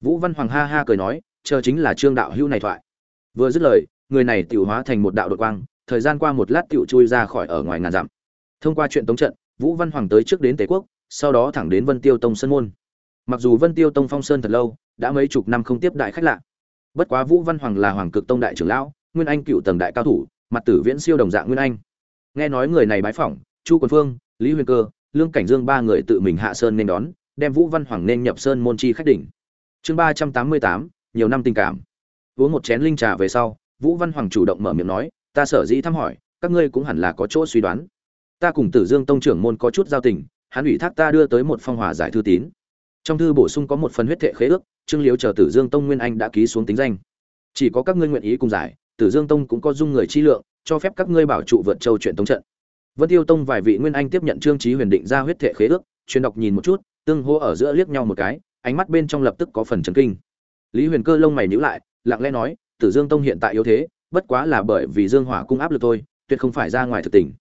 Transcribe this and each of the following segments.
vũ văn hoàng ha ha cười nói, chờ chính là trương đạo hữu này thoại. Vừa dứt lời, người này tiểu hóa thành một đạo đội quang, thời gian qua một lát tiểu chui ra khỏi ở ngoài ngàn dặm. Thông qua chuyện tống trận, vũ văn hoàng tới trước đến tề quốc, sau đó thẳng đến vân tiêu tông sơn môn. Mặc dù vân tiêu tông phong sơn thật lâu, đã mấy chục năm không tiếp đại khách lạ. Bất quá vũ văn hoàng là hoàng cực tông đại trưởng lão, nguyên anh cựu tầng đại cao thủ, mặt tử viễn siêu đồng dạng nguyên anh. Nghe nói người này bái phỏng, chu quân phương, lý huyền cơ, lương cảnh dương ba người tự mình hạ sơn nên đón, đem vũ văn hoàng nên nhập sơn môn chi khách đỉnh chương ba trăm tám mươi tám, nhiều năm tình cảm. Uống một chén linh trà về sau, vũ văn hoàng chủ động mở miệng nói, ta sở dĩ thăm hỏi, các ngươi cũng hẳn là có chỗ suy đoán. Ta cùng tử dương tông trưởng môn có chút giao tình, hắn ủy thác ta đưa tới một phong hòa giải thư tín. Trong thư bổ sung có một phần huyết thệ khế ước, trương liếu chờ tử dương tông nguyên anh đã ký xuống tính danh. Chỉ có các ngươi nguyện ý cùng giải, tử dương tông cũng có dung người chi lượng, cho phép các ngươi bảo trụ vượt châu chuyện tống trận. Vân tiêu tông vài vị nguyên anh tiếp nhận trương trí huyền định ra huyết thệ khế ước truyền đọc nhìn một chút, tương hô ở giữa liếc nhau một cái ánh mắt bên trong lập tức có phần chấn kinh. Lý huyền cơ lông mày nhíu lại, lặng lẽ nói, tử dương tông hiện tại yếu thế, bất quá là bởi vì dương hỏa cung áp lực thôi, tuyệt không phải ra ngoài thực tình.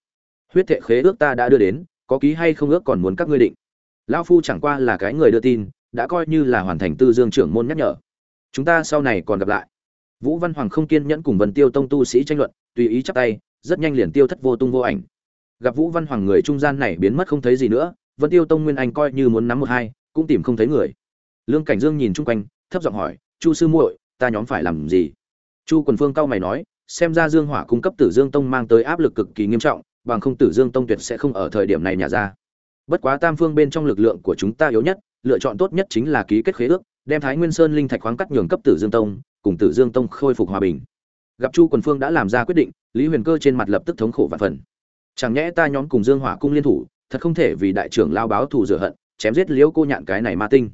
Huyết thệ khế ước ta đã đưa đến, có ký hay không ước còn muốn các ngươi định. Lão phu chẳng qua là cái người đưa tin, đã coi như là hoàn thành tư dương trưởng môn nhắc nhở. Chúng ta sau này còn gặp lại. Vũ văn hoàng không kiên nhẫn cùng vân tiêu tông tu sĩ tranh luận, tùy ý chắp tay, rất nhanh liền tiêu thất vô tung vô ảnh. Gặp vũ văn hoàng người trung gian này biến mất không thấy gì nữa, vân tiêu tông nguyên anh coi như muốn nắm một hai, cũng tìm không thấy người lương cảnh dương nhìn chung quanh, thấp giọng hỏi, chu sư muội, ta nhóm phải làm gì? Chu quần phương cao mày nói, xem ra dương hỏa cung cấp tử dương tông mang tới áp lực cực kỳ nghiêm trọng, bằng không tử dương tông tuyệt sẽ không ở thời điểm này nhà ra. Bất quá tam phương bên trong lực lượng của chúng ta yếu nhất, lựa chọn tốt nhất chính là ký kết khế ước, đem thái nguyên sơn linh thạch khoáng cắt nhường cấp tử dương tông, cùng tử dương tông khôi phục hòa bình. Gặp chu quần phương đã làm ra quyết định, lý huyền cơ trên mặt lập tức thống khổ và phần. Chẳng nhẽ ta nhóm cùng dương hỏa cung liên thủ, thật không thể vì đại trưởng lao báo thù rửa hận, chém giết liễu cô nhạn cái này ma tinh?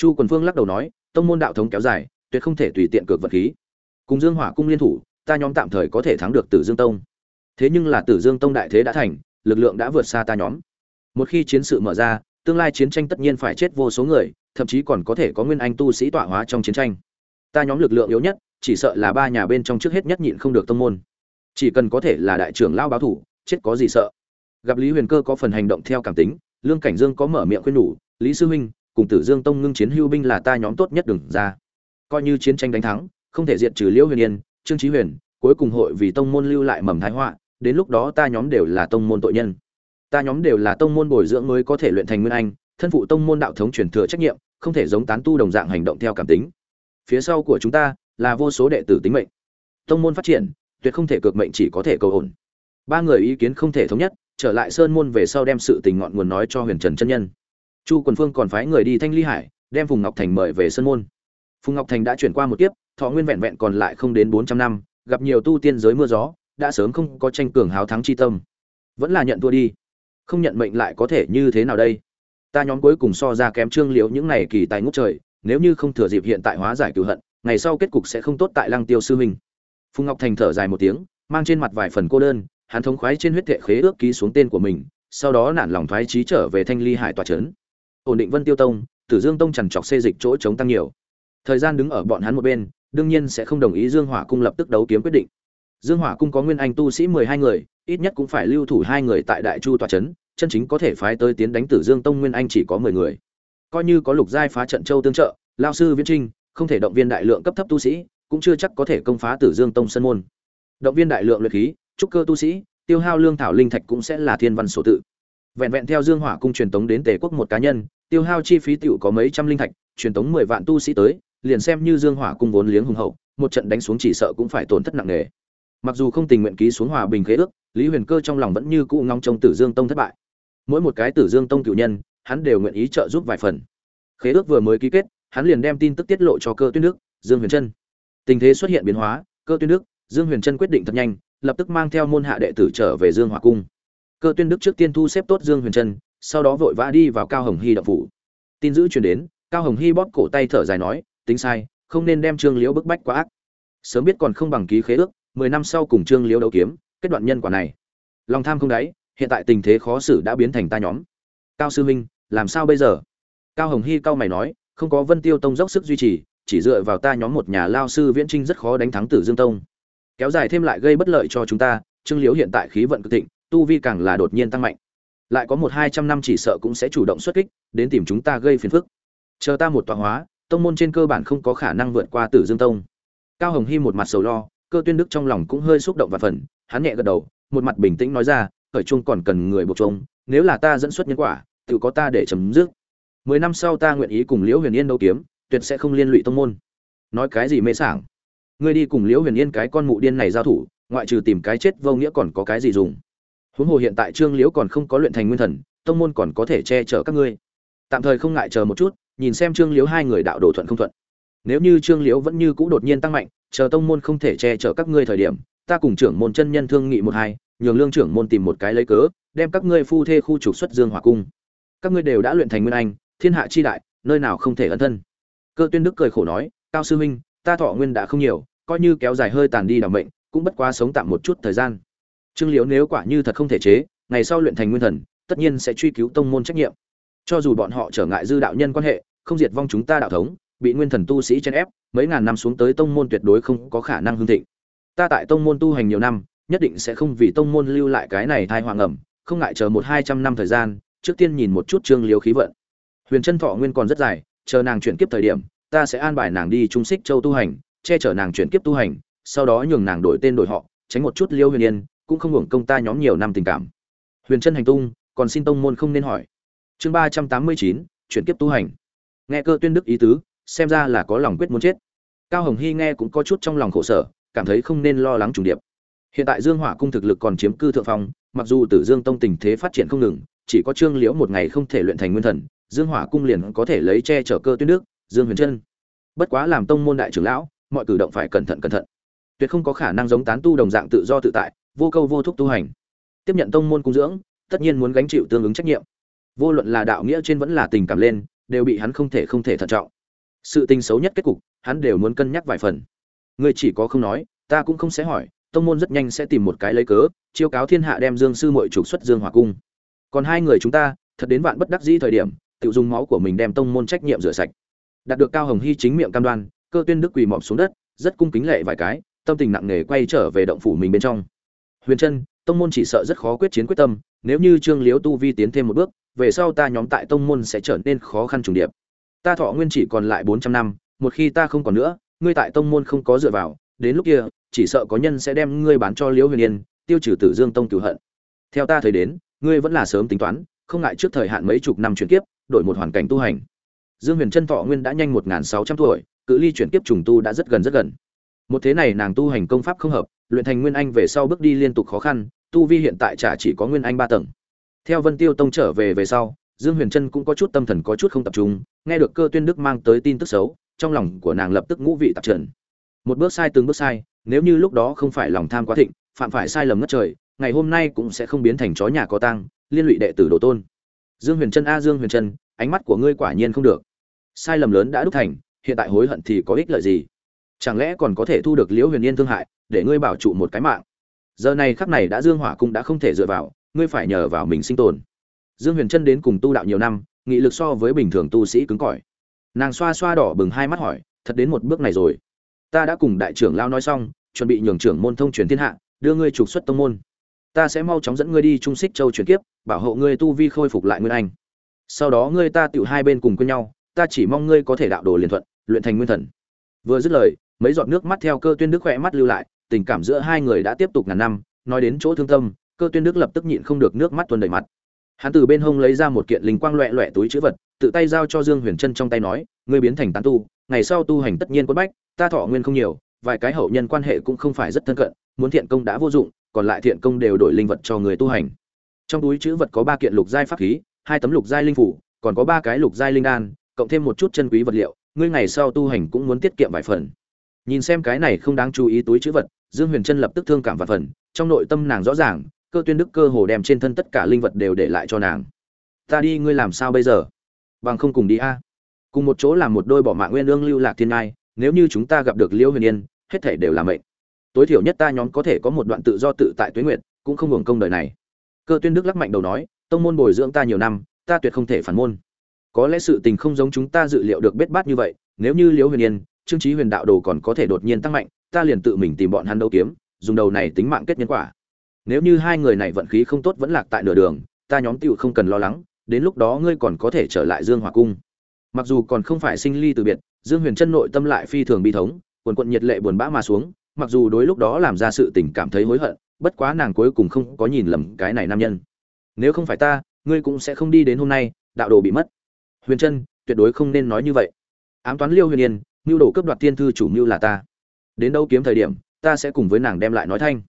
Chu quần phương lắc đầu nói, tông môn đạo thống kéo dài, tuyệt không thể tùy tiện cược vật khí. Cùng dương hỏa cung liên thủ, ta nhóm tạm thời có thể thắng được tử dương tông. Thế nhưng là tử dương tông đại thế đã thành, lực lượng đã vượt xa ta nhóm. Một khi chiến sự mở ra, tương lai chiến tranh tất nhiên phải chết vô số người, thậm chí còn có thể có nguyên anh tu sĩ tọa hóa trong chiến tranh. Ta nhóm lực lượng yếu nhất, chỉ sợ là ba nhà bên trong trước hết nhất nhịn không được tông môn. Chỉ cần có thể là đại trưởng lao báo thủ, chết có gì sợ. Gặp lý huyền cơ có phần hành động theo cảm tính, lương cảnh dương có mở miệng khuyên nhủ, lý sư huynh cùng tử dương tông ngưng chiến hưu binh là ta nhóm tốt nhất đừng ra. Coi như chiến tranh đánh thắng, không thể diệt trừ liễu huyền yên, trương trí huyền, cuối cùng hội vì tông môn lưu lại mầm thái họa, đến lúc đó ta nhóm đều là tông môn tội nhân. Ta nhóm đều là tông môn bồi dưỡng mới có thể luyện thành nguyên anh, thân phụ tông môn đạo thống truyền thừa trách nhiệm, không thể giống tán tu đồng dạng hành động theo cảm tính. Phía sau của chúng ta là vô số đệ tử tính mệnh. Tông môn phát triển, tuyệt không thể cược mệnh chỉ có thể cầu ổn. Ba người ý kiến không thể thống nhất, trở lại sơn môn về sau đem sự tình ngọn nguồn nói cho huyền trần chân nhân chu quần phương còn phái người đi thanh ly hải, đem phùng ngọc thành mời về sân môn. Phùng ngọc thành đã chuyển qua một kiếp, thọ nguyên vẹn vẹn còn lại không đến bốn trăm năm, gặp nhiều tu tiên giới mưa gió, đã sớm không có tranh cường hào thắng chi tâm. Vẫn là nhận thua đi. Không nhận mệnh lại có thể như thế nào đây? Ta nhóm cuối cùng so ra kém trương liễu những này kỳ tài ngút trời, nếu như không thừa dịp hiện tại hóa giải cửu hận, ngày sau kết cục sẽ không tốt tại lăng tiêu sư huynh phùng ngọc thành thở dài một tiếng, mang trên mặt vài phần cô đơn, hắn thống khoái trên huyết thệ khế ước ký xuống tên của mình, sau đó nản lòng thoái trí trở về thanh ly hải tòa trấn ổn định vân tiêu tông, tử dương tông trằn trọc xê dịch chỗ chống tăng nhiều. Thời gian đứng ở bọn hắn một bên, đương nhiên sẽ không đồng ý dương hỏa cung lập tức đấu kiếm quyết định. Dương hỏa cung có nguyên anh tu sĩ mười hai người, ít nhất cũng phải lưu thủ hai người tại đại chu tòa trấn, chân chính có thể phái tới tiến đánh tử dương tông nguyên anh chỉ có mười người. Coi như có lục giai phá trận châu tương trợ lao sư viễn trinh, không thể động viên đại lượng cấp thấp tu sĩ, cũng chưa chắc có thể công phá tử dương tông sân môn. Động viên đại lượng luyện khí, trúc cơ tu sĩ, tiêu hao lương thảo linh thạch cũng sẽ là thiên văn sổ tự vẹn vẹn theo dương hỏa cung truyền tống đến tề quốc một cá nhân, tiêu hao chi phí tiểu có mấy trăm linh thạch, truyền tống mười vạn tu sĩ tới, liền xem như dương hỏa cung vốn liếng hùng hậu, một trận đánh xuống chỉ sợ cũng phải tổn thất nặng nề. Mặc dù không tình nguyện ký xuống hòa bình khế ước, lý huyền cơ trong lòng vẫn như cũ ngóng trông tử dương tông thất bại. Mỗi một cái tử dương tông cựu nhân, hắn đều nguyện ý trợ giúp vài phần. Khế ước vừa mới ký kết, hắn liền đem tin tức tiết lộ cho cơ tuyết nước dương huyền trân tình thế xuất hiện biến hóa, cơ tuyết nước dương huyền trân quyết định thật nhanh, lập tức mang theo môn hạ đệ tử trở về dương hòa cung cơ tuyên đức trước tiên thu xếp tốt dương huyền trân, sau đó vội vã đi vào cao hồng hy đậu phủ. Tin dữ truyền đến, cao hồng hy bóp cổ tay thở dài nói, tính sai, không nên đem trương liễu bức bách quá ác. Sớm biết còn không bằng ký khế ước, mười năm sau cùng trương liễu đấu kiếm, kết đoạn nhân quả này. Lòng tham không đáy, hiện tại tình thế khó xử đã biến thành ta nhóm. Cao sư minh làm sao bây giờ? Cao hồng hy cao mày nói, không có vân tiêu tông dốc sức duy trì, chỉ dựa vào ta nhóm một nhà lao sư viễn trinh rất khó đánh thắng tử dương tông. Kéo dài thêm lại gây bất lợi cho chúng ta, trương liễu hiện tại khí vận cực thịnh tu vi càng là đột nhiên tăng mạnh. Lại có một hai trăm năm chỉ sợ cũng sẽ chủ động xuất kích đến tìm chúng ta gây phiền phức. Chờ ta một tọa hóa tông môn trên cơ bản không có khả năng vượt qua tử dương tông. Cao hồng hy một mặt sầu lo cơ tuyên đức trong lòng cũng hơi xúc động và phần hắn nhẹ gật đầu một mặt bình tĩnh nói ra khởi chung còn cần người buộc chung, nếu là ta dẫn xuất nhân quả tự có ta để chấm dứt. Mười năm sau ta nguyện ý cùng liễu huyền yên đấu kiếm tuyệt sẽ không liên lụy tông môn. Nói cái gì mê sảng? Ngươi đi cùng liễu huyền yên cái con mụ điên này giao thủ ngoại trừ tìm cái chết vô nghĩa còn có cái gì dùng? Huống hồ hiện tại trương liễu còn không có luyện thành nguyên thần, tông môn còn có thể che chở các ngươi. Tạm thời không ngại chờ một chút, nhìn xem trương liễu hai người đạo đồ thuận không thuận. Nếu như trương liễu vẫn như cũ đột nhiên tăng mạnh, chờ tông môn không thể che chở các ngươi thời điểm, ta cùng trưởng môn chân nhân thương nghị một hai, nhường lương trưởng môn tìm một cái lấy cớ, đem các ngươi phu thê khu trục xuất dương hỏa cung. Các ngươi đều đã luyện thành nguyên anh, thiên hạ chi đại, nơi nào không thể ân thân. Cơ tuyên đức cười khổ nói, cao sư huynh, ta thọ nguyên đã không nhiều, coi như kéo dài hơi tàn đi đảm mệnh, cũng bất quá sống tạm một chút thời gian trương liễu nếu quả như thật không thể chế, ngày sau luyện thành nguyên thần, tất nhiên sẽ truy cứu tông môn trách nhiệm. Cho dù bọn họ trở ngại dư đạo nhân quan hệ, không diệt vong chúng ta đạo thống, bị nguyên thần tu sĩ chen ép, mấy ngàn năm xuống tới tông môn tuyệt đối không có khả năng hưng thịnh. Ta tại tông môn tu hành nhiều năm, nhất định sẽ không vì tông môn lưu lại cái này thai hoàng ẩm không ngại chờ một hai trăm năm thời gian, trước tiên nhìn một chút trương liếu khí vận. Huyền chân thọ nguyên còn rất dài, chờ nàng chuyển kiếp thời điểm, ta sẽ an bài nàng đi trung xích châu tu hành, che chở nàng chuyển kiếp tu hành, sau đó nhường nàng đổi tên đổi họ, tránh một chút liêu huyền yên cũng không hưởng công ta nhóm nhiều năm tình cảm. Huyền chân hành tung, còn xin tông môn không nên hỏi. Chương ba trăm tám mươi chín, chuyển kiếp tu hành. Nghe cơ tuyên đức ý tứ, xem ra là có lòng quyết muốn chết. Cao hồng hy nghe cũng có chút trong lòng khổ sở, cảm thấy không nên lo lắng trùng điệp. Hiện tại dương hỏa cung thực lực còn chiếm cư thượng phong, mặc dù tử dương tông tình thế phát triển không ngừng, chỉ có trương liễu một ngày không thể luyện thành nguyên thần, dương hỏa cung liền có thể lấy che chở cơ tuyên đức, dương huyền trân bất quá làm tông môn đại trưởng lão, mọi cử động phải cẩn thận cẩn thận. Tuyệt không có khả năng giống tán tu đồng dạng tự do tự tại vô câu vô thúc tu hành. Tiếp nhận tông môn cung dưỡng, tất nhiên muốn gánh chịu tương ứng trách nhiệm. Vô luận là đạo nghĩa trên vẫn là tình cảm lên, đều bị hắn không thể không thể thận trọng. Sự tình xấu nhất kết cục, hắn đều muốn cân nhắc vài phần. Ngươi chỉ có không nói, ta cũng không sẽ hỏi, tông môn rất nhanh sẽ tìm một cái lấy cớ, chiêu cáo thiên hạ đem dương sư muội trục xuất dương hỏa cung. Còn hai người chúng ta, thật đến vạn bất đắc dĩ thời điểm, tự dùng máu của mình đem tông môn trách nhiệm rửa sạch. Đạt được cao hồng hy chính miệng cam đoan, cơ tuyên đức quỳ mọp xuống đất, rất cung kính lệ vài cái, tâm tình nặng nề quay trở về động phủ mình bên trong huyền chân tông môn chỉ sợ rất khó quyết chiến quyết tâm, nếu như trương liếu tu vi tiến thêm một bước, về sau ta nhóm tại tông môn sẽ trở nên khó khăn trùng điệp. Ta thọ nguyên chỉ còn lại bốn trăm năm, một khi ta không còn nữa, ngươi tại tông môn không có dựa vào, đến lúc kia, chỉ sợ có nhân sẽ đem ngươi bán cho liễu huyền yên, tiêu trừ tử dương tông cửu hận. Theo ta thấy đến, ngươi vẫn là sớm tính toán, không ngại trước thời hạn mấy chục năm chuyển kiếp, đổi một hoàn cảnh tu hành. Dương huyền chân thọ nguyên đã nhanh một sáu trăm tuổi, cự ly chuyển kiếp trùng tu đã rất gần rất gần. Một thế này nàng tu hành công pháp không hợp luyện thành nguyên anh về sau bước đi liên tục khó khăn, tu vi hiện tại chả chỉ có nguyên anh ba tầng. Theo vân tiêu tông trở về về sau, dương huyền trân cũng có chút tâm thần có chút không tập trung, nghe được cơ tuyên đức mang tới tin tức xấu, trong lòng của nàng lập tức ngũ vị tạp trần. Một bước sai từng bước sai, nếu như lúc đó không phải lòng tham quá thịnh, phạm phải sai lầm ngất trời, ngày hôm nay cũng sẽ không biến thành chó nhà có tang, liên lụy đệ tử đồ tôn. Dương huyền trân a, dương huyền trân, ánh mắt của ngươi quả nhiên không được. Sai lầm lớn đã đúc thành, hiện tại hối hận thì có ích lợi gì? Chẳng lẽ còn có thể thu được liễu huyền yên thương hại, để ngươi bảo trụ một cái mạng? Giờ này khắc này đã dương hỏa cung đã không thể dựa vào, ngươi phải nhờ vào mình sinh tồn. Dương huyền chân đến cùng tu đạo nhiều năm, nghị lực so với bình thường tu sĩ cứng cỏi. Nàng xoa xoa đỏ bừng hai mắt hỏi, thật đến một bước này rồi? Ta đã cùng đại trưởng lao nói xong, chuẩn bị nhường trưởng môn thông truyền thiên hạ, đưa ngươi trục xuất tông môn. Ta sẽ mau chóng dẫn ngươi đi trung xích châu chuyển kiếp, bảo hộ ngươi tu vi khôi phục lại nguyên anh. Sau đó ngươi ta tựu hai bên cùng quen nhau, ta chỉ mong ngươi có thể đạo đồ liền thuận, luyện thành nguyên thần. Vừa dứt lời mấy giọt nước mắt theo cơ tuyên đức khỏe mắt lưu lại, tình cảm giữa hai người đã tiếp tục ngàn năm, nói đến chỗ thương tâm, cơ tuyên đức lập tức nhịn không được nước mắt tuôn đầy mặt. Hắn từ bên hông lấy ra một kiện linh quang loẹ loẹ túi chữ vật, tự tay giao cho dương huyền trân trong tay nói, ngươi biến thành tán tu, ngày sau tu hành tất nhiên quất bách, ta thọ nguyên không nhiều, vài cái hậu nhân quan hệ cũng không phải rất thân cận, muốn thiện công đã vô dụng, còn lại thiện công đều đổi linh vật cho người tu hành. Trong túi chữ vật có ba kiện lục giai pháp khí, hai tấm lục giai linh phủ, còn có ba cái lục giai linh đan, cộng thêm một chút chân quý vật liệu, ngươi ngày sau tu hành cũng muốn tiết kiệm vài phần nhìn xem cái này không đáng chú ý túi chữ vật, dương huyền trân lập tức thương cảm và phần, trong nội tâm nàng rõ ràng, cơ tuyên đức cơ hồ đem trên thân tất cả linh vật đều để lại cho nàng. Ta đi, ngươi làm sao bây giờ? Bằng không cùng đi a. Cùng một chỗ làm một đôi bỏ mạng nguyên lương lưu lạc thiên ngai, nếu như chúng ta gặp được liễu huyền yên, hết thể đều là mệnh. Tối thiểu nhất ta nhóm có thể có một đoạn tự do tự tại tuế Nguyệt, cũng không hưởng công đời này. Cơ tuyên đức lắc mạnh đầu nói, tông môn bồi dưỡng ta nhiều năm, ta tuyệt không thể phản môn. Có lẽ sự tình không giống chúng ta dự liệu được bết bát như vậy, nếu như liễu huyền yên trương Chí huyền đạo đồ còn có thể đột nhiên tăng mạnh, ta liền tự mình tìm bọn hắn đấu kiếm, dùng đầu này tính mạng kết nhân quả. Nếu như hai người này vận khí không tốt vẫn lạc tại nửa đường, ta nhóm tiểu không cần lo lắng, đến lúc đó ngươi còn có thể trở lại dương hòa cung. Mặc dù còn không phải sinh ly từ biệt, dương huyền chân nội tâm lại phi thường bi thống, quần quận nhiệt lệ buồn bã mà xuống, mặc dù đối lúc đó làm ra sự tình cảm thấy hối hận, bất quá nàng cuối cùng không có nhìn lầm cái này nam nhân. Nếu không phải ta, ngươi cũng sẽ không đi đến hôm nay, đạo đồ bị mất. Huyền chân, tuyệt đối không nên nói như vậy. Ám toán liêu huyền yên mưu đồ cướp đoạt tiên thư chủ mưu là ta. Đến đâu kiếm thời điểm, ta sẽ cùng với nàng đem lại nói thanh.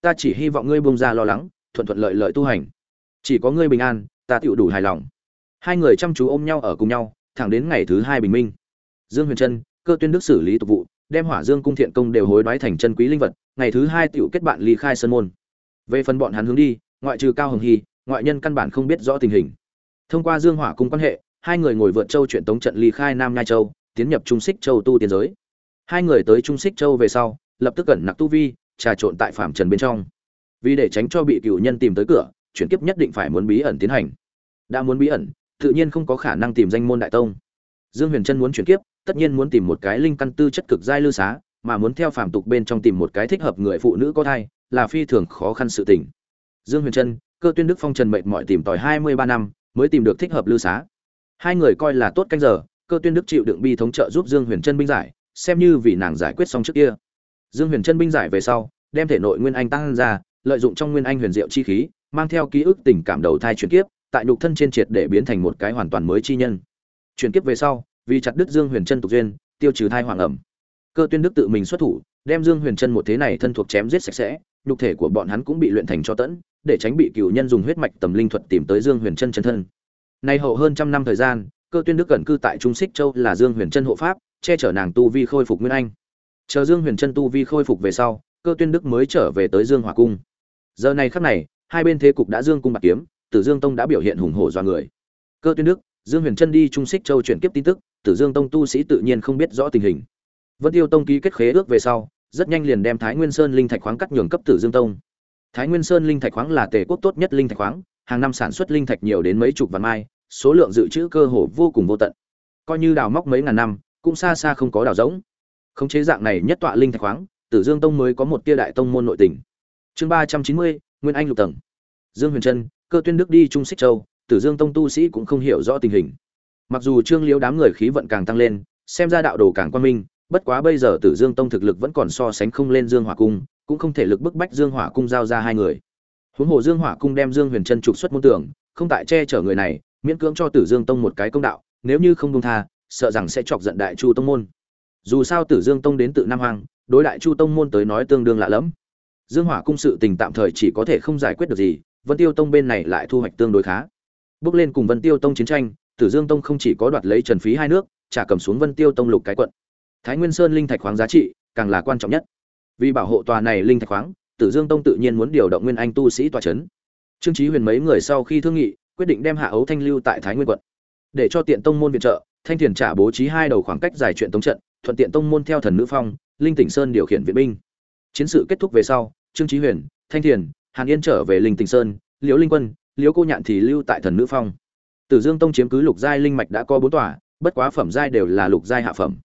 Ta chỉ hy vọng ngươi buông ra lo lắng, thuận thuận lợi lợi tu hành. Chỉ có ngươi bình an, ta tựu đủ hài lòng. Hai người chăm chú ôm nhau ở cùng nhau, thẳng đến ngày thứ hai bình minh. Dương huyền trân, cơ tuyên đức xử lý tục vụ, đem hỏa dương cung thiện công đều hối đoái thành chân quý linh vật, ngày thứ hai tựu kết bạn ly khai sân môn. Về phần bọn hắn hướng đi, ngoại trừ cao hồng hy, ngoại nhân căn bản không biết rõ tình hình. Thông qua dương hỏa cung quan hệ, hai người ngồi vượt châu chuyện tống trận ly khai nam nhai châu tiến nhập trung xích châu tu tiên giới. Hai người tới trung xích châu về sau, lập tức cẩn nặc tu vi, trà trộn tại phạm trần bên trong. Vì để tránh cho bị cửu nhân tìm tới cửa, chuyển kiếp nhất định phải muốn bí ẩn tiến hành. Đã muốn bí ẩn, tự nhiên không có khả năng tìm danh môn đại tông. Dương huyền trân muốn chuyển kiếp, tất nhiên muốn tìm một cái linh căn tư chất cực giai lưu xá, mà muốn theo phàm tục bên trong tìm một cái thích hợp người phụ nữ có thai, là phi thường khó khăn sự tình. Dương huyền trân cơ tuyên đức phong trần mệt mọi tìm tòi hai mươi ba năm, mới tìm được thích hợp lưu xá. Hai người coi là tốt canh giờ cơ tuyên đức chịu đựng bi thống trợ giúp dương huyền trân binh giải, xem như vì nàng giải quyết xong trước kia. Dương huyền trân binh giải về sau, đem thể nội nguyên anh tăng ra, lợi dụng trong nguyên anh huyền diệu chi khí, mang theo ký ức tình cảm đầu thai chuyển kiếp, tại nhục thân trên triệt để biến thành một cái hoàn toàn mới chi nhân. Chuyển kiếp về sau, vì chặt đứt dương huyền trân tục duyên, tiêu trừ thai hoàng ẩm. Cơ tuyên đức tự mình xuất thủ, đem dương huyền trân một thế này thân thuộc chém giết sạch sẽ, nhục thể của bọn hắn cũng bị luyện thành cho tẫn, để tránh bị cựu nhân dùng huyết mạch tầm linh thuật tìm tới dương huyền trân chân thân. Nay hậu hơn trăm năm thời gian cơ tuyên đức cẩn cư tại trung xích châu là dương huyền trân hộ pháp, che chở nàng tu vi khôi phục nguyên anh. Chờ dương huyền trân tu vi khôi phục về sau, cơ tuyên đức mới trở về tới dương hòa cung. Giờ này khắc này, hai bên thế cục đã dương cung bạc kiếm, tử dương tông đã biểu hiện hùng hổ do người. Cơ tuyên đức, dương huyền trân đi trung xích châu chuyển kiếp tin tức, tử dương tông tu sĩ tự nhiên không biết rõ tình hình. Vân tiêu tông ký kết khế ước về sau, rất nhanh liền đem thái nguyên sơn linh thạch khoáng cắt nhường cấp tử dương tông. Thái nguyên sơn linh thạch khoáng là tề quốc tốt nhất linh thạch khoáng, hàng năm sản xuất linh thạch nhiều đến mấy chục vạn mai số lượng dự trữ cơ hồ vô cùng vô tận. Coi như đào móc mấy ngàn năm, cũng xa xa không có đào rỗng. Khống chế dạng này nhất tọa linh thạch khoáng, tử dương tông mới có một tia đại tông môn nội tình. Chương ba trăm chín mươi, nguyên anh lục tầng. Dương huyền trân, cơ tuyên đức đi trung xích châu, tử dương tông tu sĩ cũng không hiểu rõ tình hình. Mặc dù trương liễu đám người khí vận càng tăng lên, xem ra đạo đồ càng quan minh, bất quá bây giờ tử dương tông thực lực vẫn còn so sánh không lên dương hỏa cung, cũng không thể lực bức bách dương hỏa cung giao ra hai người. Huống hồ dương hỏa cung đem dương huyền trân trục xuất môn tưởng không tại che chở người này miễn cưỡng cho tử dương tông một cái công đạo, nếu như không dung tha, sợ rằng sẽ chọc giận đại chu tông môn. Dù sao tử dương tông đến tự nam hoàng đối đại chu tông môn tới nói tương đương lạ lẫm. Dương hỏa cung sự tình tạm thời chỉ có thể không giải quyết được gì, vân tiêu tông bên này lại thu hoạch tương đối khá. Bước lên cùng vân tiêu tông chiến tranh, tử dương tông không chỉ có đoạt lấy trần phí hai nước trả cầm xuống vân tiêu tông lục cái quận. Thái nguyên sơn linh thạch khoáng giá trị, càng là quan trọng nhất. Vì bảo hộ tòa này linh thạch khoáng, tử dương tông tự nhiên muốn điều động nguyên anh tu sĩ tòa chấn. trương Chí huyền mấy người sau khi thương nghị quyết định đem hạ ấu thanh lưu tại thái nguyên quận. Để cho tiện tông môn viện trợ, thanh thiền trả bố trí hai đầu khoảng cách dài chuyện tống trận, thuận tiện tông môn theo thần nữ phong, linh tỉnh sơn điều khiển viện binh. Chiến sự kết thúc về sau, trương trí huyền, thanh thiền, hàn yên trở về linh tỉnh sơn, liễu linh quân, liễu cô nhạn thì lưu tại thần nữ phong. Tử dương tông chiếm cứ lục giai linh mạch đã có bốn tòa, bất quá phẩm giai đều là lục giai hạ phẩm.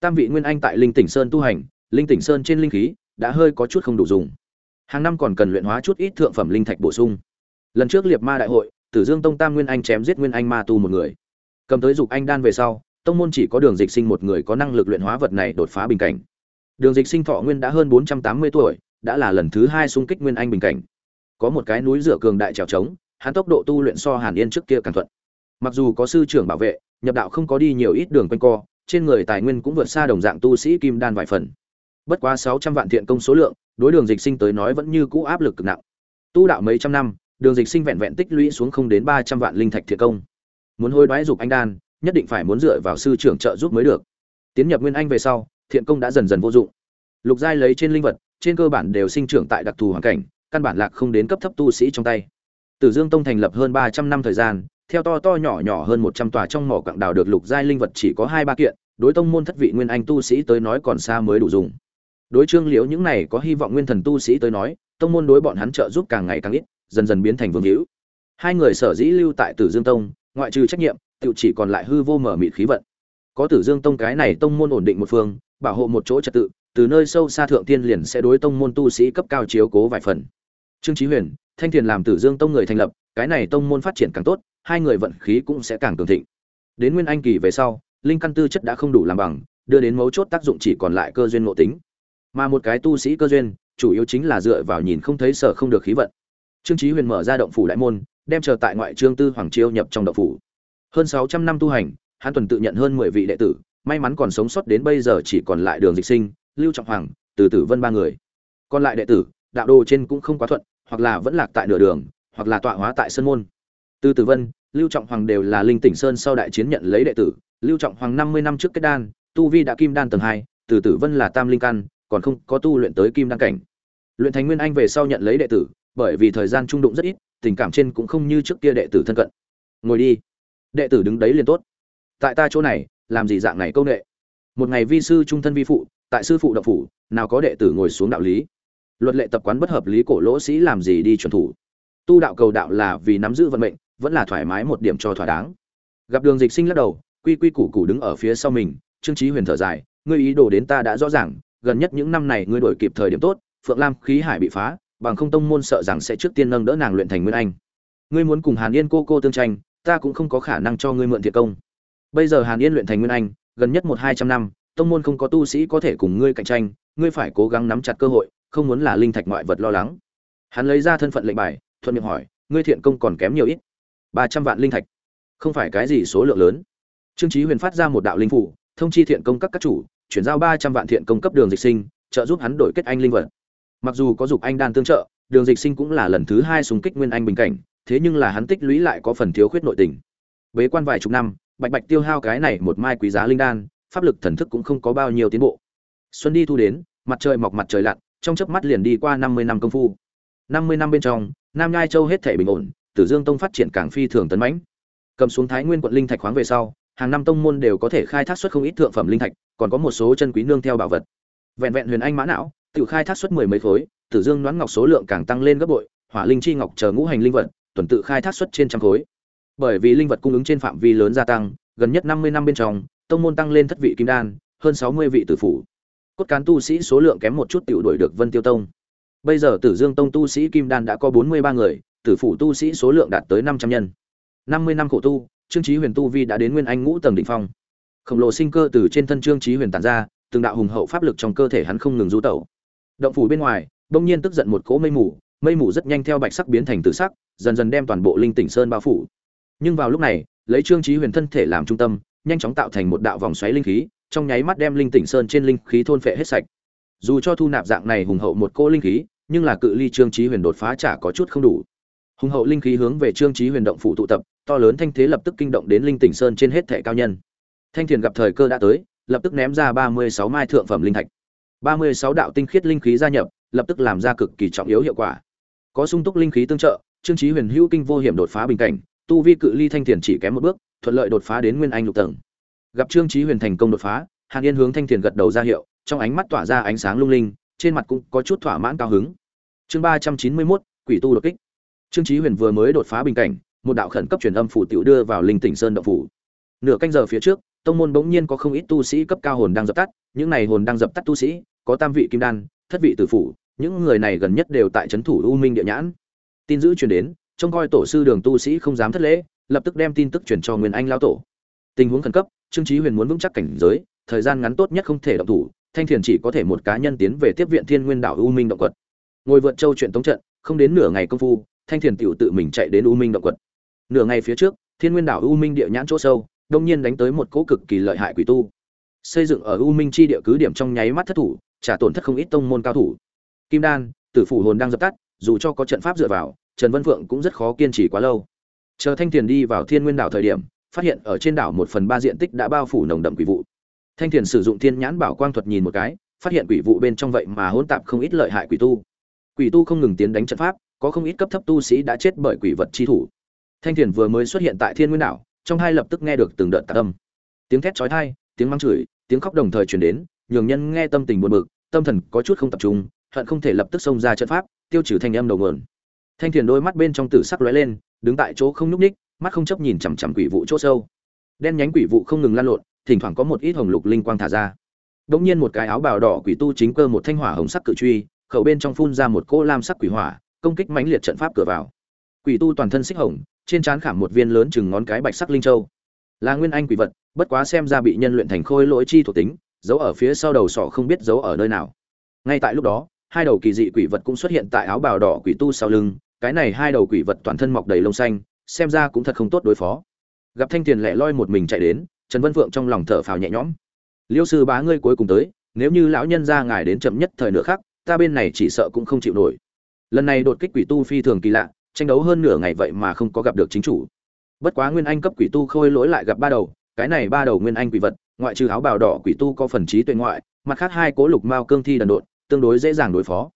Tam vị nguyên anh tại linh tỉnh sơn tu hành, linh tỉnh sơn trên linh khí đã hơi có chút không đủ dùng. Hàng năm còn cần luyện hóa chút ít thượng phẩm linh thạch bổ sung. Lần trước liệt ma đại hội tử dương tông tam nguyên anh chém giết nguyên anh ma tu một người. Cầm tới dục anh đan về sau, tông môn chỉ có đường dịch sinh một người có năng lực luyện hóa vật này đột phá bình cảnh. Đường dịch sinh thọ nguyên đã hơn bốn trăm tám mươi tuổi, đã là lần thứ hai xung kích nguyên anh bình cảnh. Có một cái núi rửa cường đại trèo trống, hắn tốc độ tu luyện so hàn yên trước kia càng thuận. Mặc dù có sư trưởng bảo vệ, nhập đạo không có đi nhiều ít đường quanh co, trên người tài nguyên cũng vượt xa đồng dạng tu sĩ kim đan vài phần. Bất quá sáu trăm vạn thiện công số lượng, đối đường dịch sinh tới nói vẫn như cũ áp lực cực nặng. Tu đạo mấy trăm năm đường dịch sinh vẹn vẹn tích lũy xuống không đến ba trăm vạn linh thạch thiện công. Muốn hôi đoái dục anh đan, nhất định phải muốn dựa vào sư trưởng trợ giúp mới được. Tiến nhập nguyên anh về sau, thiện công đã dần dần vô dụng. Lục giai lấy trên linh vật, trên cơ bản đều sinh trưởng tại đặc thù hoàn cảnh, căn bản lạc không đến cấp thấp tu sĩ trong tay. Tử dương tông thành lập hơn ba trăm năm thời gian, theo to to nhỏ nhỏ hơn một trăm tòa trong mỏ quặng đào được lục giai linh vật chỉ có hai ba kiện, đối tông môn thất vị nguyên anh tu sĩ tới nói còn xa mới đủ dùng. Đối trương liễu những này có hy vọng nguyên thần tu sĩ tới nói, tông môn đối bọn hắn trợ giúp càng ngày càng ít dần dần biến thành vương hữu. Hai người sở dĩ lưu tại tử dương tông, ngoại trừ trách nhiệm tự chỉ còn lại hư vô mở mịt khí vận. Có tử dương tông cái này tông môn ổn định một phương, bảo hộ một chỗ trật tự, từ nơi sâu xa thượng tiên liền sẽ đối tông môn tu sĩ cấp cao chiếu cố vài phần. Trương chí huyền, thanh thiền làm tử dương tông người thành lập, cái này tông môn phát triển càng tốt, hai người vận khí cũng sẽ càng cường thịnh. Đến nguyên anh kỳ về sau, linh căn tư chất đã không đủ làm bằng, đưa đến mấu chốt tác dụng chỉ còn lại cơ duyên ngộ tính. Mà một cái tu sĩ cơ duyên, chủ yếu chính là dựa vào nhìn không thấy sở không được khí vận trương chí huyền mở ra động phủ đại môn, đem chờ tại ngoại trương tư hoàng chiêu nhập trong động phủ. Hơn 600 năm tu hành, hắn tuần tự nhận hơn 10 vị đệ tử, may mắn còn sống sót đến bây giờ chỉ còn lại đường dịch sinh, lưu trọng hoàng, từ tử vân ba người. Còn lại đệ tử, đạo đồ trên cũng không quá thuận, hoặc là vẫn lạc tại nửa đường, hoặc là tọa hóa tại sơn môn. Từ tử vân, lưu trọng hoàng đều là linh tỉnh sơn sau đại chiến nhận lấy đệ tử, lưu trọng hoàng 50 năm trước kết đan, tu vi đã kim đan tầng hai, từ tử vân là tam linh căn, còn không có tu luyện tới kim đan cảnh. Luyện thành nguyên anh về sau nhận lấy đệ tử bởi vì thời gian trung đụng rất ít, tình cảm trên cũng không như trước kia đệ tử thân cận. Ngồi đi. Đệ tử đứng đấy liền tốt. Tại ta chỗ này, làm gì dạng này công nghệ một ngày vi sư trung thân vi phụ, tại sư phụ đậu phủ, nào có đệ tử ngồi xuống đạo lý. Luật lệ tập quán bất hợp lý cổ lỗ sĩ làm gì đi chuẩn thủ. Tu đạo cầu đạo là vì nắm giữ vận mệnh, vẫn là thoải mái một điểm cho thỏa đáng. Gặp đường dịch sinh lắc đầu, quy quy củ củ đứng ở phía sau mình, trương trí huyền thở dài, ngươi ý đồ đến ta đã rõ ràng, gần nhất những năm này ngươi đổi kịp thời điểm tốt, phượng lam khí hải bị phá bằng không tông môn sợ rằng sẽ trước tiên nâng đỡ nàng luyện thành nguyên anh. Ngươi muốn cùng hàn yên cô cô tương tranh, ta cũng không có khả năng cho ngươi mượn thiệt công. Bây giờ hàn yên luyện thành nguyên anh, gần nhất một hai trăm năm, tông môn không có tu sĩ có thể cùng ngươi cạnh tranh, ngươi phải cố gắng nắm chặt cơ hội, không muốn là linh thạch ngoại vật lo lắng. Hắn lấy ra thân phận lệnh bài, thuận miệng hỏi, ngươi thiện công còn kém nhiều ít? Ba trăm vạn linh thạch. Không phải cái gì số lượng lớn. Trương trí huyền phát ra một đạo linh phủ, thông chi thiện công các các chủ, chuyển giao ba trăm vạn thiện công cấp đường dịch sinh, trợ giúp hắn đổi kết anh linh vật mặc dù có dục anh đan tương trợ, đường dịch sinh cũng là lần thứ hai xung kích nguyên anh bình cảnh, thế nhưng là hắn tích lũy lại có phần thiếu khuyết nội tình. Bế quan vài chục năm, bạch bạch tiêu hao cái này một mai quý giá linh đan, pháp lực thần thức cũng không có bao nhiêu tiến bộ. Xuân đi thu đến, mặt trời mọc mặt trời lặn, trong chớp mắt liền đi qua năm mươi năm công phu. năm mươi năm bên trong, nam nhai châu hết thể bình ổn, tử dương tông phát triển càng phi thường tấn mãnh. Cầm xuống thái nguyên quận linh thạch khoáng về sau, hàng năm tông môn đều có thể khai thác xuất không ít thượng phẩm linh thạch, còn có một số chân quý nương theo bảo vật. Vẹn vẹn huyền anh mã não tự khai thác suất mười mấy khối, tử dương đoán ngọc số lượng càng tăng lên gấp bội, hỏa linh chi ngọc chờ ngũ hành linh vật, tuần tự khai thác suất trên trăm khối. Bởi vì linh vật cung ứng trên phạm vi lớn gia tăng, gần nhất năm mươi năm bên trong, tông môn tăng lên thất vị kim đan, hơn sáu mươi vị tử phủ. Cốt cán tu sĩ số lượng kém một chút tiểu đuổi được vân tiêu tông. Bây giờ tử dương tông tu sĩ kim đan đã có bốn mươi ba người, tử phủ tu sĩ số lượng đạt tới năm trăm nhân. Năm mươi năm khổ tu, trương chí huyền tu vi đã đến nguyên anh ngũ tầng đỉnh phong. Khổng lồ sinh cơ từ trên thân trương chí huyền tản ra, từng đạo hùng hậu pháp lực trong cơ thể hắn không ngừng du tẩu động phủ bên ngoài, bỗng nhiên tức giận một cỗ mây mù mây mù rất nhanh theo bạch sắc biến thành tử sắc, dần dần đem toàn bộ linh tỉnh sơn bao phủ. Nhưng vào lúc này, lấy trương trí huyền thân thể làm trung tâm, nhanh chóng tạo thành một đạo vòng xoáy linh khí, trong nháy mắt đem linh tỉnh sơn trên linh khí thôn phệ hết sạch. Dù cho thu nạp dạng này hùng hậu một cỗ linh khí, nhưng là cự ly trương trí huyền đột phá chả có chút không đủ. Hùng hậu linh khí hướng về trương trí huyền động phủ tụ tập, to lớn thanh thế lập tức kinh động đến linh tỉnh sơn trên hết thệ cao nhân. Thanh thiền gặp thời cơ đã tới, lập tức ném ra ba mươi sáu mai thượng phẩm linh thạch ba mươi sáu đạo tinh khiết linh khí gia nhập lập tức làm ra cực kỳ trọng yếu hiệu quả. Có sung túc linh khí tương trợ trương chí huyền hữu kinh vô hiểm đột phá bình cảnh tu vi cự ly thanh thiền chỉ kém một bước thuận lợi đột phá đến nguyên anh lục tầng. Gặp trương chí huyền thành công đột phá hàn yên hướng thanh thiền gật đầu ra hiệu trong ánh mắt tỏa ra ánh sáng lung linh trên mặt cũng có chút thỏa mãn cao hứng. Chương ba trăm chín mươi 391, quỷ tu đột kích. Trương chí huyền vừa mới đột phá bình cảnh một đạo khẩn cấp truyền âm phủ tiểu đưa vào linh tỉnh sơn động phủ. Nửa canh giờ phía trước tông môn bỗng nhiên có không ít tu sĩ cấp cao hồn đang dập tắt những này hồn đang dập tắt tu sĩ có tam vị kim đan, thất vị tử phủ, những người này gần nhất đều tại trấn thủ u minh địa nhãn. Tin dữ truyền đến, trông coi tổ sư đường tu sĩ không dám thất lễ, lập tức đem tin tức truyền cho nguyên anh lao tổ. Tình huống khẩn cấp, trương chí huyền muốn vững chắc cảnh giới, thời gian ngắn tốt nhất không thể động thủ, thanh thiền chỉ có thể một cá nhân tiến về tiếp viện thiên nguyên đảo u minh động quật. Ngồi vượt châu chuyện tống trận, không đến nửa ngày công phu, thanh thiền tiểu tự mình chạy đến u minh động quật. Nửa ngày phía trước, thiên nguyên đảo u minh địa nhãn chỗ sâu, đông nhiên đánh tới một cỗ cực kỳ lợi hại quỷ tu. Xây dựng ở u minh chi địa cứ điểm trong nháy mắt thất thủ trả tổn thất không ít tông môn cao thủ. Kim đan, tử phủ hồn đang dập tắt, dù cho có trận pháp dựa vào, trần vân phượng cũng rất khó kiên trì quá lâu. Chờ thanh thiền đi vào thiên nguyên đảo thời điểm, phát hiện ở trên đảo một phần ba diện tích đã bao phủ nồng đậm quỷ vụ. Thanh thiền sử dụng thiên nhãn bảo quang thuật nhìn một cái, phát hiện quỷ vụ bên trong vậy mà hỗn tạp không ít lợi hại quỷ tu. Quỷ tu không ngừng tiến đánh trận pháp, có không ít cấp thấp tu sĩ đã chết bởi quỷ vật chi thủ. Thanh thiền vừa mới xuất hiện tại thiên nguyên đảo, trong hai lập tức nghe được từng đợt tạc âm. Tiếng thét chói tai, tiếng mắng chửi, tiếng khóc đồng thời truyền đến nhường nhân nghe tâm tình buồn bực tâm thần có chút không tập trung hận không thể lập tức xông ra trận pháp tiêu trừ thanh âm đầu nguồn. Thanh thiền đôi mắt bên trong tử sắc lóe lên đứng tại chỗ không nhúc nhích, mắt không chấp nhìn chằm chằm quỷ vụ chỗ sâu. Đen nhánh quỷ vụ không ngừng lan lộn thỉnh thoảng có một ít hồng lục linh quang thả ra. Đống nhiên một cái áo bào đỏ quỷ tu chính cơ một thanh hỏa hồng sắc cự truy khẩu bên trong phun ra một cỗ lam sắc quỷ hỏa công kích mãnh liệt trận pháp cửa vào. Quỷ tu toàn thân xích hồng trên trán khảm một viên lớn chừng ngón cái bạch sắc linh châu. Là nguyên anh quỷ vật bất quá xem ra bị nhân luyện thành khôi lỗi chi thuộc tính giấu ở phía sau đầu sọ không biết giấu ở nơi nào. Ngay tại lúc đó, hai đầu kỳ dị quỷ vật cũng xuất hiện tại áo bào đỏ quỷ tu sau lưng, cái này hai đầu quỷ vật toàn thân mọc đầy lông xanh, xem ra cũng thật không tốt đối phó. Gặp thanh tiền lẻ loi một mình chạy đến, trần vân phượng trong lòng thở phào nhẹ nhõm. Liêu sư bá ngươi cuối cùng tới, nếu như lão nhân ra ngài đến chậm nhất thời nữa khác ta bên này chỉ sợ cũng không chịu nổi. Lần này đột kích quỷ tu phi thường kỳ lạ, tranh đấu hơn nửa ngày vậy mà không có gặp được chính chủ. Bất quá nguyên anh cấp quỷ tu khôi lỗi lại gặp ba đầu, cái này ba đầu nguyên anh quỷ vật ngoại trừ áo bào đỏ quỷ tu có phần trí tuệ ngoại, mặt khác hai cố lục mao cương thi đần độn, tương đối dễ dàng đối phó.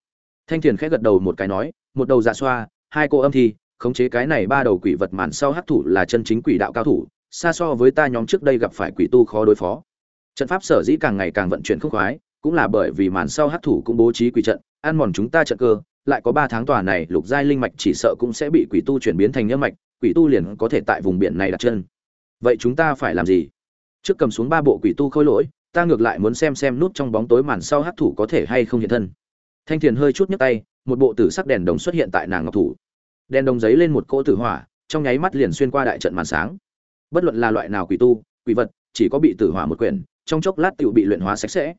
Thanh thiền khẽ gật đầu một cái nói, một đầu dạ xoa, hai cô âm thi, khống chế cái này ba đầu quỷ vật màn sau hắc thủ là chân chính quỷ đạo cao thủ, xa so với ta nhóm trước đây gặp phải quỷ tu khó đối phó. Trận pháp sở dĩ càng ngày càng vận chuyển không khoái, cũng là bởi vì màn sau hắc thủ cũng bố trí quỷ trận, ăn mòn chúng ta trận cơ, lại có ba tháng tòa này lục giai linh mạch chỉ sợ cũng sẽ bị quỷ tu chuyển biến thành nhâm mạch, quỷ tu liền có thể tại vùng biển này đặt chân. Vậy chúng ta phải làm gì? Trước cầm xuống ba bộ quỷ tu khôi lỗi, ta ngược lại muốn xem xem nút trong bóng tối màn sau hát thủ có thể hay không hiện thân. Thanh thiền hơi chút nhấc tay, một bộ tử sắc đèn đồng xuất hiện tại nàng ngọc thủ. Đèn đồng giấy lên một cỗ tử hỏa, trong nháy mắt liền xuyên qua đại trận màn sáng. Bất luận là loại nào quỷ tu, quỷ vật, chỉ có bị tử hỏa một quyển, trong chốc lát tựu bị luyện hóa sạch sẽ.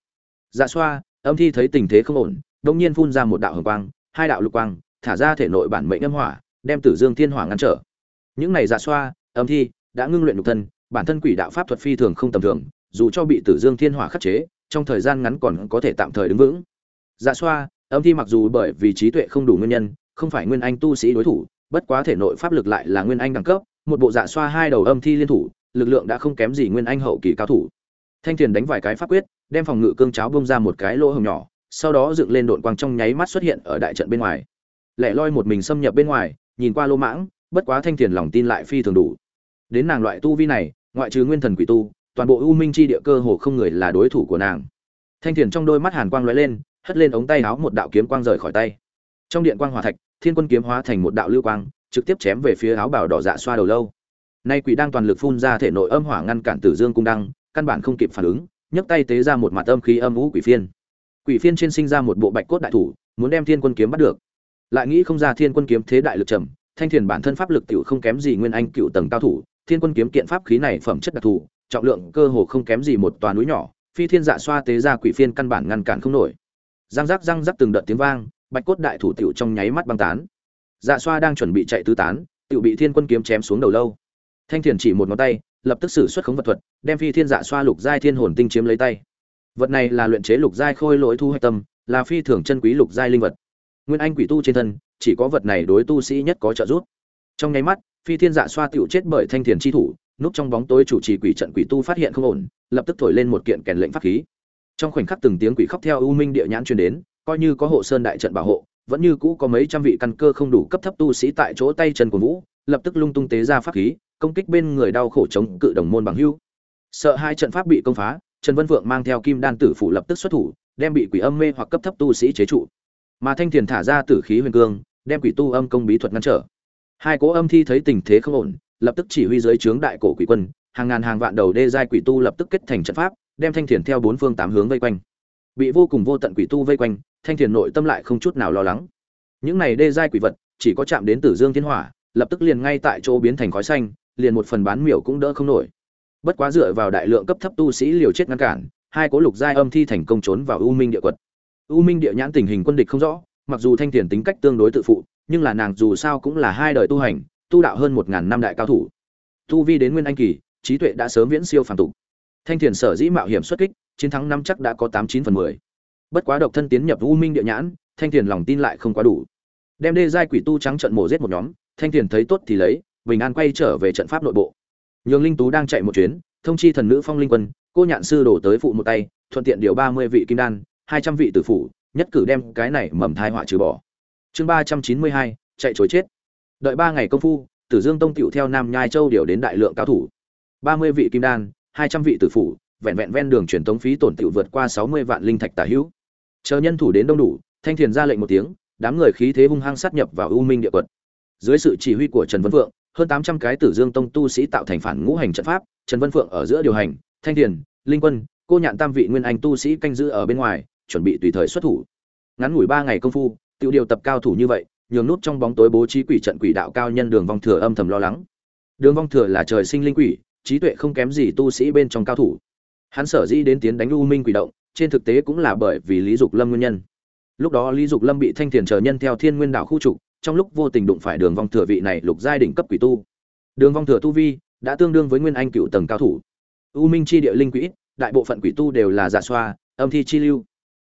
Dạ xoa, âm thi thấy tình thế không ổn đông nhiên phun ra một đạo hồng quang, hai đạo lục quang, thả ra thể nội bản mệnh âm hỏa, đem tử dương thiên hỏa ngăn trở. Những này dạ xoa, âm thi, đã ngưng luyện lục thân bản thân quỷ đạo pháp thuật phi thường không tầm thường, dù cho bị tử dương thiên hỏa khắc chế, trong thời gian ngắn còn có thể tạm thời đứng vững. Dạ xoa, âm thi mặc dù bởi vì trí tuệ không đủ nguyên nhân, không phải nguyên anh tu sĩ đối thủ, bất quá thể nội pháp lực lại là nguyên anh đẳng cấp, một bộ dạ xoa hai đầu âm thi liên thủ, lực lượng đã không kém gì nguyên anh hậu kỳ cao thủ. Thanh thiền đánh vài cái pháp quyết, đem phòng ngự cương cháo bông ra một cái lỗ hồng nhỏ, sau đó dựng lên đội quang trong nháy mắt xuất hiện ở đại trận bên ngoài. Lẻ loi một mình xâm nhập bên ngoài, nhìn qua lô mãng, bất quá thanh thiền lòng tin lại phi thường đủ. Đến nàng loại tu vi này ngoại trừ nguyên thần quỷ tu, toàn bộ u minh chi địa cơ hồ không người là đối thủ của nàng. Thanh thiền trong đôi mắt hàn quang lóe lên, hất lên ống tay áo một đạo kiếm quang rời khỏi tay. Trong điện quang hòa thạch, thiên quân kiếm hóa thành một đạo lưu quang, trực tiếp chém về phía áo bào đỏ dạ xoa đầu lâu. Nay quỷ đang toàn lực phun ra thể nội âm hỏa ngăn cản tử dương cung đăng, căn bản không kịp phản ứng, nhấc tay tế ra một mặt âm khí âm vũ quỷ phiên. Quỷ phiên trên sinh ra một bộ bạch cốt đại thủ, muốn đem thiên quân kiếm bắt được. Lại nghĩ không ra thiên quân kiếm thế đại lực trầm, thanh thiền bản thân pháp lực tiểu không kém gì nguyên anh cựu tầng cao thủ thiên quân kiếm kiện pháp khí này phẩm chất đặc thù, trọng lượng cơ hồ không kém gì một tòa núi nhỏ, phi thiên dạ xoa tế ra quỷ phiên căn bản ngăn cản không nổi. Răng rắc răng rắc từng đợt tiếng vang, bạch cốt đại thủ tiểu trong nháy mắt băng tán. Dạ xoa đang chuẩn bị chạy tứ tán, tiểu bị thiên quân kiếm chém xuống đầu lâu. Thanh thiền chỉ một ngón tay, lập tức sử xuất khống vật thuật, đem phi thiên dạ xoa lục giai thiên hồn tinh chiếm lấy tay. Vật này là luyện chế lục giai khôi lỗi thu hoạch tâm, là phi thường chân quý lục giai linh vật. Nguyên anh quỷ tu trên thân, chỉ có vật này đối tu sĩ nhất có trợ giúp. Trong nháy mắt phi thiên dạ xoa tựu chết bởi thanh thiền chi thủ, núp trong bóng tối chủ trì quỷ trận quỷ tu phát hiện không ổn, lập tức thổi lên một kiện kèn lệnh pháp khí. Trong khoảnh khắc từng tiếng quỷ khóc theo u minh địa nhãn truyền đến, coi như có hộ sơn đại trận bảo hộ, vẫn như cũ có mấy trăm vị căn cơ không đủ cấp thấp tu sĩ tại chỗ tay chân của vũ, lập tức lung tung tế ra pháp khí, công kích bên người đau khổ chống cự đồng môn bằng hưu. Sợ hai trận pháp bị công phá, trần vân vượng mang theo kim đan tử phủ lập tức xuất thủ, đem bị quỷ âm mê hoặc cấp thấp tu sĩ chế trụ. Mà thanh thiền thả ra tử khí huyền cương, đem quỷ tu âm công bí thuật ngăn trở hai cố âm thi thấy tình thế không ổn, lập tức chỉ huy dưới trướng đại cổ quỷ quân, hàng ngàn hàng vạn đầu đê giai quỷ tu lập tức kết thành trận pháp, đem thanh thiền theo bốn phương tám hướng vây quanh. Bị vô cùng vô tận quỷ tu vây quanh, thanh thiền nội tâm lại không chút nào lo lắng. Những này đê giai quỷ vật, chỉ có chạm đến tử dương thiên hỏa, lập tức liền ngay tại chỗ biến thành khói xanh, liền một phần bán miểu cũng đỡ không nổi. Bất quá dựa vào đại lượng cấp thấp tu sĩ liều chết ngăn cản, hai cố lục giai âm thi thành công trốn vào u minh địa quật. U minh địa nhãn tình hình quân địch không rõ, mặc dù thanh thiền tính cách tương đối tự phụ nhưng là nàng dù sao cũng là hai đời tu hành, tu đạo hơn một ngàn năm đại cao thủ. Tu vi đến nguyên anh kỳ, trí tuệ đã sớm viễn siêu phàm tục. Thanh thiền sở dĩ mạo hiểm xuất kích, chiến thắng năm chắc đã có tám chín phần mười. Bất quá độc thân tiến nhập u minh địa nhãn, thanh thiền lòng tin lại không quá đủ. Đem đê giai quỷ tu trắng trận mổ giết một nhóm, thanh thiền thấy tốt thì lấy, bình an quay trở về trận pháp nội bộ. Nhường linh tú đang chạy một chuyến, thông chi thần nữ phong linh quân, cô nhạn sư đổ tới phụ một tay, thuận tiện điều ba mươi vị kim đan, hai trăm vị tử phủ, nhất cử đem cái này mầm thai họa trừ bỏ chương ba trăm chín mươi hai, chạy chối chết. Đợi ba ngày công phu, tử dương tông tựu theo nam nhai châu điều đến đại lượng cao thủ. ba mươi vị kim đan, hai trăm vị tử phủ, vẹn vẹn ven đường truyền tống phí tổn tựu vượt qua sáu mươi vạn linh thạch tả hữu. Chờ nhân thủ đến đông đủ, thanh thiền ra lệnh một tiếng, đám người khí thế hung hăng sát nhập vào u minh địa quật dưới sự chỉ huy của trần vân vượng hơn tám trăm cái tử dương tông tu sĩ tạo thành phản ngũ hành trận pháp, trần vân phượng ở giữa điều hành, thanh thiền, linh quân, cô nhạn tam vị nguyên anh tu sĩ canh giữ ở bên ngoài, chuẩn bị tùy thời xuất thủ. Ngắn ngủi ba ngày công phu tự điều tập cao thủ như vậy, nhường nút trong bóng tối bố trí quỷ trận quỷ đạo cao nhân đường vong thừa âm thầm lo lắng. Đường vong thừa là trời sinh linh quỷ, trí tuệ không kém gì tu sĩ bên trong cao thủ. Hắn sở dĩ đến tiến đánh u minh quỷ động, trên thực tế cũng là bởi vì lý dục lâm nguyên nhân. Lúc đó lý dục lâm bị thanh thiền chờ nhân theo thiên nguyên đảo khu trục, trong lúc vô tình đụng phải đường vong thừa vị này lục giai đỉnh cấp quỷ tu. Đường vong thừa tu vi đã tương đương với nguyên anh cựu tầng cao thủ. U minh chi địa linh quỷ đại bộ phận quỷ tu đều là giả xoa, âm thi chi lưu.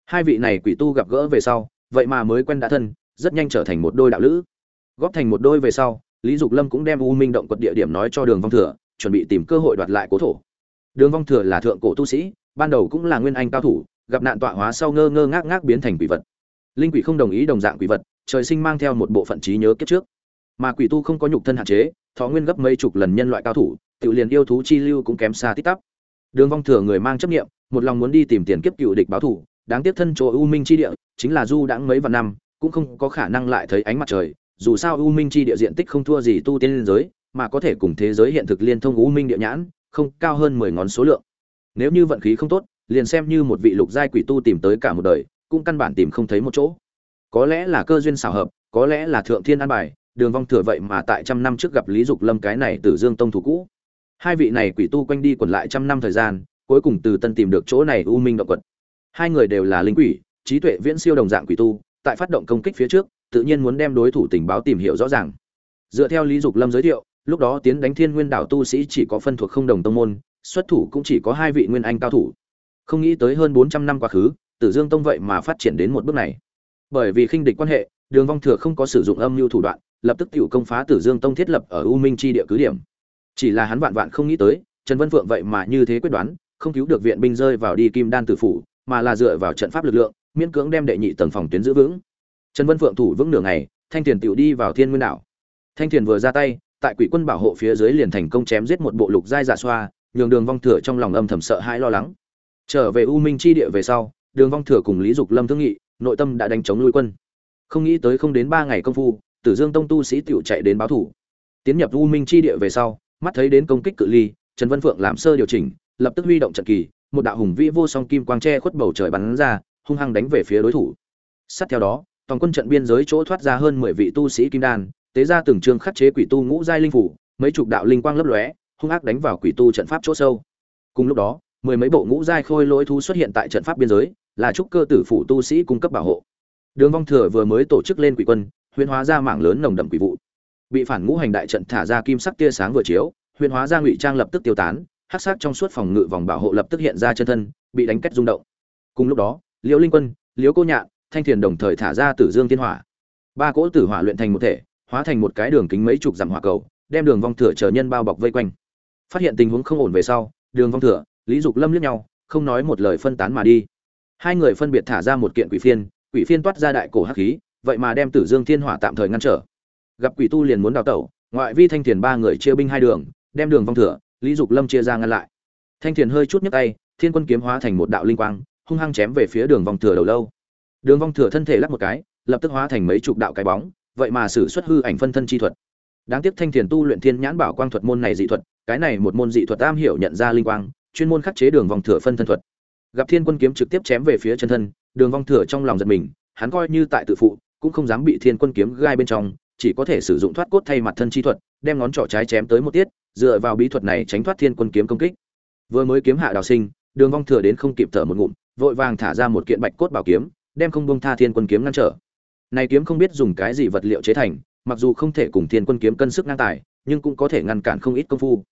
Hai vị này quỷ tu gặp gỡ về sau vậy mà mới quen đã thân, rất nhanh trở thành một đôi đạo lữ. Góp thành một đôi về sau, lý dục lâm cũng đem u minh động quật địa điểm nói cho đường vong thừa, chuẩn bị tìm cơ hội đoạt lại cố thổ. Đường vong thừa là thượng cổ tu sĩ, ban đầu cũng là nguyên anh cao thủ, gặp nạn tọa hóa sau ngơ ngơ ngác ngác biến thành quỷ vật. Linh quỷ không đồng ý đồng dạng quỷ vật, trời sinh mang theo một bộ phận trí nhớ kiếp trước. Mà quỷ tu không có nhục thân hạn chế, thọ nguyên gấp mấy chục lần nhân loại cao thủ, tự liền yêu thú chi lưu cũng kém xa tích tắp. Đường vong thừa người mang chấp nghiệm một lòng muốn đi tìm tiền kiếp cựu địch báo thủ đáng tiếc thân chỗ u minh chi địa, chính là du đãng mấy vạn năm, cũng không có khả năng lại thấy ánh mặt trời. Dù sao u minh chi địa diện tích không thua gì tu tiên liên giới, mà có thể cùng thế giới hiện thực liên thông u minh địa nhãn, không cao hơn mười ngón số lượng. Nếu như vận khí không tốt, liền xem như một vị lục giai quỷ tu tìm tới cả một đời, cũng căn bản tìm không thấy một chỗ. Có lẽ là cơ duyên xảo hợp, có lẽ là thượng thiên an bài, đường vong thừa vậy mà tại trăm năm trước gặp lý dục lâm cái này từ dương tông thủ cũ. Hai vị này quỷ tu quanh đi quẩn lại trăm năm thời gian, cuối cùng từ tân tìm được chỗ này u minh động quật hai người đều là linh quỷ, trí tuệ viễn siêu đồng dạng quỷ tu, tại phát động công kích phía trước, tự nhiên muốn đem đối thủ tình báo tìm hiểu rõ ràng. Dựa theo lý dục lâm giới thiệu, lúc đó tiến đánh thiên nguyên đảo tu sĩ chỉ có phân thuộc không đồng tông môn, xuất thủ cũng chỉ có hai vị nguyên anh cao thủ. Không nghĩ tới hơn bốn trăm năm quá khứ, tử dương tông vậy mà phát triển đến một bước này. Bởi vì khinh địch quan hệ, đường vong thừa không có sử dụng âm mưu thủ đoạn, lập tức tự công phá tử dương tông thiết lập ở u minh chi địa cứ điểm. Chỉ là hắn vạn vạn không nghĩ tới, trần vân phượng vậy mà như thế quyết đoán, không cứu được viện binh rơi vào đi kim đan tử phủ mà là dựa vào trận pháp lực lượng, miễn cưỡng đem đệ nhị tầng phòng tuyến giữ vững. Trần vân phượng thủ vững nửa ngày, thanh thiền tiểu đi vào thiên nguyên đảo. Thanh thiền vừa ra tay, tại quỷ quân bảo hộ phía dưới liền thành công chém giết một bộ lục giai giả xoa, nhường đường vong thừa trong lòng âm thầm sợ hãi lo lắng. Trở về u minh chi địa về sau, đường vong thừa cùng lý dục lâm thương nghị, nội tâm đã đánh chống lui quân. Không nghĩ tới không đến ba ngày công phu, tử dương tông tu sĩ tiểu chạy đến báo thủ. Tiến nhập u minh chi địa về sau, mắt thấy đến công kích cự ly, trần vân phượng làm sơ điều chỉnh, lập tức huy động trận kỳ một đạo hùng vĩ vô song kim quang tre khuất bầu trời bắn ra, hung hăng đánh về phía đối thủ. Sát theo đó, toàn quân trận biên giới chỗ thoát ra hơn mười vị tu sĩ kim đan, tế ra từng trường khắc chế quỷ tu ngũ giai linh phủ, mấy chục đạo linh quang lấp lóe, hung ác đánh vào quỷ tu trận pháp chỗ sâu. Cùng lúc đó, mười mấy bộ ngũ giai khôi lỗi thú xuất hiện tại trận pháp biên giới, là trúc cơ tử phủ tu sĩ cung cấp bảo hộ. Đường vong thừa vừa mới tổ chức lên quỷ quân, huyễn hóa ra mảng lớn nồng đậm quỷ vụ. Bị phản ngũ hành đại trận thả ra kim sắc tia sáng vừa chiếu, huyễn hóa ra ngụy trang lập tức tiêu tán hắc sắc trong suốt phòng ngự vòng bảo hộ lập tức hiện ra chân thân, bị đánh cách rung động. Cùng lúc đó, liễu linh quân, liễu cô nhạn, thanh thiền đồng thời thả ra tử dương Thiên hỏa. Ba cỗ tử hỏa luyện thành một thể, hóa thành một cái đường kính mấy chục dặm hỏa cầu, đem đường vong thừa chờ nhân bao bọc vây quanh. Phát hiện tình huống không ổn về sau, đường vong thừa, lý dục lâm liếc nhau, không nói một lời phân tán mà đi. Hai người phân biệt thả ra một kiện quỷ phiên quỷ phiên toát ra đại cổ hắc khí, vậy mà đem tử dương thiên hỏa tạm thời ngăn trở. Gặp quỷ tu liền muốn đào tẩu, ngoại vi thanh thiền ba người chia binh hai đường, đem đường vong thừa lý dục lâm chia ra ngăn lại. Thanh thiền hơi chút nhấc tay, thiên quân kiếm hóa thành một đạo linh quang, hung hăng chém về phía đường Vòng thừa đầu lâu. Đường Vòng thừa thân thể lắc một cái, lập tức hóa thành mấy chục đạo cái bóng, vậy mà sử xuất hư ảnh phân thân chi thuật. Đáng tiếc thanh thiền tu luyện thiên nhãn bảo quang thuật môn này dị thuật, cái này một môn dị thuật tam hiểu nhận ra linh quang, chuyên môn khắc chế đường Vòng thừa phân thân thuật. Gặp thiên quân kiếm trực tiếp chém về phía chân thân, đường vong thừa trong lòng giật mình, hắn coi như tại tự phụ, cũng không dám bị thiên quân kiếm gai bên trong, chỉ có thể sử dụng thoát cốt thay mặt thân chi thuật, đem ngón trỏ trái chém tới một tiết dựa vào bí thuật này tránh thoát thiên quân kiếm công kích. Vừa mới kiếm hạ đào sinh, đường vong thừa đến không kịp thở một ngụm, vội vàng thả ra một kiện bạch cốt bảo kiếm, đem không bông tha thiên quân kiếm ngăn trở. Này kiếm không biết dùng cái gì vật liệu chế thành, mặc dù không thể cùng thiên quân kiếm cân sức ngang tài, nhưng cũng có thể ngăn cản không ít công phu.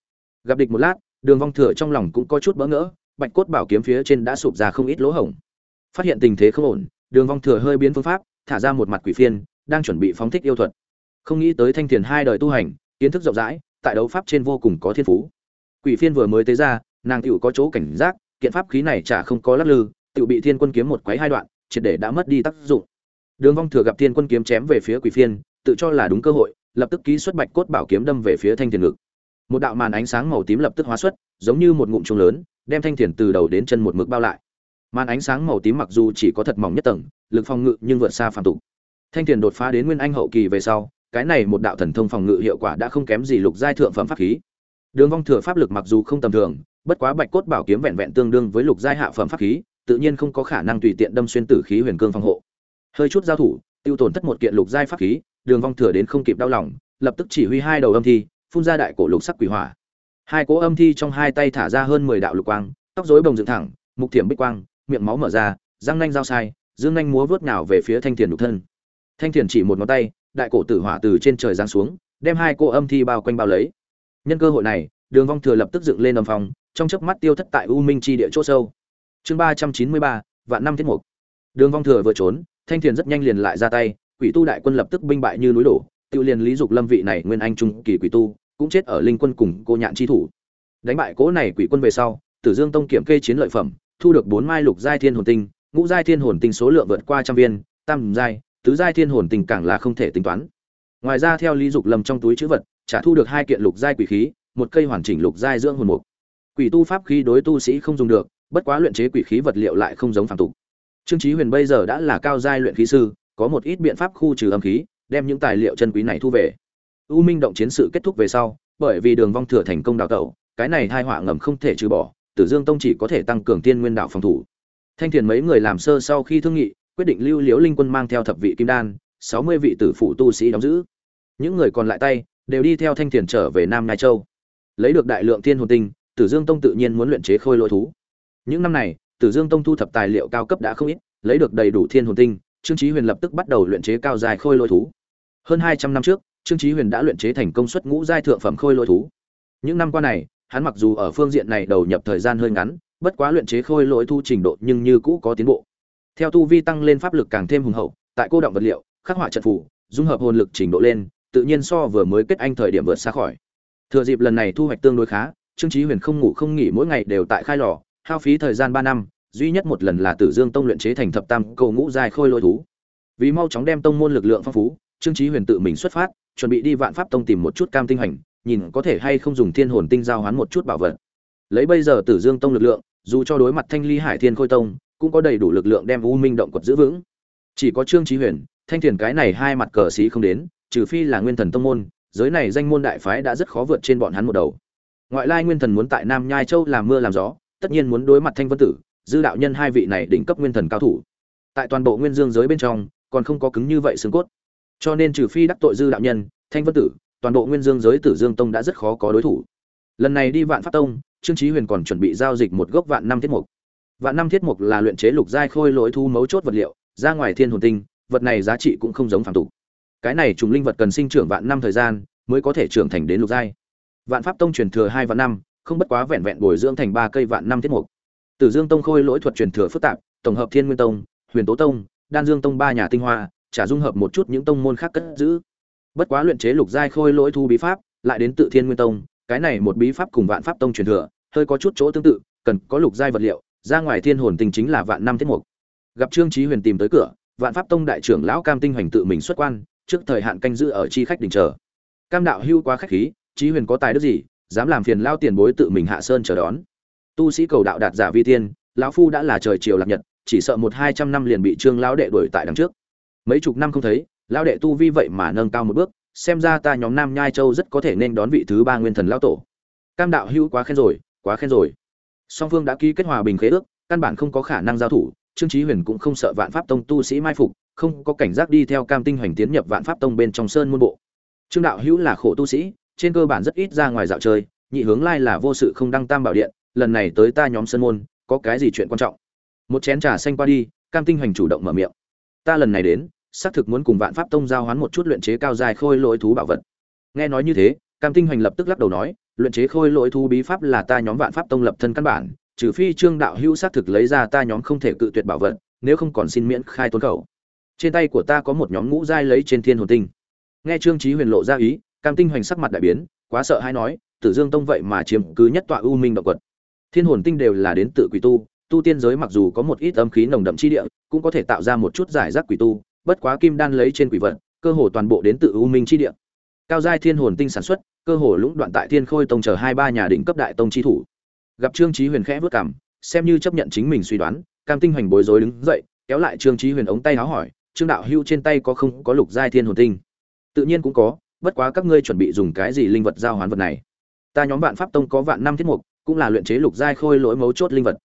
Gặp địch một lát, đường vong thừa trong lòng cũng có chút bỡ ngỡ, bạch cốt bảo kiếm phía trên đã sụp ra không ít lỗ hổng. Phát hiện tình thế không ổn, đường vong thừa hơi biến phương pháp, thả ra một mặt quỷ phiên, đang chuẩn bị phóng thích yêu thuật. Không nghĩ tới thanh thiền hai đời tu hành, kiến thức rộng rãi tại đấu pháp trên vô cùng có thiên phú. Quỷ phiên vừa mới tế ra, nàng tựu có chỗ cảnh giác, kiện pháp khí này chả không có lắc lư tựu bị thiên quân kiếm một quấy hai đoạn, triệt để đã mất đi tác dụng. Đường vong thừa gặp thiên quân kiếm chém về phía quỷ phiên, tự cho là đúng cơ hội, lập tức ký xuất bạch cốt bảo kiếm đâm về phía thanh thiền ngực. Một đạo màn ánh sáng màu tím lập tức hóa xuất, giống như một ngụm trùng lớn, đem thanh thiền từ đầu đến chân một mực bao lại. Màn ánh sáng màu tím mặc dù chỉ có thật mỏng nhất tầng, lực phòng ngự nhưng vượt xa phàm tục. Thanh thiền đột phá đến nguyên anh hậu kỳ về sau cái này một đạo thần thông phòng ngự hiệu quả đã không kém gì lục giai thượng phẩm pháp khí. Đường vong thừa pháp lực mặc dù không tầm thường, bất quá bạch cốt bảo kiếm vẹn vẹn tương đương với lục giai hạ phẩm pháp khí, tự nhiên không có khả năng tùy tiện đâm xuyên tử khí huyền cương phòng hộ. Hơi chút giao thủ, tiêu tổn thất một kiện lục giai pháp khí, đường vong thừa đến không kịp đau lòng, lập tức chỉ huy hai đầu âm thi, phun ra đại cổ lục sắc quỷ hỏa. Hai cỗ âm thi trong hai tay thả ra hơn mười đạo lục quang, tóc rối bồng dựng thẳng, mục tiệm bích quang, miệng máu mở ra, răng nanh giao sai, dương nanh múa vút nào về phía thanh tiền đục thân. Thanh tiền chỉ một ngón tay đại cổ tử hỏa từ trên trời giáng xuống, đem hai cô âm thi bao quanh bao lấy. Nhân cơ hội này, đường vong thừa lập tức dựng lên âm phòng trong chớp mắt tiêu thất tại u minh chi địa chỗ sâu. Chương ba trăm chín mươi ba, vạn năm thiết mục. Đường vong thừa vừa trốn, thanh thiền rất nhanh liền lại ra tay, quỷ tu đại quân lập tức binh bại như núi đổ, tự liền lý dục lâm vị này nguyên anh trung kỳ quỷ tu, cũng chết ở linh quân cùng cô nhạn chi thủ. Đánh bại cố này quỷ quân về sau, tử dương tông kiểm kê chiến lợi phẩm, thu được bốn mai lục giai thiên hồn tinh, ngũ giai thiên hồn tinh số lượng vượt qua trăm viên, tam giai tứ giai thiên hồn tình càng là không thể tính toán. Ngoài ra, theo lý dục lâm trong túi trữ vật, trả thu được hai kiện lục giai quỷ khí, một cây hoàn chỉnh lục giai dưỡng hồn mục. Quỷ tu pháp khí đối tu sĩ không dùng được, bất quá luyện chế quỷ khí vật liệu lại không giống phàm tục. Trương chí huyền bây giờ đã là cao giai luyện khí sư, có một ít biện pháp khu trừ âm khí, đem những tài liệu chân quý này thu về. U minh động chiến sự kết thúc về sau, bởi vì đường vong thừa thành công đào tẩu, cái này hai họa ngầm không thể trừ bỏ, tử dương tông chỉ có thể tăng cường tiên nguyên đạo phòng thủ. Thanh thiền mấy người làm sơ sau khi thương nghị quyết định lưu liễu linh quân mang theo thập vị kim đan, sáu mươi vị tử phụ tu sĩ đóng giữ. Những người còn lại tay đều đi theo thanh thiền trở về nam nai châu. Lấy được đại lượng thiên hồn tinh, tử dương tông tự nhiên muốn luyện chế khôi lỗi thú. Những năm này, tử dương tông thu thập tài liệu cao cấp đã không ít, lấy được đầy đủ thiên hồn tinh, trương chí huyền lập tức bắt đầu luyện chế cao dài khôi lỗi thú. Hơn hai trăm năm trước, trương chí huyền đã luyện chế thành công suất ngũ giai thượng phẩm khôi lỗi thú. Những năm qua này, hắn mặc dù ở phương diện này đầu nhập thời gian hơi ngắn, bất quá luyện chế khôi lỗi thu trình độ nhưng như cũ có tiến bộ theo tu vi tăng lên pháp lực càng thêm hùng hậu, tại cô động vật liệu, khắc họa trận phù, dung hợp hồn lực trình độ lên, tự nhiên so vừa mới kết anh thời điểm vượt xa khỏi. Thừa dịp lần này thu hoạch tương đối khá, trương chí huyền không ngủ không nghỉ mỗi ngày đều tại khai lò, hao phí thời gian ba năm, duy nhất một lần là tử dương tông luyện chế thành thập tam cầu ngũ giai khôi lôi thú. Vì mau chóng đem tông môn lực lượng phong phú, trương chí huyền tự mình xuất phát, chuẩn bị đi vạn pháp tông tìm một chút cam tinh hành nhìn có thể hay không dùng thiên hồn tinh giao hoán một chút bảo vật. Lấy bây giờ tử dương tông lực lượng, dù cho đối mặt thanh ly hải thiên khôi tông cũng có đầy đủ lực lượng đem u minh động quật giữ vững. Chỉ có trương chí huyền, thanh thiền cái này hai mặt cờ sĩ không đến, trừ phi là nguyên thần tông môn, giới này danh môn đại phái đã rất khó vượt trên bọn hắn một đầu. Ngoại lai nguyên thần muốn tại nam nhai châu làm mưa làm gió, tất nhiên muốn đối mặt thanh vân tử, dư đạo nhân hai vị này đỉnh cấp nguyên thần cao thủ. Tại toàn bộ nguyên dương giới bên trong, còn không có cứng như vậy xương cốt. Cho nên trừ phi đắc tội dư đạo nhân, thanh vân tử, toàn bộ nguyên dương giới tử dương tông đã rất khó có đối thủ. Lần này đi vạn pháp tông, trương chí huyền còn chuẩn bị giao dịch một gốc vạn năm tiết mục vạn năm thiết mục là luyện chế lục giai khôi lỗi thu mấu chốt vật liệu, ra ngoài thiên hồn tinh, vật này giá trị cũng không giống phàm tục. Cái này trùng linh vật cần sinh trưởng vạn năm thời gian mới có thể trưởng thành đến lục giai. Vạn pháp tông truyền thừa hai vạn năm, không bất quá vẹn vẹn bồi dưỡng thành ba cây vạn năm thiết mục. Tử dương tông khôi lỗi thuật truyền thừa phức tạp, tổng hợp thiên nguyên tông, huyền tố tông, đan dương tông ba nhà tinh hoa trả dung hợp một chút những tông môn khác cất giữ. Bất quá luyện chế lục giai khôi lỗi thu bí pháp, lại đến tự thiên nguyên tông, cái này một bí pháp cùng vạn pháp tông truyền thừa, hơi có chút chỗ tương tự, cần có lục giai vật liệu ra ngoài thiên hồn tinh chính là vạn năm thiết mục. Gặp trương trí huyền tìm tới cửa, vạn pháp tông đại trưởng lão cam tinh hoành tự mình xuất quan, trước thời hạn canh giữ ở chi khách đình chờ. Cam đạo hưu quá khách khí trí huyền có tài đức gì, dám làm phiền lao tiền bối tự mình hạ sơn chờ đón. Tu sĩ cầu đạo đạt giả vi tiên, lão phu đã là trời chiều lạc nhật, chỉ sợ một hai trăm năm liền bị trương lão đệ đuổi tại đằng trước. Mấy chục năm không thấy, lão đệ tu vi vậy mà nâng cao một bước, xem ra ta nhóm nam nhai châu rất có thể nên đón vị thứ ba nguyên thần lão tổ. Cam đạo hữu quá khen rồi, quá khen rồi song phương đã ký kết hòa bình khế ước, căn bản không có khả năng giao thủ, trương chí huyền cũng không sợ vạn pháp tông tu sĩ mai phục, không có cảnh giác đi theo cam tinh hoành tiến nhập vạn pháp tông bên trong sơn môn bộ. Trương đạo hữu là khổ tu sĩ, trên cơ bản rất ít ra ngoài dạo chơi, nhị hướng lai là vô sự không đăng tam bảo điện, lần này tới ta nhóm sơn môn, có cái gì chuyện quan trọng? Một chén trà xanh qua đi, cam tinh hoành chủ động mở miệng. Ta lần này đến, xác thực muốn cùng vạn pháp tông giao hoán một chút luyện chế cao dài khôi lỗi thú bảo vật. Nghe nói như thế, cam tinh hoành lập tức lắc đầu nói luyện chế khôi lỗi thú bí pháp là ta nhóm vạn pháp tông lập thân căn bản, trừ phi trương đạo hữu xác thực lấy ra ta nhóm không thể cự tuyệt bảo vật, nếu không còn xin miễn khai tốn khẩu. Trên tay của ta có một nhóm ngũ giai lấy trên thiên hồn tinh. Nghe trương trí huyền lộ ra ý, cam tinh hoành sắc mặt đại biến, quá sợ hay nói, tử dương tông vậy mà chiếm cứ nhất tọa u minh động quật. Thiên hồn tinh đều là đến tự quỷ tu tu tiên giới mặc dù có một ít âm khí nồng đậm chi địa, cũng có thể tạo ra một chút giải rác quỷ tu, bất quá kim đan lấy trên quỷ vật, cơ hồ toàn bộ đến tự u minh chi địa cao giai thiên hồn tinh sản xuất, cơ hồ lũng đoạn tại thiên khôi tông chờ hai ba nhà đỉnh cấp đại tông chi thủ. Gặp trương trí huyền khẽ vớt cảm xem như chấp nhận chính mình suy đoán, cam tinh hoành bối rối đứng dậy, kéo lại trương trí huyền ống tay háo hỏi, trương đạo hưu trên tay có không, có lục giai thiên hồn tinh? Tự nhiên cũng có, bất quá các ngươi chuẩn bị dùng cái gì linh vật giao hoán vật này? Ta nhóm vạn pháp tông có vạn năm thiết mục, cũng là luyện chế lục giai khôi lỗi mấu chốt linh vật.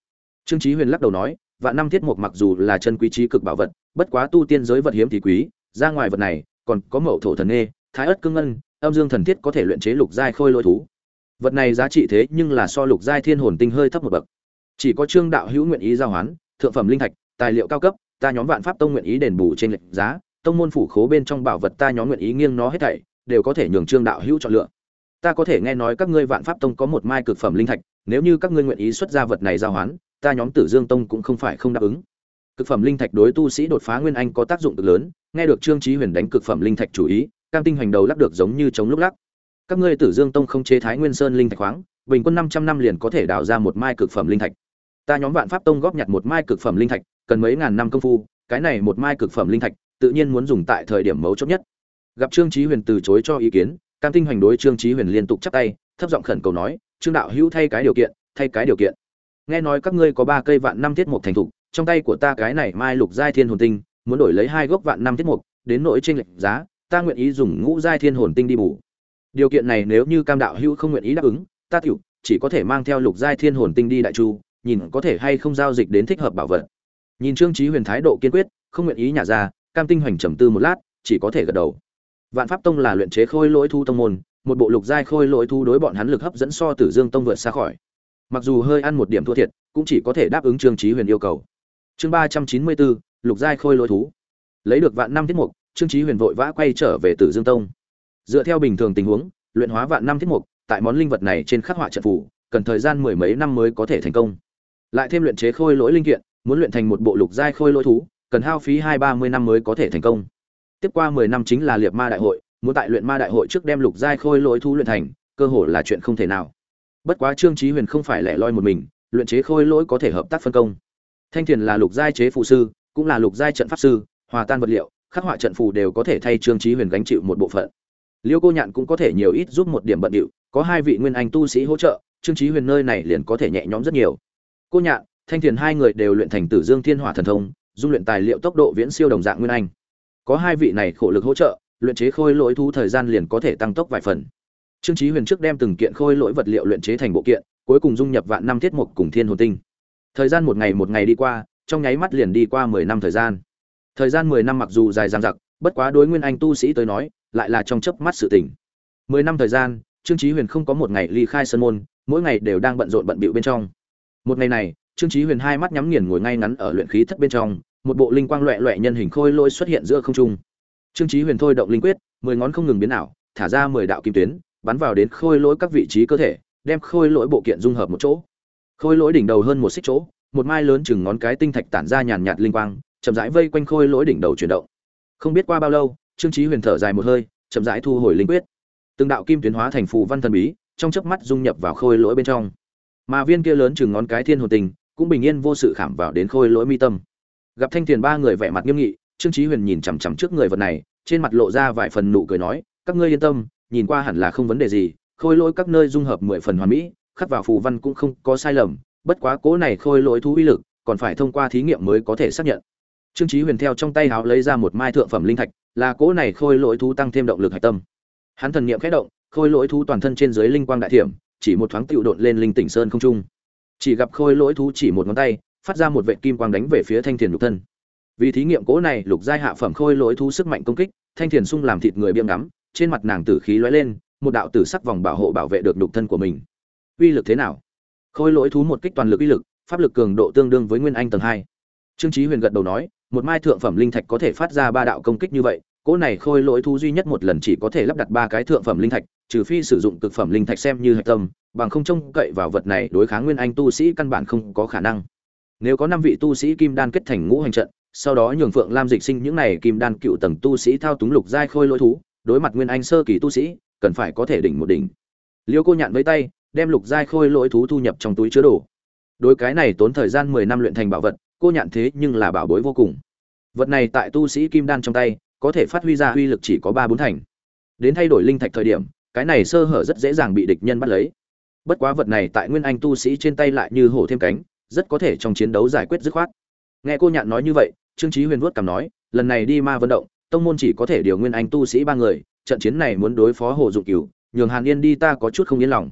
Trương chí huyền lắc đầu nói, vạn năm thiết mục mặc dù là chân quý trí cực bảo vật, bất quá tu tiên giới vật hiếm thì quý, ra ngoài vật này, còn có mậu thổ thần nghê thái ất cương ngân, âm dương thần thiết có thể luyện chế lục giai khôi lỗi thú. Vật này giá trị thế nhưng là so lục giai thiên hồn tinh hơi thấp một bậc. Chỉ có trương đạo hữu nguyện ý giao hoán, thượng phẩm linh thạch, tài liệu cao cấp, ta nhóm vạn pháp tông nguyện ý đền bù trên lệnh giá, tông môn phủ khố bên trong bảo vật ta nhóm nguyện ý nghiêng nó hết thảy, đều có thể nhường trương đạo hữu chọn lựa. Ta có thể nghe nói các ngươi vạn pháp tông có một mai cực phẩm linh thạch, nếu như các ngươi nguyện ý xuất ra vật này giao hoán, ta nhóm tử dương tông cũng không phải không đáp ứng. Cực phẩm linh thạch đối tu sĩ đột phá nguyên anh có tác dụng cực lớn, nghe được trương trí huyền đánh cực phẩm linh thạch chủ ý cam tinh hoành đầu lắc được giống như chống lúc lắc. Các ngươi tử dương tông không chế thái nguyên sơn linh thạch khoáng, bình quân năm trăm năm liền có thể đào ra một mai cực phẩm linh thạch. Ta nhóm vạn pháp tông góp nhặt một mai cực phẩm linh thạch, cần mấy ngàn năm công phu, cái này một mai cực phẩm linh thạch, tự nhiên muốn dùng tại thời điểm mấu chốt nhất. Gặp trương trí huyền từ chối cho ý kiến, cam tinh hoành đối trương trí huyền liên tục chắp tay, thấp giọng khẩn cầu nói, trương đạo hữu thay cái điều kiện, thay cái điều kiện. Nghe nói các ngươi có ba cây vạn năm thiết mục thành thục, trong tay của ta cái này mai lục giai thiên hồn tinh, muốn đổi lấy hai gốc vạn năm thiết mục đến nội trên lệnh giá ta nguyện ý dùng ngũ giai thiên hồn tinh đi bù. Điều kiện này nếu như cam đạo hữu không nguyện ý đáp ứng, ta tiểu, chỉ có thể mang theo lục giai thiên hồn tinh đi đại chu, nhìn có thể hay không giao dịch đến thích hợp bảo vật. Nhìn trương trí huyền thái độ kiên quyết, không nguyện ý nhả ra, cam tinh hoành trầm tư một lát, chỉ có thể gật đầu. Vạn pháp tông là luyện chế khôi lỗi thu tông môn, một bộ lục giai khôi lỗi thu đối bọn hắn lực hấp dẫn so tử dương tông vượt xa khỏi. Mặc dù hơi ăn một điểm thua thiệt, cũng chỉ có thể đáp ứng trương trí huyền yêu cầu. Chương ba trăm chín mươi bốn, lục giai khôi lỗi thú. Lấy được vạn năm tiết mục trương Chí huyền vội vã quay trở về tử dương tông. Dựa theo bình thường tình huống, luyện hóa vạn năm thiết mục, tại món linh vật này trên khắc họa trận phủ cần thời gian mười mấy năm mới có thể thành công. Lại thêm luyện chế khôi lỗi linh kiện, muốn luyện thành một bộ lục giai khôi lỗi thú, cần hao phí hai ba mươi năm mới có thể thành công. Tiếp qua mười năm chính là liệt ma đại hội, muốn tại luyện ma đại hội trước đem lục giai khôi lỗi thú luyện thành, cơ hội là chuyện không thể nào. Bất quá trương chí huyền không phải lẻ loi một mình, luyện chế khôi lỗi có thể hợp tác phân công. Thanh thiền là lục giai chế phụ sư, cũng là lục giai trận pháp sư, hòa tan vật liệu khắc họa trận phù đều có thể thay trương chí huyền gánh chịu một bộ phận. Liêu cô nhạn cũng có thể nhiều ít giúp một điểm bận điệu, có hai vị nguyên anh tu sĩ hỗ trợ, trương chí huyền nơi này liền có thể nhẹ nhõm rất nhiều. Cô nhạn, thanh thiền hai người đều luyện thành tử dương thiên hỏa thần thông, dung luyện tài liệu tốc độ viễn siêu đồng dạng nguyên anh. Có hai vị này khổ lực hỗ trợ, luyện chế khôi lỗi thu thời gian liền có thể tăng tốc vài phần. Trương chí huyền trước đem từng kiện khôi lỗi vật liệu luyện chế thành bộ kiện, cuối cùng dung nhập vạn năm thiết mục cùng thiên hồn tinh. Thời gian một ngày một ngày đi qua, trong nháy mắt liền đi qua mười năm thời gian thời gian mười năm mặc dù dài dằng dặc, bất quá đối nguyên anh tu sĩ tới nói, lại là trong chớp mắt sự tỉnh mười năm thời gian, trương chí huyền không có một ngày ly khai sân môn, mỗi ngày đều đang bận rộn bận bịu bên trong. Một ngày này, trương chí huyền hai mắt nhắm nghiền ngồi ngay ngắn ở luyện khí thất bên trong, một bộ linh quang loẹt loẹt nhân hình khôi lôi xuất hiện giữa không trung. Trương chí huyền thôi động linh quyết, mười ngón không ngừng biến ảo, thả ra mười đạo kim tuyến, bắn vào đến khôi lỗi các vị trí cơ thể, đem khôi lỗi bộ kiện dung hợp một chỗ. Khôi lỗi đỉnh đầu hơn một xích chỗ, một mai lớn chừng ngón cái tinh thạch tản ra nhàn nhạt linh quang chậm rãi vây quanh khôi lỗi đỉnh đầu chuyển động. Không biết qua bao lâu, trương chí huyền thở dài một hơi, chậm rãi thu hồi linh quyết. Từng đạo kim tuyến hóa thành phù văn thần bí, trong chớp mắt dung nhập vào khôi lỗi bên trong. Mà viên kia lớn chừng ngón cái thiên hồn tình, cũng bình yên vô sự khảm vào đến khôi lỗi mi tâm. Gặp thanh tiền ba người vẻ mặt nghiêm nghị, trương chí huyền nhìn chằm chằm trước người vật này, trên mặt lộ ra vài phần nụ cười nói, các ngươi yên tâm, nhìn qua hẳn là không vấn đề gì, khôi lỗi các nơi dung hợp mười phần hoàn mỹ, khắc vào phù văn cũng không có sai lầm, bất quá cố này khôi lỗi thú uy lực, còn phải thông qua thí nghiệm mới có thể xác nhận trương chí huyền theo trong tay háo lấy ra một mai thượng phẩm linh thạch, là cố này khôi lỗi thú tăng thêm động lực hạch tâm. Hắn thần niệm khẽ động, khôi lỗi thú toàn thân trên dưới linh quang đại thiểm, chỉ một thoáng tựu đột lên linh tỉnh sơn không trung. Chỉ gặp khôi lỗi thú chỉ một ngón tay, phát ra một vệt kim quang đánh về phía thanh thiền lục thân. Vì thí nghiệm cố này, lục giai hạ phẩm khôi lỗi thú sức mạnh công kích, thanh thiền sung làm thịt người biêm ngắm, trên mặt nàng tử khí lóe lên, một đạo tử sắc vòng bảo hộ bảo vệ được lục thân của mình. Uy lực thế nào? Khôi lỗi thú một kích toàn lực uy lực, pháp lực cường độ tương đương với nguyên anh tầng hai. Trương chí huyền gật đầu nói một mai thượng phẩm linh thạch có thể phát ra ba đạo công kích như vậy, cỗ này khôi lỗi thú duy nhất một lần chỉ có thể lắp đặt ba cái thượng phẩm linh thạch, trừ phi sử dụng cực phẩm linh thạch xem như hạch tâm, bằng không trông cậy vào vật này đối kháng nguyên anh tu sĩ căn bản không có khả năng. Nếu có năm vị tu sĩ kim đan kết thành ngũ hành trận, sau đó nhường phượng lam dịch sinh những này kim đan cựu tầng tu sĩ thao túng lục giai khôi lỗi thú, đối mặt nguyên anh sơ kỳ tu sĩ, cần phải có thể đỉnh một đỉnh. Liêu cô nhạn với tay, đem lục giai khôi lỗi thú thu nhập trong túi chứa đồ. Đối cái này tốn thời gian mười năm luyện thành bảo vật cô nhạn thế nhưng là bảo bối vô cùng. Vật này tại tu sĩ kim đan trong tay, có thể phát huy ra uy lực chỉ có ba bốn thành. Đến thay đổi linh thạch thời điểm, cái này sơ hở rất dễ dàng bị địch nhân bắt lấy. Bất quá vật này tại nguyên anh tu sĩ trên tay lại như hổ thêm cánh, rất có thể trong chiến đấu giải quyết dứt khoát. Nghe cô nhạn nói như vậy, trương chí huyền vuốt cằm nói, lần này đi ma vận động, tông môn chỉ có thể điều nguyên anh tu sĩ ba người, trận chiến này muốn đối phó hồ dụng cửu, nhường hàn yên đi ta có chút không yên lòng.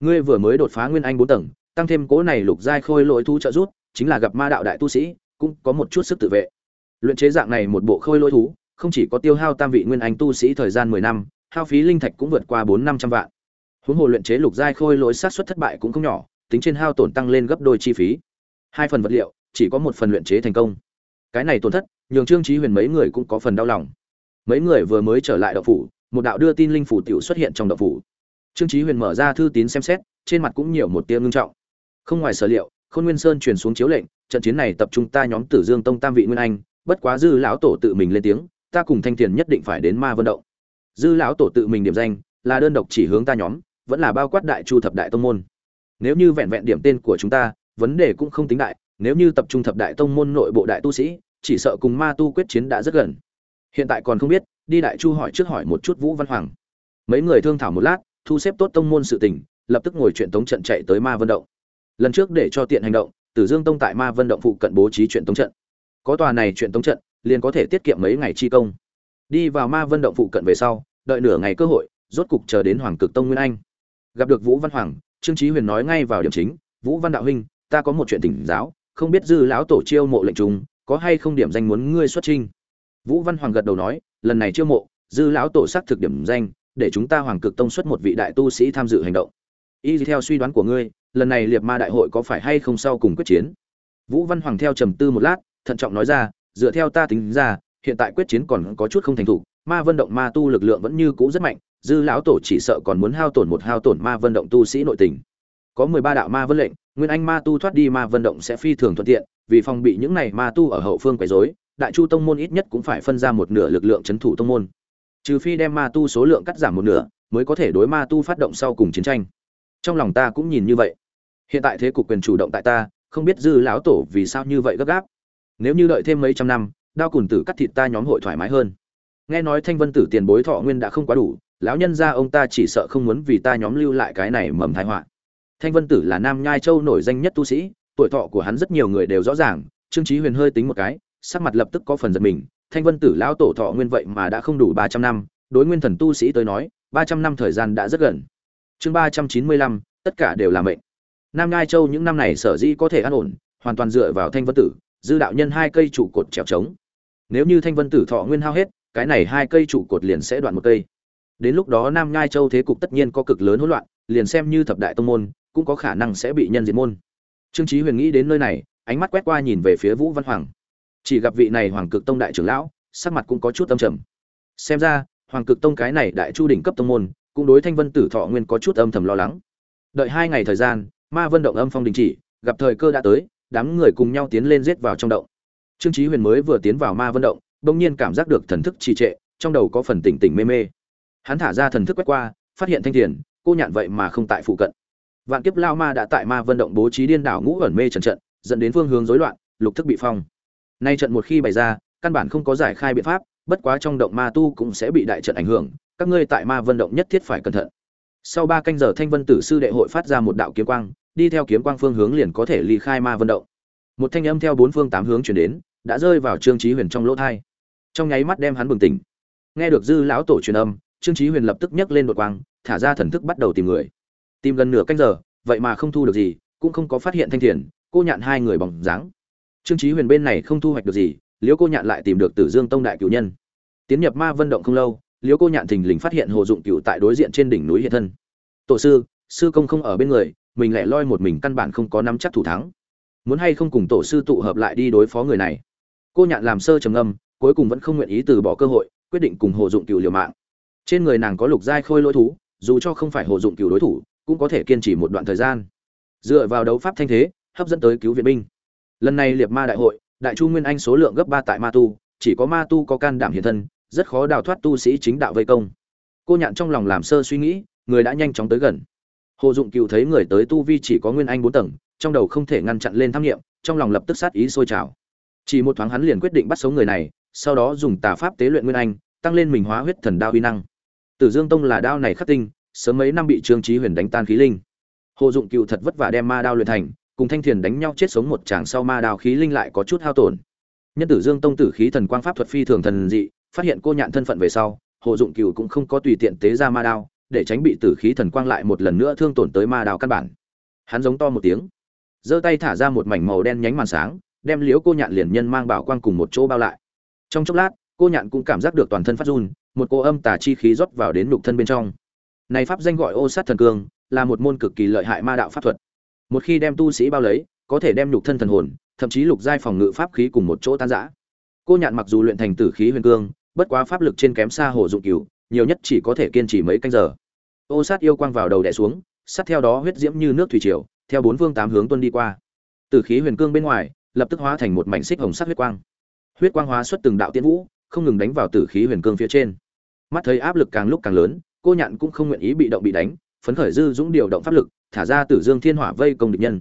Ngươi vừa mới đột phá nguyên anh bốn tầng, tăng thêm cố này lục giai khôi lỗi thu trợ rút chính là gặp ma đạo đại tu sĩ, cũng có một chút sức tự vệ. Luyện chế dạng này một bộ khôi lỗi thú, không chỉ có tiêu hao tam vị nguyên anh tu sĩ thời gian mười năm, hao phí linh thạch cũng vượt qua bốn năm trăm vạn. Huống hồ luyện chế lục giai khôi lỗi sát xuất thất bại cũng không nhỏ, tính trên hao tổn tăng lên gấp đôi chi phí. Hai phần vật liệu, chỉ có một phần luyện chế thành công. Cái này tổn thất, nhường trương trí huyền mấy người cũng có phần đau lòng. Mấy người vừa mới trở lại đậu phủ, một đạo đưa tin linh phủ tiểu xuất hiện trong đậu phủ. Trương trí huyền mở ra thư tín xem xét, trên mặt cũng nhiều một tia ngưng trọng. Không ngoài sở liệu khôn nguyên sơn truyền xuống chiếu lệnh, trận chiến này tập trung ta nhóm tử dương tông tam vị nguyên anh, bất quá dư lão tổ tự mình lên tiếng, ta cùng thanh tiền nhất định phải đến ma vân động. Dư lão tổ tự mình điểm danh, là đơn độc chỉ hướng ta nhóm, vẫn là bao quát đại chu thập đại tông môn. Nếu như vẹn vẹn điểm tên của chúng ta, vấn đề cũng không tính đại, nếu như tập trung thập đại tông môn nội bộ đại tu sĩ, chỉ sợ cùng ma tu quyết chiến đã rất gần. Hiện tại còn không biết, đi đại chu hỏi trước hỏi một chút vũ văn hoàng. Mấy người thương thảo một lát, thu xếp tốt tông môn sự tình, lập tức ngồi chuyện tống trận chạy tới ma vân động lần trước để cho tiện hành động, tử dương tông tại ma vân động phụ cận bố trí chuyện tống trận. Có tòa này chuyện tống trận, liền có thể tiết kiệm mấy ngày chi công. Đi vào ma vân động phụ cận về sau, đợi nửa ngày cơ hội, rốt cục chờ đến hoàng cực tông nguyên anh. Gặp được vũ văn hoàng, trương trí huyền nói ngay vào điểm chính, vũ văn đạo huynh, ta có một chuyện tỉnh giáo, không biết dư lão tổ chiêu mộ lệnh trùng, có hay không điểm danh muốn ngươi xuất trinh vũ văn hoàng gật đầu nói, lần này chiêu mộ, dư lão tổ xác thực điểm danh, để chúng ta hoàng cực tông xuất một vị đại tu sĩ tham dự hành động. Y theo suy đoán của ngươi lần này liệt ma đại hội có phải hay không sau cùng quyết chiến? Vũ văn hoàng theo trầm tư một lát, thận trọng nói ra, dựa theo ta tính ra, hiện tại quyết chiến còn có chút không thành thục, ma vân động ma tu lực lượng vẫn như cũ rất mạnh, dư lão tổ chỉ sợ còn muốn hao tổn một hao tổn ma vân động tu sĩ nội tình. Có mười ba đạo ma vân lệnh, nguyên anh ma tu thoát đi ma vân động sẽ phi thường thuận tiện, vì phòng bị những này ma tu ở hậu phương quấy rối, đại chu tông môn ít nhất cũng phải phân ra một nửa lực lượng chấn thủ tông môn. Trừ phi đem ma tu số lượng cắt giảm một nửa, mới có thể đối ma tu phát động sau cùng chiến tranh. Trong lòng ta cũng nhìn như vậy hiện tại thế cục quyền chủ động tại ta, không biết dư lão tổ vì sao như vậy gấp gáp. Nếu như đợi thêm mấy trăm năm, đao cùn tử cắt thịt ta nhóm hội thoải mái hơn. Nghe nói thanh vân tử tiền bối thọ nguyên đã không quá đủ, lão nhân gia ông ta chỉ sợ không muốn vì ta nhóm lưu lại cái này mầm thái họa. Thanh vân tử là nam nhai châu nổi danh nhất tu sĩ, tuổi thọ của hắn rất nhiều người đều rõ ràng, trương trí huyền hơi tính một cái, sắc mặt lập tức có phần giật mình, thanh vân tử lão tổ thọ nguyên vậy mà đã không đủ ba trăm năm, đối nguyên thần tu sĩ tới nói, ba trăm năm thời gian đã rất gần. Chương ba trăm chín mươi lăm, tất cả đều là mệnh nam nhai châu những năm này sở dĩ có thể an ổn, hoàn toàn dựa vào thanh vân tử, dư đạo nhân hai cây trụ cột trèo trống. Nếu như thanh vân tử thọ nguyên hao hết, cái này hai cây trụ cột liền sẽ đoạn một cây. Đến lúc đó nam nhai châu thế cục tất nhiên có cực lớn hỗn loạn, liền xem như thập đại tông môn, cũng có khả năng sẽ bị nhân diệt môn. Trương chí huyền nghĩ đến nơi này, ánh mắt quét qua nhìn về phía vũ văn hoàng. Chỉ gặp vị này hoàng cực tông đại trưởng lão, sắc mặt cũng có chút âm trầm. Xem ra, hoàng cực tông cái này đại chu đỉnh cấp tông môn, cũng đối thanh vân tử thọ nguyên có chút âm thầm lo lắng. Đợi hai ngày thời gian ma vân động âm phong đình chỉ, gặp thời cơ đã tới, đám người cùng nhau tiến lên giết vào trong động. Trương chí huyền mới vừa tiến vào ma vân động, bỗng nhiên cảm giác được thần thức trì trệ, trong đầu có phần tỉnh tỉnh mê mê. Hắn thả ra thần thức quét qua, phát hiện thanh thiền, cô nhạn vậy mà không tại phụ cận. Vạn kiếp lao ma đã tại ma vân động bố trí điên đảo ngũ ẩn mê trần trận, dẫn đến phương hướng rối loạn, lục thức bị phong. Nay trận một khi bày ra, căn bản không có giải khai biện pháp, bất quá trong động ma tu cũng sẽ bị đại trận ảnh hưởng, các ngươi tại ma vân động nhất thiết phải cẩn thận. Sau ba canh giờ thanh vân tử sư đệ hội phát ra một đạo kiếm quang đi theo kiếm quang phương hướng liền có thể ly khai ma vân động. Một thanh âm theo bốn phương tám hướng truyền đến, đã rơi vào trương chí huyền trong lỗ tai. trong nháy mắt đem hắn bừng tỉnh. Nghe được dư lão tổ truyền âm, trương chí huyền lập tức nhấc lên đột quang, thả ra thần thức bắt đầu tìm người. Tìm gần nửa canh giờ, vậy mà không thu được gì, cũng không có phát hiện thanh thiền, cô nhạn hai người bóng dáng. Trương chí huyền bên này không thu hoạch được gì, liễu cô nhạn lại tìm được tử dương tông đại cửu nhân. Tiến nhập ma vân động không lâu, liễu cô nhạn thình lình phát hiện hồ dụng cửu tại đối diện trên đỉnh núi hiện thân. Tổ sư sư công không ở bên người mình lại loi một mình căn bản không có nắm chắc thủ thắng. Muốn hay không cùng tổ sư tụ hợp lại đi đối phó người này. Cô nhạn làm sơ trầm âm cuối cùng vẫn không nguyện ý từ bỏ cơ hội, quyết định cùng hồ dụng cựu liều mạng. Trên người nàng có lục giai khôi lỗi thú, dù cho không phải hồ dụng cựu đối thủ, cũng có thể kiên trì một đoạn thời gian. Dựa vào đấu pháp thanh thế, hấp dẫn tới cứu viện binh. Lần này liệt ma đại hội, đại chu nguyên anh số lượng gấp ba tại ma tu, chỉ có ma tu có can đảm hiện thân, rất khó đào thoát tu sĩ chính đạo vây công. Cô nhạn trong lòng làm sơ suy nghĩ, người đã nhanh chóng tới gần hồ dụng cựu thấy người tới tu vi chỉ có nguyên anh bốn tầng, trong đầu không thể ngăn chặn lên tham nghiệm trong lòng lập tức sát ý sôi trào. Chỉ một thoáng hắn liền quyết định bắt sống người này, sau đó dùng tà pháp tế luyện nguyên anh, tăng lên mình hóa huyết thần đao uy năng. Tử dương tông là đao này khắc tinh, sớm mấy năm bị trương trí huyền đánh tan khí linh. Hồ dụng cựu thật vất vả đem ma đao luyện thành, cùng thanh thiền đánh nhau chết sống một chàng sau ma đao khí linh lại có chút hao tổn. Nhân tử dương tông tử khí thần quang pháp thuật phi thường thần dị, phát hiện cô nhạn thân phận về sau, hồ dụng cựu cũng không có tùy tiện tế ra ma đao để tránh bị tử khí thần quang lại một lần nữa thương tổn tới ma đào căn bản. Hắn giống to một tiếng, giơ tay thả ra một mảnh màu đen nhánh màn sáng, đem liếu cô nhạn liền nhân mang bảo quang cùng một chỗ bao lại. Trong chốc lát, cô nhạn cũng cảm giác được toàn thân phát run, một cô âm tà chi khí rót vào đến nhục thân bên trong. Này pháp danh gọi ô sát thần cương, là một môn cực kỳ lợi hại ma đạo pháp thuật. Một khi đem tu sĩ bao lấy, có thể đem nhục thân thần hồn, thậm chí lục giai phòng ngự pháp khí cùng một chỗ tan rã. Cô nhạn mặc dù luyện thành tử khí huyền cương, bất quá pháp lực trên kém xa hồ dụng cửu, nhiều nhất chỉ có thể kiên trì mấy canh giờ ô sát yêu quang vào đầu đè xuống, sát theo đó huyết diễm như nước thủy triều, theo bốn phương tám hướng tuân đi qua. Tử khí huyền cương bên ngoài, lập tức hóa thành một mảnh xích hồng sắc huyết quang. Huyết quang hóa xuất từng đạo tiên vũ, không ngừng đánh vào tử khí huyền cương phía trên. Mắt thấy áp lực càng lúc càng lớn, cô nhạn cũng không nguyện ý bị động bị đánh, phấn khởi dư dũng điều động pháp lực, thả ra tử dương thiên hỏa vây công địch nhân.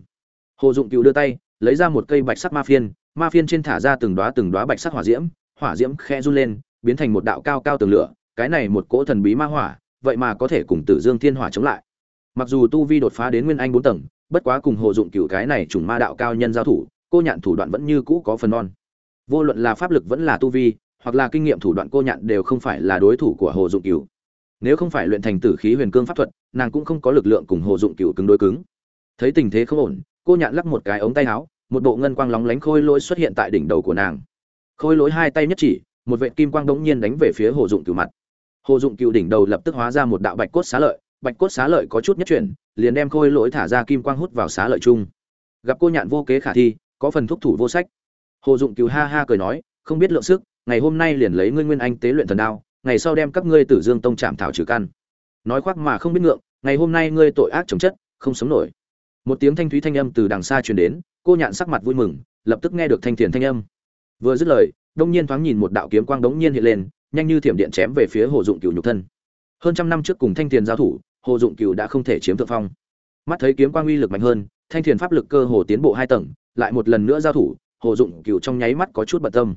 Hồ dụng cựu đưa tay, lấy ra một cây bạch sắc ma phiên ma phiên trên thả ra từng đóa từng đóa bạch sắc hỏa diễm hỏa diễm khe run lên, biến thành một đạo cao cao tường lửa, cái này một cỗ thần bí ma hỏa vậy mà có thể cùng tử dương thiên hỏa chống lại. Mặc dù tu vi đột phá đến nguyên anh bốn tầng, bất quá cùng hồ dụng Cửu cái này trùng ma đạo cao nhân giao thủ, cô nhạn thủ đoạn vẫn như cũ có phần non vô luận là pháp lực vẫn là tu vi, hoặc là kinh nghiệm thủ đoạn cô nhạn đều không phải là đối thủ của hồ dụng cửu. Nếu không phải luyện thành tử khí huyền cương pháp thuật, nàng cũng không có lực lượng cùng hồ dụng cửu cứng đối cứng. Thấy tình thế không ổn, cô nhạn lắc một cái ống tay áo, một bộ ngân quang lóng lánh khôi lỗi xuất hiện tại đỉnh đầu của nàng. Khôi lỗi hai tay nhất chỉ, một vệt kim quang đống nhiên đánh về phía hồ dụng cửu mặt hồ dụng cựu đỉnh đầu lập tức hóa ra một đạo bạch cốt xá lợi, bạch cốt xá lợi có chút nhất chuyển, liền đem khôi lỗi thả ra kim quang hút vào xá lợi chung. Gặp cô nhạn vô kế khả thi, có phần thúc thủ vô sách. Hồ dụng cựu ha ha cười nói, không biết lượng sức, ngày hôm nay liền lấy ngươi nguyên anh tế luyện thần đao, ngày sau đem các ngươi tử dương tông chạm thảo trừ căn. Nói khoác mà không biết ngượng, ngày hôm nay ngươi tội ác chống chất, không sống nổi. Một tiếng thanh thúy thanh âm từ đằng xa truyền đến, cô nhạn sắc mặt vui mừng, lập tức nghe được thanh thiền thanh âm. Vừa dứt lời, đông nhiên thoáng nhìn một đạo kiếm quang đống nhiên hiện lên nhanh như thiểm điện chém về phía hồ dụng cửu nhục thân. Hơn trăm năm trước cùng thanh thiền giao thủ, hồ dụng cửu đã không thể chiếm thượng phong. Mắt thấy kiếm quang uy lực mạnh hơn, thanh thiền pháp lực cơ hồ tiến bộ hai tầng, lại một lần nữa giao thủ, hồ dụng cửu trong nháy mắt có chút bận tâm.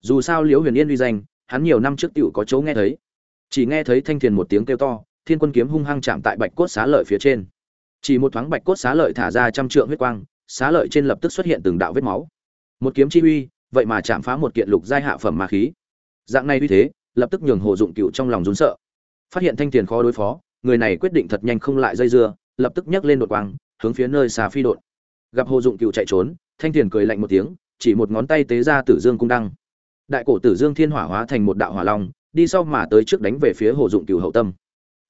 Dù sao liễu huyền yên uy danh, hắn nhiều năm trước tựu có chỗ nghe thấy. Chỉ nghe thấy thanh thiền một tiếng kêu to, thiên quân kiếm hung hăng chạm tại bạch cốt xá lợi phía trên. Chỉ một thoáng bạch cốt xá lợi thả ra trăm trượng huyết quang, xá lợi trên lập tức xuất hiện từng đạo vết máu. Một kiếm chi uy, vậy mà chạm phá một kiện lục giai hạ phẩm ma khí dạng này uy thế, lập tức nhường hồ dụng cựu trong lòng rún sợ. Phát hiện thanh tiền khó đối phó, người này quyết định thật nhanh không lại dây dưa, lập tức nhấc lên đột quang, hướng phía nơi xà phi đột. Gặp hồ dụng cựu chạy trốn, thanh tiền cười lạnh một tiếng, chỉ một ngón tay tế ra tử dương cung đăng. Đại cổ tử dương thiên hỏa hóa thành một đạo hỏa long, đi sau mà tới trước đánh về phía hồ dụng cựu hậu tâm.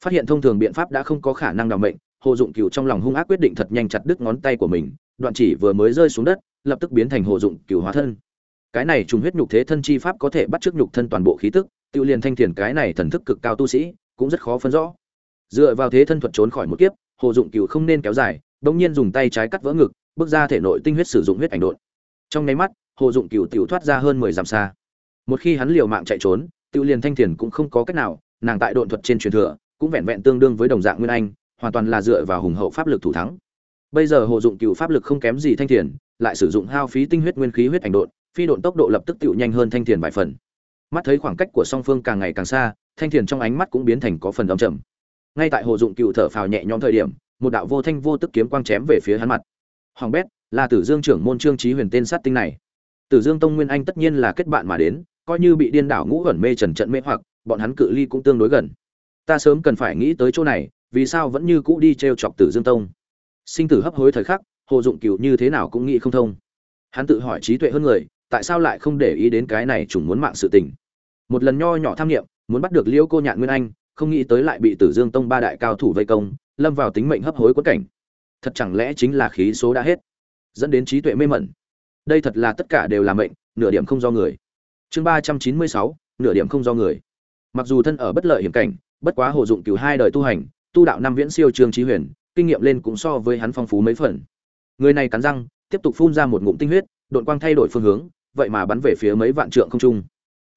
Phát hiện thông thường biện pháp đã không có khả năng đ mệnh, hồ dụng cựu trong lòng hung ác quyết định thật nhanh chặt đứt ngón tay của mình, đoạn chỉ vừa mới rơi xuống đất, lập tức biến thành hồ dụng cựu hóa thân cái này trùng huyết nhục thế thân chi pháp có thể bắt trước nhục thân toàn bộ khí tức, tự liền thanh thiền cái này thần thức cực cao tu sĩ, cũng rất khó phân rõ. Dựa vào thế thân thuật trốn khỏi một kiếp, hồ dụng cửu không nên kéo dài, bỗng nhiên dùng tay trái cắt vỡ ngực, bước ra thể nội tinh huyết sử dụng huyết ảnh đột trong nháy mắt, hồ dụng cửu tiểu thoát ra hơn mười dặm xa. Một khi hắn liều mạng chạy trốn, tự liền thanh thiền cũng không có cách nào, nàng tại độn thuật trên truyền thừa, cũng vẹn vẹn tương đương với đồng dạng nguyên anh, hoàn toàn là dựa vào hùng hậu pháp lực thủ thắng. Bây giờ hồ dụng cựu pháp lực không kém gì thanh thiền, lại sử dụng hao phí tinh huyết nguyên khí huyết ảnh độn phi độn tốc độ lập tức tựu nhanh hơn thanh thiền vài phần. Mắt thấy khoảng cách của song phương càng ngày càng xa, thanh thiền trong ánh mắt cũng biến thành có phần đ chậm ngay tại hồ dụng cựu thở phào nhẹ nhõm thời điểm, một đạo vô thanh vô tức kiếm quang chém về phía hắn mặt. Hoàng bét, là tử dương trưởng môn trương trí huyền tên sát tinh này. Tử dương tông nguyên anh tất nhiên là kết bạn mà đến, coi như bị điên đảo ngũ ẩn mê trần trận mê hoặc, bọn hắn cự ly cũng tương đối gần. Ta sớm cần phải nghĩ tới chỗ này, vì sao vẫn như cũ đi t r e o chọc tử dương tông? Sinh tử hấp hối thời khắc, hồ dụng cựu như thế nào cũng nghĩ không thông. Hắn tự hỏi trí tuệ hơn người tại sao lại không để ý đến cái này trùng muốn mạng sự tình? Một lần nho nhỏ tham nghiệm, muốn bắt được liễu cô nhạn nguyên anh, không nghĩ tới lại bị tử dương tông ba đại cao thủ vây công, lâm vào tính mệnh hấp hối quất cảnh. Thật chẳng lẽ chính là khí số đã hết, dẫn đến trí tuệ mê mẩn? Đây thật là tất cả đều là mệnh, nửa điểm không do người. Chương ba trăm chín mươi sáu, nửa điểm không do người. Mặc dù thân ở bất lợi hiểm cảnh, bất quá hồ dụng cửu hai đời tu hành, tu đạo năm viễn siêu trương trí huyền, kinh nghiệm lên cũng so với hắn phong phú mấy phần. Người này cắn răng, tiếp tục phun ra một ngụm tinh huyết đội quang thay đổi phương hướng vậy mà bắn về phía mấy vạn trượng không trung.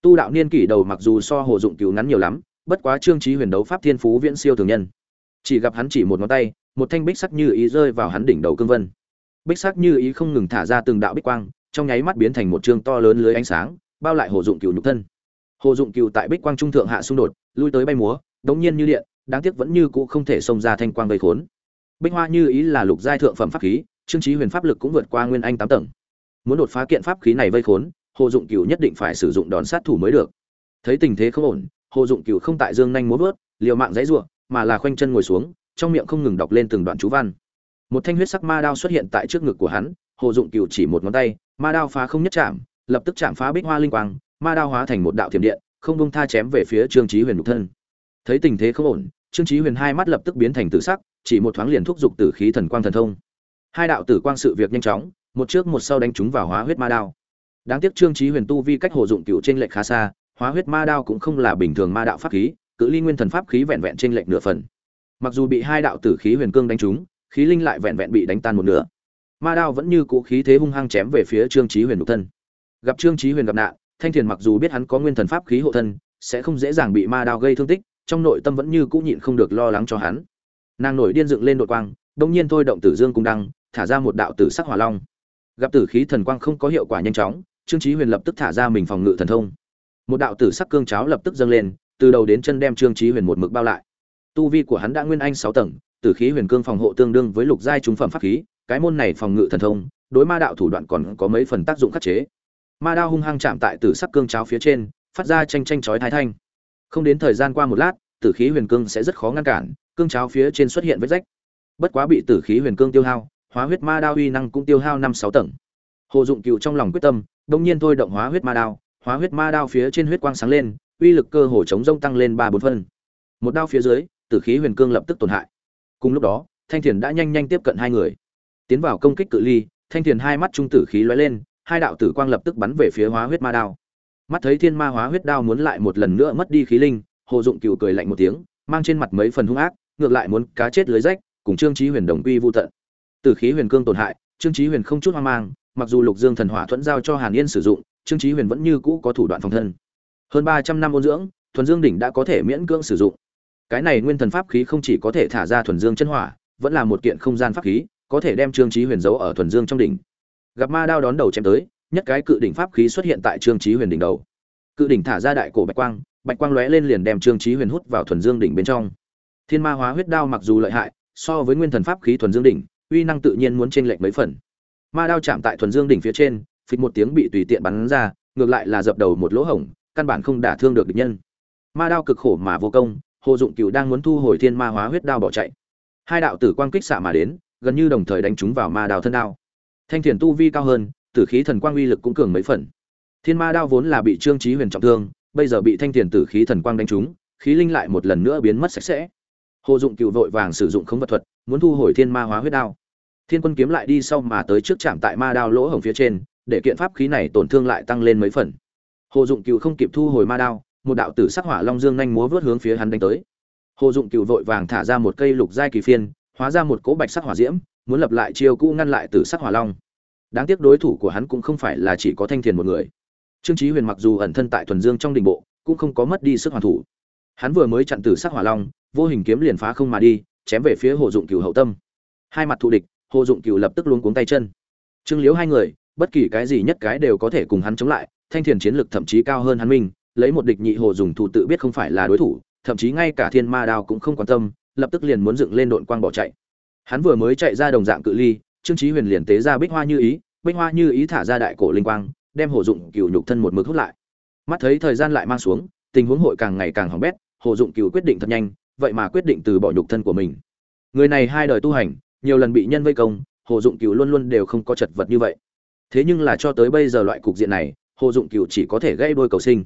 Tu đạo niên kỷ đầu mặc dù so hồ dụng cứu ngắn nhiều lắm, bất quá trương trí huyền đấu pháp thiên phú viễn siêu thường nhân. Chỉ gặp hắn chỉ một ngón tay, một thanh bích sắc như ý rơi vào hắn đỉnh đầu cương vân. Bích sắc như ý không ngừng thả ra từng đạo bích quang, trong nháy mắt biến thành một chương to lớn lưới ánh sáng, bao lại hồ dụng cựu nhục thân. Hồ dụng cựu tại bích quang trung thượng hạ xung đột, lui tới bay múa, đống nhiên như điện, đáng tiếc vẫn như cũ không thể xông ra thanh quang gây khốn. Bích hoa như ý là lục giai thượng phẩm pháp khí, trương trí huyền pháp lực cũng vượt qua nguyên anh tám tầng muốn đột phá kiện pháp khí này vây khốn, hồ dụng cựu nhất định phải sử dụng đòn sát thủ mới được. Thấy tình thế không ổn, hồ dụng cựu không tại dương nhanh múa vớt, liều mạng dãy ruộng mà là khoanh chân ngồi xuống, trong miệng không ngừng đọc lên từng đoạn chú văn. Một thanh huyết sắc ma đao xuất hiện tại trước ngực của hắn, hồ dụng cựu chỉ một ngón tay, ma đao phá không nhất chạm, lập tức chạm phá bích hoa linh quang, ma đao hóa thành một đạo thiểm điện, không bông tha chém về phía trương trí huyền nhục thân. Thấy tình thế không ổn, trương chí huyền hai mắt lập tức biến thành tử sắc, chỉ một thoáng liền thúc giục tử khí thần quang thần thông. Hai đạo tử quang sự việc nhanh chóng một trước một sau đánh chúng vào hóa huyết ma đao. Đáng tiếc trương trí huyền tu vi cách hồ dụng cựu trên lệch khá xa, hóa huyết ma đao cũng không là bình thường ma đạo pháp khí, cự ly nguyên thần pháp khí vẹn vẹn trên lệch nửa phần. Mặc dù bị hai đạo tử khí huyền cương đánh trúng, khí linh lại vẹn vẹn bị đánh tan một nửa. Ma đao vẫn như cũ khí thế hung hăng chém về phía trương trí huyền độc thân. Gặp trương trí huyền gặp nạn, thanh thiền mặc dù biết hắn có nguyên thần pháp khí hộ thân, sẽ không dễ dàng bị ma đao gây thương tích, trong nội tâm vẫn như cũ nhịn không được lo lắng cho hắn. Nàng nổi điên dựng lên đội quang, đông nhiên thôi động tử dương cung đăng, thả ra một đạo tử sắc hỏa long gặp tử khí thần quang không có hiệu quả nhanh chóng, trương chí huyền lập tức thả ra mình phòng ngự thần thông. Một đạo tử sắc cương cháo lập tức dâng lên, từ đầu đến chân đem trương chí huyền một mực bao lại. Tu vi của hắn đã nguyên anh sáu tầng, tử khí huyền cương phòng hộ tương đương với lục giai trung phẩm pháp khí, cái môn này phòng ngự thần thông, đối ma đạo thủ đoạn còn có mấy phần tác dụng khắc chế. Ma đao hung hăng chạm tại tử sắc cương cháo phía trên, phát ra tranh tranh chói thái thanh. Không đến thời gian qua một lát, tử khí huyền cương sẽ rất khó ngăn cản, cương cháo phía trên xuất hiện vết rách. Bất quá bị tử khí huyền cương tiêu hao hóa huyết ma đao uy năng cũng tiêu hao năm sáu tầng. Hồ dụng cựu trong lòng quyết tâm, đông nhiên thôi động hóa huyết ma đao, hóa huyết ma đao phía trên huyết quang sáng lên, uy lực cơ hồ chống rông tăng lên ba bốn phân một đao phía dưới, tử khí huyền cương lập tức tổn hại. Cùng lúc đó, thanh thiền đã nhanh nhanh tiếp cận hai người. Tiến vào công kích cự ly, thanh thiền hai mắt trung tử khí lóe lên, hai đạo tử quang lập tức bắn về phía hóa huyết ma đao. Mắt thấy thiên ma hóa huyết đao muốn lại một lần nữa mất đi khí linh, hồ dụng cựu cười lạnh một tiếng, mang trên mặt mấy phần hung ác, ngược lại muốn cá chết lưới rách, cùng trương trí huyền đồng quy vô tận. Từ khí huyền cương tổn hại, trương chí huyền không chút hoang mang, mặc dù lục dương thần hỏa thuẫn giao cho hàn yên sử dụng, trương chí huyền vẫn như cũ có thủ đoạn phòng thân. Hơn ba trăm năm ôn dưỡng, thuần dương đỉnh đã có thể miễn cưỡng sử dụng. Cái này nguyên thần pháp khí không chỉ có thể thả ra thuần dương chân hỏa, vẫn là một kiện không gian pháp khí, có thể đem trương chí huyền giấu ở thuần dương trong đỉnh. Gặp ma đao đón đầu chém tới, nhất cái cự đỉnh pháp khí xuất hiện tại trương chí huyền đỉnh đầu. Cự đỉnh thả ra đại cổ bạch quang bạch quang lóe lên liền đem trương chí huyền hút vào thuần dương đỉnh bên trong. Thiên ma hóa huyết đao mặc dù lợi hại, so với nguyên thần pháp khí thuần dương đỉnh uy năng tự nhiên muốn chênh lệch mấy phần. Ma đao chạm tại thuần dương đỉnh phía trên, phịch một tiếng bị tùy tiện bắn ra, ngược lại là dập đầu một lỗ hổng, căn bản không đả thương được địch nhân. Ma đao cực khổ mà vô công, hồ dụng Cửu đang muốn thu hồi thiên ma hóa huyết đao bỏ chạy. Hai đạo tử quang kích xạ mà đến, gần như đồng thời đánh trúng vào ma đao thân đao. Thanh thiền tu vi cao hơn, tử khí thần quang uy lực cũng cường mấy phần. Thiên ma đao vốn là bị trương trí huyền trọng thương, bây giờ bị thanh thiền tử khí thần quang đánh trúng, khí linh lại một lần nữa biến mất sạch sẽ. Hồ dụng Cửu vội vàng sử dụng khống vật thuật, muốn thu hồi thiên ma hóa huyết đao thiên quân kiếm lại đi sau mà tới trước chạm tại ma đao lỗ hổng phía trên, để kiện pháp khí này tổn thương lại tăng lên mấy phần. Hồ dụng cựu không kịp thu hồi ma đao, một đạo tử sắc hỏa long dương nhanh múa vớt hướng phía hắn đánh tới. Hồ dụng cựu vội vàng thả ra một cây lục giai kỳ phiên, hóa ra một cỗ bạch sắc hỏa diễm, muốn lập lại chiêu cũ ngăn lại tử sắc hỏa long. Đáng tiếc đối thủ của hắn cũng không phải là chỉ có thanh thiền một người. Trương chí huyền mặc dù ẩn thân tại thuần dương trong đình bộ, cũng không có mất đi sức hoàn thủ. Hắn vừa mới chặn tử sắc hỏa long, vô hình kiếm liền phá không mà đi, chém về phía hồ dụng cửu hậu tâm. Hai mặt thù địch hồ dụng cửu lập tức luống cuống tay chân. Trương liếu hai người, bất kỳ cái gì nhất cái đều có thể cùng hắn chống lại, thanh thiền chiến lực thậm chí cao hơn hắn minh lấy một địch nhị hồ dùng thủ tự biết không phải là đối thủ, thậm chí ngay cả thiên ma đao cũng không quan tâm, lập tức liền muốn dựng lên đội quang bỏ chạy. Hắn vừa mới chạy ra đồng dạng cự ly, trương chí huyền liền tế ra bích hoa như ý, bích hoa như ý thả ra đại cổ linh quang, đem hồ dụng cửu nhục thân một mực hút lại. Mắt thấy thời gian lại mang xuống, tình huống hội càng ngày càng hỏng bét, hồ dụng cửu quyết định thật nhanh, vậy mà quyết định từ bỏ nhục thân của mình. Người này hai đời tu hành nhiều lần bị nhân vây công, hồ dụng cửu luôn luôn đều không có chật vật như vậy. Thế nhưng là cho tới bây giờ loại cục diện này, hồ dụng cửu chỉ có thể gây đôi cầu sinh.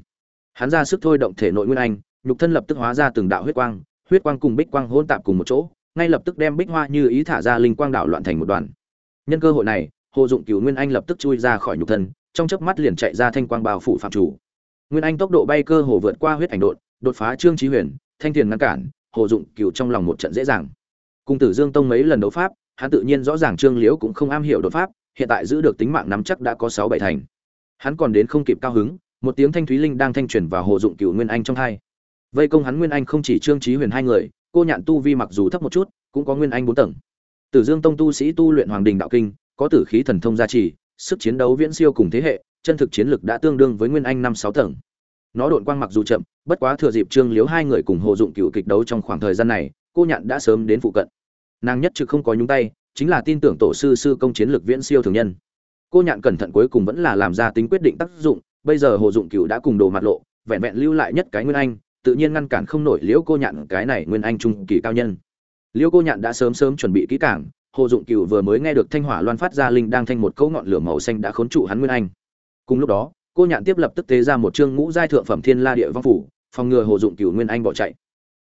Hắn ra sức thôi động thể nội nguyên anh, nhục thân lập tức hóa ra từng đạo huyết quang huyết quang cùng bích quang hỗn tạp cùng một chỗ, ngay lập tức đem bích hoa như ý thả ra linh quang đảo loạn thành một đoàn. Nhân cơ hội này, hồ dụng cửu nguyên anh lập tức chui ra khỏi nhục thân, trong chớp mắt liền chạy ra thanh quang bao phủ phạm chủ. Nguyên anh tốc độ bay cơ hồ vượt qua huyết ảnh đột đột phá trương chí huyền, thanh tiền ngăn cản, hồ dụng cửu trong lòng một trận dễ dàng cung tử dương tông mấy lần đấu pháp, hắn tự nhiên rõ ràng trương liễu cũng không am hiểu đột pháp, hiện tại giữ được tính mạng nắm chắc đã có sáu bảy thành. Hắn còn đến không kịp cao hứng, một tiếng thanh thúy linh đang thanh truyền vào hồ dụng cửu nguyên anh trong hai. Vây công hắn nguyên anh không chỉ trương chí huyền hai người, cô nhạn tu vi mặc dù thấp một chút, cũng có nguyên anh bốn tầng. Tử dương tông tu sĩ tu luyện hoàng đình đạo kinh, có tử khí thần thông gia trì, sức chiến đấu viễn siêu cùng thế hệ, chân thực chiến lực đã tương đương với nguyên anh năm sáu tầng. Nó độn quang mặc dù chậm, bất quá thừa dịp trương liếu hai người cùng hồ dụng cựu kịch đấu trong khoảng thời gian này, cô nhạn đã sớm đến phụ cận nàng nhất trực không có nhúng tay, chính là tin tưởng tổ sư sư công chiến lược viễn siêu thường nhân. Cô nhạn cẩn thận cuối cùng vẫn là làm ra tính quyết định tác dụng, bây giờ hồ dụng cựu đã cùng đồ mặt lộ, vẹn vẹn lưu lại nhất cái nguyên anh, tự nhiên ngăn cản không nổi liễu cô nhạn cái này nguyên anh trung kỳ cao nhân. Liễu cô nhạn đã sớm sớm chuẩn bị kỹ cảng hồ dụng cựu vừa mới nghe được thanh hỏa loan phát ra linh đang thanh một câu ngọn lửa màu xanh đã khốn trụ hắn nguyên anh. Cùng lúc đó, cô nhạn tiếp lập tức tế ra một chương ngũ giai thượng phẩm thiên la địa vong phủ, phòng ngừa hồ dụng cựu nguyên anh bỏ chạy.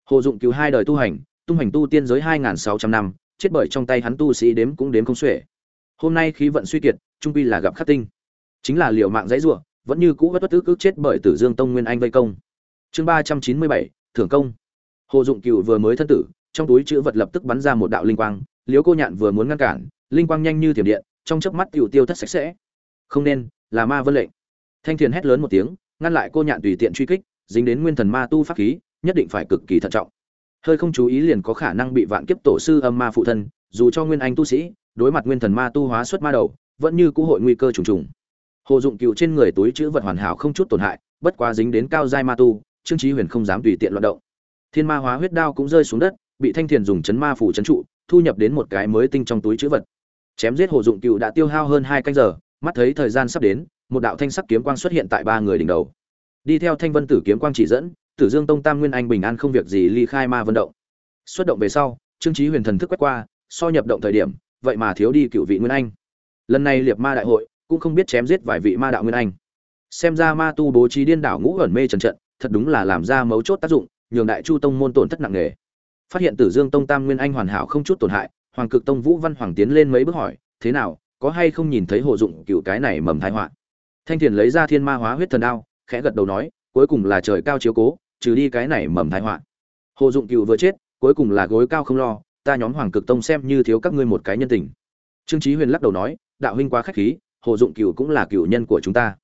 Hồ dụng cứu hai đời tu hành tung hành tu tiên giới hai nghìn sáu trăm năm, chết bởi trong tay hắn tu sĩ đếm cũng đếm không xuể. Hôm nay khí vận suy kiệt, trung quy là gặp khắc tinh. Chính là liều mạng dãy rủa, vẫn như cũ bất bất ức ức chết bởi tử dương tông nguyên anh vây công. Chương ba trăm chín mươi bảy, thưởng công. Hồ dụng Cửu vừa mới thân tử, trong túi chữ vật lập tức bắn ra một đạo linh quang, Liễu cô nhạn vừa muốn ngăn cản, linh quang nhanh như thiểm điện, trong chớp mắt tiêu tiêu thất sạch sẽ. Không nên, là ma vân lệnh. Thanh thiền hét lớn một tiếng, ngăn lại cô nhạn tùy tiện truy kích, dính đến nguyên thần ma tu pháp khí, nhất định phải cực kỳ thận trọng hơi không chú ý liền có khả năng bị vạn kiếp tổ sư âm ma phụ thân, dù cho nguyên anh tu sĩ, đối mặt nguyên thần ma tu hóa xuất ma đầu, vẫn như cũ hội nguy cơ trùng trùng. Hồ dụng cựu trên người túi chữ vật hoàn hảo không chút tổn hại, bất quá dính đến cao giai ma tu, trương trí huyền không dám tùy tiện loạt động. Thiên ma hóa huyết đao cũng rơi xuống đất, bị thanh thiền dùng chấn ma phủ chấn trụ, thu nhập đến một cái mới tinh trong túi chữ vật. Chém giết hồ dụng cựu đã tiêu hao hơn hai canh giờ, mắt thấy thời gian sắp đến, một đạo thanh sắc kiếm quang xuất hiện tại ba người đỉnh đầu. Đi theo thanh vân tử kiếm quang chỉ dẫn tử dương tông tam nguyên anh bình an không việc gì ly khai ma vận động. Xuất động về sau, trương chí huyền thần thức quét qua, so nhập động thời điểm, vậy mà thiếu đi cựu vị nguyên anh. Lần này liệp ma đại hội cũng không biết chém giết vài vị ma đạo nguyên anh. Xem ra ma tu bố trí điên đảo ngũ ẩn mê trần trận, thật đúng là làm ra mấu chốt tác dụng, nhường đại chu tông môn tổn thất nặng nề. Phát hiện tử dương tông tam nguyên anh hoàn hảo không chút tổn hại, hoàng cực tông vũ văn hoàng tiến lên mấy bước hỏi, thế nào, có hay không nhìn thấy hộ dụng cựu cái này mầm thái họa? Thanh thiền lấy ra thiên ma hóa huyết thần đao, khẽ gật đầu nói, cuối cùng là trời cao chiếu cố trừ đi cái này mầm thái họa. Hồ dụng cựu vừa chết, cuối cùng là gối cao không lo, ta nhóm hoàng cực tông xem như thiếu các ngươi một cái nhân tình. Trương trí huyền lắc đầu nói, đạo huynh quá khách khí, hồ dụng cựu cũng là cựu nhân của chúng ta.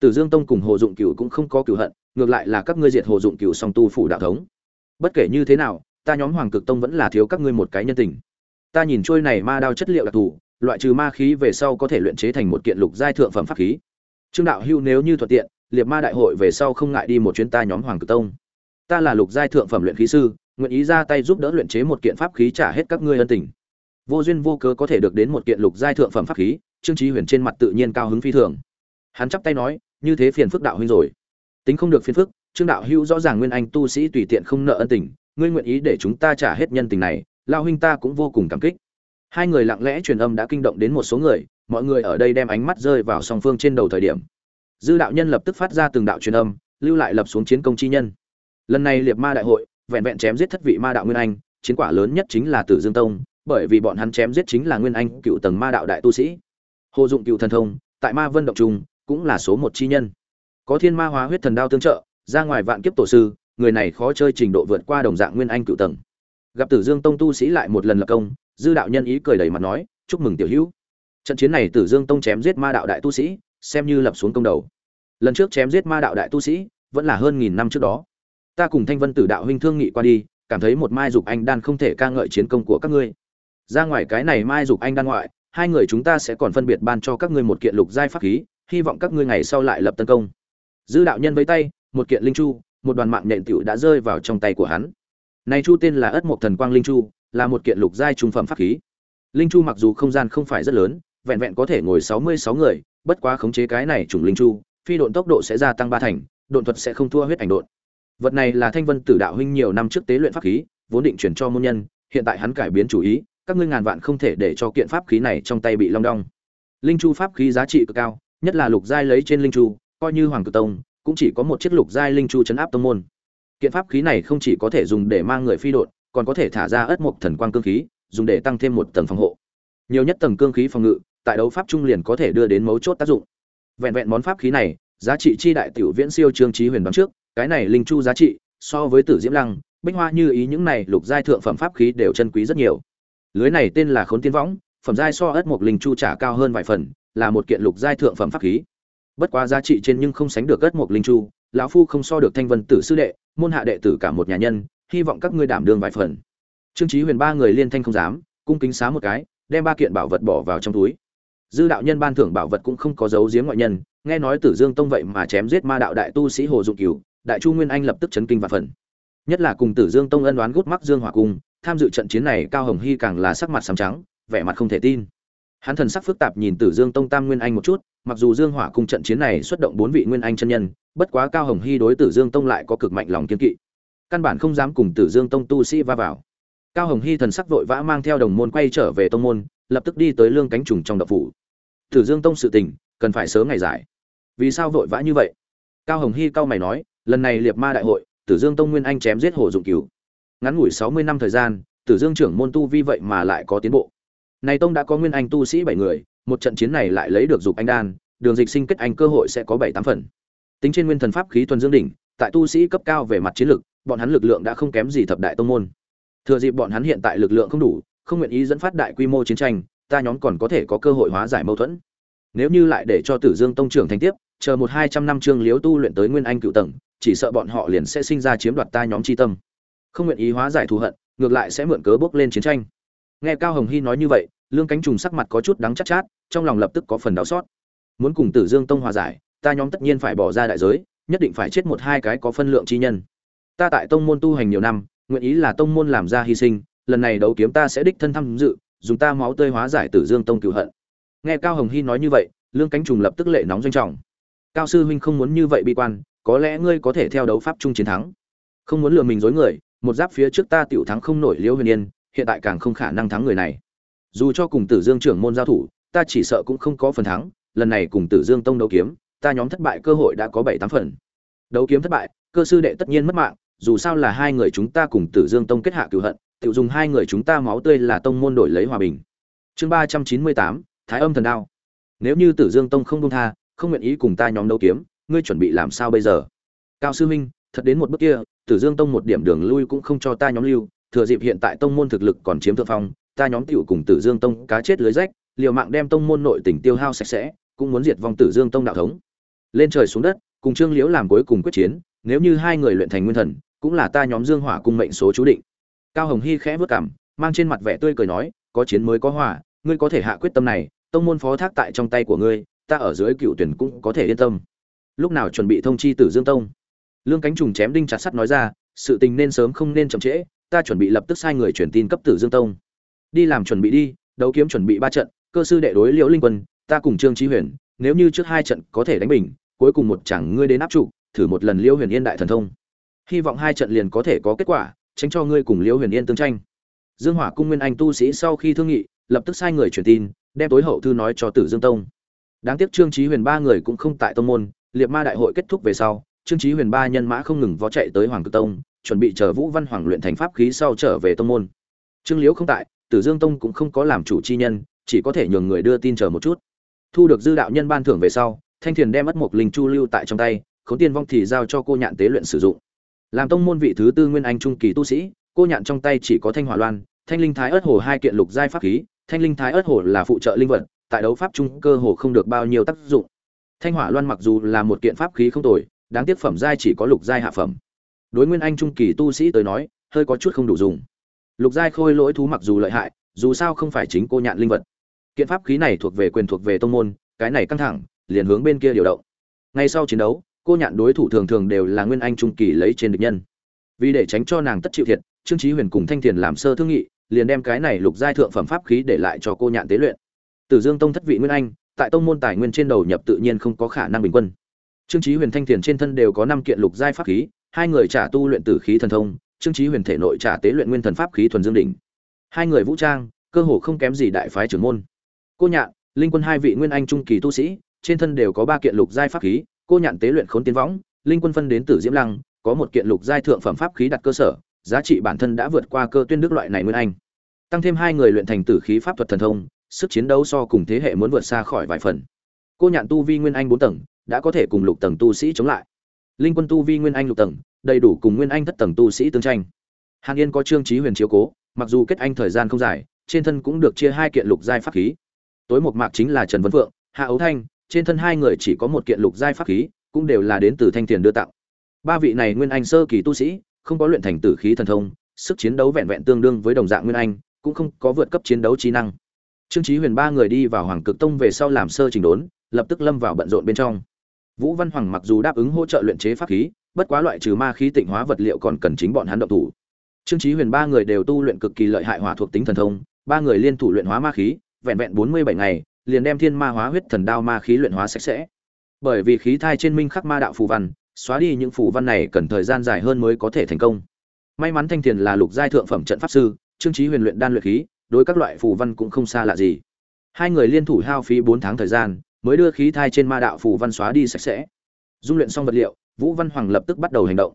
Tử dương tông cùng hồ dụng cựu cũng không có cựu hận, ngược lại là các ngươi diệt hồ dụng cựu song tu phủ đạo thống. Bất kể như thế nào, ta nhóm hoàng cực tông vẫn là thiếu các ngươi một cái nhân tình. Ta nhìn trôi này ma đao chất liệu đặc thù, loại trừ ma khí về sau có thể luyện chế thành một kiện lục giai thượng phẩm pháp khí. Trương đạo hưu nếu như thuận tiện liệt ma đại hội về sau không ngại đi một chuyến ta nhóm hoàng cực tông. Ta là lục giai thượng phẩm luyện khí sư, nguyện ý ra tay giúp đỡ luyện chế một kiện pháp khí trả hết các ngươi ân tình. Vô duyên vô cớ có thể được đến một kiện lục giai thượng phẩm pháp khí, trương trí huyền trên mặt tự nhiên cao hứng phi thường. Hắn chắp tay nói, như thế phiền phức đạo huynh rồi. Tính không được phiền phức, trương đạo hữu rõ ràng nguyên anh tu sĩ tùy tiện không nợ ân tình, ngươi nguyện ý để chúng ta trả hết nhân tình này lao huynh ta cũng vô cùng cảm kích. Hai người lặng lẽ truyền âm đã kinh động đến một số người, mọi người ở đây đem ánh mắt rơi vào song phương trên đầu thời điểm dư đạo nhân lập tức phát ra từng đạo truyền âm, lưu lại lập xuống chiến công chi nhân. Lần này liệt ma đại hội, vẹn vẹn chém giết thất vị ma đạo nguyên anh, chiến quả lớn nhất chính là tử dương tông, bởi vì bọn hắn chém giết chính là nguyên anh cựu tầng ma đạo đại tu sĩ. Hồ dụng cựu thần thông, tại ma vân động trung, cũng là số một chi nhân. Có thiên ma hóa huyết thần đao tương trợ, ra ngoài vạn kiếp tổ sư, người này khó chơi trình độ vượt qua đồng dạng nguyên anh cựu tầng. Gặp tử dương tông tu sĩ lại một lần lập công, dư đạo nhân ý cười đầy mặt nói, chúc mừng tiểu hữu. Trận chiến này tử dương tông chém giết ma đạo đại tu sĩ xem như lập xuống công đầu. Lần trước chém giết ma đạo đại tu sĩ, vẫn là hơn nghìn năm trước đó. Ta cùng thanh vân tử đạo huynh thương nghị qua đi, cảm thấy một mai dục anh đan không thể ca ngợi chiến công của các ngươi. Ra ngoài cái này mai dục anh đan ngoại, hai người chúng ta sẽ còn phân biệt ban cho các ngươi một kiện lục giai pháp khí, hy vọng các ngươi ngày sau lại lập tấn công. Dư đạo nhân với tay, một kiện linh chu, một đoàn mạng nện tiểu đã rơi vào trong tay của hắn. Này chu tên là ất mộc thần quang linh chu, là một kiện lục giai trung phẩm pháp khí. Linh chu mặc dù không gian không phải rất lớn, vẹn vẹn có thể ngồi sáu mươi sáu người bất quá khống chế cái này trùng linh chu phi độn tốc độ sẽ gia tăng ba thành độn thuật sẽ không thua huyết ảnh độn. Vật này là thanh vân tử đạo huynh nhiều năm trước tế luyện pháp khí vốn định chuyển cho môn nhân hiện tại hắn cải biến chủ ý các ngươi ngàn vạn không thể để cho kiện pháp khí này trong tay bị long đong. Linh chu pháp khí giá trị cực cao nhất là lục giai lấy trên linh chu coi như hoàng cử tông cũng chỉ có một chiếc lục giai linh chu chấn áp tông môn. Kiện pháp khí này không chỉ có thể dùng để mang người phi độn, còn có thể thả ra ất mục thần quang cương khí dùng để tăng thêm một tầng phòng hộ. Nhiều nhất tầng cương khí phòng ngự tại đấu pháp trung liền có thể đưa đến mấu chốt tác dụng. Vẹn vẹn món pháp khí này, giá trị chi đại tiểu viễn siêu trương trí huyền đoán trước, cái này linh chu giá trị, so với tử diễm lăng, bích hoa như ý những này lục giai thượng phẩm pháp khí đều chân quý rất nhiều. Lưới này tên là khốn tiên võng, phẩm giai so ất một linh chu trả cao hơn vài phần, là một kiện lục giai thượng phẩm pháp khí. Bất quá giá trị trên nhưng không sánh được ất một linh chu, lão phu không so được thanh vân tử sư đệ, môn hạ đệ tử cả một nhà nhân, hy vọng các ngươi đảm đương vài phần. Trương trí huyền ba người liên thanh không dám, cung kính xá một cái, đem ba kiện bảo vật bỏ vào trong túi dư đạo nhân ban thưởng bảo vật cũng không có dấu giếm ngoại nhân, nghe nói tử dương tông vậy mà chém giết ma đạo đại tu sĩ hồ dụng cửu, đại chu nguyên anh lập tức chấn kinh và phần nhất là cùng tử dương tông ân đoán gút mắc dương hỏa cung, tham dự trận chiến này cao hồng hy càng là sắc mặt sầm trắng, vẻ mặt không thể tin. Hắn thần sắc phức tạp nhìn tử dương tông tam nguyên anh một chút, mặc dù dương hỏa cung trận chiến này xuất động bốn vị nguyên anh chân nhân, bất quá cao hồng hy đối tử dương tông lại có cực mạnh lòng kiên kỵ. Căn bản không dám cùng tử dương tông tu sĩ va vào. Cao hồng hy thần sắc vội vã mang theo đồng môn quay trở về tông môn lập tức đi tới lương cánh trùng trong đập phủ. Tử dương tông sự tình, cần phải sớm ngày giải. Vì sao vội vã như vậy? Cao hồng hy cao mày nói, lần này liệt ma đại hội, tử dương tông nguyên anh chém giết hồ dụng cứu ngắn ngủi sáu mươi năm thời gian, tử dương trưởng môn tu vi vậy mà lại có tiến bộ. Này tông đã có nguyên anh tu sĩ bảy người, một trận chiến này lại lấy được dục anh đan, đường dịch sinh kết anh cơ hội sẽ có bảy tám phần. Tính trên nguyên thần pháp khí thuần dương đỉnh, tại tu sĩ cấp cao về mặt chiến lực, bọn hắn lực lượng đã không kém gì thập đại tông môn. Thừa dịp bọn hắn hiện tại lực lượng không đủ không nguyện ý dẫn phát đại quy mô chiến tranh, ta nhóm còn có thể có cơ hội hóa giải mâu thuẫn. Nếu như lại để cho tử dương tông trưởng thành tiếp, chờ một hai trăm năm trương liếu tu luyện tới nguyên anh cựu tầng, chỉ sợ bọn họ liền sẽ sinh ra chiếm đoạt ta nhóm chi tâm. Không nguyện ý hóa giải thù hận, ngược lại sẽ mượn cớ bước lên chiến tranh. Nghe cao hồng hy nói như vậy, lương cánh trùng sắc mặt có chút đắng chát chát, trong lòng lập tức có phần đau xót. Muốn cùng tử dương tông hòa giải, ta nhóm tất nhiên phải bỏ ra đại giới, nhất định phải chết một hai cái có phân lượng chi nhân. Ta tại tông môn tu hành nhiều năm, nguyện ý là tông môn làm ra hy sinh lần này đấu kiếm ta sẽ đích thân tham dự, dùng ta máu tươi hóa giải tử dương tông cựu hận. Nghe cao hồng hy nói như vậy, lương cánh trùng lập tức lệ nóng doanh trọng. Cao sư huynh không muốn như vậy bi quan, có lẽ ngươi có thể theo đấu pháp chung chiến thắng. Không muốn lừa mình dối người, một giáp phía trước ta tiểu thắng không nổi liễu huyền yên, hiện tại càng không khả năng thắng người này. Dù cho cùng tử dương trưởng môn giao thủ, ta chỉ sợ cũng không có phần thắng, lần này cùng tử dương tông đấu kiếm, ta nhóm thất bại cơ hội đã có bảy tám phần. Đấu kiếm thất bại, cơ sư đệ tất nhiên mất mạng, dù sao là hai người chúng ta cùng tử dương tông kết hạ cửu hận tự dùng hai người chúng ta máu tươi là tông môn đổi lấy hòa bình. Chương ba trăm chín mươi tám, thái âm thần đao. Nếu như tử dương tông không công tha, không nguyện ý cùng ta nhóm đấu kiếm, ngươi chuẩn bị làm sao bây giờ? Cao sư huynh, thật đến một bước kia, tử dương tông một điểm đường lui cũng không cho ta nhóm lưu, thừa dịp hiện tại tông môn thực lực còn chiếm thượng phong, ta nhóm tiểu cùng tử dương tông cá chết lưới rách, liều mạng đem tông môn nội tỉnh tiêu hao sạch sẽ, cũng muốn diệt vong tử dương tông đạo thống. Lên trời xuống đất, cùng trương liễu làm cuối cùng quyết chiến, nếu như hai người luyện thành nguyên thần, cũng là ta nhóm dương hỏa cung mệnh số chú định cao hồng hy khẽ vất cảm mang trên mặt vẻ tươi cười nói, có chiến mới có hỏa ngươi có thể hạ quyết tâm này, tông môn phó thác tại trong tay của ngươi, ta ở dưới cựu tuyển cũng có thể yên tâm. Lúc nào chuẩn bị thông chi tử dương tông? Lương cánh trùng chém đinh chặt sắt nói ra, sự tình nên sớm không nên chậm trễ, ta chuẩn bị lập tức sai người truyền tin cấp tử dương tông. Đi làm chuẩn bị đi, đấu kiếm chuẩn bị ba trận, cơ sư đệ đối liễu linh quân, ta cùng trương trí huyền, nếu như trước hai trận có thể đánh bình, cuối cùng một chẳng ngươi đến áp trụ, thử một lần liễu huyền yên đại thần thông. Hy vọng hai trận liền có thể có kết quả tránh cho ngươi cùng liễu huyền yên tương tranh. Dương hỏa cung nguyên anh tu sĩ sau khi thương nghị, lập tức sai người truyền tin, đem tối hậu thư nói cho tử dương tông. Đáng tiếc trương trí huyền ba người cũng không tại tông môn liệt ma đại hội kết thúc về sau, trương trí huyền ba nhân mã không ngừng vó chạy tới hoàng cực tông, chuẩn bị chờ vũ văn hoàng luyện thành pháp khí sau trở về tông môn. Trương liễu không tại, tử dương tông cũng không có làm chủ chi nhân, chỉ có thể nhường người đưa tin chờ một chút. Thu được dư đạo nhân ban thưởng về sau, thanh thiền đem mất một linh chu lưu tại trong tay, khốn tiên vong thì giao cho cô nhạn tế luyện sử dụng làm tông môn vị thứ tư nguyên anh trung kỳ tu sĩ, cô nhạn trong tay chỉ có thanh hỏa loan, thanh linh thái ớt hồ hai kiện lục giai pháp khí, thanh linh thái ớt hồ là phụ trợ linh vật, tại đấu pháp trung cơ hồ không được bao nhiêu tác dụng. Thanh hỏa loan mặc dù là một kiện pháp khí không tồi, đáng tiếc phẩm giai chỉ có lục giai hạ phẩm. Đối nguyên anh trung kỳ tu sĩ tới nói, hơi có chút không đủ dùng. Lục giai khôi lỗi thú mặc dù lợi hại, dù sao không phải chính cô nhạn linh vật. Kiện pháp khí này thuộc về quyền thuộc về tông môn, cái này căng thẳng, liền hướng bên kia điều động. Ngay sau chiến đấu cô nhạn đối thủ thường thường đều là nguyên anh trung kỳ lấy trên địch nhân. Vì để tránh cho nàng tất chịu thiệt, trương trí huyền cùng thanh thiền làm sơ thương nghị, liền đem cái này lục giai thượng phẩm pháp khí để lại cho cô nhạn tế luyện. Tử dương tông thất vị nguyên anh, tại tông môn tài nguyên trên đầu nhập tự nhiên không có khả năng bình quân. Trương trí huyền thanh thiền trên thân đều có năm kiện lục giai pháp khí, hai người trả tu luyện tử khí thần thông, trương trí huyền thể nội trả tế luyện nguyên thần pháp khí thuần dương đỉnh. Hai người vũ trang, cơ hồ không kém gì đại phái trưởng môn. Cô nhạn, linh quân hai vị nguyên anh trung kỳ tu sĩ, trên thân đều có ba kiện lục giai pháp khí cô nhạn tế luyện khốn tiến võng, linh quân phân đến tử diễm lăng, có một kiện lục giai thượng phẩm pháp khí đặt cơ sở, giá trị bản thân đã vượt qua cơ tuyên đức loại này nguyên anh. Tăng thêm hai người luyện thành tử khí pháp thuật thần thông, sức chiến đấu so cùng thế hệ muốn vượt xa khỏi vài phần. Cô nhạn tu vi nguyên anh bốn tầng, đã có thể cùng lục tầng tu sĩ chống lại. Linh quân tu vi nguyên anh lục tầng, đầy đủ cùng nguyên anh thất tầng tu sĩ tương tranh. Hàn yên có trương trí huyền chiếu cố, mặc dù kết anh thời gian không dài, trên thân cũng được chia hai kiện lục giai pháp khí. Tối một mạc chính là trần văn phượng, hạ ấu thanh trên thân hai người chỉ có một kiện lục giai pháp khí, cũng đều là đến từ thanh tiền đưa tặng. Ba vị này nguyên anh sơ kỳ tu sĩ, không có luyện thành tử khí thần thông, sức chiến đấu vẹn vẹn tương đương với đồng dạng nguyên anh, cũng không có vượt cấp chiến đấu trí năng. Trương chí huyền ba người đi vào hoàng cực tông về sau làm sơ trình đốn, lập tức lâm vào bận rộn bên trong. Vũ văn hoàng mặc dù đáp ứng hỗ trợ luyện chế pháp khí, bất quá loại trừ ma khí tịnh hóa vật liệu còn cần chính bọn hắn động thủ. Trương chí huyền ba người đều tu luyện cực kỳ lợi hại hỏa thuộc tính thần thông, ba người liên thủ luyện hóa ma khí, vẹn vẹn bốn mươi bảy ngày liền đem thiên ma hóa huyết thần đao ma khí luyện hóa sạch sẽ. Bởi vì khí thai trên minh khắc ma đạo phù văn xóa đi những phù văn này cần thời gian dài hơn mới có thể thành công. May mắn thanh thiền là lục giai thượng phẩm trận pháp sư trương trí huyền luyện đan luyện khí đối các loại phù văn cũng không xa lạ gì. Hai người liên thủ hao phí bốn tháng thời gian mới đưa khí thai trên ma đạo phù văn xóa đi sạch sẽ. Dung luyện xong vật liệu vũ văn hoàng lập tức bắt đầu hành động.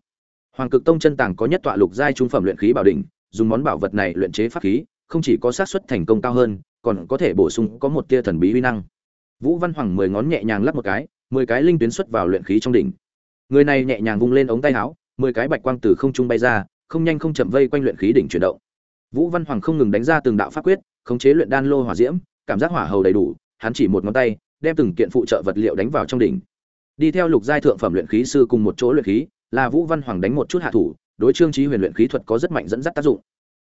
Hoàng Cực Tông chân tàng có nhất tọa lục giai trung phẩm luyện khí bảo đỉnh, dùng món bảo vật này luyện chế pháp khí, không chỉ có xác suất thành công cao hơn, còn có thể bổ sung có một tia thần bí uy năng. Vũ Văn Hoàng mười ngón nhẹ nhàng lắp một cái, mười cái linh tuyến xuất vào luyện khí trong đỉnh. Người này nhẹ nhàng vung lên ống tay áo, mười cái bạch quang từ không trung bay ra, không nhanh không chậm vây quanh luyện khí đỉnh chuyển động. Vũ Văn Hoàng không ngừng đánh ra từng đạo pháp quyết, khống chế luyện đan lô hỏa diễm, cảm giác hỏa hầu đầy đủ, hắn chỉ một ngón tay, đem từng kiện phụ trợ vật liệu đánh vào trong đỉnh. Đi theo lục giai thượng phẩm luyện khí sư cùng một chỗ luyện khí, là Vũ Văn Hoàng đánh một chút hạ thủ, đối Trương Chí Huyền luyện khí thuật có rất mạnh dẫn dắt tác dụng.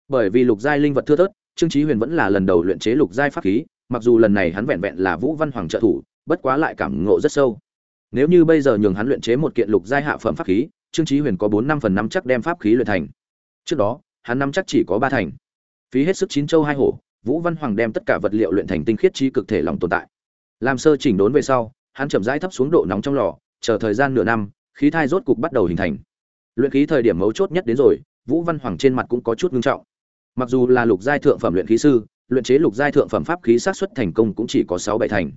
Bởi vì lục giai linh vật thưa thớt, Trương Chí Huyền vẫn là lần đầu luyện chế lục giai pháp khí, mặc dù lần này hắn vẹn vẹn là Vũ Văn Hoàng trợ thủ, bất quá lại cảm ngộ rất sâu. Nếu như bây giờ nhường hắn luyện chế một kiện lục giai hạ phẩm pháp khí, Trương Chí Huyền có 4 năm phần năm chắc đem pháp khí luyện thành. Trước đó, hắn năm chắc chỉ có 3 thành. Phí hết sức chín châu hai hổ, Vũ Văn Hoàng đem tất cả vật liệu luyện thành tinh khiết trí cực thể lòng tồn tại. Làm sơ chỉnh đốn về sau, hắn chậm rãi thấp xuống độ nóng trong lò, chờ thời gian nửa năm, khí thai rốt cục bắt đầu hình thành. Luyện khí thời điểm mấu chốt nhất đến rồi, Vũ Văn Hoàng trên mặt cũng có chút ngưng trọng. Mặc dù là lục giai thượng phẩm luyện khí sư, luyện chế lục giai thượng phẩm pháp khí sát xuất thành công cũng chỉ có 6 7 thành.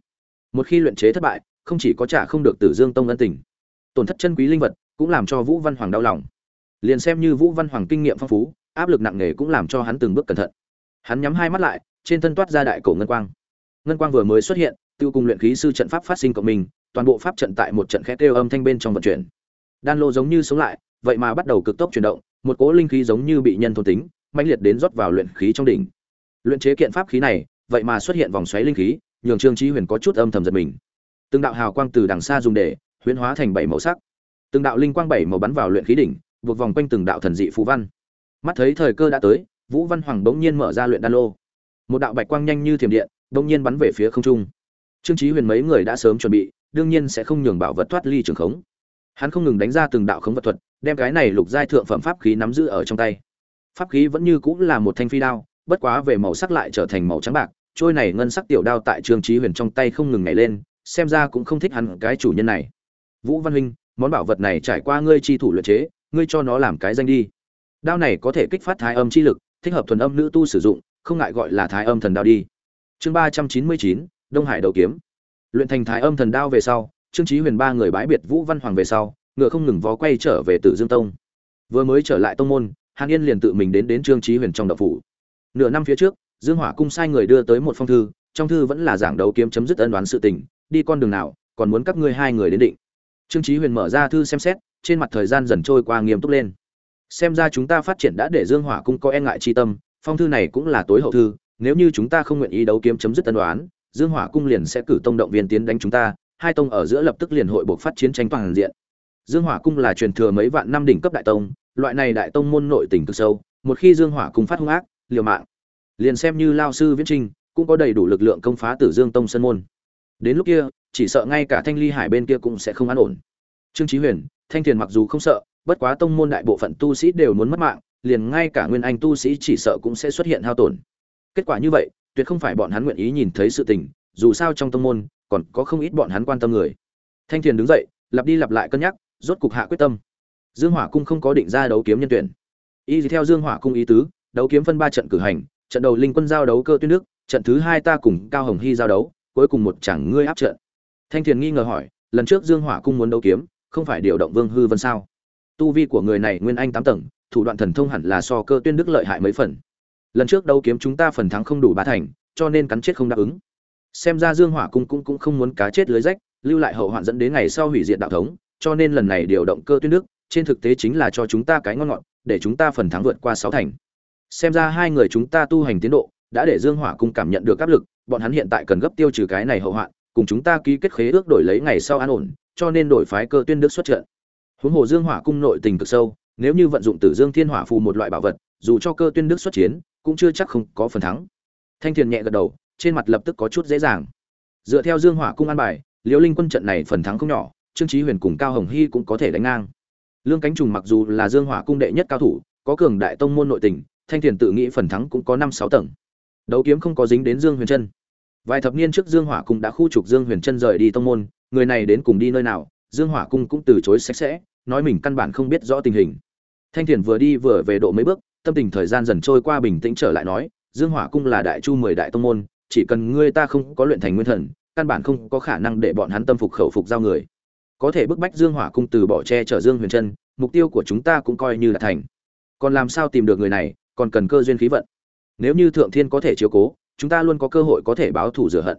Một khi luyện chế thất bại, không chỉ có trả không được Tử Dương Tông ân tình, tổn thất chân quý linh vật, cũng làm cho Vũ Văn Hoàng đau lòng. Liền xem như Vũ Văn Hoàng kinh nghiệm phong phú, áp lực nặng nề cũng làm cho hắn từng bước cẩn thận. Hắn nhắm hai mắt lại, trên thân toát ra đại cổ ngân quang. Ngân quang vừa mới xuất hiện, tiêu cùng luyện khí sư trận pháp phát sinh cộng mình, toàn bộ pháp trận tại một trận khẽ kêu âm thanh bên trong vận chuyển. Đan lô giống như sống lại, vậy mà bắt đầu cực tốc chuyển động, một cỗ linh khí giống như bị nhân thôn tính, mãnh liệt đến rót vào luyện khí trong đỉnh. Luyện chế kiện pháp khí này, vậy mà xuất hiện vòng xoáy linh khí, nhường Trương Chí Huyền có chút âm thầm giật mình. Từng đạo hào quang từ đằng xa dùng để huyễn hóa thành bảy màu sắc. Từng đạo linh quang bảy màu bắn vào luyện khí đỉnh, buộc vòng quanh từng đạo thần dị phù văn. Mắt thấy thời cơ đã tới, Vũ Văn Hoàng bỗng nhiên mở ra luyện đan lô. Một đạo bạch quang nhanh như thiểm điện, bỗng nhiên bắn về phía không trung. Trương Chí Huyền mấy người đã sớm chuẩn bị, đương nhiên sẽ không nhường bảo vật thoát ly trường khống. Hắn không ngừng đánh ra từng đạo khống vật thuật, đem cái này lục giai thượng phẩm pháp khí nắm giữ ở trong tay. Pháp khí vẫn như cũng là một thanh phi đao, bất quá về màu sắc lại trở thành màu trắng bạc, trôi này ngân sắc tiểu đao tại Trương Chí Huyền trong tay không ngừng nhảy lên, xem ra cũng không thích hẳn cái chủ nhân này. Vũ Văn huynh, món bảo vật này trải qua ngươi chi thủ luyện chế, ngươi cho nó làm cái danh đi. Đao này có thể kích phát thái âm chi lực, thích hợp thuần âm nữ tu sử dụng, không ngại gọi là thái âm thần đao đi. Chương ba trăm chín mươi chín Đông Hải đầu kiếm. Luyện thành thái âm thần đao về sau, Trương Chí Huyền ba người bái biệt Vũ Văn Hoàng về sau, ngựa không ngừng vó quay trở về Tử Dương Tông. Vừa mới trở lại tông môn, Hàn Yên liền tự mình đến đến Trương Chí Huyền trong đạo phủ. Nửa năm phía trước, Dương Hỏa cung sai người đưa tới một phong thư, trong thư vẫn là giảng đấu kiếm chấm dứt ân đoán sự tình, đi con đường nào, còn muốn các ngươi hai người đến định. Trương Chí Huyền mở ra thư xem xét, trên mặt thời gian dần trôi qua nghiêm túc lên. Xem ra chúng ta phát triển đã để Dương Hỏa cung có e ngại chi tâm, phong thư này cũng là tối hậu thư, nếu như chúng ta không nguyện ý đấu kiếm chấm dứt ân đoán, Dương Hỏa cung liền sẽ cử tông động viên tiến đánh chúng ta, hai tông ở giữa lập tức liền hội buộc phát chiến tranh toàn diện. Dương Hỏa cung là truyền thừa mấy vạn năm đỉnh cấp đại tông, loại này đại tông môn nội tình cực sâu, một khi Dương Hỏa cung phát hung ác, liều mạng, liền xem như lao sư Viễn Trinh, cũng có đầy đủ lực lượng công phá Tử Dương tông sân môn. Đến lúc kia, chỉ sợ ngay cả Thanh Ly Hải bên kia cũng sẽ không an ổn. Trương Chí Huyền, Thanh Tiền mặc dù không sợ, bất quá tông môn đại bộ phận tu sĩ đều muốn mất mạng, liền ngay cả nguyên anh tu sĩ chỉ sợ cũng sẽ xuất hiện hao tổn. Kết quả như vậy, tuyệt không phải bọn hắn nguyện ý nhìn thấy sự tình, dù sao trong tông môn còn có không ít bọn hắn quan tâm người. Thanh Tiền đứng dậy, lặp đi lặp lại cân nhắc, rốt cục hạ quyết tâm. Dương Hỏa cung không có định ra đấu kiếm nhân tuyển. Y theo Dương Hỏa cung ý tứ, đấu kiếm phân ba trận cử hành, trận đầu linh quân giao đấu cơ tuyên đức, trận thứ hai ta cùng Cao Hồng Hy giao đấu, cuối cùng một chẳng ngươi áp trận. Thanh Tiền nghi ngờ hỏi, lần trước Dương Hỏa cung muốn đấu kiếm, không phải điều động Vương Hư Vân sao? Tu vi của người này nguyên anh tám tầng, thủ đoạn thần thông hẳn là so cơ tuyên đức lợi hại mấy phần. Lần trước đấu kiếm chúng ta phần thắng không đủ ba thành, cho nên cắn chết không đáp ứng. Xem ra Dương Hỏa cung cũng cũng không muốn cá chết lưới rách, lưu lại hậu hoạn dẫn đến ngày sau hủy diệt đạo thống, cho nên lần này điều động cơ tuyên đức, trên thực tế chính là cho chúng ta cái ngon ngọt, để chúng ta phần thắng vượt qua sáu thành. Xem ra hai người chúng ta tu hành tiến độ, đã để Dương Hỏa cung cảm nhận được áp lực, bọn hắn hiện tại cần gấp tiêu trừ cái này hậu hoạn, cùng chúng ta ký kết khế ước đổi lấy ngày sau an ổn, cho nên đổi phái cơ tuyên đức xuất trận. Huống hồ Dương Hỏa cung nội tình cực sâu, nếu như vận dụng Tử Dương Thiên Hỏa phù một loại bảo vật, dù cho cơ tuyên đức xuất chiến, cũng chưa chắc không có phần thắng. Thanh Thiền nhẹ gật đầu, trên mặt lập tức có chút dễ dàng. Dựa theo Dương Hỏa cung an bài, Liễu Linh quân trận này phần thắng không nhỏ, Trương Chí Huyền cùng Cao Hồng Hy cũng có thể đánh ngang. Lương Cánh Trùng mặc dù là Dương Hỏa cung đệ nhất cao thủ, có cường đại tông môn nội tình, Thanh Thiền tự nghĩ phần thắng cũng có năm sáu tầng. Đấu kiếm không có dính đến Dương Huyền Trân. Vài thập niên trước Dương Hỏa cung đã khu trục Dương Huyền Trân rời đi tông môn, người này đến cùng đi nơi nào, Dương Hỏa cung cũng từ chối sạch sẽ, nói mình căn bản không biết rõ tình hình. Thanh Thiền vừa đi vừa về độ mấy bước, tâm tình thời gian dần trôi qua bình tĩnh trở lại nói, Dương Hỏa cung là đại chu mười đại tông môn, chỉ cần ngươi ta không có luyện thành nguyên thần, căn bản không có khả năng để bọn hắn tâm phục khẩu phục giao người. Có thể bức bách Dương Hỏa cung từ bỏ che chở Dương Huyền chân mục tiêu của chúng ta cũng coi như là thành. Còn làm sao tìm được người này, còn cần cơ duyên khí vận. Nếu như thượng thiên có thể chiếu cố, chúng ta luôn có cơ hội có thể báo thù rửa hận.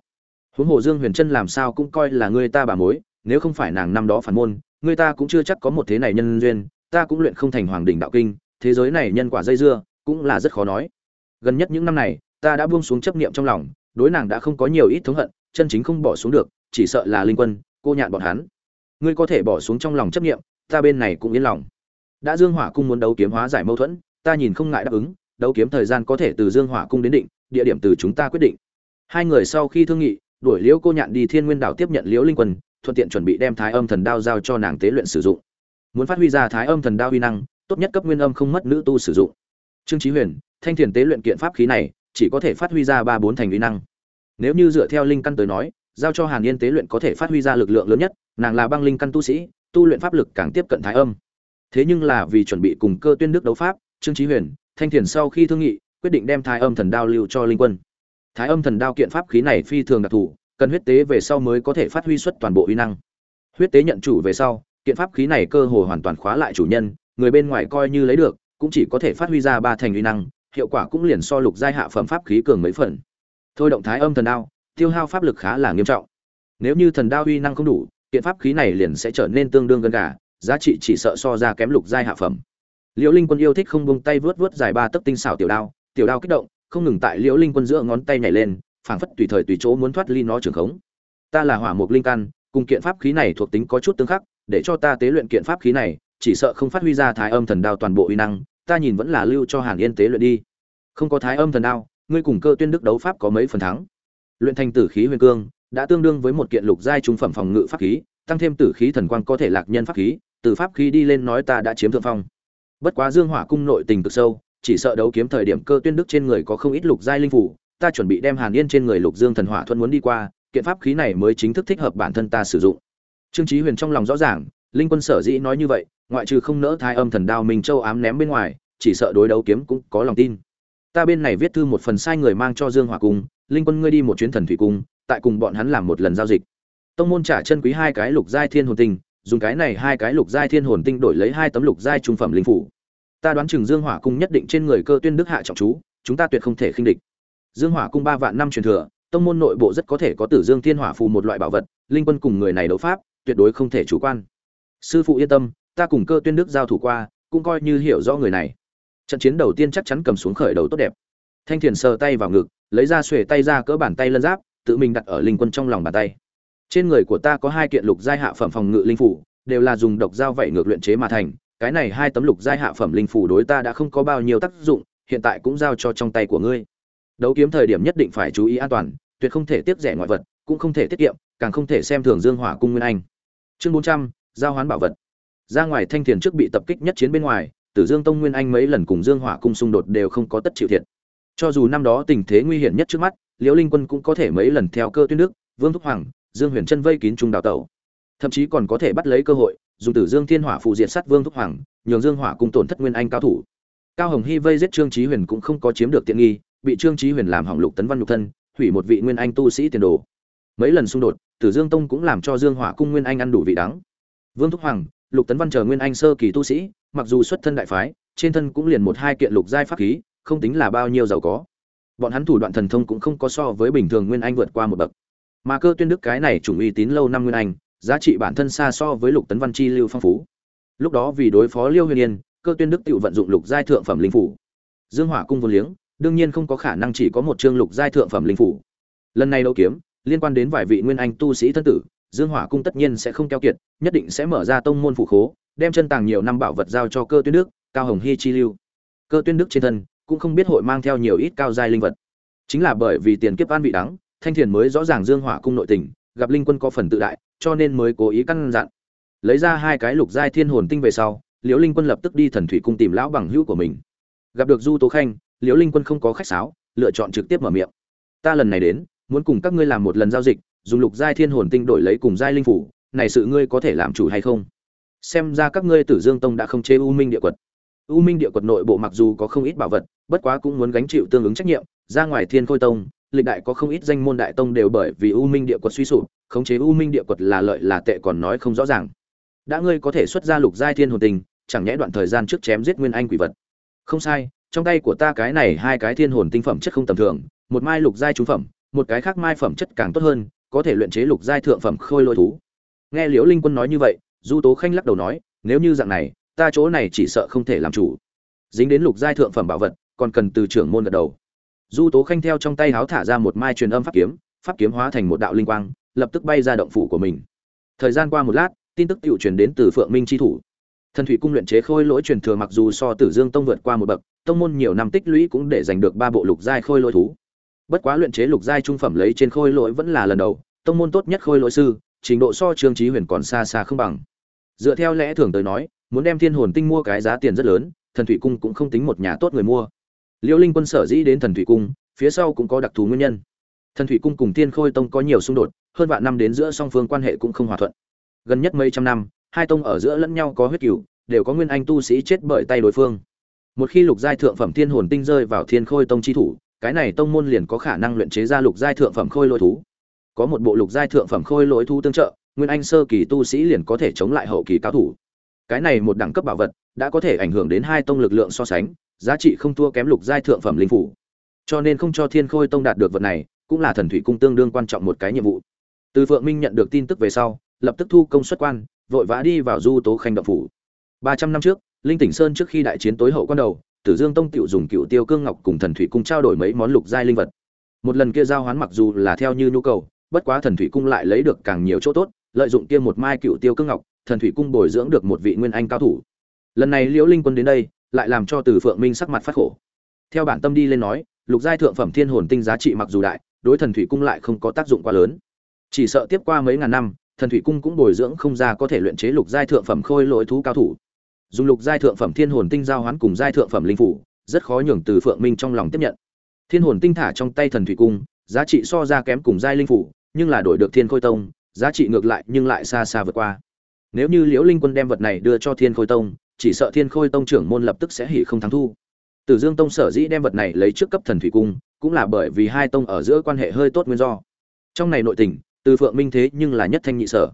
Huống hồ dương huyền chân làm sao cũng coi là người ta bà mối, nếu không phải nàng năm đó phản môn, người ta cũng chưa chắc có một thế này nhân duyên, ta cũng luyện không thành hoàng đỉnh đạo kinh, thế giới này nhân quả dây dưa, cũng là rất khó nói. Gần nhất những năm này, ta đã buông xuống chấp niệm trong lòng, đối nàng đã không có nhiều ít thống hận, chân chính không bỏ xuống được, chỉ sợ là linh quân, cô nhạn bọn hắn ngươi có thể bỏ xuống trong lòng chấp niệm, ta bên này cũng yên lòng. Đã dương hỏa cung muốn đấu kiếm hóa giải mâu thuẫn, ta nhìn không ngại đáp ứng, đấu kiếm thời gian có thể từ dương hỏa cung đến định, địa điểm từ chúng ta quyết định. Hai người sau khi thương nghị, đuổi liễu cô nhạn đi thiên nguyên đảo tiếp nhận liễu linh quân, thuận tiện chuẩn bị đem thái âm thần đao giao cho nàng tế luyện sử dụng. Muốn phát huy ra thái âm thần đao uy năng, tốt nhất cấp nguyên âm không mất nữ tu sử dụng. Trương chí huyền, thanh thiền tế luyện kiện pháp khí này, chỉ có thể phát huy ra ba bốn thành uy năng. Nếu như dựa theo linh căn tới nói giao cho hàn yên tế luyện có thể phát huy ra lực lượng lớn nhất, nàng là băng linh căn tu sĩ, tu luyện pháp lực càng tiếp cận thái âm. Thế nhưng là vì chuẩn bị cùng cơ tuyên đức đấu pháp, trương chí huyền, thanh thiền sau khi thương nghị, quyết định đem thái âm thần đao lưu cho linh quân. Thái âm thần đao kiện pháp khí này phi thường đặc thù, cần huyết tế về sau mới có thể phát huy xuất toàn bộ uy năng. Huyết tế nhận chủ về sau, kiện pháp khí này cơ hồ hoàn toàn khóa lại chủ nhân, người bên ngoài coi như lấy được, cũng chỉ có thể phát huy ra ba thành uy năng, hiệu quả cũng liền so lục giai hạ phẩm pháp khí cường mấy phần. Thôi động thái âm thần đao tiêu hao pháp lực khá là nghiêm trọng. Nếu như thần đao uy năng không đủ, kiện pháp khí này liền sẽ trở nên tương đương gần gà, giá trị chỉ sợ so ra kém lục giai hạ phẩm. Liễu linh quân yêu thích không buông tay vớt vớt dài ba tấc tinh xảo tiểu đao tiểu đao kích động, không ngừng tại liễu linh quân giữa ngón tay nhảy lên, phảng phất tùy thời tùy chỗ muốn thoát ly nó trường khống. Ta là hỏa mục linh căn, cùng kiện pháp khí này thuộc tính có chút tương khắc, để cho ta tế luyện kiện pháp khí này, chỉ sợ không phát huy ra thái âm thần đao toàn bộ uy năng, ta nhìn vẫn là lưu cho hàn yên tế luyện đi. Không có thái âm thần đao, ngươi cùng cơ tuyên đức đấu pháp có mấy phần thắng? Luyện thành tử khí huyền cương, đã tương đương với một kiện lục giai trung phẩm phòng ngự pháp khí, tăng thêm tử khí thần quang có thể lạc nhân pháp khí, từ pháp khí đi lên nói ta đã chiếm thượng phong. Bất quá dương hỏa cung nội tình cực sâu, chỉ sợ đấu kiếm thời điểm cơ tuyên đức trên người có không ít lục giai linh phủ, ta chuẩn bị đem hàn yên trên người lục dương thần hỏa thuận muốn đi qua, kiện pháp khí này mới chính thức thích hợp bản thân ta sử dụng. Trương chí huyền trong lòng rõ ràng, linh quân sở dĩ nói như vậy, ngoại trừ không nỡ thai âm thần đao mình châu ám ném bên ngoài, chỉ sợ đối đấu kiếm cũng có lòng tin. Ta bên này viết thư một phần sai người mang cho dương hỏa cung linh quân ngươi đi một chuyến thần thủy cung, tại cùng bọn hắn làm một lần giao dịch. Tông môn trả chân quý hai cái lục giai thiên hồn tinh, dùng cái này hai cái lục giai thiên hồn tinh đổi lấy hai tấm lục giai trung phẩm linh phủ. Ta đoán chừng dương hỏa cung nhất định trên người cơ tuyên đức hạ trọng chú, chúng ta tuyệt không thể khinh địch. Dương hỏa cung ba vạn năm truyền thừa, tông môn nội bộ rất có thể có tử dương thiên hỏa phù một loại bảo vật, linh quân cùng người này đấu pháp, tuyệt đối không thể chủ quan. Sư phụ yên tâm, ta cùng cơ tuyên đức giao thủ qua, cũng coi như hiểu rõ người này. Trận chiến đầu tiên chắc chắn cầm xuống khởi đầu tốt đẹp thanh thiền sờ tay vào ngực, lấy ra xuề tay ra cỡ bàn tay lân giáp, tự mình đặt ở linh quân trong lòng bàn tay. Trên người của ta có hai kiện lục giai hạ phẩm phòng ngự linh phủ, đều là dùng độc dao vẩy ngược luyện chế mà thành. Cái này hai tấm lục giai hạ phẩm linh phủ đối ta đã không có bao nhiêu tác dụng, hiện tại cũng giao cho trong tay của ngươi. Đấu kiếm thời điểm nhất định phải chú ý an toàn, tuyệt không thể tiếp rẻ ngoại vật, cũng không thể tiết kiệm, càng không thể xem thường dương hỏa cung nguyên anh. Chương bốn trăm, giao hoán bảo vật. Ra ngoài thanh thiền trước bị tập kích nhất chiến bên ngoài, tử dương tông nguyên anh mấy lần cùng dương hỏa cung xung đột đều không có tất chịu thiệt cho dù năm đó tình thế nguy hiểm nhất trước mắt, liễu linh quân cũng có thể mấy lần theo cơ tuyên đức, vương thúc hoàng, dương huyền chân vây kín trung đào tẩu. Thậm chí còn có thể bắt lấy cơ hội, dùng tử dương thiên hỏa phụ diện sát vương thúc hoàng, nhường dương hỏa cung tổn thất nguyên anh cao thủ. Cao hồng hy vây giết trương trí huyền cũng không có chiếm được tiện nghi, bị trương trí huyền làm hỏng lục tấn văn nhục thân, hủy một vị nguyên anh tu sĩ tiền đồ. Mấy lần xung đột, tử dương tông cũng làm cho dương hỏa cung nguyên anh ăn đủ vị đắng. Vương thúc hoàng, lục tấn văn chờ nguyên anh sơ kỳ tu sĩ, mặc dù xuất thân đại phái, trên thân cũng liền một hai kiện lục giai pháp khí không tính là bao nhiêu giàu có. Bọn hắn thủ đoạn thần thông cũng không có so với bình thường nguyên anh vượt qua một bậc. Mà cơ tuyên đức cái này chủng uy tín lâu năm nguyên anh, giá trị bản thân xa so với lục tấn văn chi lưu phong phú. Lúc đó vì đối phó liêu huyền yên, cơ tuyên đức tự vận dụng lục giai thượng phẩm linh phủ. Dương hỏa cung vô liếng, đương nhiên không có khả năng chỉ có một chương lục giai thượng phẩm linh phủ. Lần này đấu kiếm, liên quan đến vài vị nguyên anh tu sĩ thân tử, dương hỏa cung tất nhiên sẽ không keo kiệt, nhất định sẽ mở ra tông môn phủ khố, đem chân tàng nhiều năm bảo vật giao cho cơ tuyên đức, cao hồng hy chi lưu. Cơ tuyên đức trên thân cũng không biết hội mang theo nhiều ít cao giai linh vật. Chính là bởi vì tiền kiếp an bị đắng, thanh thiền mới rõ ràng dương hỏa cung nội tình, gặp linh quân có phần tự đại, cho nên mới cố ý căn dặn. Lấy ra hai cái lục giai thiên hồn tinh về sau, liễu linh quân lập tức đi thần thủy cung tìm lão bằng hữu của mình. Gặp được du tố khanh, liễu linh quân không có khách sáo, lựa chọn trực tiếp mở miệng. Ta lần này đến, muốn cùng các ngươi làm một lần giao dịch, dùng lục giai thiên hồn tinh đổi lấy cùng giai linh phủ, này sự ngươi có thể làm chủ hay không? Xem ra các ngươi tử dương tông đã không chế u minh địa quật u minh địa quật nội bộ mặc dù có không ít bảo vật, bất quá cũng muốn gánh chịu tương ứng trách nhiệm, ra ngoài thiên khôi tông, lịch đại có không ít danh môn đại tông đều bởi vì u minh địa quật suy sụp, khống chế u minh địa quật là lợi là tệ còn nói không rõ ràng. Đã ngươi có thể xuất ra lục giai thiên hồn tinh chẳng nhẽ đoạn thời gian trước chém giết nguyên anh quỷ vật. Không sai, trong tay của ta cái này hai cái thiên hồn tinh phẩm chất không tầm thường, một mai lục giai chú phẩm, một cái khác mai phẩm chất càng tốt hơn, có thể luyện chế lục giai thượng phẩm khôi lôi thú. Nghe liễu linh quân nói như vậy, du tố khanh lắc đầu nói, nếu như dạng này ta chỗ này chỉ sợ không thể làm chủ. Dính đến lục giai thượng phẩm bảo vật, còn cần từ trưởng môn gật đầu. Du tố khanh theo trong tay háo thả ra một mai truyền âm pháp kiếm pháp kiếm hóa thành một đạo linh quang, lập tức bay ra động phủ của mình. Thời gian qua một lát, tin tức tự truyền đến từ phượng minh tri thủ. Thần thủy cung luyện chế khôi lỗi truyền thừa mặc dù so tử dương tông vượt qua một bậc, tông môn nhiều năm tích lũy cũng để giành được ba bộ lục giai khôi lỗi thú. Bất quá luyện chế lục giai trung phẩm lấy trên khôi lỗi vẫn là lần đầu, tông môn tốt nhất khôi lỗi sư, trình độ so trương trí huyền còn xa xa không bằng. Dựa theo lẽ thường tới nói muốn đem thiên hồn tinh mua cái giá tiền rất lớn, thần thủy cung cũng không tính một nhà tốt người mua. Liễu linh quân sở dĩ đến thần thủy cung, phía sau cũng có đặc thù nguyên nhân. Thần thủy cung cùng tiên khôi tông có nhiều xung đột, hơn vạn năm đến giữa song phương quan hệ cũng không hòa thuận. Gần nhất mấy trăm năm, hai tông ở giữa lẫn nhau có huyết cửu, đều có nguyên anh tu sĩ chết bởi tay đối phương. Một khi lục giai thượng phẩm thiên hồn tinh rơi vào thiên khôi tông chi thủ, cái này tông môn liền có khả năng luyện chế ra lục giai thượng phẩm khôi lỗi thú. Có một bộ lục giai thượng phẩm khôi lỗi thú tương trợ, nguyên anh sơ kỳ tu sĩ liền có thể chống lại hậu kỳ cao thủ cái này một đẳng cấp bảo vật, đã có thể ảnh hưởng đến hai tông lực lượng so sánh, giá trị không thua kém lục giai thượng phẩm linh phủ. Cho nên không cho thiên khôi tông đạt được vật này, cũng là thần thủy cung tương đương quan trọng một cái nhiệm vụ. Từ phượng minh nhận được tin tức về sau, lập tức thu công xuất quan, vội vã đi vào du tố khanh động phủ. Ba trăm năm trước, linh tỉnh sơn trước khi đại chiến tối hậu quan đầu, tử dương tông tiểu dùng cựu tiêu cương ngọc cùng thần thủy cung trao đổi mấy món lục giai linh vật. Một lần kia giao hoán mặc dù là theo như nhu cầu, bất quá thần thủy cung lại lấy được càng nhiều chỗ tốt, lợi dụng kia một mai cựu tiêu cương ngọc thần thủy cung bồi dưỡng được một vị nguyên anh cao thủ. Lần này liễu linh quân đến đây, lại làm cho từ phượng minh sắc mặt phát khổ. Theo bản tâm đi lên nói, lục giai thượng phẩm thiên hồn tinh giá trị mặc dù đại, đối thần thủy cung lại không có tác dụng quá lớn. Chỉ sợ tiếp qua mấy ngàn năm, thần thủy cung cũng bồi dưỡng không ra có thể luyện chế lục giai thượng phẩm khôi lỗi thú cao thủ. Dùng lục giai thượng phẩm thiên hồn tinh giao hoán cùng giai thượng phẩm linh phủ, rất khó nhường từ phượng minh trong lòng tiếp nhận. Thiên hồn tinh thả trong tay thần thủy cung, giá trị so ra kém cùng giai linh phủ, nhưng là đổi được thiên khôi tông, giá trị ngược lại nhưng lại xa xa vượt qua nếu như liễu linh quân đem vật này đưa cho thiên khôi tông, chỉ sợ thiên khôi tông trưởng môn lập tức sẽ hỉ không thắng thu. Tử dương tông sở dĩ đem vật này lấy trước cấp thần thủy cung, cũng là bởi vì hai tông ở giữa quan hệ hơi tốt nguyên do. Trong này nội tình, từ phượng minh thế nhưng là nhất thanh nhị sở.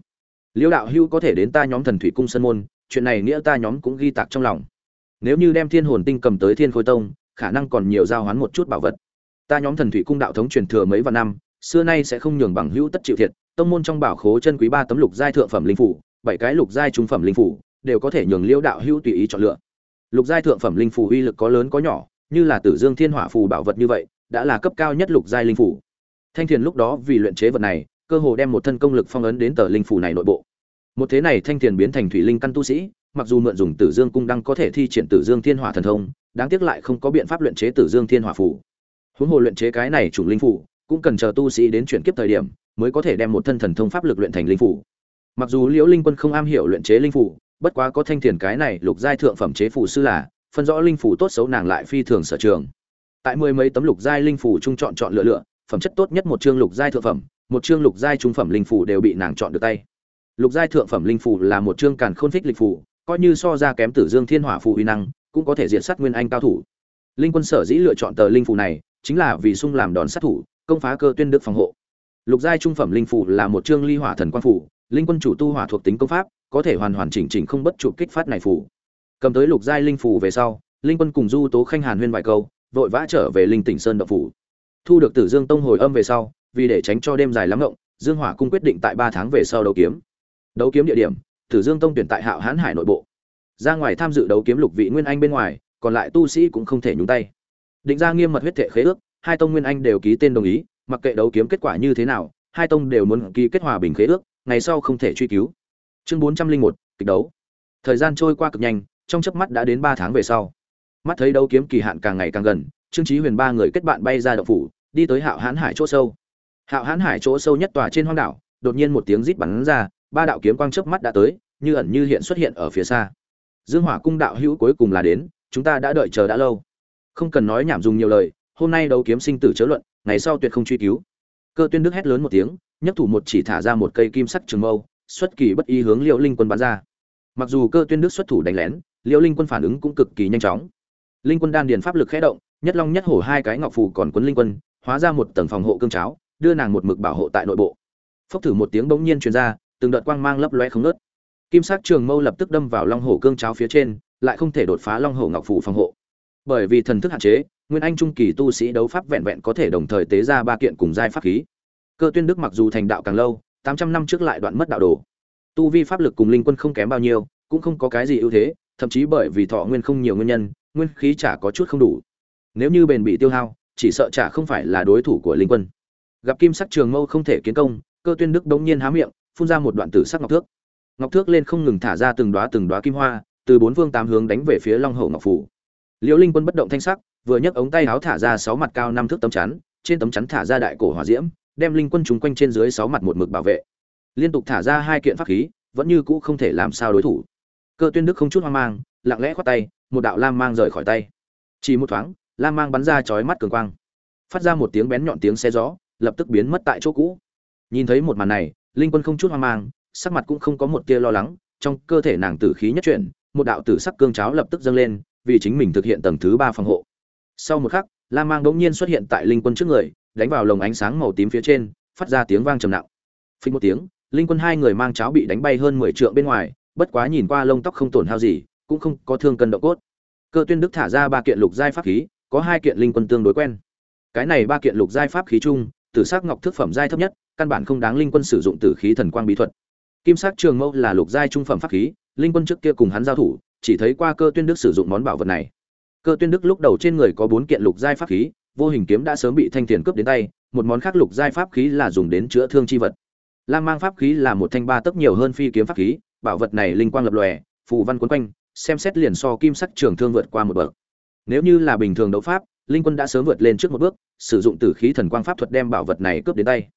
Liễu đạo hưu có thể đến ta nhóm thần thủy cung sân môn, chuyện này nghĩa ta nhóm cũng ghi tạc trong lòng. Nếu như đem thiên hồn tinh cầm tới thiên khôi tông, khả năng còn nhiều giao hoán một chút bảo vật. Ta nhóm thần thủy cung đạo thống truyền thừa mấy vạn năm, xưa nay sẽ không nhường bằng hữu tất chịu thiệt, tông môn trong bảo khố chân quý ba tấm lục giai thượng phẩm linh phủ bảy cái lục giai trung phẩm linh phủ, đều có thể nhường liễu đạo hữu tùy ý chọn lựa. Lục giai thượng phẩm linh phủ uy lực có lớn có nhỏ, như là tử dương thiên hỏa phù bảo vật như vậy, đã là cấp cao nhất lục giai linh phủ. Thanh thiền lúc đó vì luyện chế vật này, cơ hồ đem một thân công lực phong ấn đến tờ linh phủ này nội bộ. Một thế này thanh thiền biến thành thủy linh căn tu sĩ, mặc dù mượn dùng tử dương cung đăng có thể thi triển tử dương thiên hỏa thần thông, đáng tiếc lại không có biện pháp luyện chế tử dương thiên hỏa phủ huống hồ luyện chế cái này chủng linh phủ, cũng cần chờ tu sĩ đến chuyển kiếp thời điểm, mới có thể đem một thân thần thông pháp lực luyện thành linh phủ mặc dù liễu linh quân không am hiểu luyện chế linh phủ bất quá có thanh thiền cái này lục giai thượng phẩm chế phủ sư là, phân rõ linh phủ tốt xấu nàng lại phi thường sở trường. Tại mười mấy tấm lục giai linh phủ trung chọn chọn lựa lựa, phẩm chất tốt nhất một chương lục giai thượng phẩm, một chương lục giai trung phẩm linh phủ đều bị nàng chọn được tay. Lục giai thượng phẩm linh phủ là một chương càn khôn thích lịch phủ coi như so ra kém tử dương thiên hỏa phù uy năng, cũng có thể diện sát nguyên anh cao thủ. Linh quân sở dĩ lựa chọn tờ linh phủ này, chính là vì sung làm đòn sát thủ, công phá cơ tuyên đức phòng hộ. Lục giai trung phẩm linh phủ là một chương ly hỏa thần quang phủ linh quân chủ tu hỏa thuộc tính công pháp, có thể hoàn hoàn chỉnh chỉnh không bất trụ kích phát này phủ cầm tới lục giai linh phủ về sau, linh quân cùng du tố khanh hàn huyên vài câu, vội vã trở về linh tỉnh sơn động phủ. Thu được tử dương tông hồi âm về sau, vì để tránh cho đêm dài lắm ngộng, dương hỏa cung quyết định tại ba tháng về sau đấu kiếm. Đấu kiếm địa điểm, tử dương tông tuyển tại hạo hán hải nội bộ. Ra ngoài tham dự đấu kiếm lục vị nguyên anh bên ngoài, còn lại tu sĩ cũng không thể nhúng tay. Định ra nghiêm mật huyết thể khế ước, hai tông nguyên anh đều ký tên đồng ý, mặc kệ đấu kiếm kết quả như thế nào, hai tông đều muốn ký kết hòa bình khế ước ngày sau không thể truy cứu. Chương bốn trăm linh một, kịch đấu. Thời gian trôi qua cực nhanh, trong chớp mắt đã đến ba tháng về sau. Mắt thấy đấu kiếm kỳ hạn càng ngày càng gần, trương chí huyền ba người kết bạn bay ra động phủ, đi tới hạo hán hải chỗ sâu. Hạo hán hải chỗ sâu nhất tòa trên hoang đảo, đột nhiên một tiếng rít bắn ra, ba đạo kiếm quang chớp mắt đã tới, như ẩn như hiện xuất hiện ở phía xa. Dương hỏa cung đạo hữu cuối cùng là đến, chúng ta đã đợi chờ đã lâu. Không cần nói nhảm dùng nhiều lời, hôm nay đấu kiếm sinh tử chớ luận, ngày sau tuyệt không truy cứu cơ tuyên đức hét lớn một tiếng, nhấc thủ một chỉ thả ra một cây kim sắc trường mâu, xuất kỳ bất ý hướng liễu linh quân bắn ra. Mặc dù cơ tuyên đức xuất thủ đánh lén, liễu linh quân phản ứng cũng cực kỳ nhanh chóng. Linh quân đan điền pháp lực khẽ động, nhất long nhất hổ hai cái ngọc phù còn quấn linh quân, hóa ra một tầng phòng hộ cương cháo, đưa nàng một mực bảo hộ tại nội bộ. Phốc thử một tiếng bỗng nhiên truyền ra, từng đợt quang mang lấp loe không ngớt. Kim sắc trường mâu lập tức đâm vào long hổ cương cháo phía trên, lại không thể đột phá long hổ ngọc phủ phòng hộ bởi vì thần thức hạn chế, nguyên anh trung kỳ tu sĩ đấu pháp vẹn vẹn có thể đồng thời tế ra ba kiện cùng giai pháp khí. Cơ tuyên đức mặc dù thành đạo càng lâu, tám trăm năm trước lại đoạn mất đạo đồ. Tu vi pháp lực cùng linh quân không kém bao nhiêu, cũng không có cái gì ưu thế, thậm chí bởi vì thọ nguyên không nhiều nguyên nhân, nguyên khí chả có chút không đủ. Nếu như bền bị tiêu hao, chỉ sợ chả không phải là đối thủ của linh quân. Gặp kim sắc trường mâu không thể kiến công, cơ tuyên đức đống nhiên há miệng, phun ra một đoạn tử sắc ngọc thước. Ngọc thước lên không ngừng thả ra từng đóa từng đóa kim hoa, từ bốn phương tám hướng đánh về phía long hậu ngọc phủ liễu linh quân bất động thanh sắc, vừa nhấc ống tay áo thả ra sáu mặt cao năm thước tấm chắn, trên tấm chắn thả ra đại cổ hỏa diễm, đem linh quân chúng quanh trên dưới sáu mặt một mực bảo vệ. Liên tục thả ra hai kiện pháp khí, vẫn như cũ không thể làm sao đối thủ. Cơ tuyên đức không chút hoang mang, lặng lẽ khoát tay, một đạo lam mang rời khỏi tay. Chỉ một thoáng, lam mang bắn ra chói mắt cường quang. Phát ra một tiếng bén nhọn tiếng xe gió, lập tức biến mất tại chỗ cũ. Nhìn thấy một màn này, linh quân không chút hoang mang, sắc mặt cũng không có một tia lo lắng, trong cơ thể nàng tử khí nhất chuyển, một đạo tử sắc cương cháo lập tức dâng lên vì chính mình thực hiện tầng thứ ba phòng hộ. Sau một khắc lam mang đống nhiên xuất hiện tại linh quân trước người, đánh vào lồng ánh sáng màu tím phía trên, phát ra tiếng vang trầm nặng. Phình một tiếng, linh quân hai người mang cháo bị đánh bay hơn mười trượng bên ngoài, bất quá nhìn qua lông tóc không tổn hao gì, cũng không có thương cân độ cốt. Cơ tuyên đức thả ra ba kiện lục giai pháp khí, có hai kiện linh quân tương đối quen. Cái này ba kiện lục giai pháp khí chung, tử sắc ngọc thức phẩm giai thấp nhất, căn bản không đáng linh quân sử dụng tử khí thần quang bí thuật. Kim sắc trường mâu là lục giai trung phẩm pháp khí, linh quân trước kia cùng hắn giao thủ chỉ thấy qua cơ tuyên đức sử dụng món bảo vật này. Cơ tuyên đức lúc đầu trên người có bốn kiện lục giai pháp khí, vô hình kiếm đã sớm bị thanh tiền cướp đến tay, một món khác lục giai pháp khí là dùng đến chữa thương chi vật. Lam mang pháp khí là một thanh ba tấc nhiều hơn phi kiếm pháp khí, bảo vật này linh quang lập lòe, phù văn quấn quanh, xem xét liền so kim sắc trường thương vượt qua một bậc. Nếu như là bình thường đấu pháp, linh quân đã sớm vượt lên trước một bước, sử dụng tử khí thần quang pháp thuật đem bảo vật này cướp đến tay.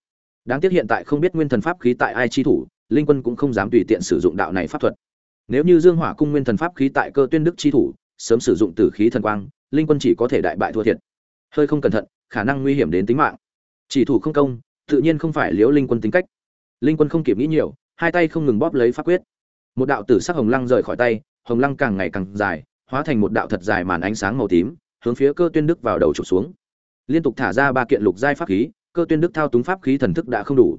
Đáng tiếc hiện tại không biết nguyên thần pháp khí tại ai chi thủ, linh quân cũng không dám tùy tiện sử dụng đạo này pháp thuật nếu như dương hỏa cung nguyên thần pháp khí tại cơ tuyên đức chi thủ, sớm sử dụng tử khí thần quang, linh quân chỉ có thể đại bại thua thiệt. Hơi không cẩn thận, khả năng nguy hiểm đến tính mạng. Chỉ thủ không công, tự nhiên không phải liễu linh quân tính cách. Linh quân không kịp nghĩ nhiều, hai tay không ngừng bóp lấy pháp quyết. Một đạo tử sắc hồng lăng rời khỏi tay, hồng lăng càng ngày càng dài, hóa thành một đạo thật dài màn ánh sáng màu tím, hướng phía cơ tuyên đức vào đầu trục xuống. Liên tục thả ra ba kiện lục giai pháp khí, cơ tuyên đức thao túng pháp khí thần thức đã không đủ.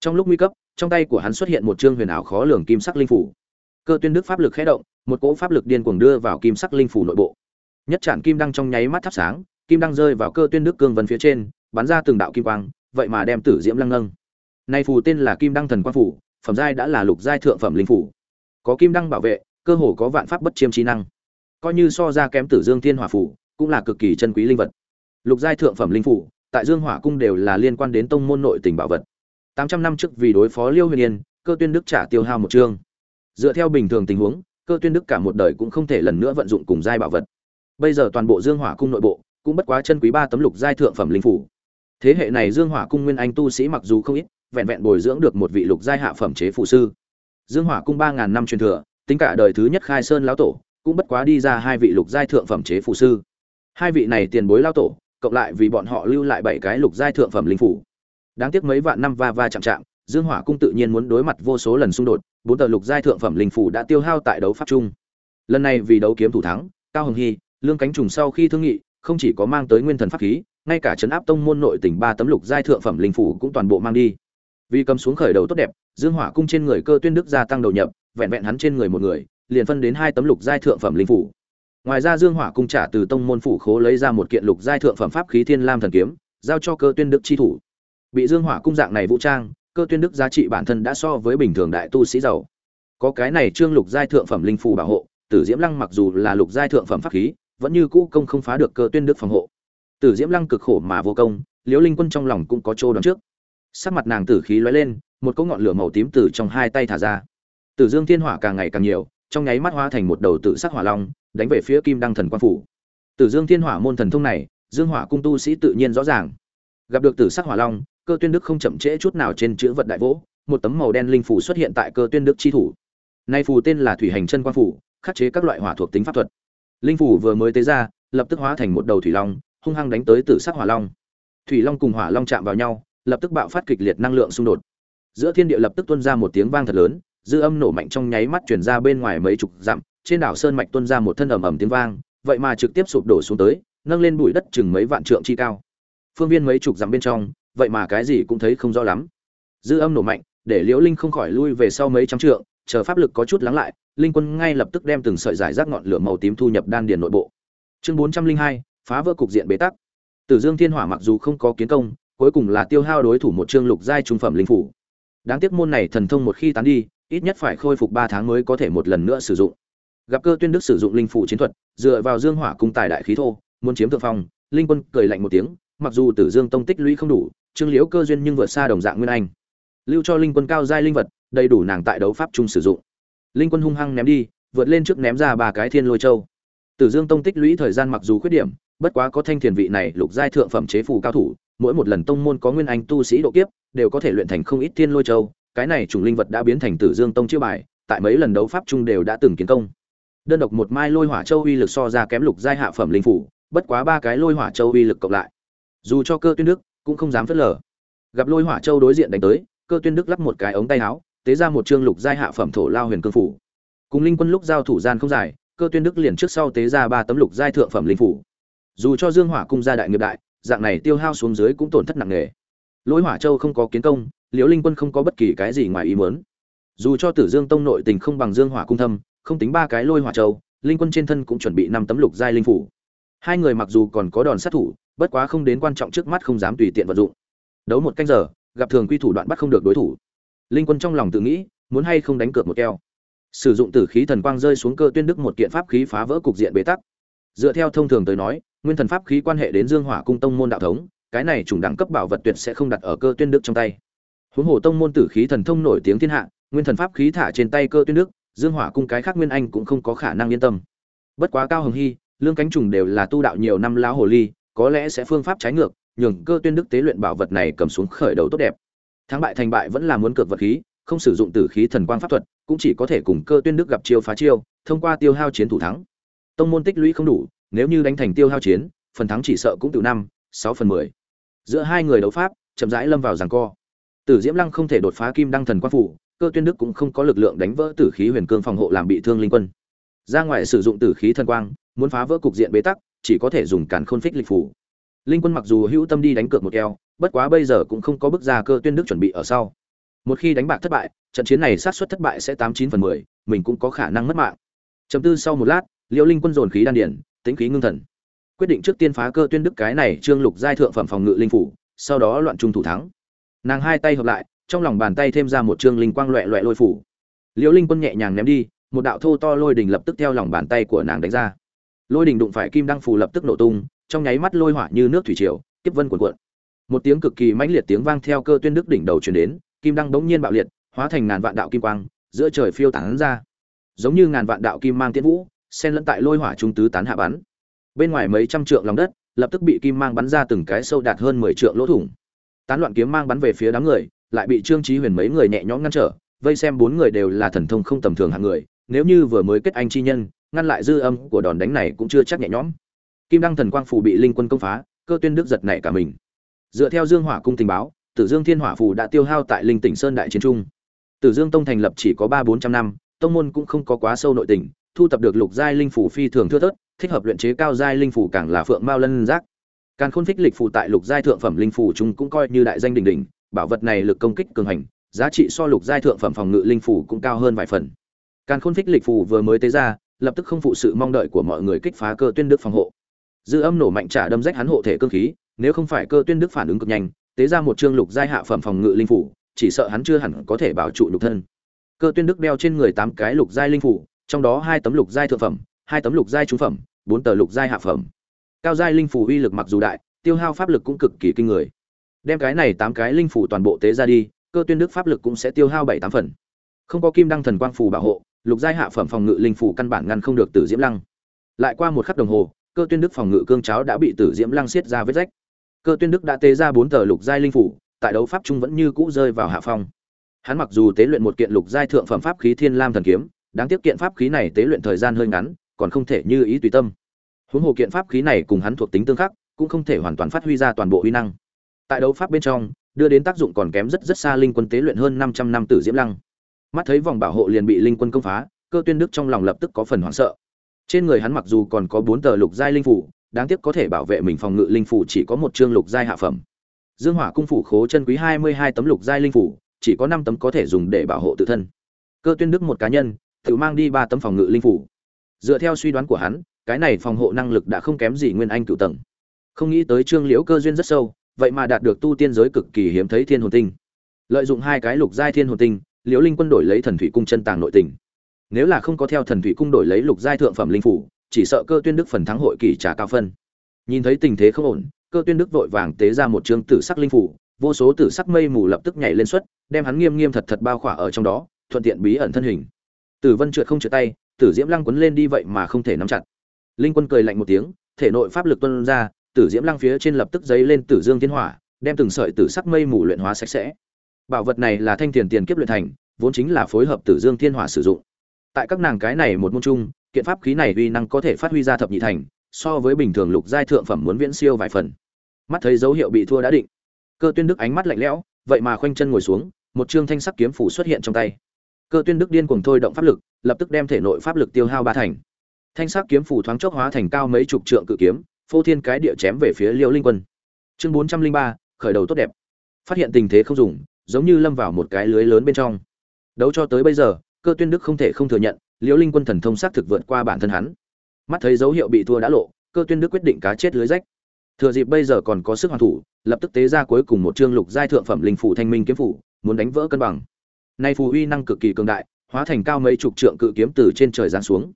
Trong lúc nguy cấp, trong tay của hắn xuất hiện một chương huyền ảo khó lường kim sắc linh phủ cơ tuyên đức pháp lực khẽ động, một cỗ pháp lực điên cuồng đưa vào kim sắc linh phủ nội bộ. Nhất trản kim đăng trong nháy mắt thắp sáng, kim đăng rơi vào cơ tuyên đức cương vân phía trên, bắn ra từng đạo kim quang, vậy mà đem tử diễm lăng nâng nay phù tên là kim đăng thần quang phủ, phẩm giai đã là lục giai thượng phẩm linh phủ. Có kim đăng bảo vệ, cơ hồ có vạn pháp bất chiêm trí năng. Coi như so ra kém tử dương thiên hỏa phủ, cũng là cực kỳ chân quý linh vật. Lục giai thượng phẩm linh phủ, tại dương hỏa cung đều là liên quan đến tông môn nội tình bảo vật. Tám trăm năm trước vì đối phó liêu huyền yên, cơ tuyên đức trả tiêu hao một chương dựa theo bình thường tình huống, cơ tuyên đức cả một đời cũng không thể lần nữa vận dụng cùng giai bảo vật. Bây giờ toàn bộ dương hỏa cung nội bộ cũng bất quá chân quý ba tấm lục giai thượng phẩm linh phủ. Thế hệ này dương hỏa cung nguyên anh tu sĩ mặc dù không ít, vẹn vẹn bồi dưỡng được một vị lục giai hạ phẩm chế phụ sư. Dương hỏa cung ba ngàn năm truyền thừa, tính cả đời thứ nhất khai sơn lão tổ, cũng bất quá đi ra hai vị lục giai thượng phẩm chế phụ sư. Hai vị này tiền bối lão tổ, cộng lại vì bọn họ lưu lại bảy cái lục giai thượng phẩm linh phủ. Đáng tiếc mấy vạn năm va va chạm chạm, dương hỏa cung tự nhiên muốn đối mặt vô số lần xung đột bốn tờ lục giai thượng phẩm linh phủ đã tiêu hao tại đấu pháp chung. Lần này vì đấu kiếm thủ thắng, cao hồng hy, lương cánh trùng sau khi thương nghị, không chỉ có mang tới nguyên thần pháp khí, ngay cả chấn áp tông môn nội tỉnh ba tấm lục giai thượng phẩm linh phủ cũng toàn bộ mang đi. Vì cầm xuống khởi đầu tốt đẹp, dương hỏa cung trên người cơ tuyên đức gia tăng đầu nhập, vẹn vẹn hắn trên người một người, liền phân đến hai tấm lục giai thượng phẩm linh phủ ngoài ra dương hỏa cung trả từ tông môn phủ khố lấy ra một kiện lục giai thượng phẩm pháp khí thiên lam thần kiếm, giao cho cơ tuyên đức chi thủ. Bị dương hỏa cung dạng này vũ trang cơ tuyên đức giá trị bản thân đã so với bình thường đại tu sĩ giàu. Có cái này trương lục giai thượng phẩm linh phù bảo hộ, tử diễm lăng mặc dù là lục giai thượng phẩm pháp khí, vẫn như cũ công không phá được cơ tuyên đức phòng hộ. Tử diễm lăng cực khổ mà vô công, liễu linh quân trong lòng cũng có chỗ đón trước. Sắc mặt nàng tử khí lóe lên, một cỗ ngọn lửa màu tím từ trong hai tay thả ra. Tử dương thiên hỏa càng ngày càng nhiều, trong nháy mắt hóa thành một đầu tự sắc hỏa long, đánh về phía kim đăng thần quan phủ. Tử dương thiên hỏa môn thần thông này, dương hỏa cung tu sĩ tự nhiên rõ ràng. Gặp được tử sắc hỏa long cơ tuyên đức không chậm trễ chút nào trên chữ vật đại vỗ, một tấm màu đen linh phủ xuất hiện tại cơ tuyên đức chi thủ. Nay phù tên là thủy hành chân quan phủ khắc chế các loại hỏa thuộc tính pháp thuật. Linh phủ vừa mới tế ra, lập tức hóa thành một đầu thủy long, hung hăng đánh tới tử sắc hỏa long. Thủy long cùng hỏa long chạm vào nhau, lập tức bạo phát kịch liệt năng lượng xung đột. Giữa thiên địa lập tức tuôn ra một tiếng vang thật lớn, dư âm nổ mạnh trong nháy mắt truyền ra bên ngoài mấy chục dặm, trên đảo sơn mạch tuôn ra một thân ầm ầm tiếng vang, vậy mà trực tiếp sụp đổ xuống tới, nâng lên bụi đất chừng mấy vạn trượng chi cao. Phương viên mấy chục dặm bên trong vậy mà cái gì cũng thấy không rõ lắm. Dư âm nổ mạnh, để liễu linh không khỏi lui về sau mấy trăm trượng, chờ pháp lực có chút lắng lại, linh quân ngay lập tức đem từng sợi giải rác ngọn lửa màu tím thu nhập đan điền nội bộ. Chương bốn trăm linh hai, phá vỡ cục diện bế tắc. Tử dương thiên hỏa mặc dù không có kiến công, cuối cùng là tiêu hao đối thủ một chương lục giai trung phẩm linh phủ. Đáng tiếc môn này thần thông một khi tán đi, ít nhất phải khôi phục ba tháng mới có thể một lần nữa sử dụng. Gặp cơ tuyên đức sử dụng linh phủ chiến thuật, dựa vào dương hỏa cung tài đại khí thô, muốn chiếm thượng phong, linh quân cười lạnh một tiếng mặc dù tử dương tông tích lũy không đủ, trương liễu cơ duyên nhưng vượt xa đồng dạng nguyên anh. Lưu cho linh quân cao giai linh vật, đầy đủ nàng tại đấu pháp chung sử dụng. Linh quân hung hăng ném đi, vượt lên trước ném ra ba cái thiên lôi châu. Tử dương tông tích lũy thời gian mặc dù khuyết điểm, bất quá có thanh thiền vị này lục giai thượng phẩm chế phù cao thủ, mỗi một lần tông môn có nguyên anh tu sĩ độ kiếp, đều có thể luyện thành không ít thiên lôi châu. Cái này chủng linh vật đã biến thành tử dương tông chiêu bài, tại mấy lần đấu pháp chung đều đã từng kiến công. Đơn độc một mai lôi hỏa châu uy lực so ra kém lục giai hạ phẩm linh phủ, bất quá ba cái lôi hỏa châu uy lực cộng lại dù cho cơ tuyên đức cũng không dám phớt lờ. Gặp lôi hỏa châu đối diện đánh tới, cơ tuyên đức lắp một cái ống tay áo, tế ra một chương lục giai hạ phẩm thổ lao huyền cương phủ. Cùng linh quân lúc giao thủ gian không dài, cơ tuyên đức liền trước sau tế ra ba tấm lục giai thượng phẩm linh phủ. Dù cho dương hỏa cung gia đại nghiệp đại, dạng này tiêu hao xuống dưới cũng tổn thất nặng nề. Lôi hỏa châu không có kiến công, liễu linh quân không có bất kỳ cái gì ngoài ý muốn. Dù cho tử dương tông nội tình không bằng dương hỏa cung thâm, không tính ba cái lôi hỏa châu, linh quân trên thân cũng chuẩn bị năm tấm lục giai linh phủ. Hai người mặc dù còn có đòn sát thủ bất quá không đến quan trọng trước mắt không dám tùy tiện vận dụng. Đấu một canh giờ, gặp thường quy thủ đoạn bắt không được đối thủ. Linh quân trong lòng tự nghĩ, muốn hay không đánh cược một keo. Sử dụng tử khí thần quang rơi xuống cơ tuyên đức một kiện pháp khí phá vỡ cục diện bế tắc. Dựa theo thông thường tới nói, nguyên thần pháp khí quan hệ đến dương hỏa cung tông môn đạo thống, cái này chủng đẳng cấp bảo vật tuyệt sẽ không đặt ở cơ tuyên đức trong tay. Huống hồ tông môn tử khí thần thông nổi tiếng thiên hạ, nguyên thần pháp khí thả trên tay cơ tuyên đức, dương hỏa cung cái khác nguyên anh cũng không có khả năng yên tâm. Bất quá cao hồng hy, lương cánh trùng đều là tu đạo nhiều năm lão hồ ly có lẽ sẽ phương pháp trái ngược, nhường cơ tuyên đức tế luyện bảo vật này cầm xuống khởi đầu tốt đẹp. Thắng bại thành bại vẫn là muốn cược vật khí, không sử dụng tử khí thần quang pháp thuật, cũng chỉ có thể cùng cơ tuyên đức gặp chiêu phá chiêu, thông qua tiêu hao chiến thủ thắng. Tông môn tích lũy không đủ, nếu như đánh thành tiêu hao chiến, phần thắng chỉ sợ cũng từ năm, sáu phần mười. Giữa hai người đấu pháp, chậm rãi lâm vào giằng co. Tử diễm lăng không thể đột phá kim đăng thần quang phủ, cơ tuyên đức cũng không có lực lượng đánh vỡ tử khí huyền cương phòng hộ làm bị thương linh quân. Ra ngoài sử dụng tử khí thần quang muốn phá vỡ cục diện bế tắc, chỉ có thể dùng càn khôn phích lịch phủ linh quân mặc dù hữu tâm đi đánh cược một keo, bất quá bây giờ cũng không có bước ra cơ tuyên đức chuẩn bị ở sau. Một khi đánh bạc thất bại, trận chiến này sát suất thất bại sẽ tám chín phần mười, mình cũng có khả năng mất mạng. Chấm tư sau một lát liễu linh quân dồn khí đan điển tính khí ngưng thần. Quyết định trước tiên phá cơ tuyên đức cái này trương lục giai thượng phẩm phòng ngự linh phủ, sau đó loạn trung thủ thắng. Nàng hai tay hợp lại, trong lòng bàn tay thêm ra một trương linh quang loẹ loẹ lôi phủ. Liễu linh quân nhẹ nhàng ném đi, một đạo thô to lôi đình lập tức theo lòng bàn tay của nàng đánh ra lôi đình đụng phải kim đăng phù lập tức nổ tung, trong nháy mắt lôi hỏa như nước thủy triều tiếp vân cuộn cuộn. Một tiếng cực kỳ mãnh liệt tiếng vang theo cơ tuyên đức đỉnh đầu truyền đến, kim đăng bỗng nhiên bạo liệt, hóa thành ngàn vạn đạo kim quang, giữa trời phiêu tán ra. Giống như ngàn vạn đạo kim mang tiễn vũ, xen lẫn tại lôi hỏa trung tứ tán hạ bắn. Bên ngoài mấy trăm trượng lòng đất, lập tức bị kim mang bắn ra từng cái sâu đạt hơn mười trượng lỗ thủng. Tán loạn kiếm mang bắn về phía đám người, lại bị trương trí huyền mấy người nhẹ nhõm ngăn trở, vây xem bốn người đều là thần thông không tầm thường hạng người, nếu như vừa mới kết anh chi nhân ngăn lại dư âm của đòn đánh này cũng chưa chắc nhẹ nhõm. Kim đăng thần quang phủ bị linh quân công phá, cơ tuyên đức giật nảy cả mình. Dựa theo dương hỏa cung tình báo, tử dương thiên hỏa phủ đã tiêu hao tại linh tỉnh sơn đại chiến trung. Tử dương tông thành lập chỉ có ba bốn trăm năm, tông môn cũng không có quá sâu nội tình, thu tập được lục giai linh phủ phi thường thưa thớt, thích hợp luyện chế cao giai linh phủ càng là phượng mao lân giác. Càng khôn phích lịch phủ tại lục giai thượng phẩm linh phủ chúng cũng coi như đại danh đỉnh đỉnh, bảo vật này lực công kích cường hành, giá trị so lục giai thượng phẩm phòng ngự linh phủ cũng cao hơn vài phần. Càng khôn phích lịch phủ vừa mới tế ra lập tức không phụ sự mong đợi của mọi người kích phá cơ tuyên đức phòng hộ. Dư âm nổ mạnh trả đâm rách hắn hộ thể cương khí, nếu không phải cơ tuyên đức phản ứng cực nhanh, tế ra một chương lục giai hạ phẩm phòng ngự linh phủ, chỉ sợ hắn chưa hẳn có thể bảo trụ lục thân. Cơ tuyên đức đeo trên người tám cái lục giai linh phủ, trong đó hai tấm lục giai thượng phẩm, hai tấm lục giai trung phẩm, bốn tờ lục giai hạ phẩm. Cao giai linh phủ uy lực mặc dù đại, tiêu hao pháp lực cũng cực kỳ kinh người. Đem cái này tám cái linh phủ toàn bộ tế ra đi, cơ tuyên đức pháp lực cũng sẽ tiêu hao bảy tám phần. Không có kim đăng thần quang phù bảo hộ lục giai hạ phẩm phòng ngự linh phủ căn bản ngăn không được tử diễm lăng. Lại qua một khắc đồng hồ, cơ tuyên đức phòng ngự cương cháo đã bị tử diễm lăng xiết ra vết rách. Cơ tuyên đức đã tế ra bốn tờ lục giai linh phủ, tại đấu pháp trung vẫn như cũ rơi vào hạ phong. Hắn mặc dù tế luyện một kiện lục giai thượng phẩm pháp khí thiên lam thần kiếm, đáng tiếc kiện pháp khí này tế luyện thời gian hơi ngắn, còn không thể như ý tùy tâm. Huống hồ kiện pháp khí này cùng hắn thuộc tính tương khắc, cũng không thể hoàn toàn phát huy ra toàn bộ uy năng. Tại đấu pháp bên trong, đưa đến tác dụng còn kém rất rất xa linh quân tế luyện hơn 500 năm tử diễm lăng mắt thấy vòng bảo hộ liền bị linh quân công phá, cơ tuyên đức trong lòng lập tức có phần hoảng sợ. Trên người hắn mặc dù còn có bốn tờ lục giai linh phủ, đáng tiếc có thể bảo vệ mình phòng ngự linh phủ chỉ có một chương lục giai hạ phẩm. Dương hỏa cung phủ khố chân quý hai mươi hai tấm lục giai linh phủ, chỉ có năm tấm có thể dùng để bảo hộ tự thân. Cơ tuyên đức một cá nhân, tự mang đi ba tấm phòng ngự linh phủ. Dựa theo suy đoán của hắn, cái này phòng hộ năng lực đã không kém gì nguyên anh cựu tầng. Không nghĩ tới trương liễu cơ duyên rất sâu, vậy mà đạt được tu tiên giới cực kỳ hiếm thấy thiên hồn tinh. Lợi dụng hai cái lục giai thiên hồn tinh liễu linh quân đổi lấy thần thủy cung chân tàng nội tình. Nếu là không có theo thần thủy cung đổi lấy lục giai thượng phẩm linh phủ, chỉ sợ cơ tuyên đức phần thắng hội kỳ trả cao phân. Nhìn thấy tình thế không ổn, cơ tuyên đức vội vàng tế ra một chương tử sắc linh phủ, vô số tử sắc mây mù lập tức nhảy lên xuất, đem hắn nghiêm nghiêm thật thật bao khỏa ở trong đó, thuận tiện bí ẩn thân hình. Tử vân trượt không trượt tay, tử diễm lăng quấn lên đi vậy mà không thể nắm chặt. Linh quân cười lạnh một tiếng, thể nội pháp lực tuân ra, tử diễm lăng phía trên lập tức giấy lên tử dương thiên hỏa, đem từng sợi tử sắc mây mù luyện hóa sạch sẽ bảo vật này là thanh tiền tiền kiếp luyện thành, vốn chính là phối hợp tử dương thiên hỏa sử dụng. Tại các nàng cái này một môn chung, kiện pháp khí này uy năng có thể phát huy ra thập nhị thành, so với bình thường lục giai thượng phẩm muốn viễn siêu vài phần. Mắt thấy dấu hiệu bị thua đã định. Cơ tuyên đức ánh mắt lạnh lẽo, vậy mà khoanh chân ngồi xuống, một trương thanh sắc kiếm phủ xuất hiện trong tay. Cơ tuyên đức điên cuồng thôi động pháp lực, lập tức đem thể nội pháp lực tiêu hao ba thành. Thanh sắc kiếm phủ thoáng chốc hóa thành cao mấy chục trượng cự kiếm, phô thiên cái địa chém về phía liêu linh quân. Chương bốn trăm linh ba, khởi đầu tốt đẹp. Phát hiện tình thế không dùng giống như lâm vào một cái lưới lớn bên trong. Đấu cho tới bây giờ, cơ tuyên đức không thể không thừa nhận, liễu linh quân thần thông sắc thực vượt qua bản thân hắn. Mắt thấy dấu hiệu bị thua đã lộ, cơ tuyên đức quyết định cá chết lưới rách. Thừa dịp bây giờ còn có sức hoàn thủ, lập tức tế ra cuối cùng một chương lục giai thượng phẩm linh phủ thanh minh kiếm phủ muốn đánh vỡ cân bằng. Nay phù uy năng cực kỳ cường đại, hóa thành cao mấy chục trượng cự kiếm từ trên trời giáng xuống.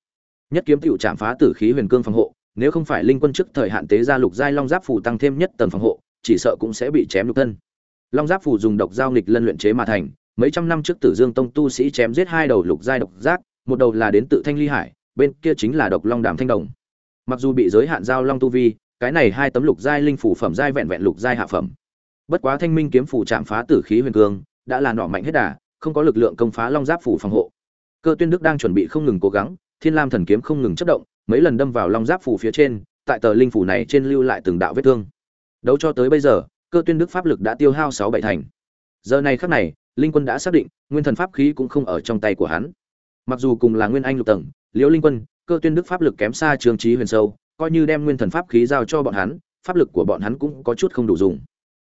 Nhất kiếm tựu chạm phá tử khí huyền cương phòng hộ, nếu không phải linh quân trước thời hạn tế ra lục giai long giáp phủ tăng thêm nhất tầng phòng hộ, chỉ sợ cũng sẽ bị chém lục thân long giáp phủ dùng độc giao nghịch lân luyện chế mà thành, mấy trăm năm trước tử dương tông tu sĩ chém giết hai đầu lục giai độc giác, một đầu là đến tự thanh ly hải, bên kia chính là độc long đàm thanh đồng. Mặc dù bị giới hạn giao long tu vi, cái này hai tấm lục giai linh phủ phẩm giai vẹn vẹn lục giai hạ phẩm. Bất quá thanh minh kiếm phủ chạm phá tử khí huyền cương, đã là nọ mạnh hết đà, không có lực lượng công phá long giáp phủ phòng hộ. Cơ tuyên đức đang chuẩn bị không ngừng cố gắng, thiên lam thần kiếm không ngừng chất động, mấy lần đâm vào long giáp phủ phía trên, tại tờ linh phủ này trên lưu lại từng đạo vết thương. Đấu cho tới bây giờ cơ tuyên đức pháp lực đã tiêu hao sáu bảy thành. Giờ này khắc này, linh quân đã xác định, nguyên thần pháp khí cũng không ở trong tay của hắn. Mặc dù cùng là nguyên anh lục tầng, liễu linh quân, cơ tuyên đức pháp lực kém xa trường trí huyền sâu, coi như đem nguyên thần pháp khí giao cho bọn hắn, pháp lực của bọn hắn cũng có chút không đủ dùng.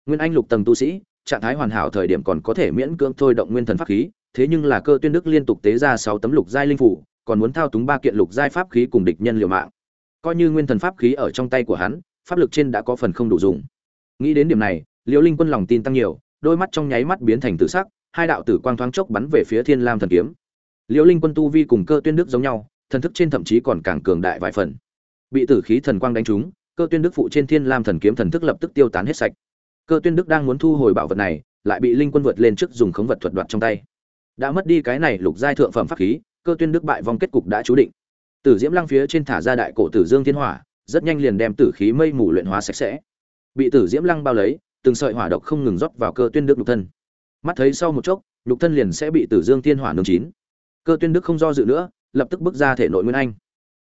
Nguyên anh lục tầng tu sĩ, trạng thái hoàn hảo thời điểm còn có thể miễn cưỡng thôi động nguyên thần pháp khí, thế nhưng là cơ tuyên đức liên tục tế ra sáu tấm lục giai linh phủ, còn muốn thao túng ba kiện lục giai pháp khí cùng địch nhân liều mạng. Coi như nguyên thần pháp khí ở trong tay của hắn, pháp lực trên đã có phần không đủ dùng nghĩ đến điểm này liễu linh quân lòng tin tăng nhiều, đôi mắt trong nháy mắt biến thành tự sắc, hai đạo tử quang thoáng chốc bắn về phía thiên lam thần kiếm. Liễu linh quân tu vi cùng cơ tuyên đức giống nhau, thần thức trên thậm chí còn càng cường đại vài phần. Bị tử khí thần quang đánh trúng, cơ tuyên đức phụ trên thiên lam thần kiếm thần thức lập tức tiêu tán hết sạch. Cơ tuyên đức đang muốn thu hồi bảo vật này, lại bị linh quân vượt lên trước dùng khống vật thuật đoạt trong tay. Đã mất đi cái này lục giai thượng phẩm pháp khí, cơ tuyên đức bại vong kết cục đã chú định. Tử diễm lăng phía trên thả ra đại cổ tử dương thiên hỏa, rất nhanh liền đem tử khí mây mù luyện hóa sạch sẽ bị tử diễm lăng bao lấy, từng sợi hỏa độc không ngừng rót vào cơ tuyên đức nhục thân. Mắt thấy sau một chốc, nhục thân liền sẽ bị tử dương thiên hỏa nương chín. Cơ tuyên đức không do dự nữa, lập tức bước ra thể nội nguyên anh.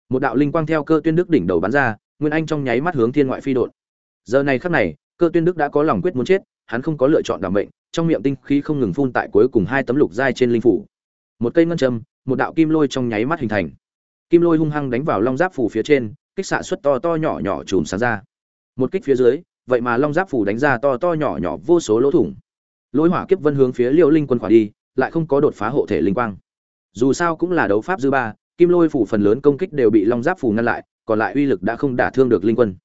Một đạo linh quang theo cơ tuyên đức đỉnh đầu bắn ra, nguyên anh trong nháy mắt hướng thiên ngoại phi đột giờ này khắc này, cơ tuyên đức đã có lòng quyết muốn chết, hắn không có lựa chọn đảm mệnh, trong miệng tinh khí không ngừng phun tại cuối cùng hai tấm lục giai trên linh phủ. Một cây ngân châm, một đạo kim lôi trong nháy mắt hình thành. Kim lôi hung hăng đánh vào long giáp phủ phía trên, kích xạ suất to to nhỏ nhỏ chùm sáng ra. Một kích phía dưới vậy mà long giáp phủ đánh ra to to nhỏ nhỏ vô số lỗ thủng. Lôi hỏa kiếp vân hướng phía liễu linh quân khỏa đi, lại không có đột phá hộ thể linh quang. Dù sao cũng là đấu pháp dư ba, kim lôi phủ phần lớn công kích đều bị long giáp phủ ngăn lại, còn lại uy lực đã không đả thương được linh quân.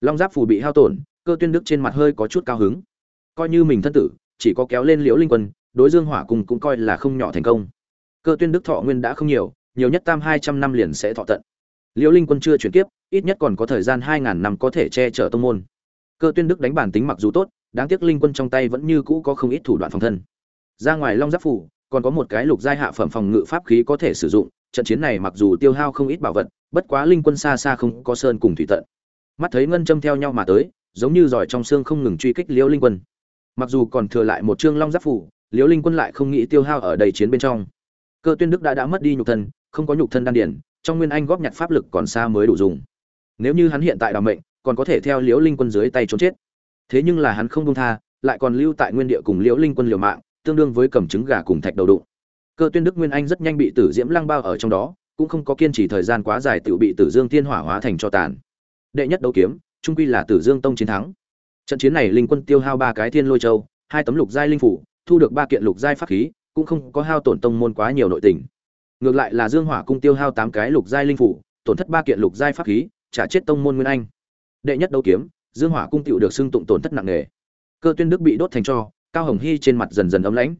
Long giáp phủ bị hao tổn, cơ tuyên đức trên mặt hơi có chút cao hứng. Coi như mình thân tử, chỉ có kéo lên liễu linh quân, đối dương hỏa cùng cũng coi là không nhỏ thành công. Cơ tuyên đức thọ nguyên đã không nhiều nhiều nhất tam hai trăm năm liền sẽ thọ tận. Liễu linh quân chưa chuyển kiếp, ít nhất còn có thời gian hai ngàn năm có thể che chở tông môn cơ tuyên đức đánh bản tính mặc dù tốt, đáng tiếc linh quân trong tay vẫn như cũ có không ít thủ đoạn phòng thân. Ra ngoài long giáp phủ, còn có một cái lục giai hạ phẩm phòng ngự pháp khí có thể sử dụng, trận chiến này mặc dù tiêu hao không ít bảo vật, bất quá linh quân xa xa không có sơn cùng thủy tận. Mắt thấy ngân châm theo nhau mà tới, giống như giỏi trong xương không ngừng truy kích liễu linh quân. Mặc dù còn thừa lại một chương long giáp phủ, liễu linh quân lại không nghĩ tiêu hao ở đầy chiến bên trong. Cơ tuyên đức đã đã mất đi nhục thân, không có nhục thân đan điển trong nguyên anh góp nhặt pháp lực còn xa mới đủ dùng. Nếu như hắn hiện tại đào mệnh còn có thể theo liễu linh quân dưới tay trốn chết. Thế nhưng là hắn không công tha, lại còn lưu tại nguyên địa cùng liễu linh quân liều mạng, tương đương với cầm trứng gà cùng thạch đầu đụng. Cơ tuyên đức nguyên anh rất nhanh bị tử diễm lăng bao ở trong đó, cũng không có kiên trì thời gian quá dài tự bị tử dương thiên hỏa hóa thành cho tàn. Đệ nhất đấu kiếm, trung quy là tử dương tông chiến thắng. Trận chiến này linh quân tiêu hao ba cái thiên lôi châu, hai tấm lục giai linh phủ, thu được ba kiện lục giai pháp khí, cũng không có hao tổn tông môn quá nhiều nội tình. Ngược lại là dương hỏa cung tiêu hao tám cái lục giai linh phủ, tổn thất ba kiện lục giai pháp khí, trả chết tông môn nguyên anh đệ nhất đấu kiếm, dương hỏa cung tựu được xưng tụng tổn thất nặng nề. Cơ tuyên đức bị đốt thành cho, cao hồng hy trên mặt dần dần ấm lãnh.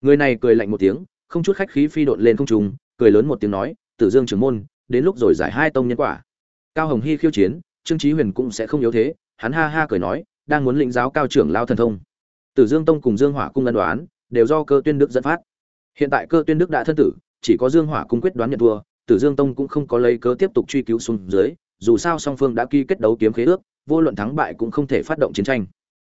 Người này cười lạnh một tiếng, không chút khách khí phi độn lên không trung, cười lớn một tiếng nói, tử dương trưởng môn, đến lúc rồi giải hai tông nhân quả. Cao hồng hy khiêu chiến, trương trí huyền cũng sẽ không yếu thế, hắn ha ha cười nói, đang muốn lĩnh giáo cao trưởng lao thần thông. Tử dương tông cùng dương hỏa cung ân đoán, đều do cơ tuyên đức dẫn phát. Hiện tại cơ tuyên đức đã thân tử, chỉ có dương hỏa cung quyết đoán nhận thua, tử dương tông cũng không có lấy cớ tiếp tục truy cứu xuống dưới dù sao song phương đã ký kết đấu kiếm khế ước, vô luận thắng bại cũng không thể phát động chiến tranh.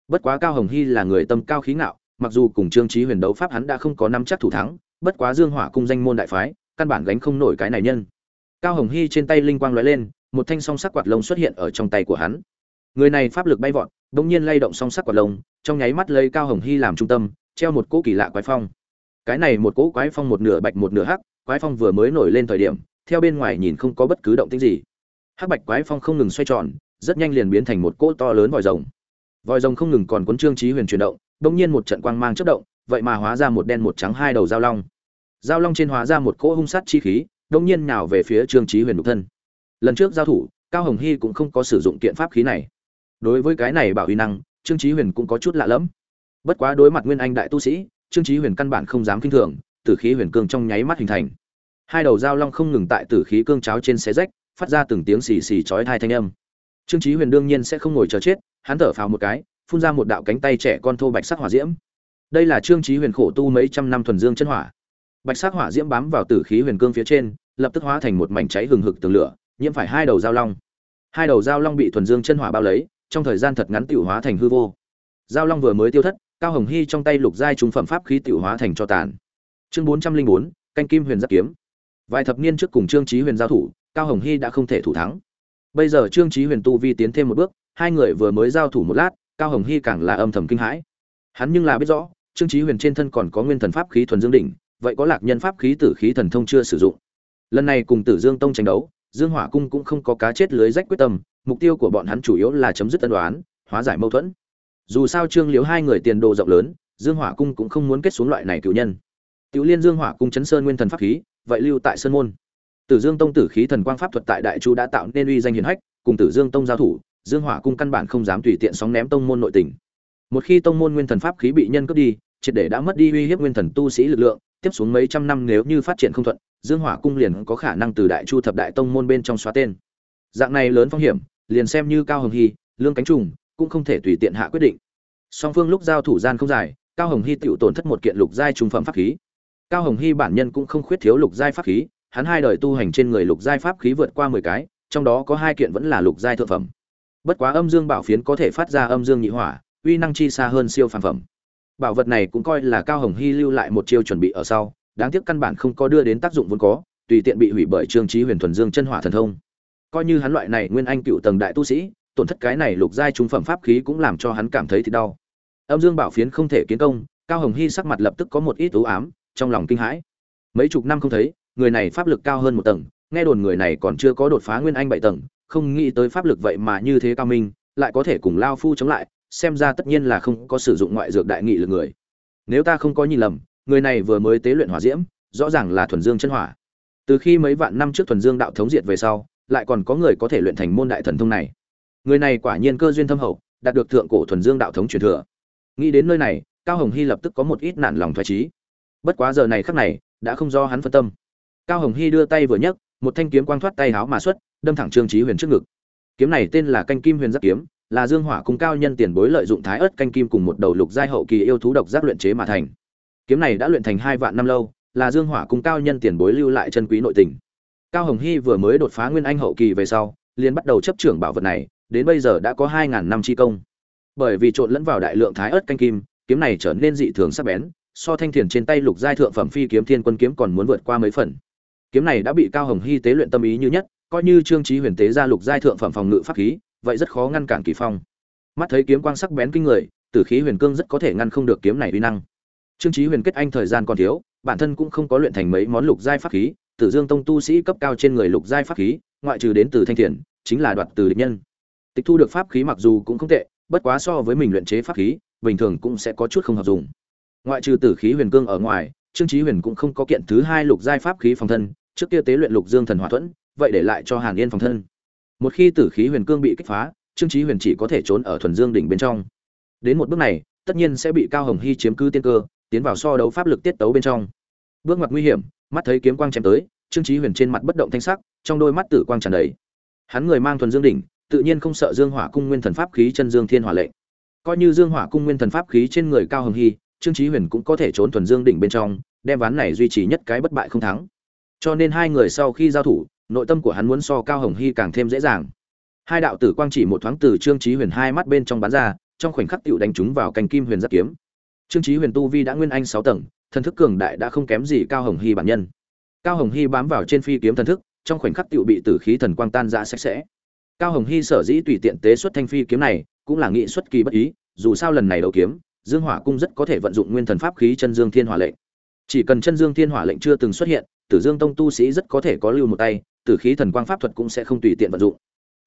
Bất quá cao hồng hy là người tâm cao khí ngạo, mặc dù cùng trương trí huyền đấu pháp hắn đã không có năm chắc thủ thắng, bất quá dương hỏa cung danh môn đại phái, căn bản gánh không nổi cái này nhân. Cao hồng hy trên tay linh quang lóe lên, một thanh song sắc quạt lông xuất hiện ở trong tay của hắn. Người này pháp lực bay vọt bỗng nhiên lay động song sắc quạt lông, trong nháy mắt lấy cao hồng hy làm trung tâm, treo một cỗ kỳ lạ quái phong. Cái này một cỗ quái phong một nửa bạch một nửa hắc, quái phong vừa mới nổi lên thời điểm, theo bên ngoài nhìn không có bất cứ động tĩnh gì hắc bạch quái phong không ngừng xoay tròn, rất nhanh liền biến thành một cỗ to lớn vòi rồng. Vòi rồng không ngừng còn cuốn trương trí huyền chuyển động đông nhiên một trận quang mang chất động, vậy mà hóa ra một đen một trắng hai đầu giao long. Giao long trên hóa ra một cỗ hung sát chi khí đông nhiên nào về phía trương trí huyền đục thân. Lần trước giao thủ, cao hồng hy cũng không có sử dụng kiện pháp khí này. Đối với cái này bảo uy năng, trương trí huyền cũng có chút lạ lẫm. Bất quá đối mặt nguyên anh đại tu sĩ, trương trí huyền căn bản không dám kinh thường, tử khí huyền cương trong nháy mắt hình thành. Hai đầu dao long không ngừng tại tử khí cương cháo trên xé rách phát ra từng tiếng xì xì chói tai thanh âm. Trương chí huyền đương nhiên sẽ không ngồi chờ chết, hắn thở phào một cái, phun ra một đạo cánh tay trẻ con thô bạch sắc hỏa diễm. Đây là trương chí huyền khổ tu mấy trăm năm thuần dương chân hỏa. Bạch sắc hỏa diễm bám vào tử khí huyền cương phía trên, lập tức hóa thành một mảnh cháy hừng hực tường lửa, nhiễm phải hai đầu giao long. Hai đầu giao long bị thuần dương chân hỏa bao lấy, trong thời gian thật ngắn tiểu hóa thành hư vô. Giao long vừa mới tiêu thất, cao hồng hy trong tay lục giai trung phẩm pháp khí tiểu hóa thành cho tàn. Chương bốn trăm linh bốn, canh kim huyền giáp kiếm. Vài thập niên trước cùng trương chí huyền giao thủ cao hồng hy đã không thể thủ thắng. Bây giờ trương trí huyền tu vi tiến thêm một bước, hai người vừa mới giao thủ một lát, cao hồng hy càng là âm thầm kinh hãi. Hắn nhưng là biết rõ, trương trí huyền trên thân còn có nguyên thần pháp khí thuần dương đỉnh, vậy có lạc nhân pháp khí tử khí thần thông chưa sử dụng. Lần này cùng tử dương tông tranh đấu, dương hỏa cung cũng không có cá chết lưới rách quyết tâm, mục tiêu của bọn hắn chủ yếu là chấm dứt tân đoán hóa giải mâu thuẫn. Dù sao trương liếu hai người tiền đồ rộng lớn, dương hỏa cung cũng không muốn kết xuống loại này cựu nhân. Tiểu liên dương hỏa cung chấn sơn nguyên thần pháp khí, vậy lưu tại sơn môn tử dương tông tử khí thần quang pháp thuật tại đại chu đã tạo nên uy danh hiển hách, cùng tử dương tông giao thủ, dương hỏa cung căn bản không dám tùy tiện sóng ném tông môn nội tình. Một khi tông môn nguyên thần pháp khí bị nhân cướp đi, triệt để đã mất đi uy hiếp nguyên thần tu sĩ lực lượng, tiếp xuống mấy trăm năm nếu như phát triển không thuận, dương hỏa cung liền có khả năng từ đại chu thập đại tông môn bên trong xóa tên. Dạng này lớn phong hiểm, liền xem như cao hồng hy, lương cánh trùng, cũng không thể tùy tiện hạ quyết định. Song phương lúc giao thủ gian không dài, cao hồng hy tự tổn thất một kiện lục giai trung phẩm pháp khí. Cao hồng hy bản nhân cũng không khuyết thiếu lục giai pháp khí hắn hai đời tu hành trên người lục giai pháp khí vượt qua mười cái, trong đó có hai kiện vẫn là lục giai thượng phẩm. Bất quá âm dương bảo phiến có thể phát ra âm dương nhị hỏa, uy năng chi xa hơn siêu phàm phẩm. Bảo vật này cũng coi là cao hồng hy lưu lại một chiêu chuẩn bị ở sau, đáng tiếc căn bản không có đưa đến tác dụng vốn có, tùy tiện bị hủy bởi trương trí huyền thuần dương chân hỏa thần thông. Coi như hắn loại này nguyên anh cựu tầng đại tu sĩ, tổn thất cái này lục giai trung phẩm pháp khí cũng làm cho hắn cảm thấy thì đau. Âm dương bảo phiến không thể kiến công, cao hồng hy sắc mặt lập tức có một ít u ám, trong lòng kinh hãi. Mấy chục năm không thấy người này pháp lực cao hơn một tầng, nghe đồn người này còn chưa có đột phá nguyên anh bảy tầng, không nghĩ tới pháp lực vậy mà như thế cao minh, lại có thể cùng lao phu chống lại, xem ra tất nhiên là không có sử dụng ngoại dược đại nghị lực người. Nếu ta không có nhìn lầm, người này vừa mới tế luyện hỏa diễm, rõ ràng là thuần dương chân hỏa. Từ khi mấy vạn năm trước thuần dương đạo thống diệt về sau, lại còn có người có thể luyện thành môn đại thần thông này. Người này quả nhiên cơ duyên thâm hậu, đạt được thượng cổ thuần dương đạo thống truyền thừa. Nghĩ đến nơi này, cao hồng hy lập tức có một ít nản lòng thoải trí bất quá giờ này khắc này, đã không do hắn phân tâm cao hồng hy đưa tay vừa nhấc, một thanh kiếm quang thoát tay háo mà xuất, đâm thẳng trương trí huyền trước ngực. Kiếm này tên là canh kim huyền giáp kiếm, là dương hỏa cung cao nhân tiền bối lợi dụng thái ớt canh kim cùng một đầu lục giai hậu kỳ yêu thú độc giác luyện chế mà thành. Kiếm này đã luyện thành hai vạn năm lâu, là dương hỏa cung cao nhân tiền bối lưu lại chân quý nội tình. Cao hồng hy vừa mới đột phá nguyên anh hậu kỳ về sau, liền bắt đầu chấp trưởng bảo vật này, đến bây giờ đã có hai ngàn năm chi công. Bởi vì trộn lẫn vào đại lượng thái ớt canh kim, kiếm này trở nên dị thường sắc bén, so thanh thiền trên tay lục giai thượng phẩm phi kiếm thiên quân kiếm còn muốn vượt qua mấy phần kiếm này đã bị cao hồng hy tế luyện tâm ý như nhất, coi như trương trí huyền tế ra lục giai thượng phẩm phòng ngự pháp khí, vậy rất khó ngăn cản kỳ phong. Mắt thấy kiếm quang sắc bén kinh người, tử khí huyền cương rất có thể ngăn không được kiếm này uy năng. Trương trí huyền kết anh thời gian còn thiếu, bản thân cũng không có luyện thành mấy món lục giai pháp khí, tử dương tông tu sĩ cấp cao trên người lục giai pháp khí, ngoại trừ đến từ thanh thiền, chính là đoạt từ địch nhân. Tịch thu được pháp khí mặc dù cũng không tệ, bất quá so với mình luyện chế pháp khí, bình thường cũng sẽ có chút không hợp dùng. Ngoại trừ tử khí huyền cương ở ngoài trương chí huyền cũng không có kiện thứ hai lục giai pháp khí phòng thân, trước kia tế luyện lục dương thần hỏa thuẫn, vậy để lại cho hàn yên phòng thân. Một khi tử khí huyền cương bị kích phá, trương chí huyền chỉ có thể trốn ở thuần dương đỉnh bên trong. Đến một bước này, tất nhiên sẽ bị cao hồng hy chiếm cứ tiên cơ, tiến vào so đấu pháp lực tiết tấu bên trong. Bước ngoặt nguy hiểm, mắt thấy kiếm quang chém tới, trương chí huyền trên mặt bất động thanh sắc, trong đôi mắt tử quang tràn đầy. Hắn người mang thuần dương đỉnh, tự nhiên không sợ dương hỏa cung nguyên thần pháp khí chân dương thiên hỏa lệnh. Coi như dương hỏa cung nguyên thần pháp khí trên người cao hồng hy trương chí huyền cũng có thể trốn thuần dương đỉnh bên trong, đem ván này duy trì nhất cái bất bại không thắng. Cho nên hai người sau khi giao thủ, nội tâm của hắn muốn so cao hồng hy càng thêm dễ dàng. Hai đạo tử quang chỉ một thoáng từ trương chí huyền hai mắt bên trong bắn ra, trong khoảnh khắc tựu đánh chúng vào cành kim huyền giáp kiếm. Trương chí huyền tu vi đã nguyên anh sáu tầng, thần thức cường đại đã không kém gì cao hồng hy bản nhân. Cao hồng hy bám vào trên phi kiếm thần thức, trong khoảnh khắc tựu bị tử khí thần quang tan ra sạch sẽ. Cao hồng hy sở dĩ tùy tiện tế xuất thanh phi kiếm này, cũng là nghị xuất kỳ bất ý, dù sao lần này đầu kiếm dương hỏa cung rất có thể vận dụng nguyên thần pháp khí chân dương thiên hỏa lệnh. Chỉ cần chân dương thiên hỏa lệnh chưa từng xuất hiện, tử dương tông tu sĩ rất có thể có lưu một tay, tử khí thần quang pháp thuật cũng sẽ không tùy tiện vận dụng.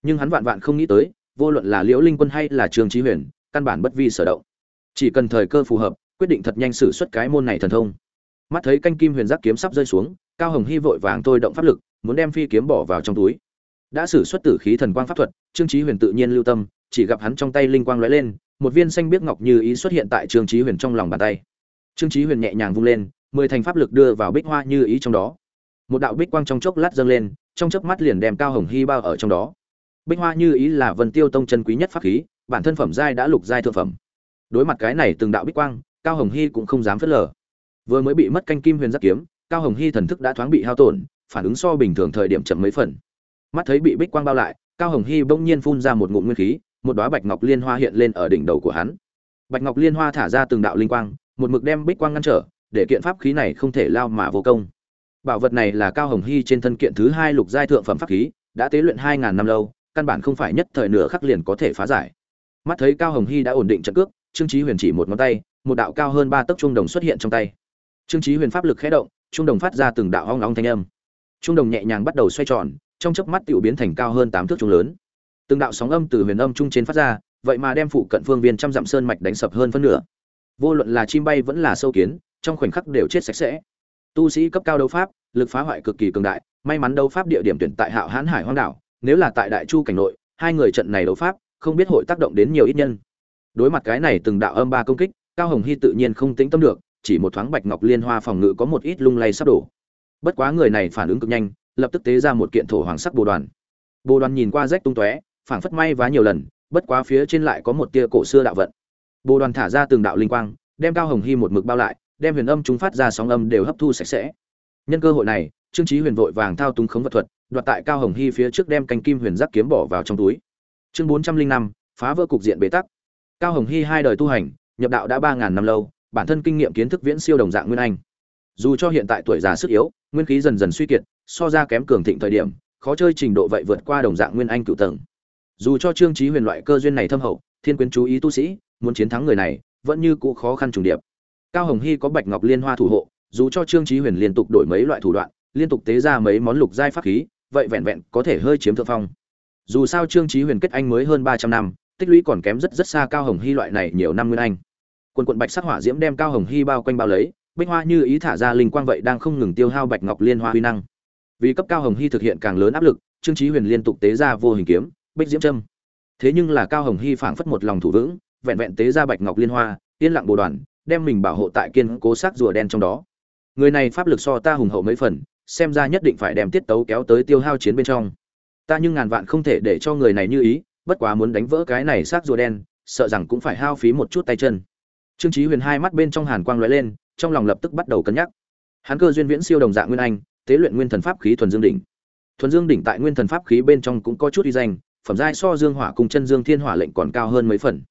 Nhưng hắn vạn vạn không nghĩ tới, vô luận là liễu linh quân hay là trường Chí huyền, căn bản bất vi sở động. Chỉ cần thời cơ phù hợp, quyết định thật nhanh sử xuất cái môn này thần thông. Mắt thấy canh kim huyền giác kiếm sắp rơi xuống, cao hồng hy vội vàng tôi động pháp lực, muốn đem phi kiếm bỏ vào trong túi. Đã sử xuất tử khí thần quang pháp thuật, trương Chí huyền tự nhiên lưu tâm, chỉ gặp hắn trong tay linh quang lóe lên một viên xanh biếc ngọc như ý xuất hiện tại trương chí huyền trong lòng bàn tay. Trương Chí huyền nhẹ nhàng vung lên, mười thành pháp lực đưa vào bích hoa như ý trong đó. Một đạo bích quang trong chốc lát dâng lên, trong chớp mắt liền đem cao hồng hy bao ở trong đó. Bích hoa như ý là vân tiêu tông chân quý nhất pháp khí, bản thân phẩm giai đã lục giai thượng phẩm. Đối mặt cái này từng đạo bích quang, cao hồng hy cũng không dám phớt lờ. Vừa mới bị mất canh kim huyền giáp kiếm, cao hồng hy thần thức đã thoáng bị hao tổn, phản ứng so bình thường thời điểm chậm mấy phần. Mắt thấy bị bích quang bao lại, cao hồng hy bỗng nhiên phun ra một ngụm nguyên khí một đóa bạch ngọc liên hoa hiện lên ở đỉnh đầu của hắn. Bạch ngọc liên hoa thả ra từng đạo linh quang, một mực đem bích quang ngăn trở, để kiện pháp khí này không thể lao mà vô công. Bảo vật này là cao hồng hy trên thân kiện thứ hai lục giai thượng phẩm pháp khí, đã tế luyện hai ngàn năm lâu, căn bản không phải nhất thời nửa khắc liền có thể phá giải. Mắt thấy cao hồng hy đã ổn định trận cước, trương chí huyền chỉ một ngón tay, một đạo cao hơn ba tấc trung đồng xuất hiện trong tay. Trương chí huyền pháp lực khẽ động trung đồng phát ra từng đạo ong ong thanh âm. Trung đồng nhẹ nhàng bắt đầu xoay tròn, trong chớp mắt tiểu biến thành cao hơn tám thước trung lớn từng đạo sóng âm từ huyền âm trung trên phát ra, vậy mà đem phụ cận phương viên trăm dặm sơn mạch đánh sập hơn phân nửa. Vô luận là chim bay vẫn là sâu kiến, trong khoảnh khắc đều chết sạch sẽ. Tu sĩ cấp cao đấu pháp, lực phá hoại cực kỳ cường đại, may mắn đấu pháp địa điểm tuyển tại hạo hán hải hoang đảo, nếu là tại đại chu cảnh nội, hai người trận này đấu pháp, không biết hội tác động đến nhiều ít nhân. Đối mặt cái này từng đạo âm ba công kích, cao hồng hy tự nhiên không tính tâm được, chỉ một thoáng bạch ngọc liên hoa phòng ngự có một ít lung lay sắp đổ. Bất quá người này phản ứng cực nhanh, lập tức tế ra một kiện thổ hoàng sắc bồ đoàn. Bồ đoàn nhìn qua rách tung tóe phảng phất may vá nhiều lần, bất quá phía trên lại có một tia cổ xưa đạo vận. Bồ đoàn thả ra từng đạo linh quang, đem cao hồng hy một mực bao lại, đem huyền âm chúng phát ra sóng âm đều hấp thu sạch sẽ. Nhân cơ hội này, trương trí huyền vội vàng thao túng khống vật thuật, đoạt tại cao hồng hy phía trước đem canh kim huyền giác kiếm bỏ vào trong túi. Chương bốn trăm linh năm, phá vỡ cục diện bế tắc. Cao hồng hy hai đời tu hành, nhập đạo đã ba ngàn năm lâu, bản thân kinh nghiệm kiến thức viễn siêu đồng dạng nguyên anh. Dù cho hiện tại tuổi già sức yếu, nguyên khí dần dần suy kiệt, so ra kém cường thịnh thời điểm, khó chơi trình độ vậy vượt qua đồng dạng nguyên anh cựu tầng dù cho trương trí huyền loại cơ duyên này thâm hậu, thiên quyến chú ý tu sĩ, muốn chiến thắng người này, vẫn như cũ khó khăn trùng điệp. Cao hồng hy có bạch ngọc liên hoa thủ hộ, dù cho trương trí huyền liên tục đổi mấy loại thủ đoạn, liên tục tế ra mấy món lục giai pháp khí, vậy vẹn vẹn có thể hơi chiếm thượng phong. Dù sao trương trí huyền kết anh mới hơn ba trăm năm, tích lũy còn kém rất rất xa cao hồng hy loại này nhiều năm nguyên anh. Quần quận bạch sắc hỏa diễm đem cao hồng hy bao quanh bao lấy, bích hoa như ý thả ra linh quang vậy đang không ngừng tiêu hao bạch ngọc liên hoa huy năng. Vì cấp cao hồng hy thực hiện càng lớn áp lực, trương trí huyền liên tục tế ra vô hình kiếm bích diễm trâm. Thế nhưng là cao hồng hy phảng phất một lòng thủ vững, vẹn vẹn tế ra bạch ngọc liên hoa, yên lặng bồ đoàn, đem mình bảo hộ tại kiên cố xác rùa đen trong đó. Người này pháp lực so ta hùng hậu mấy phần, xem ra nhất định phải đem tiết tấu kéo tới tiêu hao chiến bên trong. Ta nhưng ngàn vạn không thể để cho người này như ý, bất quá muốn đánh vỡ cái này xác rùa đen, sợ rằng cũng phải hao phí một chút tay chân. Trương chí huyền hai mắt bên trong hàn quang lóe lên, trong lòng lập tức bắt đầu cân nhắc. Hắn cơ duyên viễn siêu đồng dạng nguyên anh, tế luyện nguyên thần pháp khí thuần dương đỉnh. Thuần dương đỉnh tại nguyên thần pháp khí bên trong cũng có chút uy danh phẩm giai so dương hỏa cùng chân dương thiên hỏa lệnh còn cao hơn mấy phần.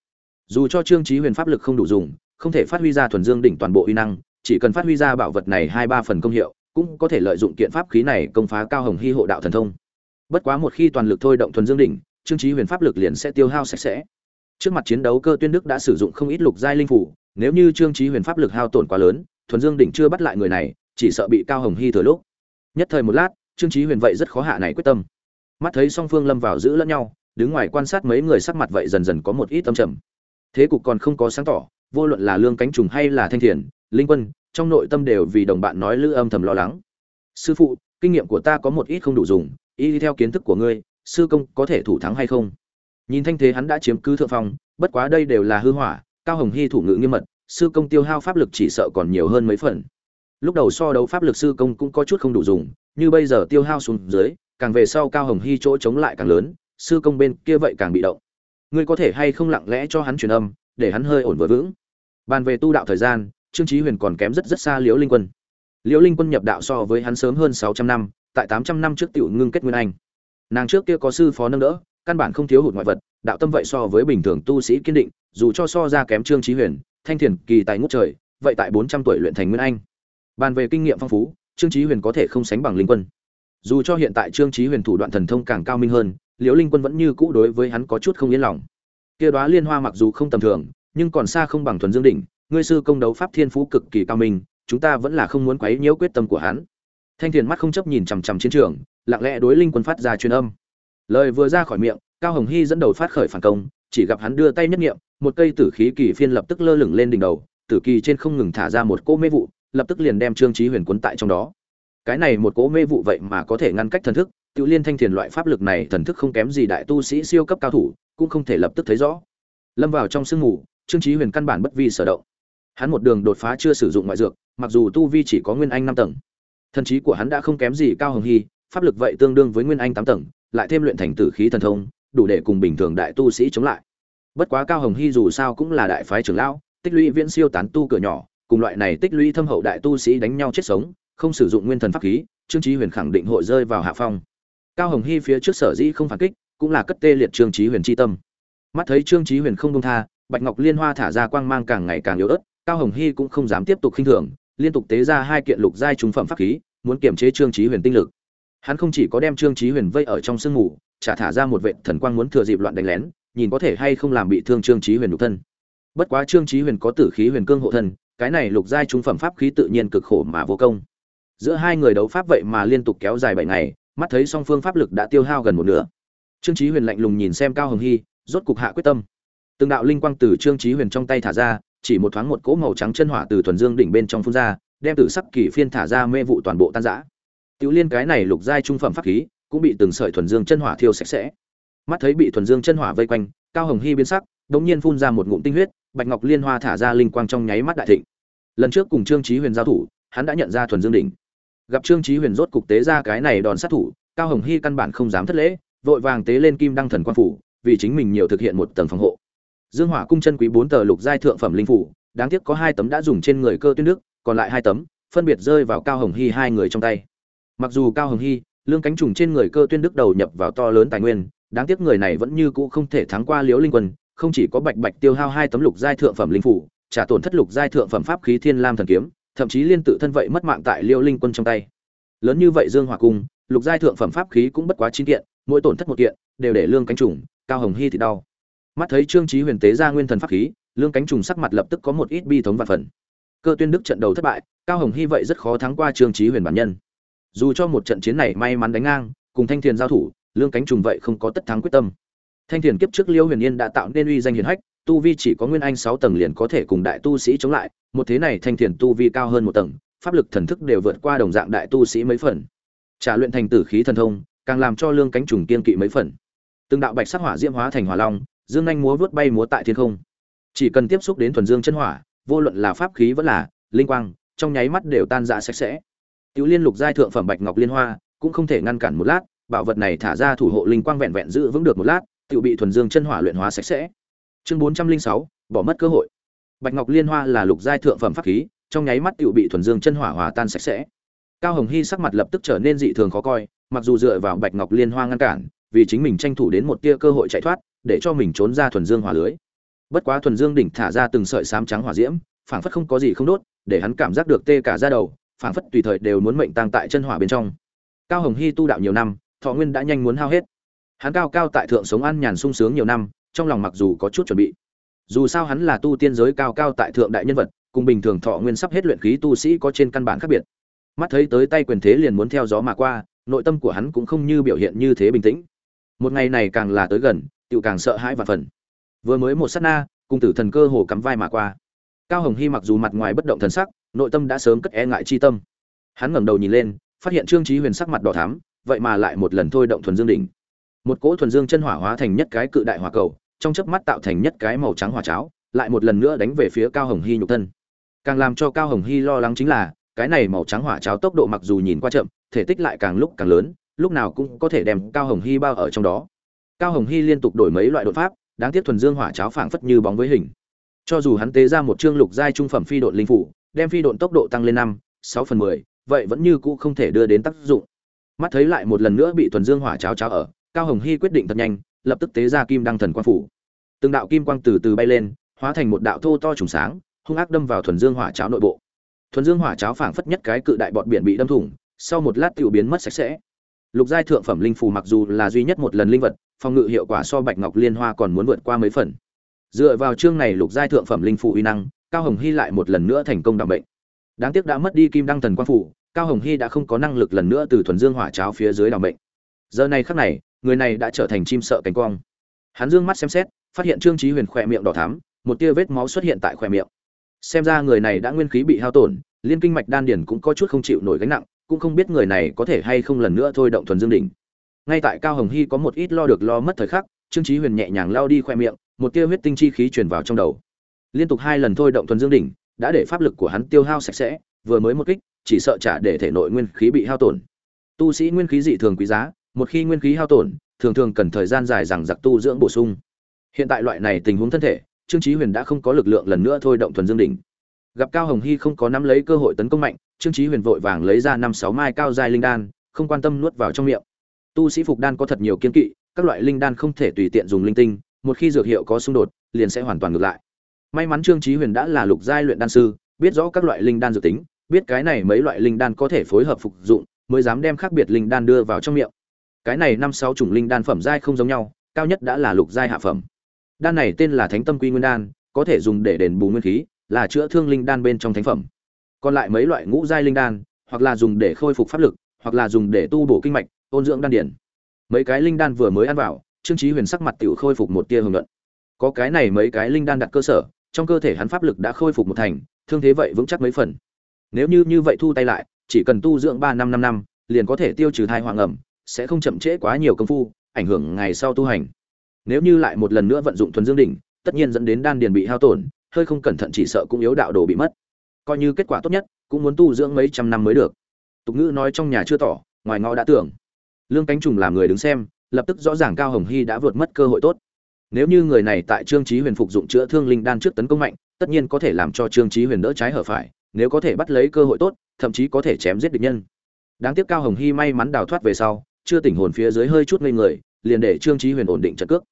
Dù cho trương chí huyền pháp lực không đủ dùng, không thể phát huy ra thuần dương đỉnh toàn bộ uy năng, chỉ cần phát huy ra bảo vật này hai ba phần công hiệu, cũng có thể lợi dụng kiện pháp khí này công phá cao hồng hy hộ đạo thần thông. Bất quá một khi toàn lực thôi động thuần dương đỉnh, trương chí huyền pháp lực liền sẽ tiêu hao sạch sẽ. Trước mặt chiến đấu cơ tuyên đức đã sử dụng không ít lục giai linh phủ, nếu như trương chí huyền pháp lực hao tổn quá lớn, thuần dương đỉnh chưa bắt lại người này, chỉ sợ bị cao hồng hy thừa lúc. Nhất thời một lát, trương chí huyền vậy rất khó hạ này quyết tâm mắt thấy song phương lâm vào giữ lẫn nhau, đứng ngoài quan sát mấy người sắc mặt vậy dần dần có một ít tâm trầm. Thế cục còn không có sáng tỏ, vô luận là lương cánh trùng hay là thanh thiền, linh quân, trong nội tâm đều vì đồng bạn nói lữ âm thầm lo lắng. Sư phụ, kinh nghiệm của ta có một ít không đủ dùng, y theo kiến thức của ngươi, sư công có thể thủ thắng hay không? Nhìn thanh thế hắn đã chiếm cứ thượng phong, bất quá đây đều là hư hỏa, cao hồng hy thủ ngữ nghiêm mật, sư công tiêu hao pháp lực chỉ sợ còn nhiều hơn mấy phần. Lúc đầu so đấu pháp lực sư công cũng có chút không đủ dùng, như bây giờ tiêu hao xuống dưới càng về sau cao hồng hy chỗ chống lại càng lớn, sư công bên kia vậy càng bị động. Ngươi có thể hay không lặng lẽ cho hắn truyền âm, để hắn hơi ổn vừa vững. Bàn về tu đạo thời gian, trương trí huyền còn kém rất rất xa liễu linh quân. Liễu linh quân nhập đạo so với hắn sớm hơn sáu trăm năm, tại tám trăm năm trước tiểu ngưng kết nguyên anh. Nàng trước kia có sư phó nâng đỡ, căn bản không thiếu hụt ngoại vật, đạo tâm vậy so với bình thường tu sĩ kiên định, dù cho so ra kém trương trí huyền, thanh thiền, kỳ tài ngút trời, vậy tại bốn trăm tuổi luyện thành nguyên anh. Bàn về kinh nghiệm phong phú, trương trí huyền có thể không sánh bằng linh quân dù cho hiện tại trương trí huyền thủ đoạn thần thông càng cao minh hơn, liễu linh quân vẫn như cũ đối với hắn có chút không yên lòng. Kia đoá liên hoa mặc dù không tầm thường, nhưng còn xa không bằng thuần dương đỉnh, ngươi sư công đấu pháp thiên phú cực kỳ cao minh, chúng ta vẫn là không muốn quấy nhiễu quyết tâm của hắn. Thanh thiền mắt không chấp nhìn chằm chằm chiến trường, lặng lẽ đối linh quân phát ra truyền âm. Lời vừa ra khỏi miệng, cao hồng hy dẫn đầu phát khởi phản công, chỉ gặp hắn đưa tay nhất nghiệm, một cây tử khí kỳ phiên lập tức lơ lửng lên đỉnh đầu, tử kỳ trên không ngừng thả ra một cỗ mê vụ, lập tức liền đem trương trí huyền cuốn tại trong đó cái này một cỗ mê vụ vậy mà có thể ngăn cách thần thức tự liên thanh thiền loại pháp lực này thần thức không kém gì đại tu sĩ siêu cấp cao thủ, cũng không thể lập tức thấy rõ. Lâm vào trong sương mù, trương trí huyền căn bản bất vi sở động. Hắn một đường đột phá chưa sử dụng ngoại dược, mặc dù tu vi chỉ có nguyên anh năm tầng. Thần trí của hắn đã không kém gì cao hồng hy, pháp lực vậy tương đương với nguyên anh tám tầng, lại thêm luyện thành tử khí thần thông, đủ để cùng bình thường đại tu sĩ chống lại. Bất quá cao hồng hy dù sao cũng là đại phái trưởng lão, tích lũy viễn siêu tán tu cửa nhỏ, cùng loại này tích lũy thâm hậu đại tu sĩ đánh nhau chết sống không sử dụng nguyên thần pháp khí, trương trí huyền khẳng định hội rơi vào hạ phong. Cao hồng hy phía trước sở dĩ không phản kích, cũng là cất tê liệt trương trí huyền chi tâm. Mắt thấy trương trí huyền không dung tha, bạch ngọc liên hoa thả ra quang mang càng ngày càng yếu ớt, cao hồng hy cũng không dám tiếp tục khinh thường, liên tục tế ra hai kiện lục giai trung phẩm pháp khí, muốn kiểm chế trương trí huyền tinh lực. Hắn không chỉ có đem trương trí huyền vây ở trong sương mù trả thả ra một vệ thần quang muốn thừa dịp loạn đánh lén, nhìn có thể hay không làm bị thương trương trí huyền nhục thân. Bất quá trương trí huyền có tử khí huyền cương hộ thân, cái này lục giai trung phẩm pháp khí tự nhiên cực khổ mà vô công giữa hai người đấu pháp vậy mà liên tục kéo dài bảy ngày, mắt thấy song phương pháp lực đã tiêu hao gần một nửa. Trương Chí huyền lạnh lùng nhìn xem cao hồng hy, rốt cục hạ quyết tâm. Từng đạo linh quang từ trương Chí huyền trong tay thả ra, chỉ một thoáng một cỗ màu trắng chân hỏa từ thuần dương đỉnh bên trong phun ra, đem tử sắc kỳ phiên thả ra mê vụ toàn bộ tan rã. Tiểu liên cái này lục giai trung phẩm pháp khí, cũng bị từng sợi thuần dương chân hỏa thiêu sạch sẽ. Mắt thấy bị thuần dương chân hỏa vây quanh, cao hồng hy biến sắc, đống nhiên phun ra một ngụm tinh huyết, bạch ngọc liên hoa thả ra linh quang trong nháy mắt đại thịnh. Lần trước cùng trương Chí huyền giao thủ, hắn đã nhận ra thuần dương đỉnh gặp trương chí huyền rốt cục tế ra cái này đòn sát thủ, cao hồng hy căn bản không dám thất lễ, vội vàng tế lên kim đăng thần quan phủ, vì chính mình nhiều thực hiện một tầng phòng hộ. Dương hỏa cung chân quý bốn tờ lục giai thượng phẩm linh phủ, đáng tiếc có hai tấm đã dùng trên người cơ tuyên đức, còn lại hai tấm phân biệt rơi vào cao hồng hy hai người trong tay. Mặc dù cao hồng hy, lương cánh trùng trên người cơ tuyên đức đầu nhập vào to lớn tài nguyên, đáng tiếc người này vẫn như cũ không thể thắng qua liễu linh quân, không chỉ có bạch bạch tiêu hao hai tấm lục giai thượng phẩm linh phủ, trả tổn thất lục giai thượng phẩm pháp khí thiên lam thần kiếm thậm chí liên tự thân vậy mất mạng tại liêu linh quân trong tay. Lớn như vậy dương hỏa cung, lục giai thượng phẩm pháp khí cũng bất quá chín kiện, mỗi tổn thất một kiện, đều để lương cánh trùng, cao hồng hy thì đau. Mắt thấy trương trí huyền tế ra nguyên thần pháp khí, lương cánh trùng sắc mặt lập tức có một ít bi thống và phần. Cơ tuyên đức trận đầu thất bại, cao hồng hy vậy rất khó thắng qua trương trí huyền bản nhân. Dù cho một trận chiến này may mắn đánh ngang, cùng thanh thiền giao thủ, lương cánh trùng vậy không có tất thắng quyết tâm. Thanh thiền kiếp trước liêu huyền yên đã tạo nên uy danh hiền hách tu vi chỉ có nguyên anh sáu tầng liền có thể cùng đại tu sĩ chống lại, một thế này thanh thiền tu vi cao hơn một tầng, pháp lực thần thức đều vượt qua đồng dạng đại tu sĩ mấy phần. Trả luyện thành tử khí thần thông, càng làm cho lương cánh trùng kiên kỵ mấy phần. Từng đạo bạch sắc hỏa diễm hóa thành hỏa long, dương anh múa vút bay múa tại thiên không. Chỉ cần tiếp xúc đến thuần dương chân hỏa, vô luận là pháp khí vẫn là linh quang, trong nháy mắt đều tan ra sạch sẽ. Tiểu liên lục giai thượng phẩm bạch ngọc liên hoa, cũng không thể ngăn cản một lát, bảo vật này thả ra thủ hộ linh quang vẹn vẹn giữ vững được một lát, tiểu bị thuần dương chân hỏa luyện hóa sạch sẽ chương bốn trăm linh sáu, bỏ mất cơ hội. Bạch ngọc liên hoa là lục giai thượng phẩm pháp khí, trong nháy mắt tự bị thuần dương chân hỏa hòa tan sạch sẽ. Cao hồng hy sắc mặt lập tức trở nên dị thường khó coi, mặc dù dựa vào bạch ngọc liên hoa ngăn cản, vì chính mình tranh thủ đến một tia cơ hội chạy thoát, để cho mình trốn ra thuần dương hỏa lưới. Bất quá thuần dương đỉnh thả ra từng sợi sám trắng hỏa diễm, phảng phất không có gì không đốt, để hắn cảm giác được tê cả da đầu, phảng phất tùy thời đều muốn mệnh tang tại chân hỏa bên trong. Cao hồng hy tu đạo nhiều năm, thọ nguyên đã nhanh muốn hao hết. Hắn cao cao tại thượng sống ăn nhàn sung sướng nhiều năm trong lòng mặc dù có chút chuẩn bị. Dù sao hắn là tu tiên giới cao cao tại thượng đại nhân vật, cùng bình thường thọ nguyên sắp hết luyện khí tu sĩ có trên căn bản khác biệt. Mắt thấy tới tay quyền thế liền muốn theo gió mà qua, nội tâm của hắn cũng không như biểu hiện như thế bình tĩnh. Một ngày này càng là tới gần tự càng sợ hãi và phần. Vừa mới một sát na cung tử thần cơ hồ cắm vai mà qua. Cao hồng hy mặc dù mặt ngoài bất động thần sắc, nội tâm đã sớm cất e ngại chi tâm. Hắn ngẩng đầu nhìn lên, phát hiện trương chí huyền sắc mặt đỏ thắm, vậy mà lại một lần thôi động thuần dương đỉnh một cỗ thuần dương chân hỏa hóa thành nhất cái cự đại hỏa cầu, trong chớp mắt tạo thành nhất cái màu trắng hỏa cháo, lại một lần nữa đánh về phía cao hồng hy nhục thân. Càng làm cho cao hồng hy lo lắng chính là, cái này màu trắng hỏa cháo tốc độ mặc dù nhìn qua chậm, thể tích lại càng lúc càng lớn, lúc nào cũng có thể đem cao hồng hy bao ở trong đó. Cao hồng hy liên tục đổi mấy loại đột pháp, đáng tiếc thuần dương hỏa cháo phảng phất như bóng với hình. Cho dù hắn tế ra một chương lục giai trung phẩm phi độn linh phủ, đem phi độn tốc độ tăng lên năm, sáu phần mười, vậy vẫn như cũ không thể đưa đến tác dụng. Mắt thấy lại một lần nữa bị thuần dương hỏa cháo cháo ở cao hồng hy quyết định thật nhanh, lập tức tế ra kim đăng thần quang phủ. Từng đạo kim quang từ từ bay lên, hóa thành một đạo thô to trùng sáng, hung ác đâm vào thuần dương hỏa cháo nội bộ. Thuần dương hỏa cháo phảng phất nhất cái cự đại bọt biển bị đâm thủng, sau một lát tiểu biến mất sạch sẽ. Lục giai thượng phẩm linh phù mặc dù là duy nhất một lần linh vật, phòng ngự hiệu quả so bạch ngọc liên hoa còn muốn vượt qua mấy phần. Dựa vào chương này lục giai thượng phẩm linh phù uy năng, cao hồng hy lại một lần nữa thành công đảm bệnh. Đáng tiếc đã mất đi kim đăng thần quang phủ, cao hồng hy đã không có năng lực lần nữa từ thuần dương hỏa cháo phía dưới đảm bệnh. Giờ này khắc này người này đã trở thành chim sợ cánh quang. Hắn dương mắt xem xét, phát hiện trương trí huyền khỏe miệng đỏ thắm, một tia vết máu xuất hiện tại khỏe miệng. Xem ra người này đã nguyên khí bị hao tổn, liên kinh mạch đan điền cũng có chút không chịu nổi gánh nặng, cũng không biết người này có thể hay không lần nữa thôi động thuần dương đỉnh. Ngay tại cao hồng hy có một ít lo được lo mất thời khắc, trương trí huyền nhẹ nhàng lao đi khoe miệng, một tia huyết tinh chi khí truyền vào trong đầu. Liên tục hai lần thôi động thuần dương đỉnh, đã để pháp lực của hắn tiêu hao sạch sẽ, vừa mới một kích, chỉ sợ trả để thể nội nguyên khí bị hao tổn. Tu sĩ nguyên khí dị thường quý giá một khi nguyên khí hao tổn, thường thường cần thời gian dài rằng giặc tu dưỡng bổ sung. Hiện tại loại này tình huống thân thể, trương chí huyền đã không có lực lượng lần nữa thôi động thuần dương đỉnh. Gặp cao hồng hy không có nắm lấy cơ hội tấn công mạnh, trương chí huyền vội vàng lấy ra năm sáu mai cao giai linh đan, không quan tâm nuốt vào trong miệng. Tu sĩ phục đan có thật nhiều kiên kỵ, các loại linh đan không thể tùy tiện dùng linh tinh, một khi dược hiệu có xung đột, liền sẽ hoàn toàn ngược lại. May mắn trương chí huyền đã là lục giai luyện đan sư, biết rõ các loại linh đan dược tính, biết cái này mấy loại linh đan có thể phối hợp phục dụng, mới dám đem khác biệt linh đan đưa vào trong miệng cái này năm sáu chủng linh đan phẩm giai không giống nhau, cao nhất đã là lục giai hạ phẩm. Đan này tên là thánh tâm quy nguyên đan, có thể dùng để đền bù nguyên khí, là chữa thương linh đan bên trong thánh phẩm. Còn lại mấy loại ngũ giai linh đan, hoặc là dùng để khôi phục pháp lực, hoặc là dùng để tu bổ kinh mạch, ôn dưỡng đan điển. Mấy cái linh đan vừa mới ăn vào, trương chí huyền sắc mặt tiểu khôi phục một tia hưởng luận có cái này mấy cái linh đan đặt cơ sở, trong cơ thể hắn pháp lực đã khôi phục một thành, thương thế vậy vững chắc mấy phần. Nếu như như vậy thu tay lại, chỉ cần tu dưỡng ba năm năm năm, liền có thể tiêu trừ thai hoàng ẩm sẽ không chậm trễ quá nhiều công phu, ảnh hưởng ngày sau tu hành. Nếu như lại một lần nữa vận dụng thuần dương đỉnh, tất nhiên dẫn đến đan điền bị hao tổn, hơi không cẩn thận chỉ sợ cũng yếu đạo đồ bị mất. Coi như kết quả tốt nhất, cũng muốn tu dưỡng mấy trăm năm mới được. Tục ngữ nói trong nhà chưa tỏ, ngoài ngõ đã tưởng. Lương cánh trùng làm người đứng xem, lập tức rõ ràng cao hồng hy đã vượt mất cơ hội tốt. Nếu như người này tại trương trí huyền phục dụng chữa thương linh đan trước tấn công mạnh, tất nhiên có thể làm cho trương trí huyền đỡ trái hở phải, nếu có thể bắt lấy cơ hội tốt, thậm chí có thể chém giết địch nhân. Đáng tiếc cao hồng hy may mắn đào thoát về sau chưa tỉnh hồn phía dưới hơi chút ngây người, liền để trương trí huyền ổn định trận cước.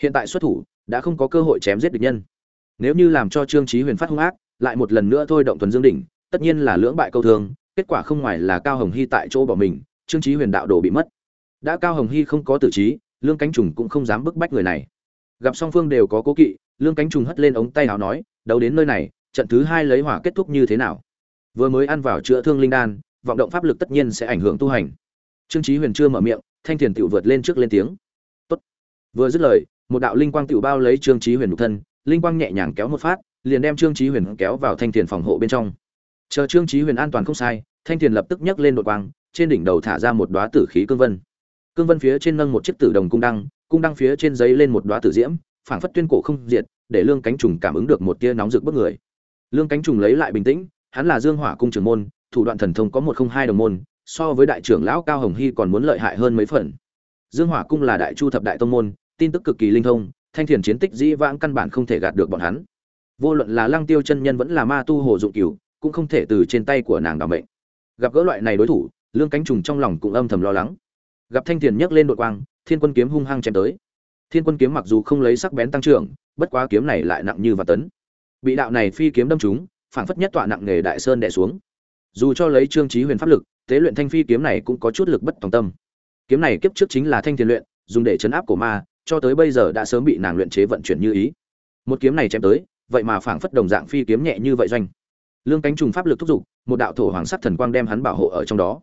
Hiện tại xuất thủ, đã không có cơ hội chém giết địch nhân. Nếu như làm cho trương trí huyền phát hung ác, lại một lần nữa thôi động thuần dương đỉnh, tất nhiên là lưỡng bại câu thương, kết quả không ngoài là cao hồng hy tại chỗ bỏ mình, trương trí huyền đạo đồ bị mất. Đã cao hồng hy không có tử trí, lương cánh trùng cũng không dám bức bách người này. Gặp song phương đều có cố kỵ, lương cánh trùng hất lên ống tay áo nói, đấu đến nơi này, trận thứ hai lấy hỏa kết thúc như thế nào? Vừa mới ăn vào chữa thương linh đan, vọng động pháp lực tất nhiên sẽ ảnh hưởng tu hành trương Chí huyền chưa mở miệng, thanh thiền tiểu vượt lên trước lên tiếng. Tốt. vừa dứt lời, một đạo linh quang tiểu bao lấy trương Chí huyền nhục thân, linh quang nhẹ nhàng kéo một phát, liền đem trương Chí huyền kéo vào thanh thiền phòng hộ bên trong. Chờ trương Chí huyền an toàn không sai, thanh thiền lập tức nhấc lên đột quang, trên đỉnh đầu thả ra một đóa tử khí cương vân. Cương vân phía trên nâng một chiếc tử đồng cung đăng cung đăng phía trên giấy lên một đóa tử diễm, phảng phất tuyên cổ không diệt, để lương cánh trùng cảm ứng được một tia nóng rực bức người. Lương cánh trùng lấy lại bình tĩnh, hắn là dương hỏa cung trưởng môn, thủ đoạn thần thông có một không hai đồng môn so với đại trưởng lão cao hồng hy còn muốn lợi hại hơn mấy phần. Dương hỏa cung là đại chu thập đại tông môn, tin tức cực kỳ linh thông, thanh thiền chiến tích dĩ vãng căn bản không thể gạt được bọn hắn. Vô luận là lăng tiêu chân nhân vẫn là ma tu hồ dụng cửu, cũng không thể từ trên tay của nàng đảm mệnh. Gặp gỡ loại này đối thủ, lương cánh trùng trong lòng cũng âm thầm lo lắng. Gặp thanh thiền nhấc lên đội quang, thiên quân kiếm hung hăng chém tới. Thiên quân kiếm mặc dù không lấy sắc bén tăng trưởng, bất quá kiếm này lại nặng như và tấn. Bị đạo này phi kiếm đâm trúng, phảng phất nhất tọa nặng nghề đại sơn đè xuống. Dù cho lấy trương trí huyền pháp lực tế luyện thanh phi kiếm này cũng có chút lực bất tòng tâm. Kiếm này kiếp trước chính là thanh thiền luyện, dùng để chấn áp của ma, cho tới bây giờ đã sớm bị nàng luyện chế vận chuyển như ý. Một kiếm này chém tới, vậy mà phảng phất đồng dạng phi kiếm nhẹ như vậy doanh. Lương cánh trùng pháp lực thúc giục, một đạo thổ hoàng sắc thần quang đem hắn bảo hộ ở trong đó.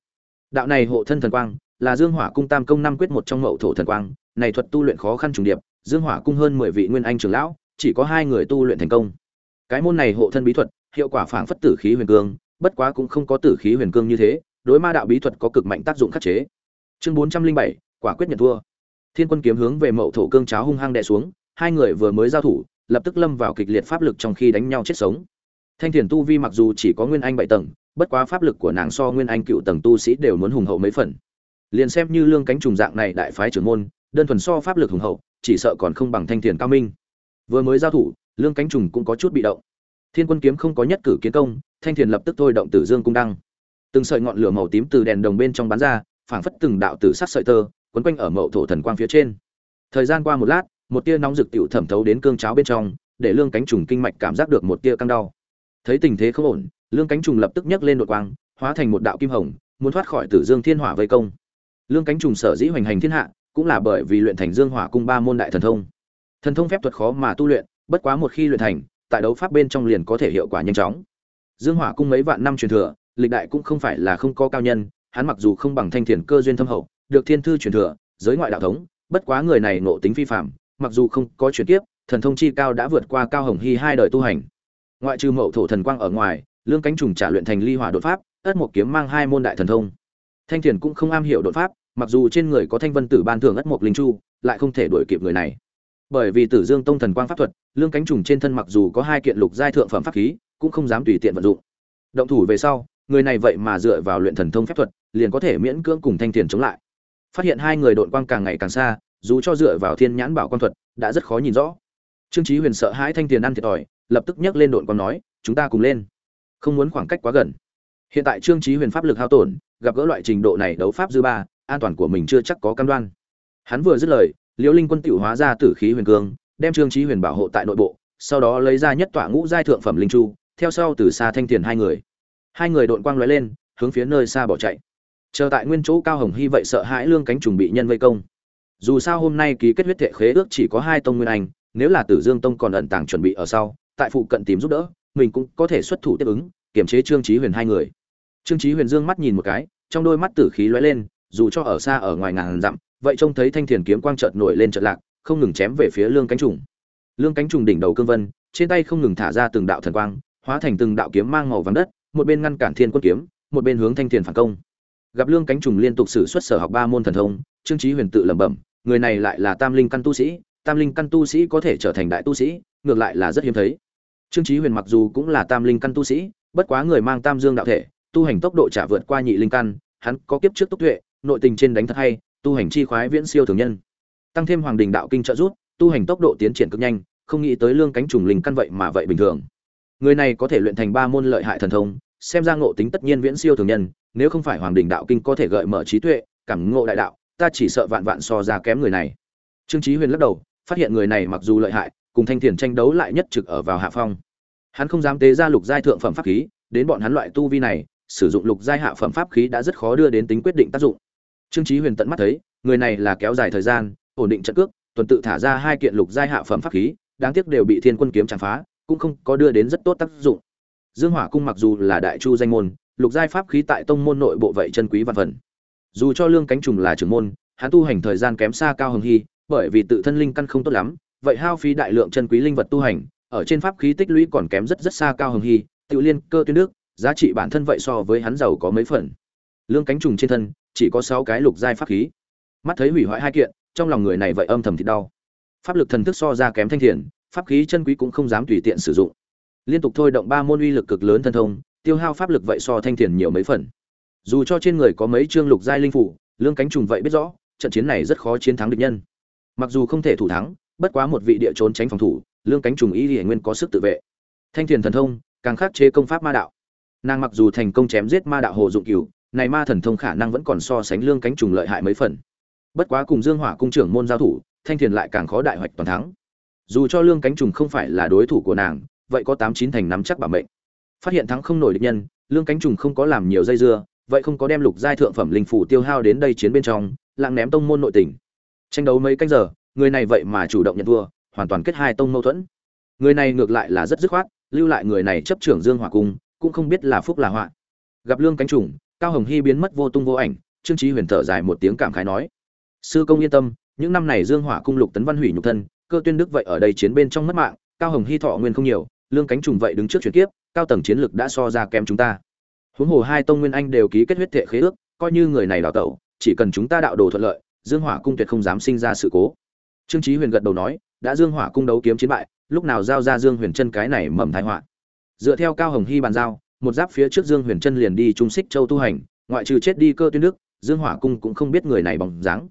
Đạo này hộ thân thần quang, là dương hỏa cung tam công năm quyết một trong mậu thổ thần quang, này thuật tu luyện khó khăn trùng điệp, dương hỏa cung hơn mười vị nguyên anh trưởng lão, chỉ có hai người tu luyện thành công. Cái môn này hộ thân bí thuật, hiệu quả phảng phất tử khí huyền cương, bất quá cũng không có tử khí huyền cương như thế đối ma đạo bí thuật có cực mạnh tác dụng khắc chế. Chương bốn trăm linh bảy, quả quyết nhận thua. Thiên quân kiếm hướng về mậu thổ cương cháo hung hăng đè xuống, hai người vừa mới giao thủ, lập tức lâm vào kịch liệt pháp lực trong khi đánh nhau chết sống. Thanh thiền tu vi mặc dù chỉ có nguyên anh bảy tầng, bất quá pháp lực của nàng so nguyên anh cựu tầng tu sĩ đều muốn hùng hậu mấy phần. Liền xem như lương cánh trùng dạng này đại phái trưởng môn, đơn thuần so pháp lực hùng hậu, chỉ sợ còn không bằng thanh thiền cao minh. Vừa mới giao thủ, lương cánh trùng cũng có chút bị động. Thiên quân kiếm không có nhất cử kiến công, thanh thiền lập tức thôi động tử dương cung đăng từng sợi ngọn lửa màu tím từ đèn đồng bên trong bắn ra, phảng phất từng đạo tử sắc sợi tơ, quấn quanh ở mậu thổ thần quang phía trên. Thời gian qua một lát, một tia nóng rực tiểu thẩm thấu đến cương cháo bên trong, để lương cánh trùng kinh mạch cảm giác được một tia căng đau. Thấy tình thế không ổn, lương cánh trùng lập tức nhấc lên đột quang, hóa thành một đạo kim hồng, muốn thoát khỏi tử dương thiên hỏa vây công. Lương cánh trùng sở dĩ hoành hành thiên hạ, cũng là bởi vì luyện thành dương hỏa cung ba môn đại thần thông. Thần thông phép thuật khó mà tu luyện, bất quá một khi luyện thành, tại đấu pháp bên trong liền có thể hiệu quả nhanh chóng. Dương hỏa cung mấy vạn năm truyền thừa lịch đại cũng không phải là không có cao nhân, hắn mặc dù không bằng thanh thiền cơ duyên thâm hậu, được thiên thư truyền thừa, giới ngoại đạo thống, bất quá người này nộ tính phi phạm mặc dù không có chuyển kiếp, thần thông chi cao đã vượt qua cao hồng hy hai đời tu hành. Ngoại trừ mậu thổ thần quang ở ngoài, lương cánh trùng trả luyện thành ly hỏa đột pháp, ất một kiếm mang hai môn đại thần thông. Thanh thiền cũng không am hiểu đột pháp, mặc dù trên người có thanh vân tử ban thưởng ất một linh chu, lại không thể đuổi kịp người này. Bởi vì tử dương tông thần quang pháp thuật, lương cánh trùng trên thân mặc dù có hai kiện lục giai thượng phẩm pháp khí, cũng không dám tùy tiện vận dụng. Động thủ về sau người này vậy mà dựa vào luyện thần thông phép thuật, liền có thể miễn cưỡng cùng thanh tiền chống lại. Phát hiện hai người độn quang càng ngày càng xa, dù cho dựa vào thiên nhãn bảo quan thuật, đã rất khó nhìn rõ. Trương Chí huyền sợ hãi thanh tiền ăn thiệt thòi, lập tức nhấc lên độn quang nói, chúng ta cùng lên. Không muốn khoảng cách quá gần. Hiện tại trương Chí huyền pháp lực hao tổn, gặp gỡ loại trình độ này đấu pháp dư ba, an toàn của mình chưa chắc có cam đoan. Hắn vừa dứt lời, liễu linh quân tiểu hóa ra tử khí huyền cương, đem trương Chí huyền bảo hộ tại nội bộ, sau đó lấy ra nhất tọa ngũ giai thượng phẩm linh chu, theo sau từ xa thanh tiền hai người hai người đội quang lóe lên, hướng phía nơi xa bỏ chạy. Chờ tại nguyên chỗ cao hồng hy vậy sợ hãi lương cánh trùng bị nhân vây công. Dù sao hôm nay ký kết huyết thệ khế ước chỉ có hai tông nguyên anh, nếu là tử dương tông còn ẩn tàng chuẩn bị ở sau, tại phụ cận tìm giúp đỡ, mình cũng có thể xuất thủ tiếp ứng kiểm chế trương trí huyền hai người. Trương trí huyền dương mắt nhìn một cái, trong đôi mắt tử khí lóe lên, dù cho ở xa ở ngoài ngàn dặm, vậy trông thấy thanh thiền kiếm quang chợt nổi lên chợt lạc, không ngừng chém về phía lương cánh trùng. Lương cánh trùng đỉnh đầu cương vân, trên tay không ngừng thả ra từng đạo thần quang, hóa thành từng đạo kiếm mang màu vàng đất một bên ngăn cản thiên quân kiếm, một bên hướng thanh thiền phản công. Gặp lương cánh trùng liên tục xử xuất sở học ba môn thần thông, trương trí huyền tự lẩm bẩm, người này lại là tam linh căn tu sĩ, tam linh căn tu sĩ có thể trở thành đại tu sĩ, ngược lại là rất hiếm thấy. Trương trí huyền mặc dù cũng là tam linh căn tu sĩ, bất quá người mang tam dương đạo thể, tu hành tốc độ trả vượt qua nhị linh căn, hắn có kiếp trước tốc tuệ, nội tình trên đánh thật hay, tu hành chi khoái viễn siêu thường nhân. Tăng thêm hoàng đình đạo kinh trợ rút tu hành tốc độ tiến triển cực nhanh, không nghĩ tới lương cánh trùng linh căn vậy mà vậy bình thường. Người này có thể luyện thành ba môn lợi hại thần thông xem ra ngộ tính tất nhiên viễn siêu thường nhân, nếu không phải hoàng đình đạo kinh có thể gợi mở trí tuệ, cảm ngộ đại đạo, ta chỉ sợ vạn vạn so ra kém người này. Trương trí huyền lắc đầu, phát hiện người này mặc dù lợi hại, cùng thanh thiền tranh đấu lại nhất trực ở vào hạ phong. Hắn không dám tế ra lục giai thượng phẩm pháp khí, đến bọn hắn loại tu vi này, sử dụng lục giai hạ phẩm pháp khí đã rất khó đưa đến tính quyết định tác dụng. Trương trí huyền tận mắt thấy, người này là kéo dài thời gian, ổn định trận cước, tuần tự thả ra hai kiện lục giai hạ phẩm pháp khí, đáng tiếc đều bị thiên quân kiếm chạm phá, cũng không có đưa đến rất tốt tác dụng dương hỏa cung mặc dù là đại chu danh môn, lục giai pháp khí tại tông môn nội bộ vậy chân quý vạn phần. Dù cho lương cánh trùng là trưởng môn, hắn tu hành thời gian kém xa cao hồng hy, bởi vì tự thân linh căn không tốt lắm, vậy hao phí đại lượng chân quý linh vật tu hành, ở trên pháp khí tích lũy còn kém rất rất xa cao hồng hy tiểu liên cơ tuyến nước giá trị bản thân vậy so với hắn giàu có mấy phần. Lương cánh trùng trên thân, chỉ có sáu cái lục giai pháp khí. Mắt thấy hủy hoại hai kiện, trong lòng người này vậy âm thầm thì đau. Pháp lực thần thức so ra kém thanh thiền, pháp khí chân quý cũng không dám tùy tiện sử dụng liên tục thôi động ba môn uy lực cực lớn thân thông, tiêu hao pháp lực vậy so thanh thiền nhiều mấy phần. Dù cho trên người có mấy chương lục giai linh phủ, lương cánh trùng vậy biết rõ, trận chiến này rất khó chiến thắng địch nhân. Mặc dù không thể thủ thắng, bất quá một vị địa trốn tránh phòng thủ, lương cánh trùng ý hiển nguyên có sức tự vệ. Thanh thiền thần thông, càng khắc chế công pháp ma đạo. Nàng mặc dù thành công chém giết ma đạo hồ dụng cửu, này ma thần thông khả năng vẫn còn so sánh lương cánh trùng lợi hại mấy phần. Bất quá cùng dương hỏa cung trưởng môn giao thủ, thanh thiền lại càng khó đại hoạch toàn thắng. Dù cho lương cánh trùng không phải là đối thủ của nàng vậy có tám chín thành nắm chắc bảo mệnh. Phát hiện thắng không nổi địch nhân, lương cánh trùng không có làm nhiều dây dưa, vậy không có đem lục giai thượng phẩm linh phủ tiêu hao đến đây chiến bên trong, lặng ném tông môn nội tình. Tranh đấu mấy canh giờ, người này vậy mà chủ động nhận thua, hoàn toàn kết hai tông mâu thuẫn. Người này ngược lại là rất dứt khoát, lưu lại người này chấp trưởng dương hỏa cung, cũng không biết là phúc là họa. Gặp lương cánh trùng, cao hồng hy biến mất vô tung vô ảnh, trương trí huyền thở dài một tiếng cảm khái nói, sư công yên tâm, những năm này dương hỏa cung lục tấn văn hủy nhục thân, cơ tuyên đức vậy ở đây chiến bên trong mất mạng, cao hồng hy thọ nguyên không nhiều lương cánh trùng vậy đứng trước chuyển kiếp, cao tầng chiến lực đã so ra kém chúng ta. Huống hồ hai tông nguyên anh đều ký kết huyết thệ khế ước, coi như người này đào tẩu, chỉ cần chúng ta đạo đồ thuận lợi, dương hỏa cung tuyệt không dám sinh ra sự cố. Trương chí huyền gật đầu nói, đã dương hỏa cung đấu kiếm chiến bại, lúc nào giao ra dương huyền chân cái này mầm thái họa. Dựa theo cao hồng hy bàn giao, một giáp phía trước dương huyền chân liền đi trung xích châu tu hành, ngoại trừ chết đi cơ tuyên đức, dương hỏa cung cũng không biết người này bóng dáng.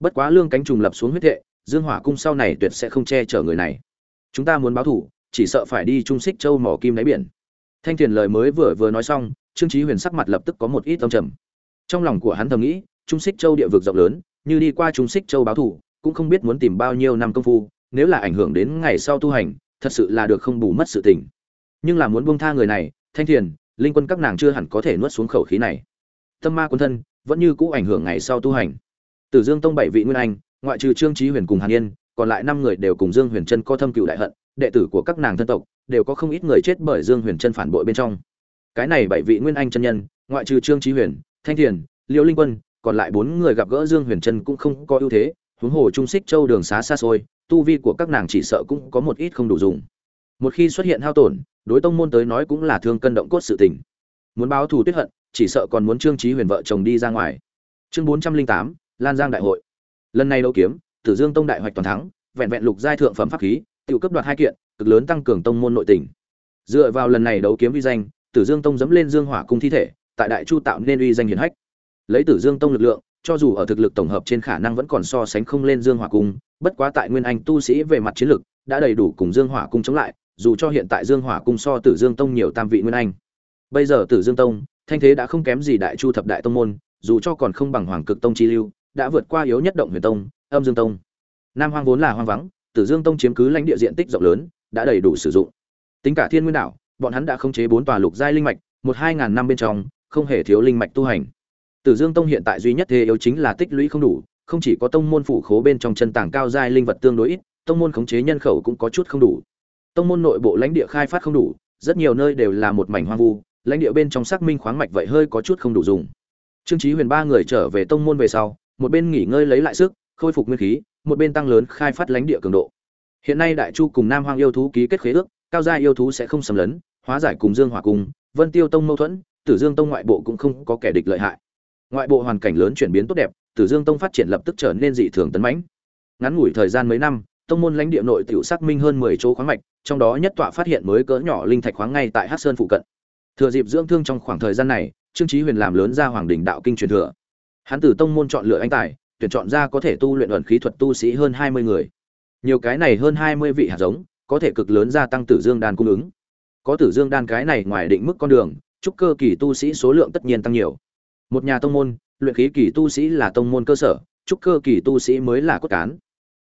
Bất quá lương cánh trùng lập xuống huyết thệ dương hỏa cung sau này tuyệt sẽ không che chở người này. Chúng ta muốn báo thủ chỉ sợ phải đi trung xích châu mỏ kim đáy biển. Thanh thiền lời mới vừa vừa nói xong trương chí huyền sắc mặt lập tức có một ít âm trầm. Trong lòng của hắn thầm nghĩ trung xích châu địa vực rộng lớn như đi qua trung xích châu báo thủ cũng không biết muốn tìm bao nhiêu năm công phu nếu là ảnh hưởng đến ngày sau tu hành thật sự là được không bù mất sự tình. Nhưng là muốn buông tha người này thanh thiền linh quân các nàng chưa hẳn có thể nuốt xuống khẩu khí này. Tâm ma quân thân vẫn như cũ ảnh hưởng ngày sau tu hành. Tử Dương Tông bảy vị nguyên anh, ngoại trừ Trương Chí Huyền cùng Hàn Yên, còn lại năm người đều cùng Dương Huyền Trân có thâm cừu đại hận, đệ tử của các nàng thân tộc đều có không ít người chết bởi Dương Huyền Trân phản bội bên trong. Cái này bảy vị nguyên anh chân nhân, ngoại trừ Trương Chí Huyền, Thanh Thiền, Liễu Linh Quân, còn lại bốn người gặp gỡ Dương Huyền Trân cũng không có ưu thế, huống hồ trung xích châu đường xá xa xôi, tu vi của các nàng chỉ sợ cũng có một ít không đủ dùng. Một khi xuất hiện hao tổn, đối tông môn tới nói cũng là thương cân động cốt sự tình. Muốn báo thù tuyết hận, chỉ sợ còn muốn Trương Chí Huyền vợ chồng đi ra ngoài. Chương 408, Lan Giang đại hội. Lần này đấu kiếm, Tử Dương Tông đại hoạch toàn thắng, vẹn vẹn lục giai thượng phẩm pháp khí, tiểu cấp đoạt hai kiện, cực lớn tăng cường tông môn nội tình. Dựa vào lần này đấu kiếm uy danh, Tử Dương Tông dẫm lên Dương Hỏa cung thi thể, tại Đại Chu tạo nên uy danh hiển hách. Lấy Tử Dương Tông lực lượng, cho dù ở thực lực tổng hợp trên khả năng vẫn còn so sánh không lên Dương Hỏa cung, bất quá tại Nguyên Anh tu sĩ về mặt chiến lực, đã đầy đủ cùng Dương Hỏa cung chống lại, dù cho hiện tại Dương Hỏa cung so Tử Dương Tông nhiều tam vị Nguyên Anh. Bây giờ Tử Dương Tông, thanh thế đã không kém gì Đại Chu thập đại tông môn, dù cho còn không bằng Hoàng Cực Tông chi lưu, đã vượt qua yếu nhất động huyền tông âm dương tông. Nam hoang vốn là hoang vắng, tử dương tông chiếm cứ lãnh địa diện tích rộng lớn, đã đầy đủ sử dụng. Tính cả thiên nguyên đảo, bọn hắn đã khống chế bốn tòa lục giai linh mạch, một hai ngàn năm bên trong, không hề thiếu linh mạch tu hành. Tử dương tông hiện tại duy nhất thế yếu chính là tích lũy không đủ, không chỉ có tông môn phủ khố bên trong chân tảng cao giai linh vật tương đối ít, tông môn khống chế nhân khẩu cũng có chút không đủ. Tông môn nội bộ lãnh địa khai phát không đủ, rất nhiều nơi đều là một mảnh hoang vu, lãnh địa bên trong xác minh khoáng mạch vậy hơi có chút không đủ dùng. Trương chí huyền ba người trở về tông môn về sau, một bên nghỉ ngơi lấy lại sức khôi phục nguyên khí một bên tăng lớn khai phát lãnh địa cường độ. Hiện nay đại chu cùng nam hoang yêu thú ký kết khế ước cao gia yêu thú sẽ không xâm lấn hóa giải cùng dương hỏa cùng vân tiêu tông mâu thuẫn tử dương tông ngoại bộ cũng không có kẻ địch lợi hại. Ngoại bộ hoàn cảnh lớn chuyển biến tốt đẹp tử dương tông phát triển lập tức trở nên dị thường tấn mãnh. Ngắn ngủi thời gian mấy năm tông môn lãnh địa nội tiểu xác minh hơn mười chỗ khoáng mạch trong đó nhất tọa phát hiện mới cỡ nhỏ linh thạch khoáng ngay tại hắc sơn phụ cận. Thừa dịp dưỡng thương trong khoảng thời gian này trương chí huyền làm lớn ra hoàng đỉnh đạo kinh truyền thừa. Hắn từ tông môn chọn lựa anh tài, tuyển chọn ra có thể tu luyện ẩn khí thuật tu sĩ hơn hai mươi người. Nhiều cái này hơn hai mươi vị hạt giống, có thể cực lớn gia tăng tử dương đan cung ứng. Có tử dương đan cái này ngoài định mức con đường, trúc cơ kỳ tu sĩ số lượng tất nhiên tăng nhiều. Một nhà tông môn, luyện khí kỳ tu sĩ là tông môn cơ sở, trúc cơ kỳ tu sĩ mới là cốt cán.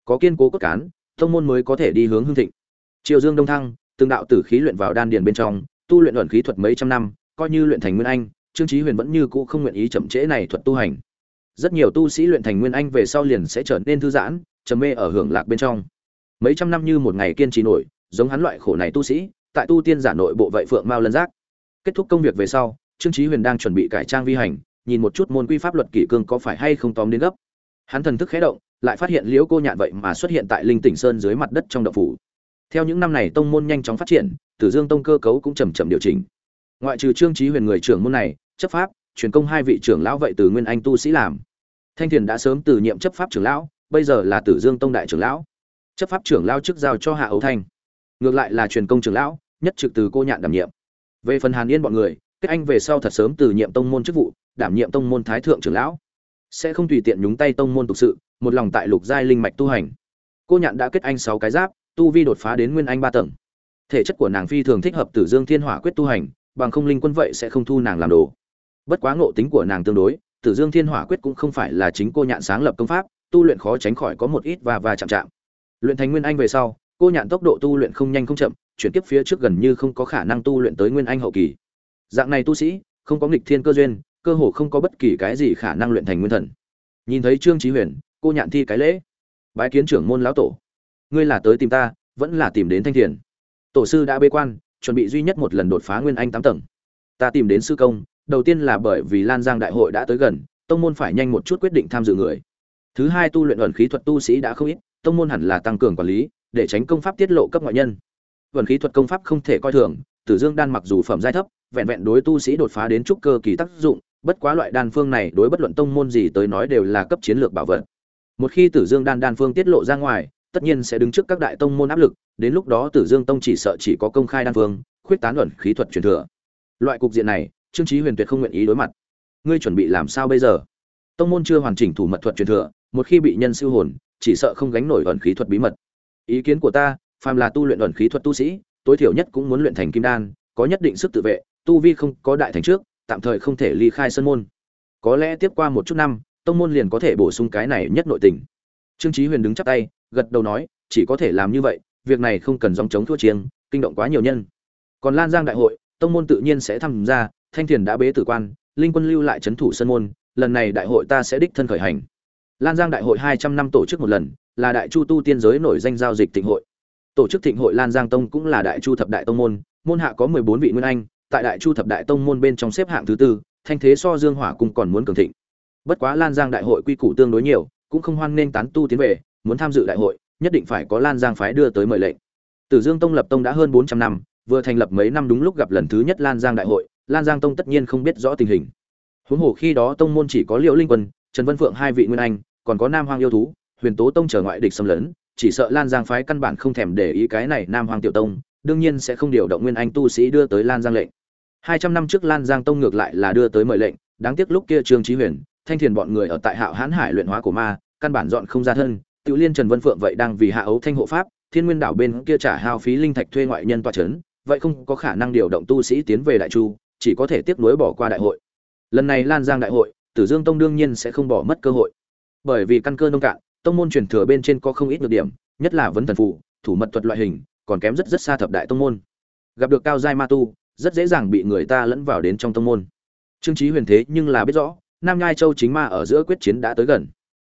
Có kiên cố cốt cán, tông môn mới có thể đi hướng hưng thịnh. Triều Dương Đông Thăng, từng đạo tử khí luyện vào đan điền bên trong, tu luyện ẩn khí thuật mấy trăm năm, coi như luyện thành nguyên anh, Trương Chí Huyền vẫn như cũ không nguyện ý chậm trễ này thuật tu hành rất nhiều tu sĩ luyện thành nguyên anh về sau liền sẽ trở nên thư giãn, trầm mê ở hưởng lạc bên trong. Mấy trăm năm như một ngày kiên trì nổi, giống hắn loại khổ này tu sĩ, tại tu tiên giả nội bộ vậy phượng mao lân giác. Kết thúc công việc về sau, trương chí huyền đang chuẩn bị cải trang vi hành, nhìn một chút môn quy pháp luật kỷ cương có phải hay không tóm đến gấp. Hắn thần thức khẽ động, lại phát hiện liễu cô nhạn vậy mà xuất hiện tại linh tỉnh sơn dưới mặt đất trong động phủ. Theo những năm này tông môn nhanh chóng phát triển, tử dương tông cơ cấu cũng chậm chậm điều chỉnh. Ngoại trừ trương chí huyền người trưởng môn này, chấp pháp, truyền công hai vị trưởng lão vậy từ nguyên anh tu sĩ làm thanh thiền đã sớm từ nhiệm chấp pháp trưởng lão, bây giờ là tử dương tông đại trưởng lão. Chấp pháp trưởng lão chức giao cho hạ ấu thanh. Ngược lại là truyền công trưởng lão, nhất trực từ cô nhạn đảm nhiệm. Về phần hàn yên bọn người, kết anh về sau thật sớm từ nhiệm tông môn chức vụ, đảm nhiệm tông môn thái thượng trưởng lão. Sẽ không tùy tiện nhúng tay tông môn tục sự, một lòng tại lục giai linh mạch tu hành. Cô nhạn đã kết anh sáu cái giáp, tu vi đột phá đến nguyên anh ba tầng. Thể chất của nàng phi thường thích hợp tử dương thiên hỏa quyết tu hành, bằng không linh quân vậy sẽ không thu nàng làm đồ. Bất quá ngộ tính của nàng tương đối Tử Dương Thiên Hỏa Quyết cũng không phải là chính cô nhạn sáng lập công pháp, tu luyện khó tránh khỏi có một ít và và chạm chạm. Luyện thành nguyên anh về sau, cô nhạn tốc độ tu luyện không nhanh không chậm, chuyển tiếp phía trước gần như không có khả năng tu luyện tới nguyên anh hậu kỳ. Dạng này tu sĩ, không có nghịch thiên cơ duyên, cơ hồ không có bất kỳ cái gì khả năng luyện thành nguyên thần. Nhìn thấy Trương Chí Huyền, cô nhạn thi cái lễ, bái kiến trưởng môn lão tổ. Ngươi là tới tìm ta, vẫn là tìm đến Thanh Thiền. Tổ sư đã bế quan, chuẩn bị duy nhất một lần đột phá nguyên anh tám tầng. Ta tìm đến sư công, đầu tiên là bởi vì Lan Giang đại hội đã tới gần, tông môn phải nhanh một chút quyết định tham dự người. Thứ hai tu luyện ẩn khí thuật tu sĩ đã không ít, tông môn hẳn là tăng cường quản lý, để tránh công pháp tiết lộ cấp ngoại nhân. Ẩn khí thuật công pháp không thể coi thường tử dương đan mặc dù phẩm giai thấp vẹn vẹn đối tu sĩ đột phá đến trúc cơ kỳ tác dụng bất quá loại đan phương này đối bất luận tông môn gì tới nói đều là cấp chiến lược bảo vật một khi tử dương đan đan phương tiết lộ ra ngoài tất nhiên sẽ đứng trước các đại tông môn áp lực đến lúc đó tử dương tông chỉ sợ chỉ có công khai đan phương khuyết tán luận khí thuật truyền thừa loại cục diện này trương chí huyền tuyệt không nguyện ý đối mặt. Ngươi chuẩn bị làm sao bây giờ? Tông môn chưa hoàn chỉnh thủ mật thuật truyền thừa, một khi bị nhân siêu hồn, chỉ sợ không gánh nổi ẩn khí thuật bí mật. Ý kiến của ta, phàm là tu luyện ẩn khí thuật tu sĩ, tối thiểu nhất cũng muốn luyện thành kim đan, có nhất định sức tự vệ, tu vi không có đại thành trước, tạm thời không thể ly khai sân môn. Có lẽ tiếp qua một chút năm, tông môn liền có thể bổ sung cái này nhất nội tình. Trương chí huyền đứng chắp tay, gật đầu nói, chỉ có thể làm như vậy, việc này không cần dòng chống thua chiêng, kinh động quá nhiều nhân. Còn lan giang đại hội, tông môn tự nhiên sẽ tham gia thanh thiền đã bế tử quan, linh quân lưu lại chấn thủ sân môn, lần này đại hội ta sẽ đích thân khởi hành. Lan giang đại hội hai trăm năm tổ chức một lần, là đại chu tu tiên giới nổi danh giao dịch thịnh hội. Tổ chức thịnh hội lan giang tông cũng là đại chu thập đại tông môn môn hạ có mười bốn vị nguyên anh, tại đại chu thập đại tông môn bên trong xếp hạng thứ tư, thanh thế so dương hỏa cung còn muốn cường thịnh. Bất quá lan giang đại hội quy củ tương đối nhiều, cũng không hoan nghênh tán tu tiến về, muốn tham dự đại hội, nhất định phải có lan giang phái đưa tới mời lệnh. Tử dương tông lập tông đã hơn bốn trăm năm, vừa thành lập mấy năm đúng lúc gặp lần thứ nhất lan giang đại hội lan giang tông tất nhiên không biết rõ tình hình. Huống hồ khi đó tông môn chỉ có liễu linh quân trần vân phượng hai vị nguyên anh còn có nam hoang yêu thú huyền tố tông trở ngoại địch xâm lấn chỉ sợ lan giang phái căn bản không thèm để ý cái này nam hoang tiểu tông đương nhiên sẽ không điều động nguyên anh tu sĩ đưa tới lan giang lệnh. Hai trăm năm trước lan giang tông ngược lại là đưa tới mời lệnh đáng tiếc lúc kia trương Chí huyền thanh thiền bọn người ở tại hạo Hán hải luyện hóa của ma căn bản dọn không ra thân tự liên trần vân phượng vậy đang vì hạ ấu thanh hộ pháp thiên nguyên đảo bên kia trả hao phí linh thạch thuê ngoại nhân tòa chấn, vậy không có khả năng điều động tu sĩ tiến về đại chu chỉ có thể tiếp nối bỏ qua đại hội. Lần này lan giang đại hội, tử dương tông đương nhiên sẽ không bỏ mất cơ hội. Bởi vì căn cơ nông cạn, tông môn truyền thừa bên trên có không ít nhược điểm, nhất là vấn thần phụ thủ mật thuật loại hình, còn kém rất rất xa thập đại tông môn. Gặp được cao giai ma tu, rất dễ dàng bị người ta lẫn vào đến trong tông môn. Trương trí huyền thế nhưng là biết rõ, nam nhai châu chính ma ở giữa quyết chiến đã tới gần.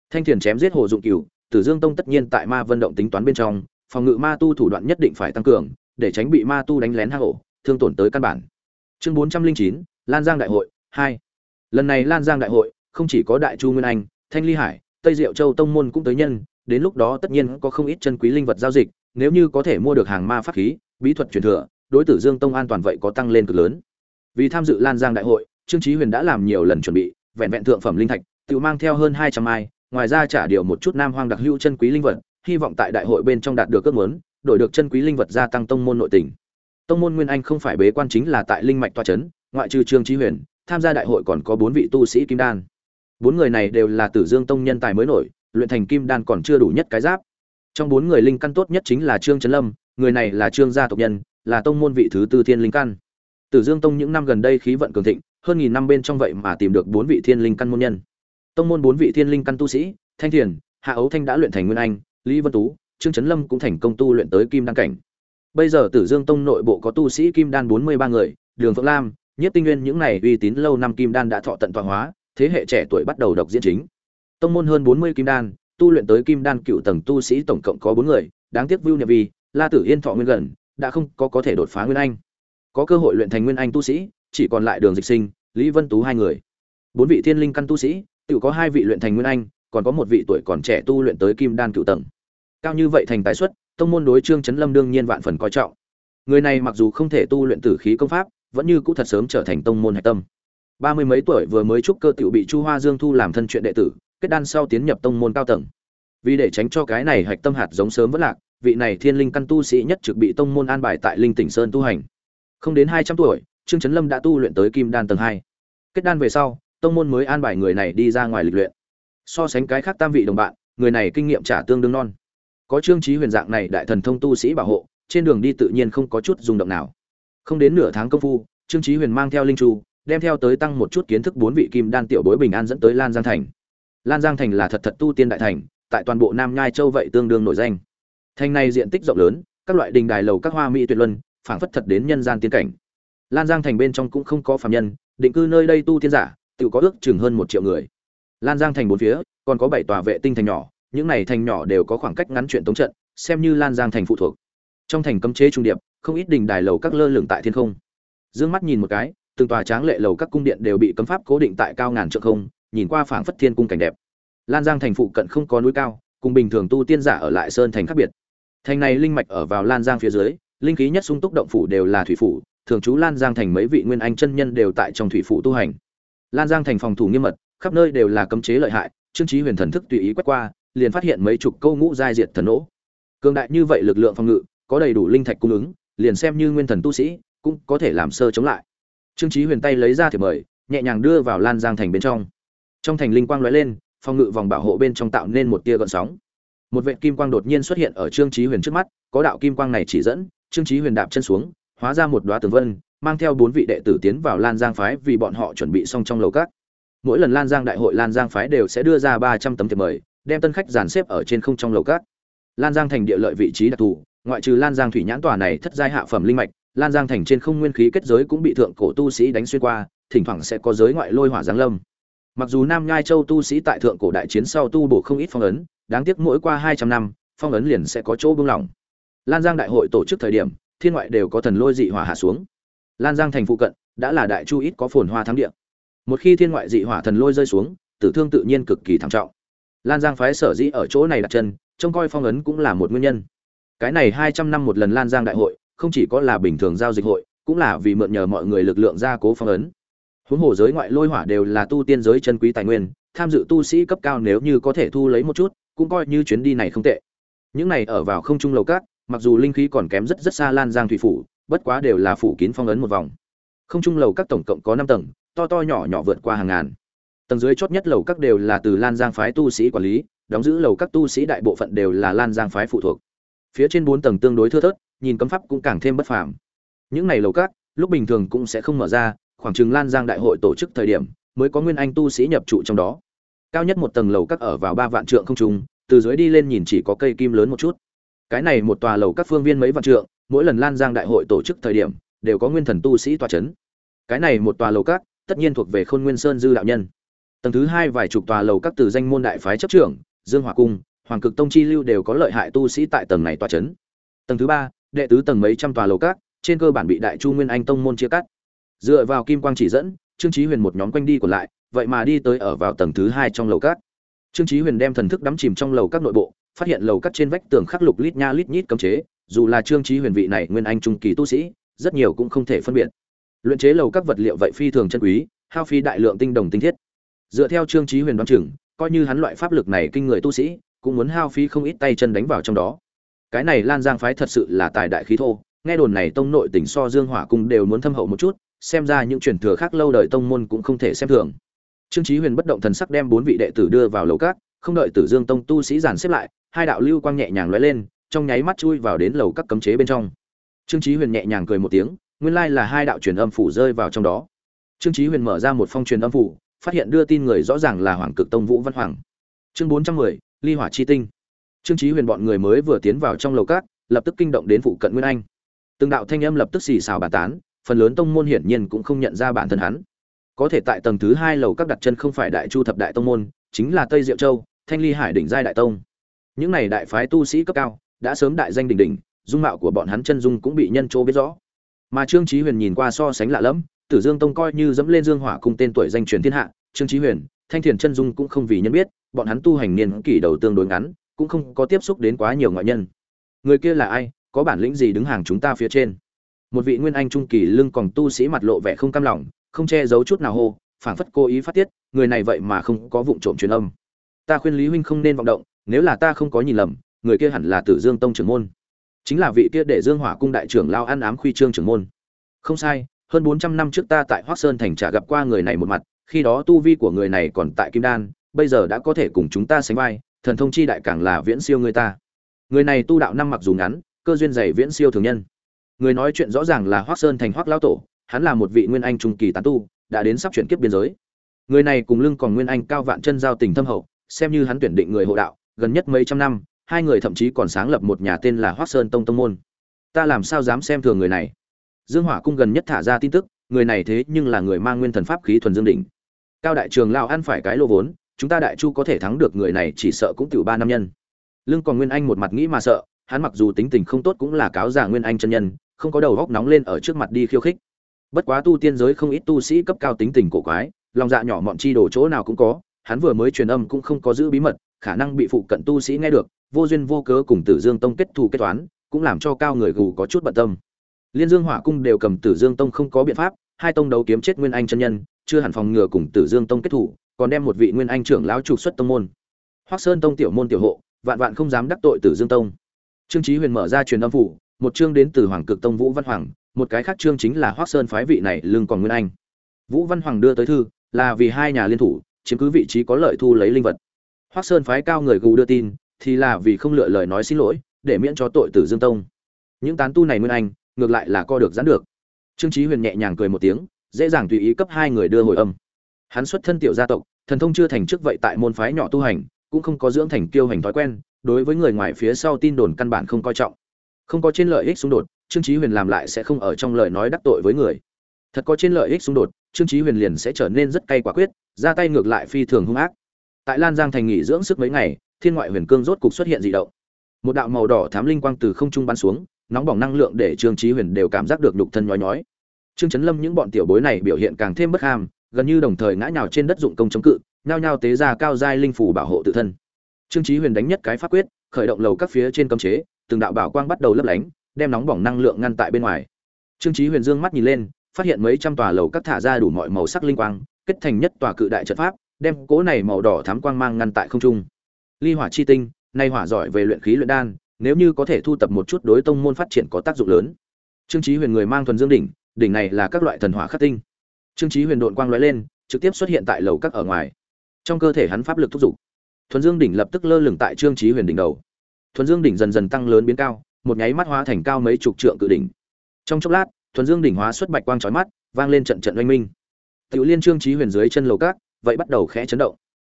Thanh thiền chém giết hồ dụng cửu, tử dương tông tất nhiên tại ma vân động tính toán bên trong, phòng ngự ma tu thủ đoạn nhất định phải tăng cường, để tránh bị ma tu đánh lén hang ổ, thương tổn tới căn bản chương bốn trăm linh chín, lan giang đại hội, hai. Lần này lan giang đại hội, không chỉ có đại chu nguyên anh, thanh ly hải, tây diệu châu tông môn cũng tới nhân, đến lúc đó tất nhiên có không ít chân quý linh vật giao dịch, nếu như có thể mua được hàng ma pháp khí, bí thuật truyền thừa, đối tử dương tông an toàn vậy có tăng lên cực lớn. Vì tham dự lan giang đại hội, trương trí huyền đã làm nhiều lần chuẩn bị, vẹn vẹn thượng phẩm linh thạch, tự mang theo hơn hai trăm mai, ngoài ra trả điều một chút nam hoang đặc hữu chân quý linh vật, hy vọng tại đại hội bên trong đạt được ước muốn, đổi được chân quý linh vật gia tăng tông môn nội tình tông môn nguyên anh không phải bế quan chính là tại linh mạch toa chấn, ngoại trừ trương trí huyền, tham gia đại hội còn có bốn vị tu sĩ kim đan. Bốn người này đều là tử dương tông nhân tài mới nổi, luyện thành kim đan còn chưa đủ nhất cái giáp. Trong bốn người linh căn tốt nhất chính là trương trấn lâm, người này là trương gia tộc nhân, là tông môn vị thứ tư thiên linh căn. Tử dương tông những năm gần đây khí vận cường thịnh, hơn nghìn năm bên trong vậy mà tìm được bốn vị thiên linh căn môn nhân. Tông môn bốn vị thiên linh căn tu sĩ, thanh thiền, hạ ấu thanh đã luyện thành nguyên anh, lý vân tú, trương trấn lâm cũng thành công tu luyện tới kim đan cảnh bây giờ tử dương tông nội bộ có tu sĩ kim đan bốn mươi ba người, đường phượng lam nhất tinh nguyên những này uy tín lâu năm kim đan đã thọ tận tọa hóa, thế hệ trẻ tuổi bắt đầu độc diễn chính. Tông môn hơn bốn mươi kim đan, tu luyện tới kim đan cựu tầng tu sĩ tổng cộng có bốn người, đáng tiếc vưu Niệm vi, la tử yên thọ nguyên gần, đã không có có thể đột phá nguyên anh. Có cơ hội luyện thành nguyên anh tu sĩ, chỉ còn lại đường dịch sinh, lý vân tú hai người. Bốn vị thiên linh căn tu sĩ, tự có hai vị luyện thành nguyên anh, còn có một vị tuổi còn trẻ tu luyện tới kim đan cựu tầng. Cao như vậy thành tái xuất tông môn đối trương chấn lâm đương nhiên vạn phần coi trọng. Người này mặc dù không thể tu luyện tử khí công pháp, vẫn như cũ thật sớm trở thành tông môn hạch tâm. Ba mươi mấy tuổi vừa mới trúc cơ tiểu bị chu hoa dương thu làm thân chuyện đệ tử, kết đan sau tiến nhập tông môn cao tầng. Vì để tránh cho cái này hạch tâm hạt giống sớm vất lạc, vị này thiên linh căn tu sĩ nhất trực bị tông môn an bài tại linh tỉnh sơn tu hành. Không đến hai trăm tuổi, trương trấn lâm đã tu luyện tới kim đan tầng hai. Kết đan về sau, tông môn mới an bài người này đi ra ngoài lịch luyện. So sánh cái khác tam vị đồng bạn, người này kinh nghiệm trả tương đương non có trương trí huyền dạng này đại thần thông tu sĩ bảo hộ, trên đường đi tự nhiên không có chút rung động nào. Không đến nửa tháng công phu, trương trí huyền mang theo linh chu, đem theo tới tăng một chút kiến thức bốn vị kim đan tiểu bối bình an dẫn tới lan giang thành. Lan giang thành là thật thật tu tiên đại thành, tại toàn bộ nam nhai châu vậy tương đương nổi danh. Thành này diện tích rộng lớn, các loại đình đài lầu các hoa mỹ tuyệt luân, phảng phất thật đến nhân gian tiên cảnh. Lan giang thành bên trong cũng không có phạm nhân, định cư nơi đây tu tiên giả, tự có ước chừng hơn một triệu người. Lan giang thành bốn phía, còn có bảy tòa vệ tinh thành nhỏ những này thành nhỏ đều có khoảng cách ngắn chuyện tống trận, xem như lan giang thành phụ thuộc. Trong thành cấm chế trung điệp, không ít đình đài lầu các lơ lửng tại thiên không. Dương mắt nhìn một cái, từng tòa tráng lệ lầu các cung điện đều bị cấm pháp cố định tại cao ngàn trượng không, nhìn qua phảng phất thiên cung cảnh đẹp. Lan giang thành phụ cận không có núi cao, cùng bình thường tu tiên giả ở lại sơn thành khác biệt. Thành này linh mạch ở vào lan giang phía dưới, linh khí nhất sung túc động phủ đều là thủy phủ, thường trú lan giang thành mấy vị nguyên anh chân nhân đều tại trong thủy phủ tu hành. Lan giang thành phòng thủ nghiêm mật, khắp nơi đều là cấm chế lợi hại trương trí huyền thần thức tùy ý quét qua liền phát hiện mấy chục câu ngũ giai diệt thần nỗ. Cường đại như vậy lực lượng phòng ngự, có đầy đủ linh thạch cung ứng, liền xem như nguyên thần tu sĩ, cũng có thể làm sơ chống lại. Trương chí huyền tay lấy ra thiệp mời, nhẹ nhàng đưa vào lan giang thành bên trong. Trong thành linh quang lóe lên, phòng ngự vòng bảo hộ bên trong tạo nên một tia gợn sóng. Một vệt kim quang đột nhiên xuất hiện ở trương chí huyền trước mắt, có đạo kim quang này chỉ dẫn, trương chí huyền đạp chân xuống, hóa ra một đóa tường vân, mang theo bốn vị đệ tử tiến vào lan giang phái vì bọn họ chuẩn bị xong trong lầu các. Mỗi lần lan giang đại hội lan giang phái đều sẽ đưa ra ba trăm tấm thiệp mời đem tân khách dàn xếp ở trên không trong lầu cát. lan giang thành địa lợi vị trí đặc thù, ngoại trừ lan giang thủy nhãn tòa này thất giai hạ phẩm linh mạch, lan giang thành trên không nguyên khí kết giới cũng bị thượng cổ tu sĩ đánh xuyên qua, thỉnh thoảng sẽ có giới ngoại lôi hỏa giáng lâm. Mặc dù nam Ngai châu tu sĩ tại thượng cổ đại chiến sau tu bổ không ít phong ấn, đáng tiếc mỗi qua hai trăm năm, phong ấn liền sẽ có chỗ buông lỏng. Lan giang đại hội tổ chức thời điểm, thiên ngoại đều có thần lôi dị hỏa hạ xuống. Lan giang thành phụ cận, đã là đại chu ít có phồn hoa thắng địa. Một khi thiên ngoại dị hỏa thần lôi rơi xuống, tử thương tự nhiên cực kỳ thảm trọng lan giang phái sở dĩ ở chỗ này đặt chân, trông coi phong ấn cũng là một nguyên nhân. Cái này hai trăm năm một lần lan giang đại hội, không chỉ có là bình thường giao dịch hội, cũng là vì mượn nhờ mọi người lực lượng gia cố phong ấn. Huống hồ giới ngoại lôi hỏa đều là tu tiên giới chân quý tài nguyên, tham dự tu sĩ cấp cao nếu như có thể thu lấy một chút, cũng coi như chuyến đi này không tệ. Những này ở vào không trung lầu cát, mặc dù linh khí còn kém rất rất xa lan giang thủy phủ, bất quá đều là phủ kín phong ấn một vòng. Không trung lầu các tổng cộng có năm tầng, to to nhỏ nhỏ vượt qua hàng ngàn tầng dưới chót nhất lầu các đều là từ lan giang phái tu sĩ quản lý, đóng giữ lầu các tu sĩ đại bộ phận đều là lan giang phái phụ thuộc. Phía trên bốn tầng tương đối thưa thớt, nhìn cấm pháp cũng càng thêm bất phàm. Những này lầu các, lúc bình thường cũng sẽ không mở ra, khoảng chừng lan giang đại hội tổ chức thời điểm mới có nguyên anh tu sĩ nhập trụ trong đó. Cao nhất một tầng lầu các ở vào ba vạn trượng không trung, từ dưới đi lên nhìn chỉ có cây kim lớn một chút. Cái này một tòa lầu các phương viên mấy vạn trượng, mỗi lần lan giang đại hội tổ chức thời điểm đều có nguyên thần tu sĩ tòa chấn. Cái này một tòa lầu các, tất nhiên thuộc về khôn nguyên sơn dư đạo nhân tầng thứ hai vài chục tòa lầu các từ danh môn đại phái chấp trưởng, dương hòa cung, hoàng cực tông chi lưu đều có lợi hại tu sĩ tại tầng này tòa chấn. Tầng thứ ba, đệ tứ tầng mấy trăm tòa lầu các, trên cơ bản bị đại chu nguyên anh tông môn chia cắt. Dựa vào kim quang chỉ dẫn, trương chí huyền một nhóm quanh đi còn lại, vậy mà đi tới ở vào tầng thứ hai trong lầu các. Trương chí huyền đem thần thức đắm chìm trong lầu các nội bộ, phát hiện lầu các trên vách tường khắc lục lít nha lít nhít cấm chế, dù là trương chí huyền vị này nguyên anh trung kỳ tu sĩ, rất nhiều cũng không thể phân biệt. Luyện chế lầu các vật liệu vậy phi thường chân quý, hao phí đại lượng tinh đồng tinh thiết dựa theo trương chí huyền đoán chừng, coi như hắn loại pháp lực này kinh người tu sĩ, cũng muốn hao phí không ít tay chân đánh vào trong đó. Cái này lan giang phái thật sự là tài đại khí thô, nghe đồn này tông nội tỉnh so dương hỏa cung đều muốn thâm hậu một chút, xem ra những truyền thừa khác lâu đời tông môn cũng không thể xem thường. Trương chí huyền bất động thần sắc đem bốn vị đệ tử đưa vào lầu các, không đợi tử dương tông tu sĩ giàn xếp lại, hai đạo lưu quang nhẹ nhàng lóe lên, trong nháy mắt chui vào đến lầu các cấm chế bên trong. Trương chí huyền nhẹ nhàng cười một tiếng, nguyên lai là hai đạo truyền âm phủ rơi vào trong đó. Trương chí huyền mở ra một phong truyền âm phủ phát hiện đưa tin người rõ ràng là hoàng cực tông vũ văn hoàng. Chương bốn trăm mười, ly hỏa chi tinh. Trương chí huyền bọn người mới vừa tiến vào trong lầu cát, lập tức kinh động đến phụ cận nguyên anh. Từng đạo thanh âm lập tức xì xào bàn tán, phần lớn tông môn hiển nhiên cũng không nhận ra bản thân hắn. Có thể tại tầng thứ hai lầu các đặt chân không phải đại chu thập đại tông môn, chính là tây diệu châu, thanh ly hải đỉnh giai đại tông. Những này đại phái tu sĩ cấp cao, đã sớm đại danh đỉnh đỉnh, dung mạo của bọn hắn chân dung cũng bị nhân chỗ biết rõ. Mà trương chí huyền nhìn qua so sánh lạ lẫm tử dương tông coi như dẫm lên dương hỏa cung tên tuổi danh truyền thiên hạ, trương chí huyền, thanh thiền chân dung cũng không vì nhân biết, bọn hắn tu hành niên kỷ đầu tương đối ngắn, cũng không có tiếp xúc đến quá nhiều ngoại nhân. Người kia là ai, có bản lĩnh gì đứng hàng chúng ta phía trên? Một vị nguyên anh trung kỳ lưng còn tu sĩ mặt lộ vẻ không cam lòng, không che giấu chút nào hô, phảng phất cố ý phát tiết, người này vậy mà không có vụng trộm truyền âm. Ta khuyên lý huynh không nên vọng động, nếu là ta không có nhìn lầm, người kia hẳn là tử dương tông trưởng môn. Chính là vị kia để dương hỏa cung đại trưởng lao ăn ám khuy trương trưởng môn. Không sai hơn bốn trăm năm trước ta tại Hoắc sơn thành trả gặp qua người này một mặt, khi đó tu vi của người này còn tại kim đan, bây giờ đã có thể cùng chúng ta sánh vai, thần thông chi đại càng là viễn siêu người ta. Người này tu đạo năm mặc dù ngắn, cơ duyên dày viễn siêu thường nhân. Người nói chuyện rõ ràng là Hoắc sơn thành Hoắc lão tổ, hắn là một vị nguyên anh trung kỳ tán tu, đã đến sắp chuyển kiếp biên giới. Người này cùng lưng còn nguyên anh cao vạn chân giao tình thâm hậu, xem như hắn tuyển định người hộ đạo, gần nhất mấy trăm năm, hai người thậm chí còn sáng lập một nhà tên là Hoắc sơn tông tông môn. Ta làm sao dám xem thường người này? Dương hỏa cung gần nhất thả ra tin tức, người này thế nhưng là người mang nguyên thần pháp khí thuần dương đỉnh. Cao đại trường lao ăn phải cái lô vốn, chúng ta đại chu có thể thắng được người này chỉ sợ cũng tiểu ba năm nhân. Lương còn nguyên anh một mặt nghĩ mà sợ, hắn mặc dù tính tình không tốt cũng là cáo giả nguyên anh chân nhân, không có đầu góc nóng lên ở trước mặt đi khiêu khích. Bất quá tu tiên giới không ít tu sĩ cấp cao tính tình cổ quái, lòng dạ nhỏ mọn chi đổ chỗ nào cũng có, hắn vừa mới truyền âm cũng không có giữ bí mật, khả năng bị phụ cận tu sĩ nghe được, vô duyên vô cớ cùng tử dương tông kết thù kết toán, cũng làm cho cao người gù có chút bận tâm liên dương hỏa cung đều cầm tử dương tông không có biện pháp, hai tông đấu kiếm chết nguyên anh chân nhân, chưa hẳn phòng ngừa cùng tử dương tông kết thủ, còn đem một vị nguyên anh trưởng lão trục xuất tông môn. Hoắc sơn tông tiểu môn tiểu hộ, vạn vạn không dám đắc tội tử dương tông. Trương chí huyền mở ra truyền âm phủ, một chương đến từ hoàng cực tông vũ văn hoàng, một cái khác chương chính là hoắc sơn phái vị này lương còn nguyên anh. Vũ văn hoàng đưa tới thư, là vì hai nhà liên thủ, chiếm cứ vị trí có lợi thu lấy linh vật. Hoắc sơn phái cao người gù đưa tin, thì là vì không lựa lời nói xin lỗi, để miễn cho tội tử dương tông. Những tán tu này nguyên anh ngược lại là co được giãn được. Trương chí huyền nhẹ nhàng cười một tiếng, dễ dàng tùy ý cấp hai người đưa hồi âm. Hắn xuất thân tiểu gia tộc, thần thông chưa thành trước vậy tại môn phái nhỏ tu hành, cũng không có dưỡng thành kiêu hành thói quen, đối với người ngoài phía sau tin đồn căn bản không coi trọng. Không có trên lợi ích xung đột, trương chí huyền làm lại sẽ không ở trong lời nói đắc tội với người. Thật có trên lợi ích xung đột, trương chí huyền liền sẽ trở nên rất cay quả quyết, ra tay ngược lại phi thường hung ác. Tại lan giang thành nghỉ dưỡng sức mấy ngày, thiên ngoại huyền cương rốt cục xuất hiện dị động. Một đạo màu đỏ thám linh quang từ không trung bắn xuống nóng bỏng năng lượng để trương chí huyền đều cảm giác được nhục thân nhói nhói. Trương chấn lâm những bọn tiểu bối này biểu hiện càng thêm bất ham, gần như đồng thời ngã nhào trên đất dụng công chống cự, nhao nhao tế ra cao giai linh phủ bảo hộ tự thân. Trương chí huyền đánh nhất cái pháp quyết, khởi động lầu các phía trên cấm chế, từng đạo bảo quang bắt đầu lấp lánh, đem nóng bỏng năng lượng ngăn tại bên ngoài. Trương chí huyền dương mắt nhìn lên, phát hiện mấy trăm tòa lầu các thả ra đủ mọi màu sắc linh quang, kết thành nhất tòa cự đại trận pháp, đem cố này màu đỏ thắm quang mang ngăn tại không trung. Ly hỏa chi tinh, nay hỏa giỏi về luyện khí luyện đan nếu như có thể thu tập một chút đối tông môn phát triển có tác dụng lớn. Trương chí huyền người mang thuần dương đỉnh đỉnh này là các loại thần hỏa khắc tinh. Trương chí huyền độn quang lóe lên, trực tiếp xuất hiện tại lầu các ở ngoài. Trong cơ thể hắn pháp lực thúc giục. Thuần dương đỉnh lập tức lơ lửng tại trương chí huyền đỉnh đầu. Thuần dương đỉnh dần dần tăng lớn biến cao, một nháy mắt hóa thành cao mấy chục trượng cự đỉnh. Trong chốc lát, thuần dương đỉnh hóa xuất bạch quang chói mắt, vang lên trận trận oanh minh. Tiểu liên trương chí huyền dưới chân lầu các, vậy bắt đầu khẽ chấn động.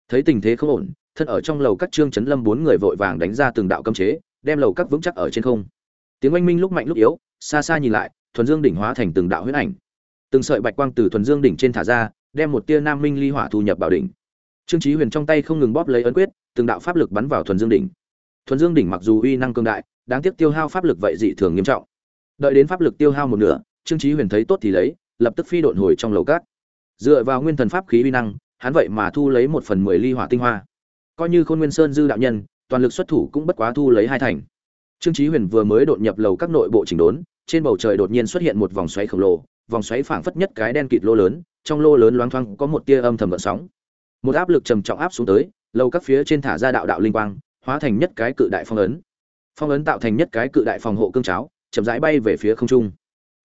Thấy tình thế không ổn, thân ở trong lầu các trương chấn lâm bốn người vội vàng đánh ra từng đạo cấm chế đem lầu các vững chắc ở trên không. Tiếng oanh minh lúc mạnh lúc yếu, xa xa nhìn lại, thuần dương đỉnh hóa thành từng đạo huyết ảnh. Từng sợi bạch quang từ thuần dương đỉnh trên thả ra, đem một tia nam minh ly hỏa thu nhập bảo đỉnh. Trương chí huyền trong tay không ngừng bóp lấy ấn quyết, từng đạo pháp lực bắn vào thuần dương đỉnh. Thuần dương đỉnh mặc dù uy năng cường đại, đáng tiếc tiêu hao pháp lực vậy dị thường nghiêm trọng. Đợi đến pháp lực tiêu hao một nửa, trương chí huyền thấy tốt thì lấy, lập tức phi độn hồi trong lầu cát dựa vào nguyên thần pháp khí uy năng, hắn vậy mà thu lấy một phần mười ly hỏa tinh hoa. Coi như khôn nguyên sơn dư đạo nhân toàn lực xuất thủ cũng bất quá thu lấy hai thành. Trương chí huyền vừa mới đột nhập lầu các nội bộ chỉnh đốn, trên bầu trời đột nhiên xuất hiện một vòng xoáy khổng lồ, vòng xoáy phảng phất nhất cái đen kịt lô lớn, trong lô lớn loáng thoáng có một tia âm thầm gợn sóng. Một áp lực trầm trọng áp xuống tới, lầu các phía trên thả ra đạo đạo linh quang, hóa thành nhất cái cự đại phong ấn. Phong ấn tạo thành nhất cái cự đại phòng hộ cương cháo, chậm rãi bay về phía không trung.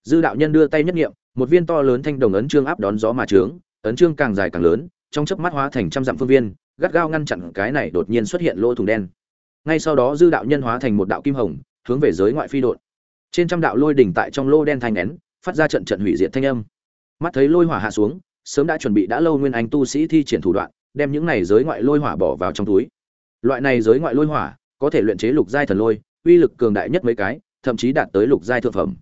Dư đạo nhân đưa tay nhất nghiệm, một viên to lớn thanh đồng ấn trương áp đón gió mà trướng, ấn trương càng dài càng lớn, trong chớp mắt hóa thành trăm dặm phương viên gắt gao ngăn chặn cái này đột nhiên xuất hiện lỗ thủng đen. Ngay sau đó dư đạo nhân hóa thành một đạo kim hồng, hướng về giới ngoại phi đột trên trăm đạo lôi đỉnh tại trong lô đen thanh nén, phát ra trận trận hủy diệt thanh âm. Mắt thấy lôi hỏa hạ xuống, sớm đã chuẩn bị đã lâu nguyên anh tu sĩ thi triển thủ đoạn, đem những này giới ngoại lôi hỏa bỏ vào trong túi. Loại này giới ngoại lôi hỏa, có thể luyện chế lục giai thần lôi, uy lực cường đại nhất mấy cái, thậm chí đạt tới lục giai thượng phẩm.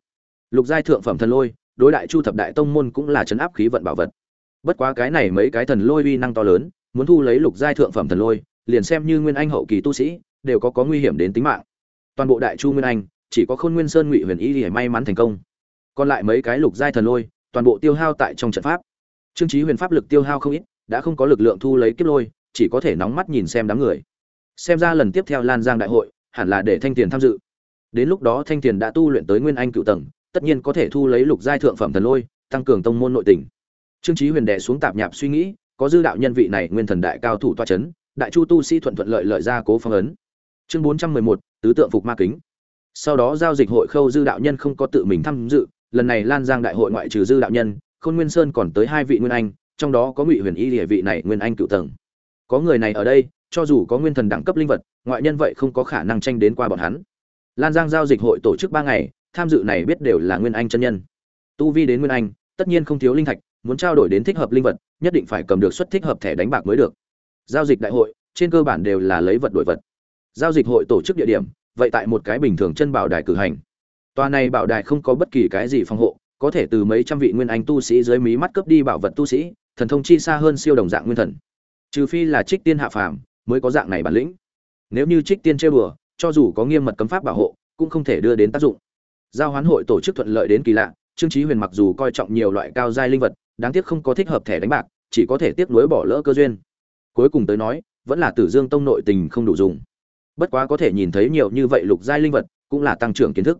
Lục giai thượng phẩm thần lôi, đối đại chu thập đại tông môn cũng là chấn áp khí vận bảo vật. Bất quá cái này mấy cái thần lôi uy năng to lớn muốn thu lấy lục giai thượng phẩm thần lôi, liền xem như nguyên anh hậu kỳ tu sĩ, đều có có nguy hiểm đến tính mạng. Toàn bộ đại chu nguyên anh, chỉ có khôn nguyên sơn ngụy huyền ý để may mắn thành công. Còn lại mấy cái lục giai thần lôi, toàn bộ tiêu hao tại trong trận pháp. Trương trí huyền pháp lực tiêu hao không ít, đã không có lực lượng thu lấy kiếp lôi, chỉ có thể nóng mắt nhìn xem đám người. Xem ra lần tiếp theo lan giang đại hội, hẳn là để thanh tiền tham dự. Đến lúc đó thanh tiền đã tu luyện tới nguyên anh cựu tầng, tất nhiên có thể thu lấy lục giai thượng phẩm thần lôi, tăng cường tông môn nội tình. Trương trí huyền đệ xuống tạp nhạp suy nghĩ có dư đạo nhân vị này nguyên thần đại cao thủ toa chấn, đại chu tu sĩ thuận thuận lợi lợi ra cố phong ấn. Chương bốn trăm mười một, tứ tượng phục ma kính. Sau đó giao dịch hội khâu dư đạo nhân không có tự mình tham dự, lần này lan giang đại hội ngoại trừ dư đạo nhân, khôn nguyên sơn còn tới hai vị nguyên anh, trong đó có ngụy huyền y địa vị này nguyên anh cựu tầng. Có người này ở đây, cho dù có nguyên thần đẳng cấp linh vật, ngoại nhân vậy không có khả năng tranh đến qua bọn hắn. Lan giang giao dịch hội tổ chức ba ngày, tham dự này biết đều là nguyên anh chân nhân. Tu vi đến nguyên anh, tất nhiên không thiếu linh thạch, muốn trao đổi đến thích hợp linh vật nhất định phải cầm được suất thích hợp thẻ đánh bạc mới được. Giao dịch đại hội, trên cơ bản đều là lấy vật đổi vật. Giao dịch hội tổ chức địa điểm, vậy tại một cái bình thường chân bảo đài cử hành. Tòa này bảo đài không có bất kỳ cái gì phòng hộ, có thể từ mấy trăm vị nguyên anh tu sĩ dưới mí mắt cướp đi bảo vật tu sĩ, thần thông chi xa hơn siêu đồng dạng nguyên thần. Trừ phi là trích tiên hạ phàm mới có dạng này bản lĩnh. Nếu như trích tiên chơi bừa cho dù có nghiêm mật cấm pháp bảo hộ, cũng không thể đưa đến tác dụng. Giao hoán hội tổ chức thuận lợi đến kỳ lạ, trương chí huyền mặc dù coi trọng nhiều loại cao giai linh vật đáng tiếc không có thích hợp thẻ đánh bạc, chỉ có thể tiếp nối bỏ lỡ cơ duyên. Cuối cùng tới nói, vẫn là tử dương tông nội tình không đủ dùng. Bất quá có thể nhìn thấy nhiều như vậy lục giai linh vật, cũng là tăng trưởng kiến thức.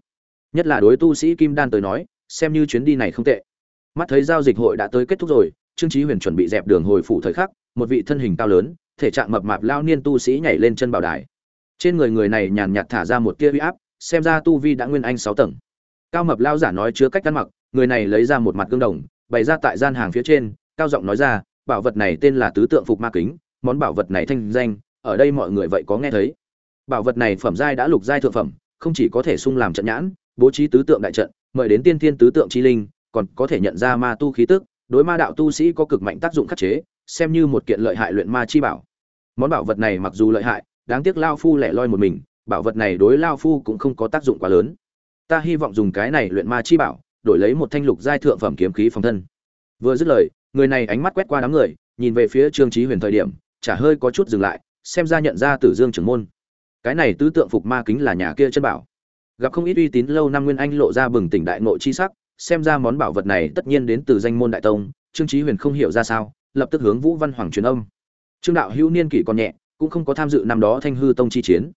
Nhất là đối tu sĩ kim đan tới nói, xem như chuyến đi này không tệ. Mắt thấy giao dịch hội đã tới kết thúc rồi, trương chí huyền chuẩn bị dẹp đường hồi phủ thời khắc, một vị thân hình cao lớn, thể trạng mập mạp lao niên tu sĩ nhảy lên chân bảo đài. Trên người người này nhàn nhạt thả ra một tia uy áp, xem ra tu vi đã nguyên anh sáu tầng. Cao mập lao giả nói chứa cách ăn mặc, người này lấy ra một mặt gương đồng bày ra tại gian hàng phía trên, cao giọng nói ra, bảo vật này tên là tứ tượng phục ma kính, món bảo vật này thanh danh, ở đây mọi người vậy có nghe thấy. Bảo vật này phẩm giai đã lục giai thượng phẩm, không chỉ có thể sung làm trận nhãn, bố trí tứ tượng đại trận, mời đến tiên thiên tứ tượng chi linh, còn có thể nhận ra ma tu khí tức, đối ma đạo tu sĩ có cực mạnh tác dụng khắc chế, xem như một kiện lợi hại luyện ma chi bảo. Món bảo vật này mặc dù lợi hại, đáng tiếc lao phu lẻ loi một mình, bảo vật này đối lao phu cũng không có tác dụng quá lớn. Ta hy vọng dùng cái này luyện ma chi bảo đổi lấy một thanh lục giai thượng phẩm kiếm khí phòng thân. Vừa dứt lời, người này ánh mắt quét qua đám người, nhìn về phía trương trí huyền thời điểm, chả hơi có chút dừng lại, xem ra nhận ra tử dương trưởng môn. Cái này tứ tượng phục ma kính là nhà kia chân bảo. Gặp không ít uy tín lâu năm nguyên anh lộ ra bừng tỉnh đại ngộ chi sắc, xem ra món bảo vật này tất nhiên đến từ danh môn đại tông, trương trí huyền không hiểu ra sao, lập tức hướng vũ văn hoàng truyền âm. Trương đạo hữu niên kỷ còn nhẹ, cũng không có tham dự năm đó thanh hư tông chi chiến.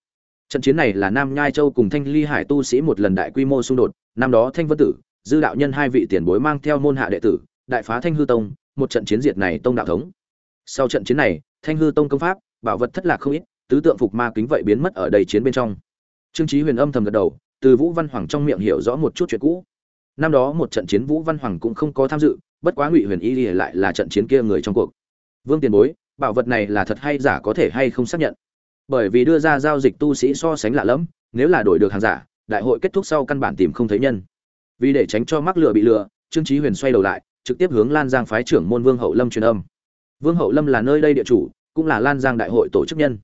Trận chiến này là nam nhai châu cùng thanh ly hải tu sĩ một lần đại quy mô xung đột, năm đó thanh vân tử dư đạo nhân hai vị tiền bối mang theo môn hạ đệ tử, đại phá thanh hư tông, một trận chiến diệt này tông đạo thống. Sau trận chiến này, thanh hư tông công pháp, bảo vật thất lạc không ít, tứ tượng phục ma kính vậy biến mất ở đầy chiến bên trong. Trương trí huyền âm thầm gật đầu, từ vũ văn hoàng trong miệng hiểu rõ một chút chuyện cũ. Năm đó một trận chiến vũ văn hoàng cũng không có tham dự, bất quá ngụy huyền y lại là trận chiến kia người trong cuộc. Vương tiền bối, bảo vật này là thật hay giả có thể hay không xác nhận? Bởi vì đưa ra giao dịch tu sĩ so sánh lạ lẫm, nếu là đổi được hàng giả, đại hội kết thúc sau căn bản tìm không thấy nhân vì để tránh cho mắc lừa bị lừa trương chí huyền xoay đầu lại, trực tiếp hướng lan giang phái trưởng môn vương hậu lâm truyền âm. Vương hậu lâm là nơi đây địa chủ, cũng là lan giang đại hội tổ chức nhân.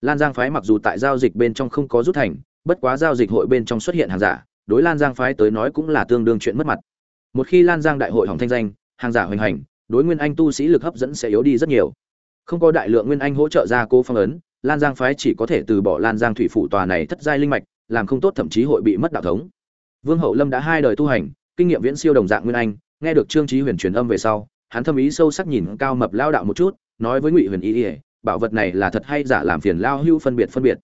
Lan giang phái mặc dù tại giao dịch bên trong không có rút thành, bất quá giao dịch hội bên trong xuất hiện hàng giả, đối lan giang phái tới nói cũng là tương đương chuyện mất mặt. Một khi lan giang đại hội hỏng thanh danh, hàng giả hoành hành, đối nguyên anh tu sĩ lực hấp dẫn sẽ yếu đi rất nhiều. Không có đại lượng nguyên anh hỗ trợ ra cô phong ấn, lan giang phái chỉ có thể từ bỏ lan giang thủy phủ tòa này thất giai linh mạch, làm không tốt thậm chí hội bị mất đạo thống vương hậu lâm đã hai đời tu hành, kinh nghiệm viễn siêu đồng dạng nguyên anh, nghe được trương chí huyền truyền âm về sau, hắn thâm ý sâu sắc nhìn cao mập lao đạo một chút, nói với ngụy huyền y bảo vật này là thật hay giả làm phiền lao hưu phân biệt phân biệt?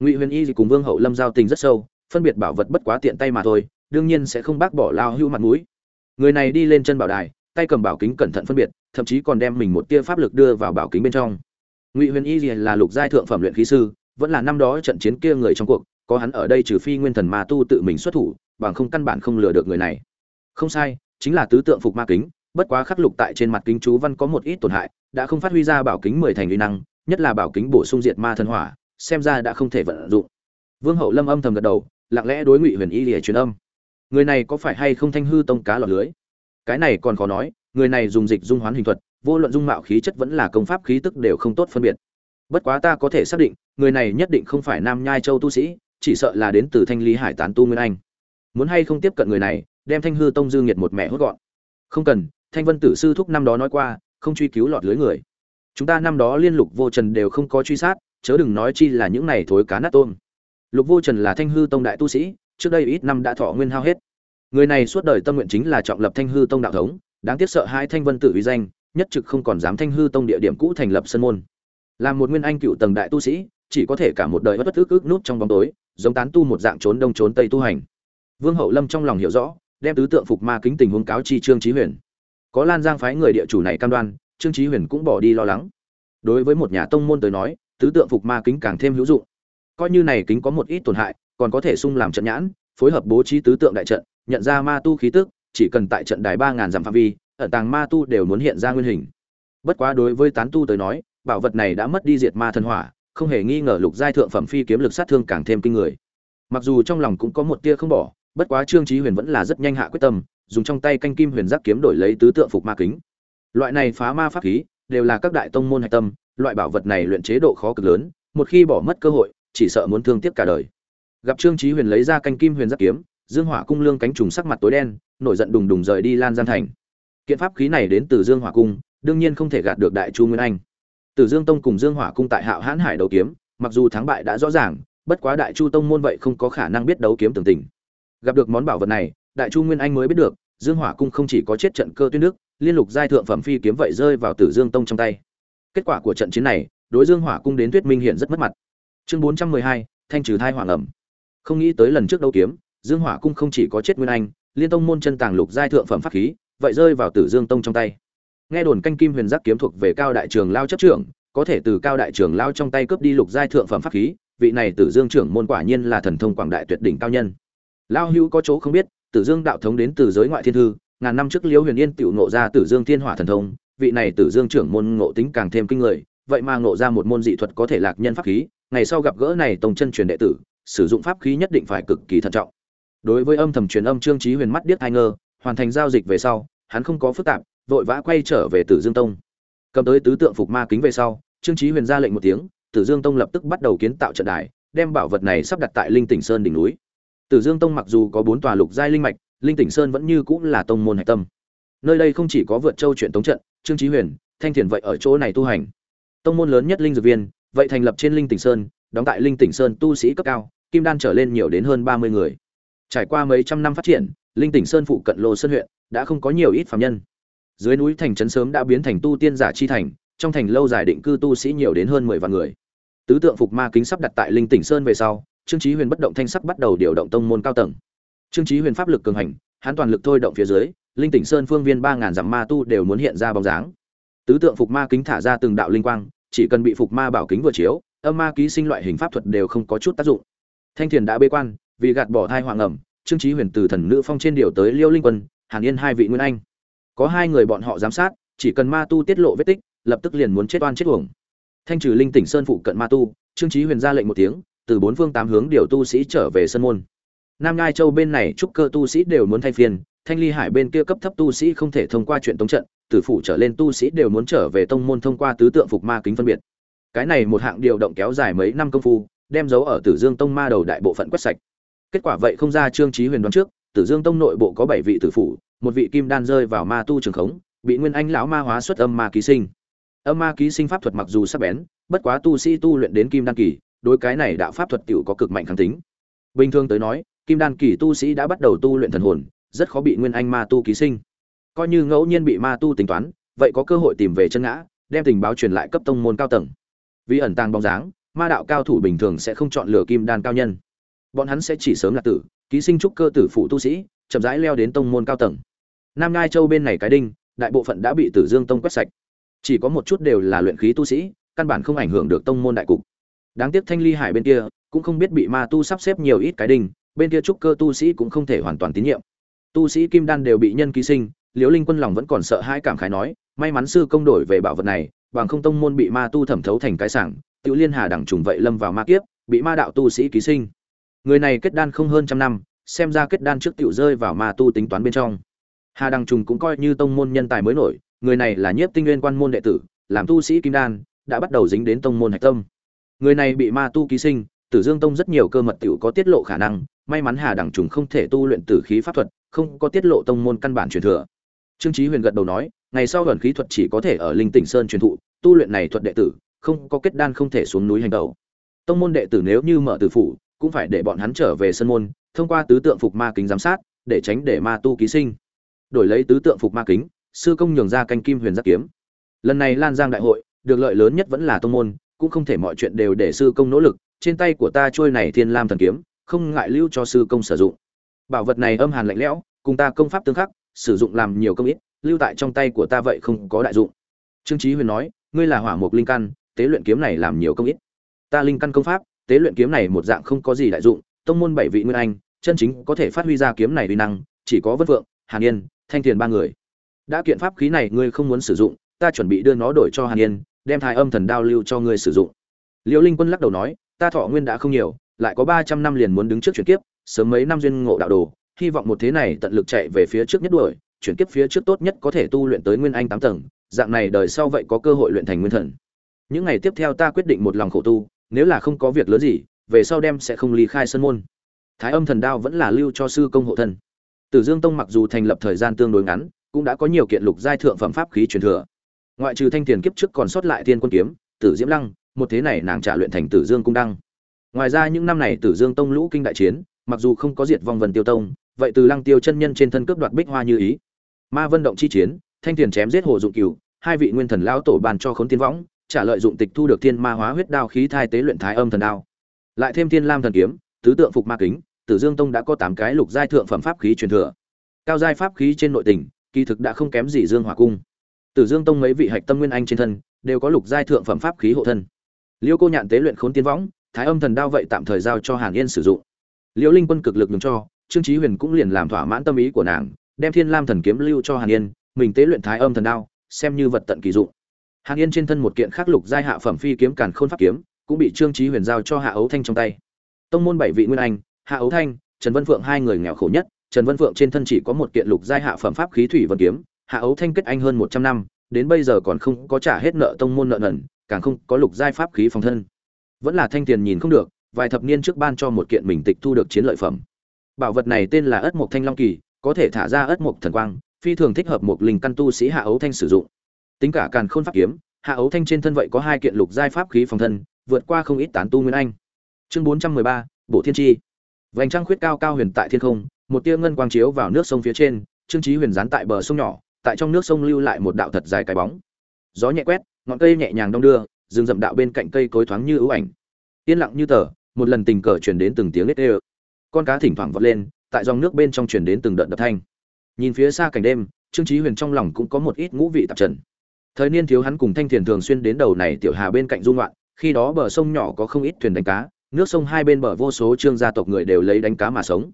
Ngụy huyền y cùng vương hậu lâm giao tình rất sâu, phân biệt bảo vật bất quá tiện tay mà thôi, đương nhiên sẽ không bác bỏ lao hưu mặt mũi. Người này đi lên chân bảo đài, tay cầm bảo kính cẩn thận phân biệt, thậm chí còn đem mình một tia pháp lực đưa vào bảo kính bên trong. Ngụy huyền y là lục giai thượng phẩm luyện khí sư, vẫn là năm đó trận chiến kia người trong cuộc, có hắn ở đây trừ phi nguyên thần ma tu tự mình xuất thủ bằng không căn bản không lừa được người này. Không sai, chính là tứ tượng phục ma kính, bất quá khắc lục tại trên mặt kính chú văn có một ít tổn hại, đã không phát huy ra bảo kính mười thành uy năng, nhất là bảo kính bổ sung diệt ma thần hỏa, xem ra đã không thể vận dụng. Vương hậu lâm âm thầm gật đầu, lặng lẽ đối ngụy huyền y lìa truyền âm. Người này có phải hay không thanh hư tông cá lọt lưới? Cái này còn khó nói, người này dùng dịch dung hoán hình thuật, vô luận dung mạo khí chất vẫn là công pháp khí tức đều không tốt phân biệt. Bất quá ta có thể xác định, người này nhất định không phải nam nhai châu tu sĩ, chỉ sợ là đến từ thanh lý hải tán tu nguyên anh muốn hay không tiếp cận người này, đem thanh hư tông dư nghiệt một mẹ hốt gọn. Không cần, thanh vân tử sư thúc năm đó nói qua, không truy cứu lọt lưới người. Chúng ta năm đó liên lục vô trần đều không có truy sát, chớ đừng nói chi là những này thối cá nát tôm. Lục vô trần là thanh hư tông đại tu sĩ, trước đây ít năm đã thọ nguyên hao hết. Người này suốt đời tâm nguyện chính là trọng lập thanh hư tông đạo thống, đáng tiếc sợ hai thanh vân tử uy danh, nhất trực không còn dám thanh hư tông địa điểm cũ thành lập sân môn. Làm một nguyên anh cựu tầng đại tu sĩ, chỉ có thể cả một đời bất bất ức ức nút trong bóng tối, giống tán tu một dạng trốn đông trốn tây tu hành vương hậu lâm trong lòng hiểu rõ, đem tứ tượng phục ma kính tình huống cáo chi trương trí huyền. Có lan giang phái người địa chủ này cam đoan, trương trí huyền cũng bỏ đi lo lắng. Đối với một nhà tông môn tới nói, tứ tượng phục ma kính càng thêm hữu dụng. Coi như này kính có một ít tổn hại, còn có thể sung làm trận nhãn, phối hợp bố trí tứ tượng đại trận, nhận ra ma tu khí tức, chỉ cần tại trận đài ba ngàn dặm phạm vi, ẩn tàng ma tu đều muốn hiện ra nguyên hình. Bất quá đối với tán tu tới nói, bảo vật này đã mất đi diệt ma thần hỏa, không hề nghi ngờ lục giai thượng phẩm phi kiếm lực sát thương càng thêm kinh người. Mặc dù trong lòng cũng có một tia không bỏ bất quá trương chí huyền vẫn là rất nhanh hạ quyết tâm, dùng trong tay canh kim huyền giác kiếm đổi lấy tứ tượng phục ma kính. Loại này phá ma pháp khí đều là các đại tông môn hạch tâm, loại bảo vật này luyện chế độ khó cực lớn, một khi bỏ mất cơ hội, chỉ sợ muốn thương tiếc cả đời. Gặp trương chí huyền lấy ra canh kim huyền giác kiếm, dương hỏa cung lương cánh trùng sắc mặt tối đen, nổi giận đùng đùng rời đi lan gian thành. Kiện pháp khí này đến từ dương hỏa cung, đương nhiên không thể gạt được đại chu nguyên anh. Từ dương tông cùng dương hỏa cung tại hạo hãn hải đấu kiếm, mặc dù thắng bại đã rõ ràng, bất quá đại chu tông môn vậy không có khả năng biết đấu kiếm tường tình gặp được món bảo vật này, đại chu nguyên anh mới biết được, dương hỏa cung không chỉ có chết trận cơ tuyết nước liên lục giai thượng phẩm phi kiếm vậy rơi vào tử dương tông trong tay. Kết quả của trận chiến này, đối dương hỏa cung đến tuyết minh hiện rất mất mặt. Chương bốn trăm mười hai, thanh trừ thai hoàng ẩm. Không nghĩ tới lần trước đấu kiếm, dương hỏa cung không chỉ có chết nguyên anh, liên tông môn chân tàng lục giai thượng phẩm pháp khí, vậy rơi vào tử dương tông trong tay. Nghe đồn canh kim huyền giác kiếm thuộc về cao đại trường lao chấp trưởng, có thể từ cao đại trường lao trong tay cướp đi lục giai thượng phẩm pháp khí, vị này tử dương trưởng môn quả nhiên là thần thông quảng đại tuyệt đỉnh cao nhân lao hữu có chỗ không biết, tử dương đạo thống đến từ giới ngoại thiên thư, ngàn năm trước liễu huyền yên tiểu ngộ ra tử dương thiên hỏa thần thông, vị này tử dương trưởng môn ngộ tính càng thêm kinh người, vậy mà ngộ ra một môn dị thuật có thể lạc nhân pháp khí, ngày sau gặp gỡ này tông chân truyền đệ tử, sử dụng pháp khí nhất định phải cực kỳ thận trọng. Đối với âm thầm truyền âm trương trí huyền mắt điếc hai ngơ hoàn thành giao dịch về sau, hắn không có phức tạp, vội vã quay trở về tử dương tông. Cầm tới tứ tượng phục ma kính về sau, trương trí huyền ra lệnh một tiếng, tử dương tông lập tức bắt đầu kiến tạo trận đài, đem bảo vật này sắp đặt tại linh tỉnh sơn đỉnh núi tử dương tông mặc dù có bốn tòa lục giai linh mạch, linh tỉnh sơn vẫn như cũng là tông môn hải tâm. Nơi đây không chỉ có vượt châu chuyện tống trận, trương chí huyền, thanh thiền vậy ở chỗ này tu hành. Tông môn lớn nhất linh dược viên, vậy thành lập trên linh tỉnh sơn, đóng tại linh tỉnh sơn tu sĩ cấp cao, kim đan trở lên nhiều đến hơn ba mươi người. Trải qua mấy trăm năm phát triển, linh tỉnh sơn phụ cận lô sơn huyện đã không có nhiều ít phàm nhân. Dưới núi thành trấn sớm đã biến thành tu tiên giả chi thành, trong thành lâu dài định cư tu sĩ nhiều đến hơn mười vạn người. Tứ tượng phục ma kính sắp đặt tại linh tỉnh sơn về sau trương chí huyền bất động thanh sắc bắt đầu điều động tông môn cao tầng. Trương chí huyền pháp lực cường hành, hắn toàn lực thôi động phía dưới, linh tỉnh sơn phương viên ba ngàn dặm ma tu đều muốn hiện ra bóng dáng. Tứ tượng phục ma kính thả ra từng đạo linh quang, chỉ cần bị phục ma bảo kính vừa chiếu, âm ma ký sinh loại hình pháp thuật đều không có chút tác dụng. Thanh thiền đã bế quan, vì gạt bỏ thai hoàng ẩm trương chí huyền từ thần nữ phong trên điều tới liêu linh quân, hàn yên hai vị nguyên anh. Có hai người bọn họ giám sát, chỉ cần ma tu tiết lộ vết tích, lập tức liền muốn chết oan chết uổng. Thanh trừ linh tỉnh sơn phụ cận ma tu, trương chí huyền ra lệnh một tiếng từ bốn phương tám hướng điều tu sĩ trở về sân môn. Nam ngai châu bên này trúc cơ tu sĩ đều muốn thay phiên, thanh ly hải bên kia cấp thấp tu sĩ không thể thông qua chuyện tống trận tử phủ trở lên tu sĩ đều muốn trở về tông môn thông qua tứ tượng phục ma kính phân biệt. Cái này một hạng điều động kéo dài mấy năm công phu, đem dấu ở tử dương tông ma đầu đại bộ phận quét sạch. Kết quả vậy không ra trương chí huyền đoán trước, tử dương tông nội bộ có bảy vị tử phủ, một vị kim đan rơi vào ma tu trường khống, bị nguyên anh lão ma hóa xuất âm ma ký sinh. Âm ma ký sinh pháp thuật mặc dù sắc bén, bất quá tu sĩ tu luyện đến kim đan kỳ đối cái này đạo pháp thuật tiểu có cực mạnh kháng tính. Bình thường tới nói, kim đan kỳ tu sĩ đã bắt đầu tu luyện thần hồn, rất khó bị nguyên anh ma tu ký sinh. Coi như ngẫu nhiên bị ma tu tính toán, vậy có cơ hội tìm về chân ngã, đem tình báo truyền lại cấp tông môn cao tầng. Vì ẩn tàng bóng dáng, ma đạo cao thủ bình thường sẽ không chọn lựa kim đan cao nhân. Bọn hắn sẽ chỉ sớm là tử, ký sinh trúc cơ tử phụ tu sĩ, chậm rãi leo đến tông môn cao tầng. Nam ngai châu bên này cái đinh, đại bộ phận đã bị tử dương tông quét sạch. Chỉ có một chút đều là luyện khí tu sĩ, căn bản không ảnh hưởng được tông môn đại cục đáng tiếc thanh ly hải bên kia cũng không biết bị ma tu sắp xếp nhiều ít cái đình bên kia trúc cơ tu sĩ cũng không thể hoàn toàn tín nhiệm. Tu sĩ kim đan đều bị nhân ký sinh, liễu linh quân lòng vẫn còn sợ hai cảm khái nói, may mắn sư công đổi về bảo vật này, bằng không tông môn bị ma tu thẩm thấu thành cái sảng tự liên hà đẳng trùng vậy lâm vào ma kiếp, bị ma đạo tu sĩ ký sinh. Người này kết đan không hơn trăm năm, xem ra kết đan trước tiểu rơi vào ma tu tính toán bên trong. Hà đằng trùng cũng coi như tông môn nhân tài mới nổi, người này là nhiếp tinh nguyên quan môn đệ tử, làm tu sĩ kim đan, đã bắt đầu dính đến tông môn hạch tâm người này bị ma tu ký sinh, tử dương tông rất nhiều cơ mật tiểu có tiết lộ khả năng, may mắn hà Đẳng trùng không thể tu luyện tử khí pháp thuật, không có tiết lộ tông môn căn bản truyền thừa. Trương trí huyền gật đầu nói, ngày sau gần khí thuật chỉ có thể ở linh tỉnh sơn truyền thụ, tu luyện này thuật đệ tử, không có kết đan không thể xuống núi hành đầu tông môn đệ tử nếu như mở tử phủ, cũng phải để bọn hắn trở về sân môn, thông qua tứ tượng phục ma kính giám sát, để tránh để ma tu ký sinh. Đổi lấy tứ tượng phục ma kính, sư công nhường ra canh kim huyền giác kiếm. Lần này lan giang đại hội, được lợi lớn nhất vẫn là tông môn cũng không thể mọi chuyện đều để sư công nỗ lực, trên tay của ta trôi này thiên lam thần kiếm, không ngại lưu cho sư công sử dụng. Bảo vật này âm hàn lạnh lẽo, cùng ta công pháp tương khắc, sử dụng làm nhiều công ít, lưu tại trong tay của ta vậy không có đại dụng. Trương trí huyền nói, ngươi là hỏa mục linh căn, tế luyện kiếm này làm nhiều công ít. Ta linh căn công pháp, tế luyện kiếm này một dạng không có gì đại dụng, tông môn bảy vị nguyên anh, chân chính có thể phát huy ra kiếm này uy năng, chỉ có vân vượng hàn yên, thanh thiền ba người. Đã kiện pháp khí này ngươi không muốn sử dụng, ta chuẩn bị đưa nó đổi cho hàn yên đem thái âm thần đao lưu cho ngươi sử dụng. Liễu linh quân lắc đầu nói, ta thọ nguyên đã không nhiều, lại có ba trăm năm liền muốn đứng trước chuyển kiếp, sớm mấy năm duyên ngộ đạo đồ, hy vọng một thế này tận lực chạy về phía trước nhất đuổi, chuyển kiếp phía trước tốt nhất có thể tu luyện tới nguyên anh tám tầng, dạng này đời sau vậy có cơ hội luyện thành nguyên thần. Những ngày tiếp theo ta quyết định một lòng khổ tu, nếu là không có việc lớn gì, về sau đem sẽ không ly khai sân môn. Thái âm thần đao vẫn là lưu cho sư công hộ thân. Tử dương tông mặc dù thành lập thời gian tương đối ngắn, cũng đã có nhiều kiện lục giai thượng phẩm pháp khí truyền thừa ngoại trừ thanh tiền kiếp trước còn sót lại thiên quân kiếm, tử diễm lăng, một thế này nàng trả luyện thành tử dương cung đăng. Ngoài ra những năm này tử dương tông lũ kinh đại chiến, mặc dù không có diệt vong vần tiêu tông, vậy từ lăng tiêu chân nhân trên thân cướp đoạt bích hoa như ý. Ma vân động chi chiến, thanh tiền chém giết hồ dụng cửu, hai vị nguyên thần lão tổ bàn cho khốn tiên võng, trả lợi dụng tịch thu được thiên ma hóa huyết đao khí thai tế luyện thái âm thần đao. Lại thêm thiên lam thần kiếm, tứ tượng phục ma kính, tử dương tông đã có tám cái lục giai thượng phẩm pháp khí truyền thừa. Cao giai pháp khí trên nội tình, kỳ thực đã không kém gì dương hỏa cung tử dương tông mấy vị hạch tâm nguyên anh trên thân, đều có lục giai thượng phẩm pháp khí hộ thân. Liêu cô nhạn tế luyện khốn tiên võng, thái âm thần đao vậy tạm thời giao cho hàn yên sử dụng. Liêu linh quân cực lực nhường cho, trương chí huyền cũng liền làm thỏa mãn tâm ý của nàng, đem thiên lam thần kiếm lưu cho hàn yên, mình tế luyện thái âm thần đao, xem như vật tận kỳ dụng. Hàn yên trên thân một kiện khắc lục giai hạ phẩm phi kiếm càn khôn pháp kiếm, cũng bị trương chí huyền giao cho hạ ấu thanh trong tay. Tông môn bảy vị nguyên anh, hạ ấu thanh, trần vân phượng hai người nghèo khổ nhất, trần vân phượng trên thân chỉ có một kiện lục giai hạ phẩm pháp khí thủy vân kiếm hạ ấu thanh kết anh hơn một trăm năm, đến bây giờ còn không có trả hết nợ tông môn nợ nần, càng không có lục giai pháp khí phòng thân. Vẫn là thanh tiền nhìn không được, vài thập niên trước ban cho một kiện mình tịch thu được chiến lợi phẩm. Bảo vật này tên là ất mộc thanh long kỳ, có thể thả ra ất mộc thần quang, phi thường thích hợp một linh căn tu sĩ hạ ấu thanh sử dụng. Tính cả càn khôn pháp kiếm, hạ ấu thanh trên thân vậy có hai kiện lục giai pháp khí phòng thân, vượt qua không ít tán tu nguyên anh. Chương bốn trăm mười ba bộ thiên tri vành trăng khuyết cao cao huyền tại thiên không, một tia ngân quang chiếu vào nước sông phía trên, trương trí huyền dán tại bờ sông nhỏ tại trong nước sông lưu lại một đạo thật dài cái bóng. Gió nhẹ quét, ngọn cây nhẹ nhàng đong đưa, rừng rậm đạo bên cạnh cây cối thoáng như ưu ảnh. Yên lặng như tờ, một lần tình cờ truyền đến từng tiếng lết ê con cá thỉnh thoảng vọt lên, tại dòng nước bên trong truyền đến từng đợt đập thanh. Nhìn phía xa cảnh đêm, trương trí huyền trong lòng cũng có một ít ngũ vị tạp trần. Thời niên thiếu hắn cùng thanh thiền thường xuyên đến đầu này tiểu hà bên cạnh dung loạn khi đó bờ sông nhỏ có không ít thuyền đánh cá, nước sông hai bên bờ vô số trương gia tộc người đều lấy đánh cá mà sống.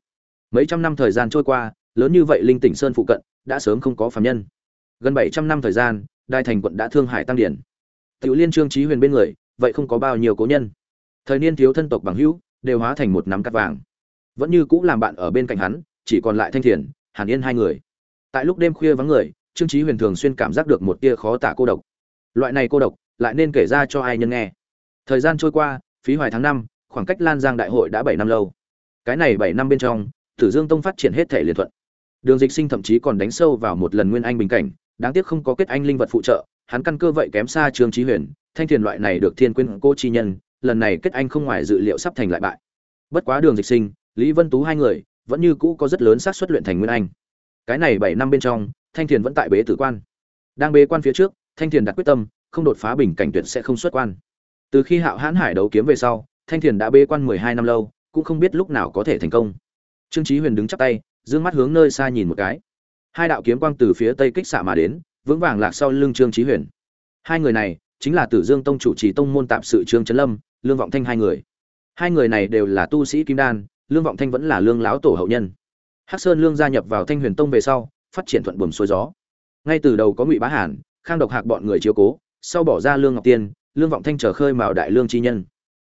Mấy trăm năm thời gian trôi qua, lớn như vậy linh tỉnh sơn phụ cận đã sớm không có phạm nhân. Gần bảy trăm năm thời gian đại thành quận đã thương hải tăng điển. Tiểu liên trương trí huyền bên người, vậy không có bao nhiêu cố nhân. Thời niên thiếu thân tộc bằng hữu, đều hóa thành một nắm cắt vàng. Vẫn như cũ làm bạn ở bên cạnh hắn, chỉ còn lại thanh thiền, hàn yên hai người. Tại lúc đêm khuya vắng người, trương trí huyền thường xuyên cảm giác được một tia khó tả cô độc. Loại này cô độc, lại nên kể ra cho ai nhân nghe. Thời gian trôi qua, phí hoài tháng năm, khoảng cách lan giang đại hội đã bảy năm lâu. Cái này bảy năm bên trong, tử dương tông phát triển hết thể liên thuận đường dịch sinh thậm chí còn đánh sâu vào một lần nguyên anh bình cảnh, đáng tiếc không có kết anh linh vật phụ trợ, hắn căn cơ vậy kém xa trương trí huyền, thanh thiền loại này được thiên quyên cô chi nhân, lần này kết anh không ngoài dự liệu sắp thành lại bại. Bất quá đường dịch sinh, lý vân tú hai người, vẫn như cũ có rất lớn xác suất luyện thành nguyên anh. Cái này bảy năm bên trong, thanh thiền vẫn tại bế tử quan. Đang bế quan phía trước, thanh thiền đặt quyết tâm, không đột phá bình cảnh tuyệt sẽ không xuất quan. Từ khi hạo hãn hải đấu kiếm về sau, thanh thiền đã bế quan mười hai năm lâu, cũng không biết lúc nào có thể thành công. Trương trí huyền đứng chắp tay dương mắt hướng nơi xa nhìn một cái. Hai đạo kiếm quang từ phía tây kích xạ mà đến, vững vàng lạc sau lưng trương trí huyền. Hai người này, chính là tử dương tông chủ trì tông môn tạp sự trương trấn lâm, lương vọng thanh hai người. Hai người này đều là tu sĩ kim đan, lương vọng thanh vẫn là lương láo tổ hậu nhân. Hắc sơn lương gia nhập vào thanh huyền tông về sau, phát triển thuận buồm xuôi gió. Ngay từ đầu có ngụy bá hàn, khang độc hạc bọn người chiếu cố, sau bỏ ra lương ngọc tiên, lương vọng thanh trở khơi mào đại lương chi nhân.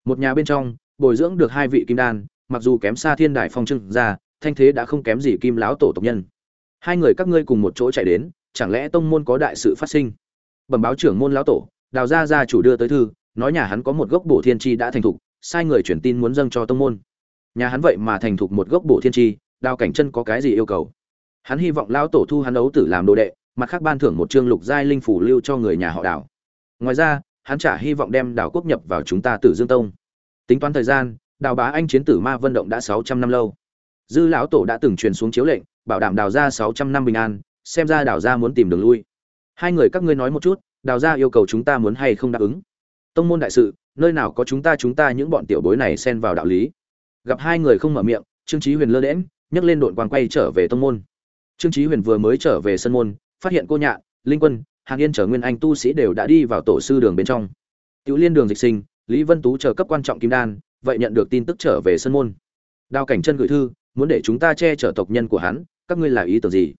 Một nhà bên trong, bồi dưỡng được hai vị kim đan, mặc dù kém xa thiên đại phong trưng ra thanh thế đã không kém gì kim lão tổ tộc nhân. Hai người các ngươi cùng một chỗ chạy đến, chẳng lẽ tông môn có đại sự phát sinh? Bẩm báo trưởng môn lão tổ, đào gia gia chủ đưa tới thư, nói nhà hắn có một gốc bổ thiên chi đã thành thục, sai người chuyển tin muốn dâng cho tông môn. Nhà hắn vậy mà thành thục một gốc bổ thiên chi, đào cảnh chân có cái gì yêu cầu? Hắn hy vọng lão tổ thu hắn ấu tử làm đồ đệ, mặt khác ban thưởng một chương lục giai linh phủ lưu cho người nhà họ đào. Ngoài ra, hắn trả hy vọng đem đào quốc nhập vào chúng ta tử dương tông. Tính toán thời gian, đào bá anh chiến tử ma vận động đã sáu trăm năm lâu dư lão tổ đã từng truyền xuống chiếu lệnh, bảo đảm đào ra sáu trăm năm bình an, xem ra đào ra muốn tìm đường lui. Hai người các ngươi nói một chút, đào ra yêu cầu chúng ta muốn hay không đáp ứng? Tông môn đại sự, nơi nào có chúng ta chúng ta những bọn tiểu bối này xen vào đạo lý. Gặp hai người không mở miệng, trương trí huyền lơ đễm nhấc lên đội quang quay trở về tông môn. Trương trí huyền vừa mới trở về sân môn, phát hiện cô nhạn linh quân, hàn yên trở nguyên anh tu sĩ đều đã đi vào tổ sư đường bên trong. Tiểu liên đường dịch sinh, lý vân tú chờ cấp quan trọng kim đan, vậy nhận được tin tức trở về sân môn. Đào cảnh chân gửi thư muốn để chúng ta che chở tộc nhân của hắn, các ngươi là ý tưởng gì?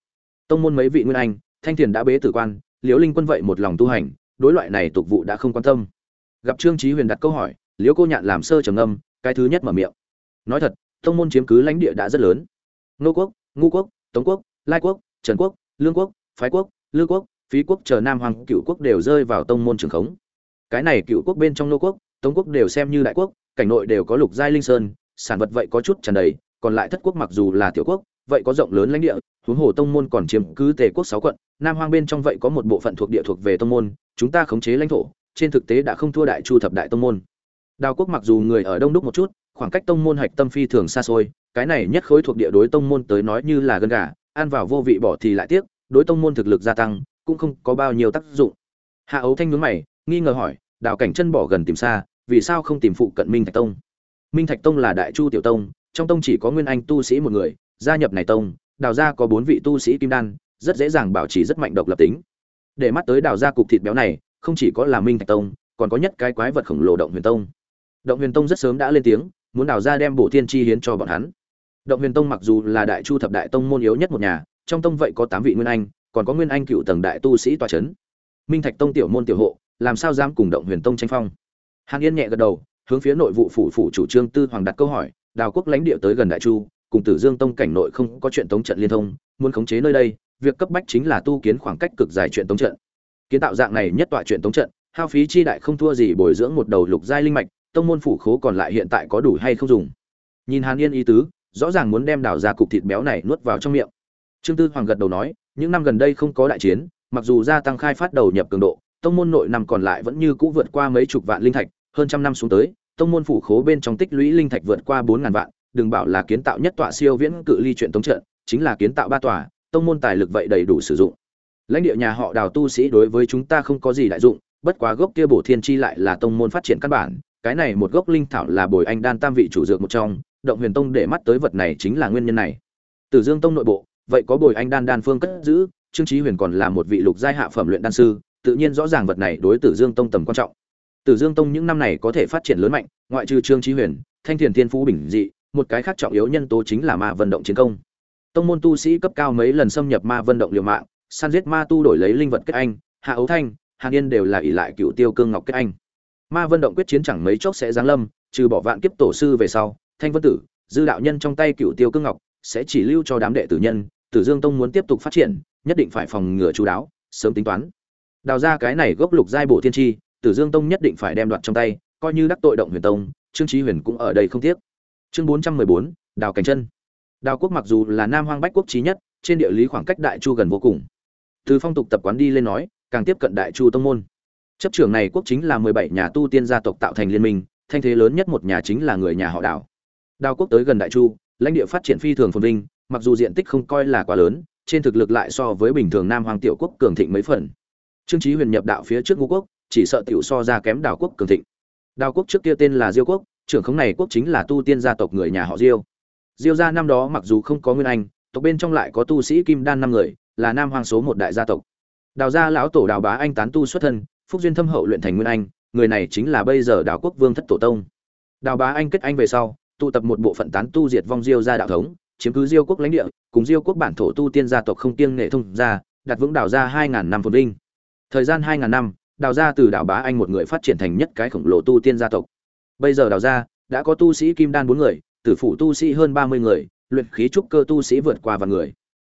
Tông môn mấy vị nguyên anh, thanh thiền đã bế tử quan, liễu linh quân vậy một lòng tu hành, đối loại này tục vụ đã không quan tâm. Gặp trương trí huyền đặt câu hỏi, liễu cô nhạn làm sơ trầm âm cái thứ nhất mở miệng. Nói thật, tông môn chiếm cứ lãnh địa đã rất lớn. Nô quốc, ngu quốc, tống quốc, lai quốc, trần quốc, lương quốc, phái quốc, lư quốc, phí quốc chờ nam hoàng, cựu quốc đều rơi vào tông môn trường khống. Cái này cựu quốc bên trong nô quốc, tống quốc đều xem như đại quốc, cảnh nội đều có lục giai linh sơn, sản vật vậy có chút tràn đầy còn lại thất quốc mặc dù là tiểu quốc, vậy có rộng lớn lãnh địa, huống hồ tông môn còn chiếm cứ tề quốc sáu quận, nam hoang bên trong vậy có một bộ phận thuộc địa thuộc về tông môn, chúng ta khống chế lãnh thổ, trên thực tế đã không thua đại chu thập đại tông môn. Đào quốc mặc dù người ở đông đúc một chút, khoảng cách tông môn hạch tâm phi thường xa xôi, cái này nhất khối thuộc địa đối tông môn tới nói như là gân gà, ăn vào vô vị bỏ thì lại tiếc, đối tông môn thực lực gia tăng, cũng không có bao nhiêu tác dụng. Hạ ấu thanh nhướng mày, nghi ngờ hỏi, đào cảnh chân bỏ gần tìm xa, vì sao không tìm phụ cận minh thạch tông? Minh thạch tông là đại chu tiểu tông trong tông chỉ có nguyên anh tu sĩ một người, gia nhập này tông, đào gia có bốn vị tu sĩ kim đan, rất dễ dàng bảo trì rất mạnh độc lập tính. Để mắt tới đào gia cục thịt béo này, không chỉ có là minh thạch tông, còn có nhất cái quái vật khổng lồ động huyền tông. Động huyền tông rất sớm đã lên tiếng, muốn đào gia đem bổ thiên chi hiến cho bọn hắn. Động huyền tông mặc dù là đại chu thập đại tông môn yếu nhất một nhà, trong tông vậy có tám vị nguyên anh, còn có nguyên anh cựu tầng đại tu sĩ tòa trấn minh thạch tông tiểu môn tiểu hộ, làm sao dám cùng động huyền tông tranh phong? Hàn yên nhẹ gật đầu, hướng phía nội vụ phủ phủ chủ trương tư hoàng đặt câu hỏi đào quốc lãnh địa tới gần đại chu, cùng tử dương tông cảnh nội không có chuyện tống trận liên thông, muốn khống chế nơi đây, việc cấp bách chính là tu kiến khoảng cách cực dài chuyện tống trận. Kiến tạo dạng này nhất tọa chuyện tống trận, hao phí chi đại không thua gì bồi dưỡng một đầu lục giai linh mạch, tông môn phủ khố còn lại hiện tại có đủ hay không dùng. Nhìn hàn yên ý tứ, rõ ràng muốn đem đào ra cục thịt béo này nuốt vào trong miệng. Trương tư hoàng gật đầu nói, những năm gần đây không có đại chiến, mặc dù gia tăng khai phát đầu nhập cường độ, tông môn nội năm còn lại vẫn như cũ vượt qua mấy chục vạn linh thạch, hơn trăm năm xuống tới tông môn phủ khố bên trong tích lũy linh thạch vượt qua bốn ngàn vạn, đừng bảo là kiến tạo nhất tọa siêu viễn cự ly chuyện tống trận, chính là kiến tạo ba tòa, tông môn tài lực vậy đầy đủ sử dụng. Lãnh địa nhà họ đào tu sĩ đối với chúng ta không có gì đại dụng, bất quá gốc kia bổ thiên chi lại là tông môn phát triển căn bản, cái này một gốc linh thảo là bồi anh đan tam vị chủ dược một trong, động huyền tông để mắt tới vật này chính là nguyên nhân này. Tử dương tông nội bộ, vậy có bồi anh đan đan phương cất giữ, trương chí huyền còn là một vị lục giai hạ phẩm luyện đan sư, tự nhiên rõ ràng vật này đối tử dương tông tầm quan trọng tử dương tông những năm này có thể phát triển lớn mạnh, ngoại trừ trương Chí huyền, thanh thiền thiên phú bình dị, một cái khác trọng yếu nhân tố chính là ma vận động chiến công tông môn tu sĩ cấp cao mấy lần xâm nhập ma vận động liều mạng, săn giết ma tu đổi lấy linh vật kết anh, hạ ấu thanh hàn yên đều là ỷ lại cựu tiêu cương ngọc kết anh ma vận động quyết chiến chẳng mấy chốc sẽ giáng lâm, trừ bỏ vạn kiếp tổ sư về sau, thanh vân tử, dư đạo nhân trong tay cựu tiêu cương ngọc sẽ chỉ lưu cho đám đệ tử nhân, tử dương tông muốn tiếp tục phát triển, nhất định phải phòng ngừa chú đáo, sớm tính toán đào ra cái này gốc lục giai bổ thiên Chi tử dương tông nhất định phải đem đoạt trong tay, coi như đắc tội động huyền tông, trương Chí huyền cũng ở đây không tiếc. Chương bốn trăm mười bốn, đào cảnh chân. Đào quốc mặc dù là nam hoang bách quốc chí nhất, trên địa lý khoảng cách đại chu gần vô cùng. Từ phong tục tập quán đi lên nói, càng tiếp cận đại chu tông môn. Chấp trưởng này quốc chính là mười bảy nhà tu tiên gia tộc tạo thành liên minh, thanh thế lớn nhất một nhà chính là người nhà họ đào. Đào quốc tới gần đại chu, lãnh địa phát triển phi thường phồn vinh, mặc dù diện tích không coi là quá lớn, trên thực lực lại so với bình thường nam Hoang tiểu quốc cường thịnh mấy phần. Trương Chí huyền nhập đạo phía trước ngũ quốc chỉ sợ tiểu so ra kém đào quốc cường thịnh. Đào quốc trước kia tên là diêu quốc, trưởng khống này quốc chính là tu tiên gia tộc người nhà họ diêu. Diêu gia năm đó mặc dù không có nguyên anh, tộc bên trong lại có tu sĩ kim đan năm người, là nam hoàng số một đại gia tộc. Đào gia lão tổ đào bá anh tán tu xuất thân, phúc duyên thâm hậu luyện thành nguyên anh, người này chính là bây giờ đào quốc vương thất tổ tông. Đào bá anh kết anh về sau, tụ tập một bộ phận tán tu diệt vong diêu gia đạo thống, chiếm cứ diêu quốc lãnh địa, cùng diêu quốc bản thổ tu tiên gia tộc không kiêng nghệ thông gia, đặt vững đào gia hai ngàn năm phồn vinh. Thời gian hai ngàn năm đào ra từ đảo bá anh một người phát triển thành nhất cái khổng lồ tu tiên gia tộc. Bây giờ đào ra, đã có tu sĩ kim đan bốn người, tử phụ tu sĩ hơn ba mươi người, luyện khí trúc cơ tu sĩ vượt qua vài người.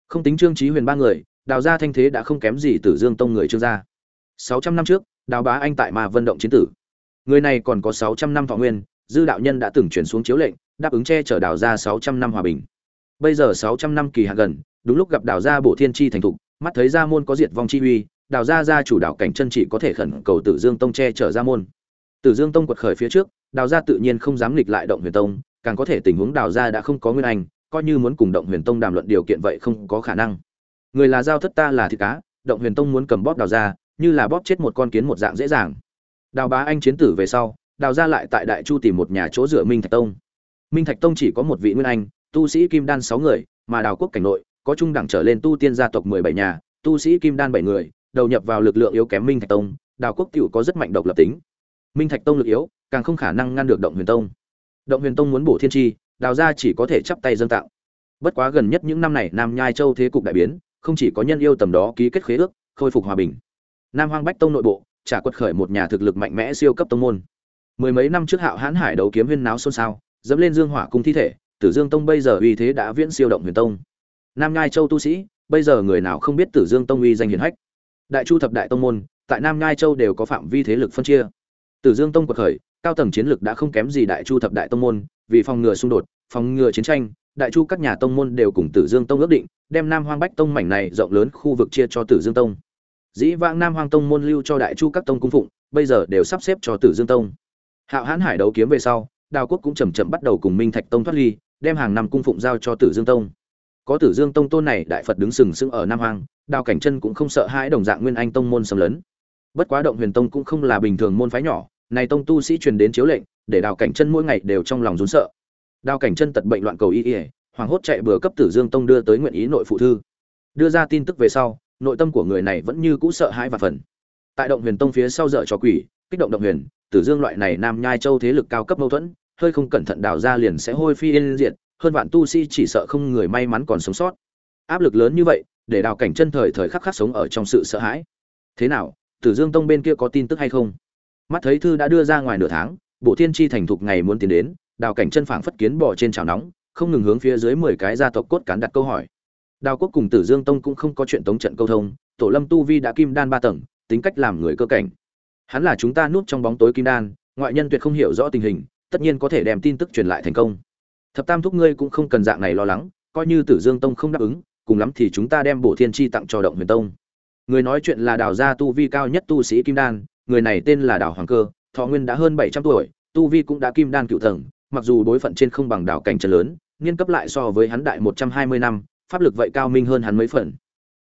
Không tính trương trí huyền ba người, đào gia thanh thế đã không kém gì từ dương tông người trương gia. Sáu trăm năm trước, đào bá anh tại mà vận động chiến tử. Người này còn có sáu trăm năm thọ nguyên, dư đạo nhân đã từng chuyển xuống chiếu lệnh, đáp ứng che chở đào gia sáu trăm năm hòa bình. Bây giờ sáu trăm năm kỳ hạn gần, đúng lúc gặp đào gia bổ thiên chi thành thục, mắt thấy gia môn có diệt vong chi uy đào gia gia chủ đạo cảnh chân chỉ có thể khẩn cầu tử dương tông che chở ra môn. Tử dương tông quật khởi phía trước, đào gia tự nhiên không dám nghịch lại động huyền tông, càng có thể tình huống đào gia đã không có nguyên anh, coi như muốn cùng động huyền tông đàm luận điều kiện vậy không có khả năng. Người là giao thất ta là thịt cá, động huyền tông muốn cầm bóp đào gia như là bóp chết một con kiến một dạng dễ dàng. Đào bá anh chiến tử về sau, đào gia lại tại đại chu tìm một nhà chỗ dựa minh thạch tông. Minh thạch tông chỉ có một vị nguyên anh, tu sĩ kim đan sáu người, mà đào quốc cảnh nội, có trung đẳng trở lên tu tiên gia tộc mười bảy nhà, tu sĩ kim đan bảy người đầu nhập vào lực lượng yếu kém minh thạch tông, đào quốc cựu có rất mạnh độc lập tính. Minh thạch tông lực yếu, càng không khả năng ngăn được động huyền tông. Động huyền tông muốn bổ thiên tri đào ra chỉ có thể chắp tay dâng tạo bất quá gần nhất những năm này nam nhai châu thế cục đại biến, không chỉ có nhân yêu tầm đó ký kết khế ước, khôi phục hòa bình. Nam hoang bách tông nội bộ, trả quật khởi một nhà thực lực mạnh mẽ siêu cấp tông môn. Mười mấy năm trước hạo hãn hải đấu kiếm huyên náo xôn xao, dẫm lên dương hỏa cung thi thể, tử dương tông bây giờ uy thế đã viễn siêu động huyền tông. Nam nhai châu tu sĩ, bây giờ người nào không biết tử dương tông uy danh hiển hách đại chu thập đại tông môn, tại nam Ngai châu đều có phạm vi thế lực phân chia. Tử dương tông quật khởi, cao tầng chiến lực đã không kém gì đại chu thập đại tông môn, vì phòng ngừa xung đột, phòng ngừa chiến tranh, đại chu các nhà tông môn đều cùng tử dương tông ước định, đem nam hoang bách tông mảnh này rộng lớn khu vực chia cho tử dương tông. Dĩ vãng nam hoang tông môn lưu cho đại chu các tông cung phụng, bây giờ đều sắp xếp cho tử dương tông. Hạo hãn hải đấu kiếm về sau, đào quốc cũng chầm chậm bắt đầu cùng minh thạch tông thoát ly, đem hàng năm cung phụng giao cho tử dương tông. Có tử dương tông tôn này đại phật đứng sừng sững ở nam hoang đào cảnh chân cũng không sợ hãi đồng dạng nguyên anh tông môn xâm lấn. Bất quá động huyền tông cũng không là bình thường môn phái nhỏ, này tông tu sĩ truyền đến chiếu lệnh, để đào cảnh chân mỗi ngày đều trong lòng rún sợ. Đào cảnh chân tật bệnh loạn cầu y ỉa hoàng hốt chạy bừa cấp tử dương tông đưa tới nguyện ý nội phụ thư. Đưa ra tin tức về sau, nội tâm của người này vẫn như cũ sợ hãi và phần tại động huyền tông phía sau dở cho quỷ, kích động động huyền, tử dương loại này nam nhai châu thế lực cao cấp mâu thuẫn, hơi không cẩn thận đào ra liền sẽ hôi phi yên diệt, hơn vạn tu sĩ chỉ sợ không người may mắn còn sống sót áp lực lớn như vậy, để đào cảnh chân thời thời khắc khắc sống ở trong sự sợ hãi. Thế nào, tử dương tông bên kia có tin tức hay không? Mắt thấy thư đã đưa ra ngoài nửa tháng bộ thiên tri thành thục ngày muốn tiến đến, đào cảnh chân phảng phất kiến bỏ trên chảo nóng, không ngừng hướng phía dưới mười cái gia tộc cốt cán đặt câu hỏi. Đào quốc cùng tử dương tông cũng không có chuyện tống trận câu thông, tổ lâm tu vi đã kim đan ba tầng, tính cách làm người cơ cảnh. Hắn là chúng ta núp trong bóng tối kim đan, ngoại nhân tuyệt không hiểu rõ tình hình, tất nhiên có thể đem tin tức truyền lại thành công. Thập tam thúc ngươi cũng không cần dạng này lo lắng, coi như tử dương tông không đáp ứng cùng lắm thì chúng ta đem bổ thiên chi tặng cho động huyền tông. Người nói chuyện là đào gia tu vi cao nhất tu sĩ kim đan, người này tên là đào hoàng cơ, thọ nguyên đã hơn bảy trăm tuổi, tu vi cũng đã kim đan cựu tầng, mặc dù đối phận trên không bằng đào cảnh trần lớn nghiên cấp lại so với hắn đại một trăm hai mươi năm, pháp lực vậy cao minh hơn hắn mấy phần.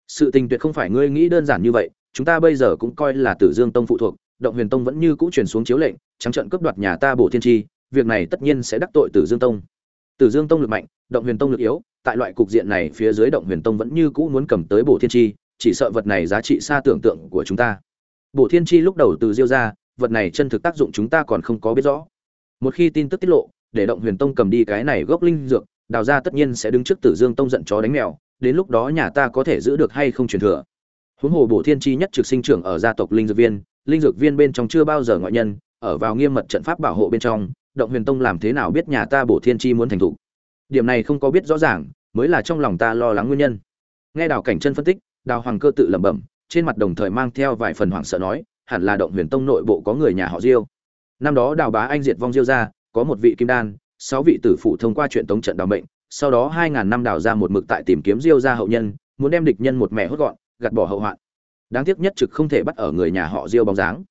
Sự tình tuyệt không phải ngươi nghĩ đơn giản như vậy, chúng ta bây giờ cũng coi là tử dương tông phụ thuộc, động huyền tông vẫn như cũ truyền xuống chiếu lệnh, trắng trận cướp đoạt nhà ta bổ thiên tri việc này tất nhiên sẽ đắc tội tử dương tông. Tử dương tông lực mạnh, động huyền tông lực yếu tại loại cục diện này phía dưới động huyền tông vẫn như cũ muốn cầm tới bổ thiên chi, chỉ sợ vật này giá trị xa tưởng tượng của chúng ta. Bổ thiên chi lúc đầu từ diêu ra vật này chân thực tác dụng chúng ta còn không có biết rõ. Một khi tin tức tiết lộ để động huyền tông cầm đi cái này gốc linh dược đào ra tất nhiên sẽ đứng trước tử dương tông giận chó đánh mèo đến lúc đó nhà ta có thể giữ được hay không truyền thừa. Huống hồ bổ thiên chi nhất trực sinh trưởng ở gia tộc linh dược viên linh dược viên bên trong chưa bao giờ ngoại nhân ở vào nghiêm mật trận pháp bảo hộ bên trong động huyền tông làm thế nào biết nhà ta bổ thiên chi muốn thành thủ? Điểm này không có biết rõ ràng, mới là trong lòng ta lo lắng nguyên nhân. Nghe đào cảnh chân phân tích, đào hoàng cơ tự lẩm bẩm, trên mặt đồng thời mang theo vài phần hoảng sợ nói, hẳn là động huyền tông nội bộ có người nhà họ diêu. Năm đó đào bá anh diệt vong diêu ra có một vị kim đan, sáu vị tử phụ thông qua chuyện tống trận đào mệnh, sau đó hai ngàn năm đào ra một mực tại tìm kiếm diêu ra hậu nhân, muốn đem địch nhân một mẹ hốt gọn, gạt bỏ hậu hoạn. Đáng tiếc nhất trực không thể bắt ở người nhà họ diêu bóng dáng.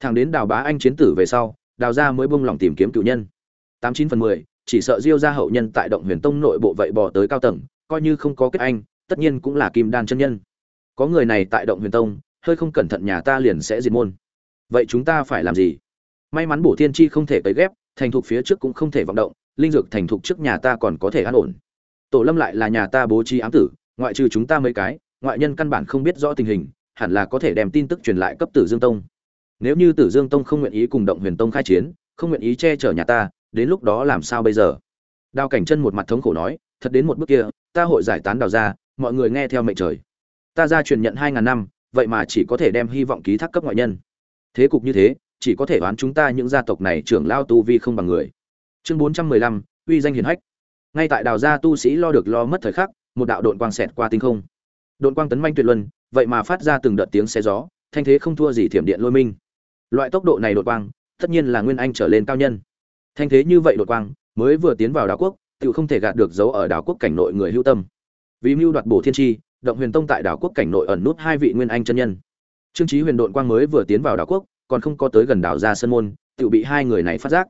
Thằng đến đào bá anh chiến tử về sau, đào ra mới bung lòng tìm kiếm cựu nhân. Tám chín phần mười chỉ sợ diêu ra hậu nhân tại động huyền tông nội bộ vậy bỏ tới cao tầng, coi như không có kết anh, tất nhiên cũng là kim đan chân nhân. Có người này tại động huyền tông, hơi không cẩn thận nhà ta liền sẽ diệt môn. Vậy chúng ta phải làm gì? May mắn bổ thiên chi không thể cấy ghép, thành thục phía trước cũng không thể vọng động, linh dược thành thục trước nhà ta còn có thể an ổn. Tổ lâm lại là nhà ta bố trí ám tử, ngoại trừ chúng ta mấy cái, ngoại nhân căn bản không biết rõ tình hình, hẳn là có thể đem tin tức truyền lại cấp tử dương tông. Nếu như tử dương tông không nguyện ý cùng động huyền tông khai chiến, không nguyện ý che chở nhà ta đến lúc đó làm sao bây giờ? Đào cảnh chân một mặt thống khổ nói, thật đến một bước kia, ta hội giải tán đào ra mọi người nghe theo mệnh trời. Ta ra truyền nhận hai ngàn năm, vậy mà chỉ có thể đem hy vọng ký thác cấp ngoại nhân. Thế cục như thế, chỉ có thể đoán chúng ta những gia tộc này trưởng lao tu vi không bằng người. Chương bốn trăm mười lăm, uy danh hiền hách. Ngay tại đào gia tu sĩ lo được lo mất thời khắc, một đạo đội quang xẹt qua tinh không. Đội quang tấn manh tuyệt luân, vậy mà phát ra từng đợt tiếng xe gió, thanh thế không thua gì thiểm điện lôi minh. Loại tốc độ này đội quang, tất nhiên là nguyên anh trở lên cao nhân thanh thế như vậy đột quang, mới vừa tiến vào đảo quốc tự không thể gạt được dấu ở đảo quốc cảnh nội người hưu tâm. Vì mưu đoạt bổ thiên tri, động huyền tông tại đảo quốc cảnh nội ẩn nút hai vị nguyên anh chân nhân. Trương trí huyền đội quang mới vừa tiến vào đảo quốc, còn không có tới gần đảo ra sơn môn tự bị hai người này phát giác.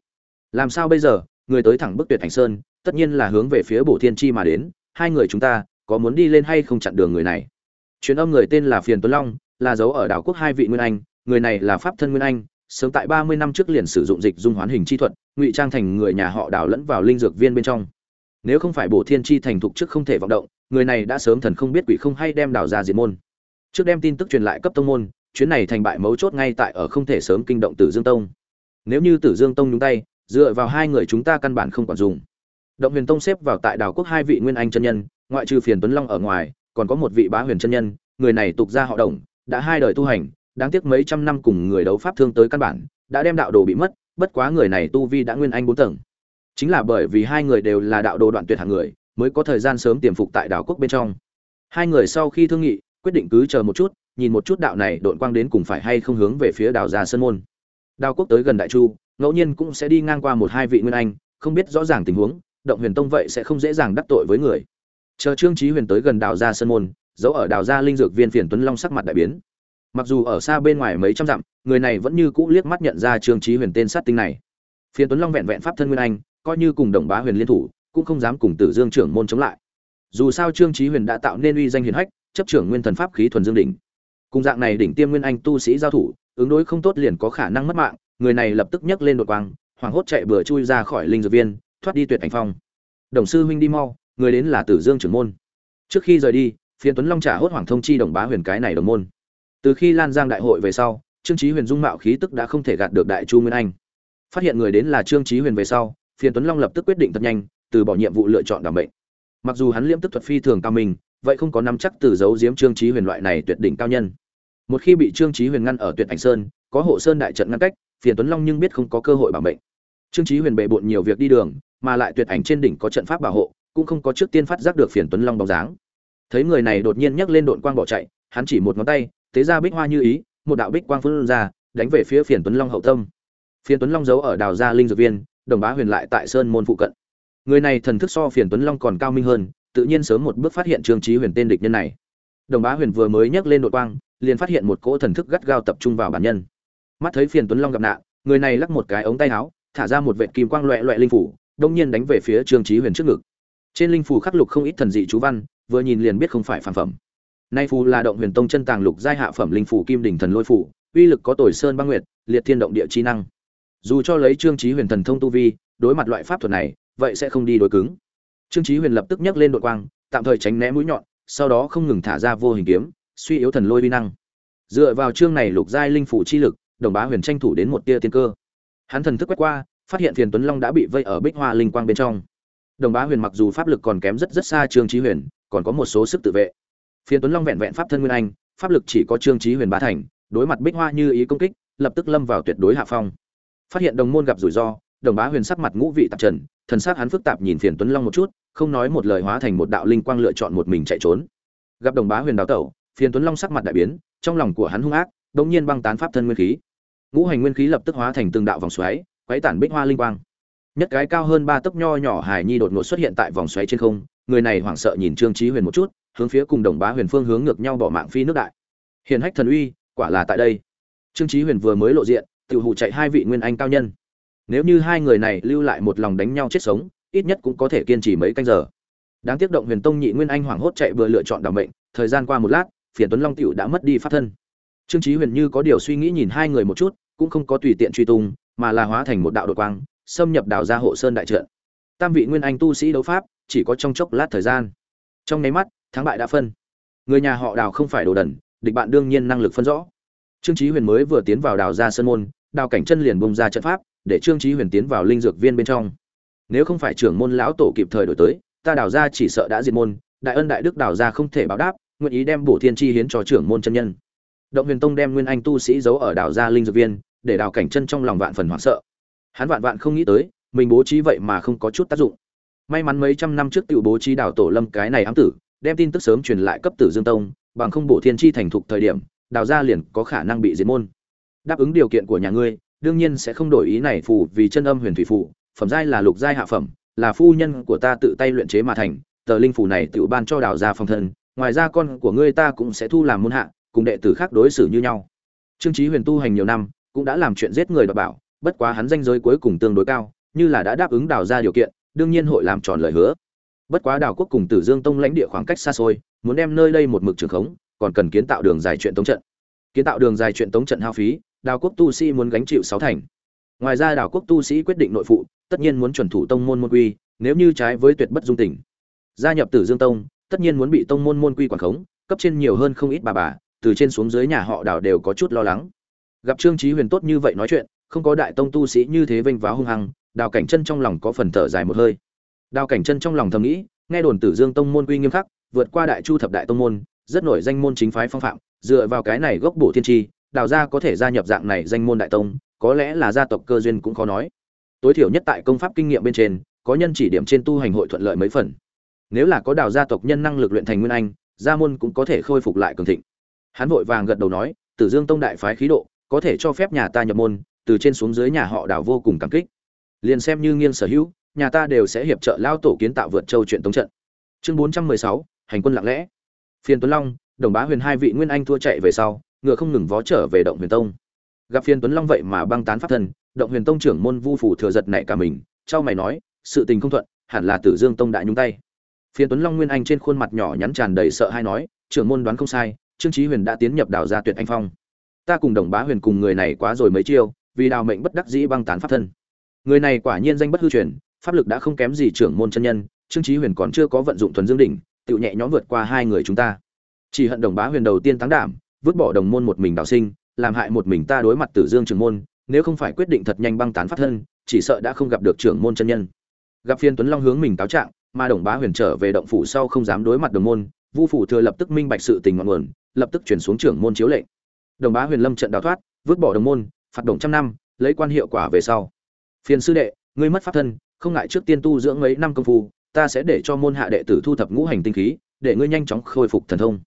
Làm sao bây giờ, người tới thẳng bức tuyệt thành sơn, tất nhiên là hướng về phía bổ thiên chi mà đến, hai người chúng ta, có muốn đi lên hay không chặn đường người này? Truyền âm người tên là phiền tuấn long, là dấu ở đảo quốc hai vị nguyên anh, người này là pháp thân nguyên anh sớm tại ba mươi năm trước liền sử dụng dịch dung hoán hình chi thuật, ngụy trang thành người nhà họ đảo lẫn vào linh dược viên bên trong. Nếu không phải bổ thiên chi thành thục trước không thể vọng động, người này đã sớm thần không biết quỷ không hay đem đảo ra diệt môn. Trước đem tin tức truyền lại cấp tông môn, chuyến này thành bại mấu chốt ngay tại ở không thể sớm kinh động tử dương tông. Nếu như tử dương tông nhúng tay, dựa vào hai người chúng ta căn bản không còn dùng. Động huyền tông xếp vào tại đảo quốc hai vị nguyên anh chân nhân, ngoại trừ phiền tuấn long ở ngoài, còn có một vị bá huyền chân nhân, người này tục ra họ đồng, đã hai đời tu hành đáng tiếc mấy trăm năm cùng người đấu pháp thương tới căn bản, đã đem đạo đồ bị mất, bất quá người này tu vi đã nguyên anh bốn tầng. Chính là bởi vì hai người đều là đạo đồ đoạn tuyệt hạng người, mới có thời gian sớm tiềm phục tại đảo quốc bên trong. Hai người sau khi thương nghị, quyết định cứ chờ một chút, nhìn một chút đạo này độn quang đến cùng phải hay không hướng về phía đảo gia sơn môn. Đào quốc tới gần đại chu, ngẫu nhiên cũng sẽ đi ngang qua một hai vị nguyên anh, không biết rõ ràng tình huống, động huyền tông vậy sẽ không dễ dàng đắc tội với người. Chờ trương trí huyền tới gần đào gia sơn môn, giấu ở đào gia linh dược viên phiền tuấn long sắc mặt đại biến mặc dù ở xa bên ngoài mấy trăm dặm, người này vẫn như cũ liếc mắt nhận ra trương trí huyền tên sát tinh này. Phiền tuấn long vẹn vẹn pháp thân nguyên anh, coi như cùng đồng bá huyền liên thủ, cũng không dám cùng tử dương trưởng môn chống lại. Dù sao trương trí huyền đã tạo nên uy danh hiền hách, chấp trưởng nguyên thần pháp khí thuần dương đỉnh. Cùng dạng này đỉnh tiêm nguyên anh tu sĩ giao thủ, ứng đối không tốt liền có khả năng mất mạng, người này lập tức nhấc lên đột quang, hoảng hốt chạy bừa chui ra khỏi linh dược viên, thoát đi tuyệt ảnh phong. Đồng sư huynh đi mau, người đến là tử dương trưởng môn. Trước khi rời đi phiền tuấn long trả hốt hoảng thông chi đồng bá huyền cái này đồng môn từ khi lan giang đại hội về sau, trương chí huyền dung mạo khí tức đã không thể gạt được đại chu nguyên anh. Phát hiện người đến là trương chí huyền về sau, phiền tuấn long lập tức quyết định thật nhanh, từ bỏ nhiệm vụ lựa chọn đảm bệnh mặc dù hắn liễm tức thuật phi thường cao minh, vậy không có nắm chắc từ giấu giếm trương chí huyền loại này tuyệt đỉnh cao nhân. Một khi bị trương chí huyền ngăn ở tuyệt ảnh sơn, có hộ sơn đại trận ngăn cách, phiền tuấn long nhưng biết không có cơ hội bảo mệnh. Trương chí huyền bệ bộn nhiều việc đi đường, mà lại tuyệt ảnh trên đỉnh có trận pháp bảo hộ, cũng không có trước tiên phát giác được phiền tuấn long bóng dáng. Thấy người này đột nhiên nhấc lên đội quang bỏ chạy, hắn chỉ một ngón tay tế ra bích hoa như ý, một đạo bích quang phun ra, đánh về phía phiền tuấn long hậu tâm. Phiền tuấn long giấu ở đào gia linh dược viên, đồng bá huyền lại tại sơn môn phụ cận. Người này thần thức so phiền tuấn long còn cao minh hơn, tự nhiên sớm một bước phát hiện trương trí huyền tên địch nhân này. Đồng bá huyền vừa mới nhấc lên đội quang, liền phát hiện một cỗ thần thức gắt gao tập trung vào bản nhân. Mắt thấy phiền tuấn long gặp nạn, người này lắc một cái ống tay áo, thả ra một vệt kim quang loẹ loẹ linh phủ, đông nhiên đánh về phía trương trí huyền trước ngực. Trên linh phủ khắc lục không ít thần dị chú văn, vừa nhìn liền biết không phải phản phẩm nay phù là động huyền tông chân tàng lục giai hạ phẩm linh phủ kim đỉnh thần lôi phủ uy lực có tồi sơn băng nguyệt, liệt thiên động địa chi năng. Dù cho lấy trương trí huyền thần thông tu vi, đối mặt loại pháp thuật này, vậy sẽ không đi đối cứng. Trương trí huyền lập tức nhấc lên đội quang, tạm thời tránh né mũi nhọn, sau đó không ngừng thả ra vô hình kiếm, suy yếu thần lôi vi năng. Dựa vào chương này lục giai linh phủ chi lực, đồng bá huyền tranh thủ đến một tia tiên cơ. Hắn thần thức quét qua, phát hiện phiền tuấn long đã bị vây ở bích hoa linh quang bên trong. Đồng bá huyền mặc dù pháp lực còn kém rất rất xa trương trí huyền, còn có một số sức tự vệ phiền tuấn long vẹn vẹn pháp thân nguyên anh, pháp lực chỉ có trương trí huyền bá thành, đối mặt bích hoa như ý công kích, lập tức lâm vào tuyệt đối hạ phong. Phát hiện đồng môn gặp rủi ro, đồng bá huyền sắc mặt ngũ vị tạp trần, thần sắc hắn phức tạp nhìn phiền tuấn long một chút, không nói một lời hóa thành một đạo linh quang lựa chọn một mình chạy trốn. Gặp đồng bá huyền đào tẩu phiền tuấn long sắc mặt đại biến, trong lòng của hắn hung ác đống nhiên băng tán pháp thân nguyên khí. Ngũ hành nguyên khí lập tức hóa thành từng đạo vòng xoáy, quấy tản bích hoa linh quang. Nhất cái cao hơn ba tấc nho nhỏ hải nhi đột ngột xuất hiện tại vòng xoáy trên không, người này hoảng sợ nhìn trương trí huyền một chút hướng phía cùng đồng bá huyền phương hướng ngược nhau bỏ mạng phi nước đại. Hiền hách thần uy, quả là tại đây. Trương trí huyền vừa mới lộ diện tự hụ chạy hai vị nguyên anh cao nhân. Nếu như hai người này lưu lại một lòng đánh nhau chết sống, ít nhất cũng có thể kiên trì mấy canh giờ. Đáng tiếc động huyền tông nhị nguyên anh hoảng hốt chạy vừa lựa chọn đảm mệnh, thời gian qua một lát, phiền tuấn long tiểu đã mất đi pháp thân. Trương trí huyền như có điều suy nghĩ nhìn hai người một chút, cũng không có tùy tiện truy tung, mà là hóa thành một đạo đột quang, xâm nhập đảo ra hộ sơn đại trận. Tam vị nguyên anh tu sĩ đấu pháp, chỉ có trong chốc lát thời gian. Trong nháy mắt thắng bại đã phân. Người nhà họ đào không phải đồ đần, địch bạn đương nhiên năng lực phân rõ. Trương Chí huyền mới vừa tiến vào đào ra sơn môn, đào cảnh chân liền bung ra trận pháp, để trương Chí huyền tiến vào linh dược viên bên trong. Nếu không phải trưởng môn lão tổ kịp thời đổi tới, ta đào ra chỉ sợ đã diệt môn, đại ân đại đức đào ra không thể báo đáp, nguyện ý đem bổ thiên chi hiến cho trưởng môn chân nhân. Động huyền tông đem nguyên anh tu sĩ giấu ở đào gia linh dược viên, để đào cảnh chân trong lòng vạn phần hoảng sợ. Hắn vạn vạn không nghĩ tới, mình bố trí vậy mà không có chút tác dụng. May mắn mấy trăm năm trước tiểu bố trí đào tổ lâm cái này ám tử đem tin tức sớm truyền lại cấp tử dương tông, bằng không bổ thiên chi thành thục thời điểm, đào gia liền có khả năng bị diệt môn. Đáp ứng điều kiện của nhà ngươi, đương nhiên sẽ không đổi ý này phù vì chân âm huyền thủy phù, phẩm giai là lục giai hạ phẩm, là phu nhân của ta tự tay luyện chế mà thành, tờ linh phù này tự ban cho đào gia phòng thân, ngoài ra con của ngươi ta cũng sẽ thu làm môn hạ, cùng đệ tử khác đối xử như nhau. Trương chí huyền tu hành nhiều năm, cũng đã làm chuyện giết người đoạt bảo, bất quá hắn danh giới cuối cùng tương đối cao, như là đã đáp ứng đào ra điều kiện, đương nhiên hội làm tròn lời hứa bất quá đào quốc cùng tử dương tông lãnh địa khoảng cách xa xôi, muốn đem nơi đây một mực trường khống, còn cần kiến tạo đường dài chuyện tống trận. Kiến tạo đường dài chuyện tống trận hao phí đào quốc tu sĩ muốn gánh chịu sáu thành. Ngoài ra đào quốc tu sĩ quyết định nội phụ, tất nhiên muốn chuẩn thủ tông môn môn quy, nếu như trái với tuyệt bất dung tình. Gia nhập tử dương tông, tất nhiên muốn bị tông môn môn quy quản khống, cấp trên nhiều hơn không ít bà bà, từ trên xuống dưới nhà họ đào đều có chút lo lắng. Gặp trương chí huyền tốt như vậy nói chuyện, không có đại tông tu sĩ như thế vênh váo hung hăng đào cảnh chân trong lòng có phần thở dài một hơi đao cảnh chân trong lòng thầm nghĩ, nghe đồn tử dương tông môn quy nghiêm khắc, vượt qua đại chu thập đại tông môn, rất nổi danh môn chính phái phong phạm, dựa vào cái này gốc bổ thiên tri, đào gia có thể gia nhập dạng này danh môn đại tông, có lẽ là gia tộc cơ duyên cũng khó nói. Tối thiểu nhất tại công pháp kinh nghiệm bên trên, có nhân chỉ điểm trên tu hành hội thuận lợi mấy phần. Nếu là có đào gia tộc nhân năng lực luyện thành nguyên anh, gia môn cũng có thể khôi phục lại cường thịnh. Hắn vội vàng gật đầu nói, tử dương tông đại phái khí độ, có thể cho phép nhà ta nhập môn, từ trên xuống dưới nhà họ đào vô cùng cảm kích. Liền xem như nghiêng sở hữu nhà ta đều sẽ hiệp trợ lao tổ kiến tạo vượt châu chuyện tống trận. Chương bốn trăm mười sáu, hành quân lặng lẽ. Phiền tuấn long, đồng bá huyền hai vị nguyên anh thua chạy về sau, ngựa không ngừng vó trở về động huyền tông. Gặp phiền tuấn long vậy mà băng tán pháp thân, động huyền tông trưởng môn vu phủ thừa giật nảy cả mình, trao mày nói, sự tình không thuận, hẳn là tử dương tông đại nhúng tay. Phiền tuấn long nguyên anh trên khuôn mặt nhỏ nhắn tràn đầy sợ hay nói, trưởng môn đoán không sai, trương chí huyền đã tiến nhập đào gia tuyệt anh phong. Ta cùng đồng bá huyền cùng người này quá rồi mấy chiêu, vì đào mệnh bất đắc dĩ băng tán pháp thân. Người này quả nhiên danh bất hư truyền pháp lực đã không kém gì trưởng môn chân nhân, trương chí huyền còn chưa có vận dụng thuần dương đỉnh tự nhẹ nhõm vượt qua hai người chúng ta. Chỉ hận đồng bá huyền đầu tiên thắng đảm, vứt bỏ đồng môn một mình đào sinh, làm hại một mình ta đối mặt tử dương trưởng môn, nếu không phải quyết định thật nhanh băng tán pháp thân, chỉ sợ đã không gặp được trưởng môn chân nhân. Gặp phiên tuấn long hướng mình cáo trạng, mà đồng bá huyền trở về động phủ sau không dám đối mặt đồng môn, vu phủ thừa lập tức minh bạch sự tình ngọn nguồn, lập tức chuyển xuống trưởng môn chiếu lệnh. Đồng bá huyền lâm trận đào thoát, vứt bỏ đồng môn, phạt đồng trăm năm, lấy quan hiệu quả về sau. Phiền sư đệ, ngươi mất pháp thân không ngại trước tiên tu dưỡng mấy năm công phu, ta sẽ để cho môn hạ đệ tử thu thập ngũ hành tinh khí, để ngươi nhanh chóng khôi phục thần thông.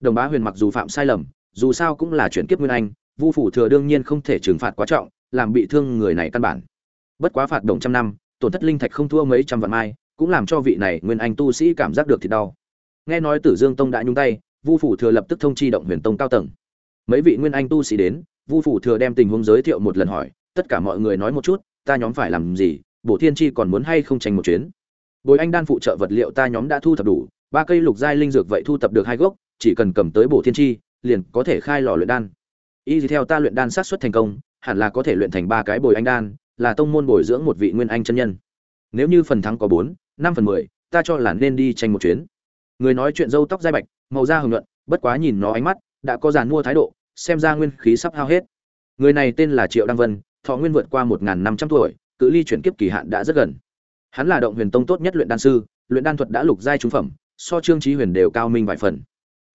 Đồng bá huyền mặc dù phạm sai lầm, dù sao cũng là chuyển kiếp nguyên anh, vu phủ thừa đương nhiên không thể trừng phạt quá trọng, làm bị thương người này căn bản. Bất quá phạt đồng trăm năm, tổn thất linh thạch không thua mấy trăm vạn mai, cũng làm cho vị này nguyên anh tu sĩ cảm giác được thì đau. Nghe nói tử dương tông đã nhung tay, vu phủ thừa lập tức thông chi động huyền tông cao tầng. Mấy vị nguyên anh tu sĩ đến, vu phủ thừa đem tình huống giới thiệu một lần hỏi, tất cả mọi người nói một chút, ta nhóm phải làm gì bổ thiên chi còn muốn hay không tranh một chuyến. Bồi anh đan phụ trợ vật liệu ta nhóm đã thu thập đủ, ba cây lục giai linh dược vậy thu thập được hai gốc, chỉ cần cầm tới bổ thiên chi, liền có thể khai lò luyện đan. Y theo ta luyện đan sát xuất thành công, hẳn là có thể luyện thành ba cái bồi anh đan, là tông môn bồi dưỡng một vị nguyên anh chân nhân. Nếu như phần thắng có bốn, năm phần mười, ta cho là nên đi tranh một chuyến. Người nói chuyện râu tóc dai bạch, màu da hồng nhuận, bất quá nhìn nó ánh mắt, đã có dàn mua thái độ, xem ra nguyên khí sắp hao hết. Người này tên là triệu đăng vân, thọ nguyên vượt qua một năm trăm tuổi cự ly chuyển kiếp kỳ hạn đã rất gần. Hắn là động huyền tông tốt nhất luyện đan sư, luyện đan thuật đã lục giai trúng phẩm, so trương trí huyền đều cao minh vài phần.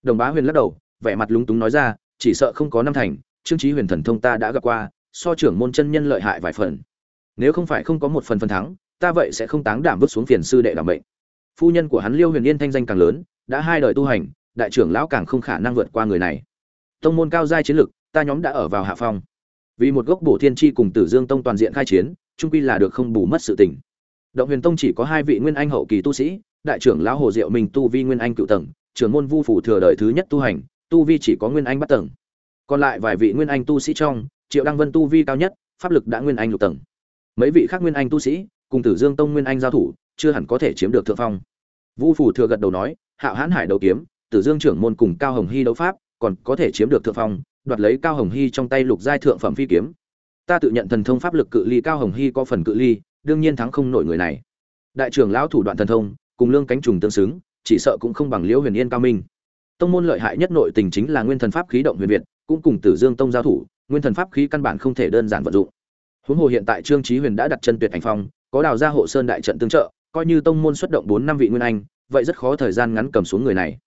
Đồng bá huyền lắc đầu, vẻ mặt lúng túng nói ra, chỉ sợ không có năm thành, trương trí huyền thần thông ta đã gặp qua, so trưởng môn chân nhân lợi hại vài phần. Nếu không phải không có một phần phần thắng, ta vậy sẽ không táng đảm vứt xuống phiền sư đệ đảm bệnh phu nhân của hắn liêu huyền yên thanh danh càng lớn, đã hai đời tu hành, đại trưởng lão càng không khả năng vượt qua người này. Tông môn cao giai chiến lực, ta nhóm đã ở vào hạ phong. Vì một gốc bổ thiên chi cùng tử dương tông toàn diện khai chiến trung quy là được không bù mất sự tình. Động huyền tông chỉ có hai vị nguyên anh hậu kỳ tu sĩ, đại trưởng lão hồ diệu minh tu vi nguyên anh cựu tầng, trưởng môn vu phủ thừa đời thứ nhất tu hành, tu vi chỉ có nguyên anh bát tầng. Còn lại vài vị nguyên anh tu sĩ trong, triệu đăng vân tu vi cao nhất, pháp lực đã nguyên anh lục tầng. Mấy vị khác nguyên anh tu sĩ, cùng tử dương tông nguyên anh giao thủ, chưa hẳn có thể chiếm được thượng phong. Vu phủ thừa gật đầu nói, hạo Hán hải đấu kiếm, tử dương trưởng môn cùng cao hồng hy đấu pháp, còn có thể chiếm được thượng phong, đoạt lấy cao hồng hy trong tay lục giai thượng phẩm phi kiếm ta tự nhận thần thông pháp lực cự ly cao hồng hy có phần cự ly, đương nhiên thắng không nổi người này. Đại trưởng lão thủ đoạn thần thông, cùng lương cánh trùng tương xứng, chỉ sợ cũng không bằng liễu huyền yên cao minh. Tông môn lợi hại nhất nội tình chính là nguyên thần pháp khí động huyền việt, cũng cùng tử dương tông giao thủ, nguyên thần pháp khí căn bản không thể đơn giản vận dụng. Huống hồ hiện tại trương trí huyền đã đặt chân tuyệt ảnh phong, có đào ra hộ sơn đại trận tương trợ, coi như tông môn xuất động bốn năm vị nguyên anh, vậy rất khó thời gian ngắn cầm xuống người này.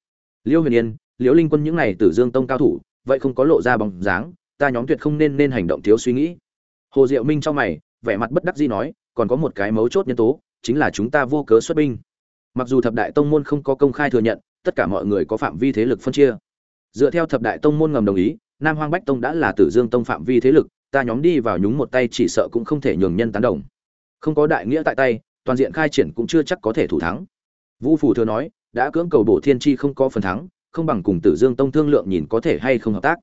Liêu huyền yên, liễu linh quân những này tử dương tông cao thủ, vậy không có lộ ra bóng dáng, ta nhóm tuyệt không nên nên hành động thiếu suy nghĩ hồ diệu minh trong mày, vẻ mặt bất đắc dĩ nói, còn có một cái mấu chốt nhân tố, chính là chúng ta vô cớ xuất binh. Mặc dù thập đại tông môn không có công khai thừa nhận, tất cả mọi người có phạm vi thế lực phân chia. Dựa theo thập đại tông môn ngầm đồng ý, nam hoang bách tông đã là tử dương tông phạm vi thế lực, ta nhóm đi vào nhúng một tay chỉ sợ cũng không thể nhường nhân tán đồng. Không có đại nghĩa tại tay, toàn diện khai triển cũng chưa chắc có thể thủ thắng. Vũ phủ thừa nói, đã cưỡng cầu bổ thiên chi không có phần thắng, không bằng cùng tử dương tông thương lượng nhìn có thể hay không hợp tác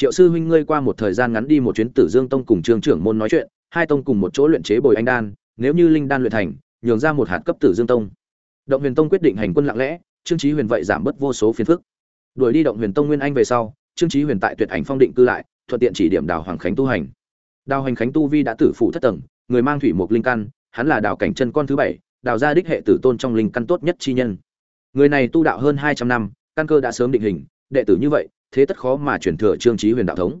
triệu sư huynh ngươi qua một thời gian ngắn đi một chuyến tử dương tông cùng trương trưởng môn nói chuyện, hai tông cùng một chỗ luyện chế bồi anh đan, nếu như linh đan luyện thành, nhường ra một hạt cấp tử dương tông. Động huyền tông quyết định hành quân lặng lẽ, trương trí huyền vậy giảm bớt vô số phiền phức. Đuổi đi động huyền tông nguyên anh về sau, trương trí huyền tại tuyệt ảnh phong định cư lại, thuận tiện chỉ điểm đào hoàng khánh tu hành. Đào hoàng khánh tu vi đã tử phụ thất tầng, người mang thủy mục linh căn, hắn là đào cảnh chân con thứ bảy, đào gia đích hệ tử tôn trong linh căn tốt nhất chi nhân. Người này tu đạo hơn hai trăm năm, căn cơ đã sớm định hình, đệ tử như vậy thế tất khó mà chuyển thừa trương chí huyền đạo thống.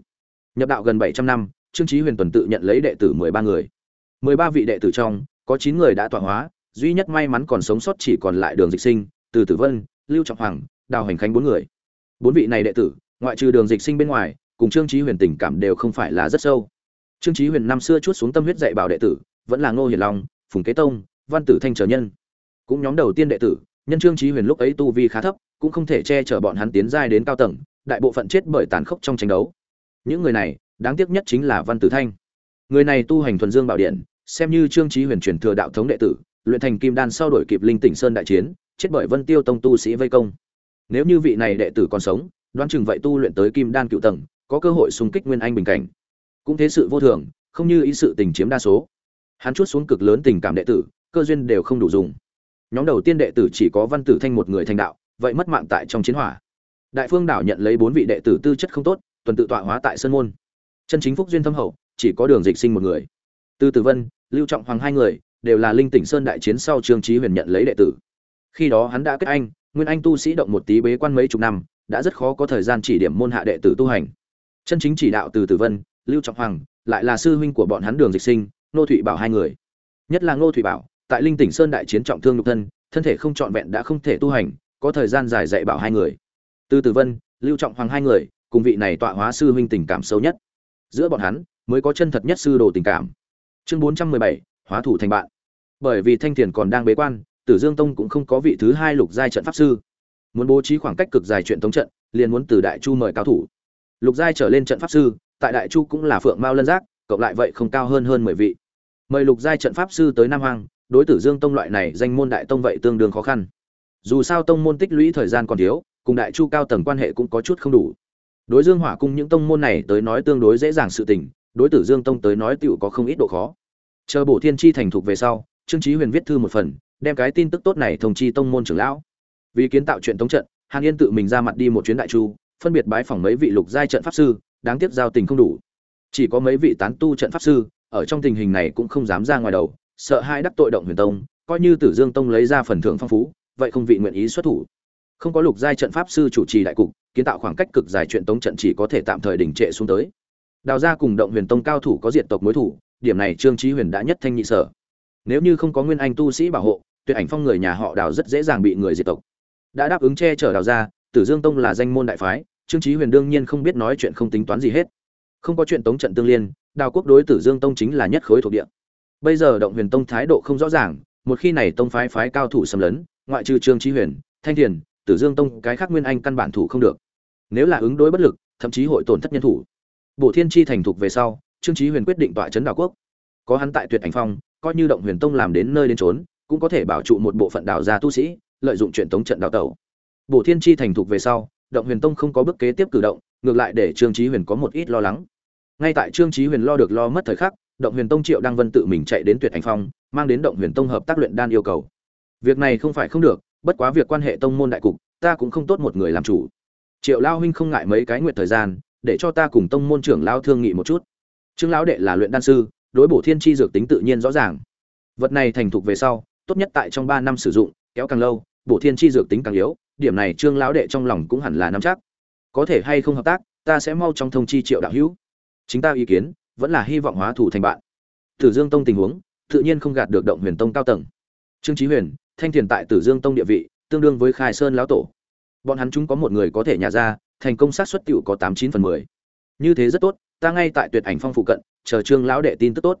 Nhập đạo gần bảy trăm năm, trương chí huyền tuần tự nhận lấy đệ tử mười ba người. mười ba vị đệ tử trong, có chín người đã tọa hóa, duy nhất may mắn còn sống sót chỉ còn lại đường dịch sinh, từ tử vân, lưu trọng hoàng, đào hành khánh bốn người. Bốn vị này đệ tử, ngoại trừ đường dịch sinh bên ngoài, cùng trương chí huyền tình cảm đều không phải là rất sâu. Trương chí huyền năm xưa chút xuống tâm huyết dạy bảo đệ tử, vẫn là ngô hiền long, phùng kế tông, văn tử thanh trở nhân. Cũng nhóm đầu tiên đệ tử, nhân trương chí huyền lúc ấy tu vi khá thấp, cũng không thể che chở bọn hắn tiến giai đến cao tầng đại bộ phận chết bởi tàn khốc trong tranh đấu. Những người này, đáng tiếc nhất chính là văn tử thanh. Người này tu hành thuần dương bảo điện, xem như trương trí huyền truyền thừa đạo thống đệ tử, luyện thành kim đan sau đổi kịp linh tỉnh sơn đại chiến, chết bởi vân tiêu tông tu sĩ vây công. Nếu như vị này đệ tử còn sống, đoán chừng vậy tu luyện tới kim đan cựu tầng, có cơ hội xung kích nguyên anh bình cảnh. Cũng thế sự vô thường, không như ý sự tình chiếm đa số. Hắn chút xuống cực lớn tình cảm đệ tử, cơ duyên đều không đủ dùng. Nhóm đầu tiên đệ tử chỉ có văn tử thanh một người thành đạo, vậy mất mạng tại trong chiến hỏa đại phương đảo nhận lấy bốn vị đệ tử tư chất không tốt, tuần tự tọa hóa tại sơn môn. Chân chính phúc duyên thâm hậu, chỉ có đường dịch sinh một người. Tư tử vân, lưu trọng hoàng hai người, đều là linh tỉnh sơn đại chiến sau trương trí huyền nhận lấy đệ tử. Khi đó hắn đã kết anh, nguyên anh tu sĩ động một tí bế quan mấy chục năm, đã rất khó có thời gian chỉ điểm môn hạ đệ tử tu hành. Chân chính chỉ đạo từ tử vân, lưu trọng hoàng, lại là sư huynh của bọn hắn đường dịch sinh nô thụy bảo hai người. Nhất là ngô thụy bảo, tại linh tỉnh sơn đại chiến trọng thương nhục thân thân thể không trọn vẹn đã không thể tu hành, có thời gian dài dạy bảo hai người từ tử vân, lưu trọng hoàng hai người, cùng vị này tọa hóa sư huynh tình cảm sâu nhất. Giữa bọn hắn, mới có chân thật nhất sư đồ tình cảm. Chương bốn trăm mười bảy, hóa thủ thành bạn. Bởi vì thanh Tiền còn đang bế quan, tử dương tông cũng không có vị thứ hai lục giai trận pháp sư. Muốn bố trí khoảng cách cực dài chuyện tống trận, liền muốn từ đại chu mời cao thủ. Lục giai trở lên trận pháp sư, tại đại chu cũng là phượng mao lân giác, cộng lại vậy không cao hơn hơn mười vị. Mời lục giai trận pháp sư tới nam hoàng đối tử dương tông loại này danh môn đại tông vậy tương đương khó khăn. Dù sao tông môn tích lũy thời gian còn thiếu cùng đại chu cao tầng quan hệ cũng có chút không đủ. Đối dương hỏa cung những tông môn này tới nói tương đối dễ dàng sự tình, đối tử dương tông tới nói tựu có không ít độ khó. Chờ bổ thiên chi thành thục về sau, trương trí huyền viết thư một phần, đem cái tin tức tốt này thông chi tông môn trưởng lão. Vì kiến tạo chuyện tống trận, hàn yên tự mình ra mặt đi một chuyến đại chu, phân biệt bái phỏng mấy vị lục giai trận pháp sư, đáng tiếc giao tình không đủ. Chỉ có mấy vị tán tu trận pháp sư, ở trong tình hình này cũng không dám ra ngoài đầu, sợ hai đắc tội động huyền tông, coi như tử dương tông lấy ra phần thưởng phong phú, vậy không vị nguyện ý xuất thủ không có lục giai trận pháp sư chủ trì đại cục, kiến tạo khoảng cách cực dài chuyện tống trận chỉ có thể tạm thời đình trệ xuống tới. Đào gia cùng động huyền tông cao thủ có diện tộc mối thủ, điểm này trương trí huyền đã nhất thanh nhị sở. Nếu như không có nguyên anh tu sĩ bảo hộ, tuyệt ảnh phong người nhà họ đào rất dễ dàng bị người diệt tộc. Đã đáp ứng che chở đào gia, tử dương tông là danh môn đại phái, trương trí huyền đương nhiên không biết nói chuyện không tính toán gì hết. Không có chuyện tống trận tương liên, đào quốc đối tử dương tông chính là nhất khối thuộc địa. Bây giờ động huyền tông thái độ không rõ ràng, một khi này tông phái phái cao thủ xâm lấn, ngoại trừ trương trí huyền, thanh thiền tử dương tông, cái khác nguyên anh căn bản thủ không được. Nếu là ứng đối bất lực, thậm chí hội tổn thất nhân thủ. Bộ thiên chi thành thục về sau, trương Chí huyền quyết định tọa chấn đảo quốc. Có hắn tại tuyệt ảnh phong, coi như động huyền tông làm đến nơi đến trốn cũng có thể bảo trụ một bộ phận đạo gia tu sĩ, lợi dụng chuyện tống trận đào tẩu. Bộ thiên chi thành thục về sau, động huyền tông không có bước kế tiếp cử động, ngược lại để trương Chí huyền có một ít lo lắng. Ngay tại trương Chí huyền lo được lo mất thời khắc, động huyền tông triệu đăng vân tự mình chạy đến tuyệt ảnh phong, mang đến động huyền tông hợp tác luyện đan yêu cầu. Việc này không phải không được bất quá việc quan hệ tông môn đại cục, ta cũng không tốt một người làm chủ. Triệu lao huynh không ngại mấy cái nguyện thời gian, để cho ta cùng tông môn trưởng lao thương nghị một chút. Trương lão đệ là luyện đan sư, đối bổ thiên chi dược tính tự nhiên rõ ràng. Vật này thành thục về sau, tốt nhất tại trong ba năm sử dụng, kéo càng lâu, bổ thiên chi dược tính càng yếu, điểm này trương lão đệ trong lòng cũng hẳn là nắm chắc. Có thể hay không hợp tác, ta sẽ mau trong thông chi triệu đạo hữu. Chính ta ý kiến, vẫn là hy vọng hóa thủ thành bạn. Tử dương tông tình huống, tự nhiên không gạt được động huyền tông cao tầng. Trương trí huyền thanh thiền tại tử dương tông địa vị, tương đương với khai sơn lão tổ. Bọn hắn chúng có một người có thể nhà ra, thành công sát xuất tựu có tám chín phần mười. Như thế rất tốt, ta ngay tại tuyệt ảnh phong phụ cận, chờ trương lão đệ tin tức tốt.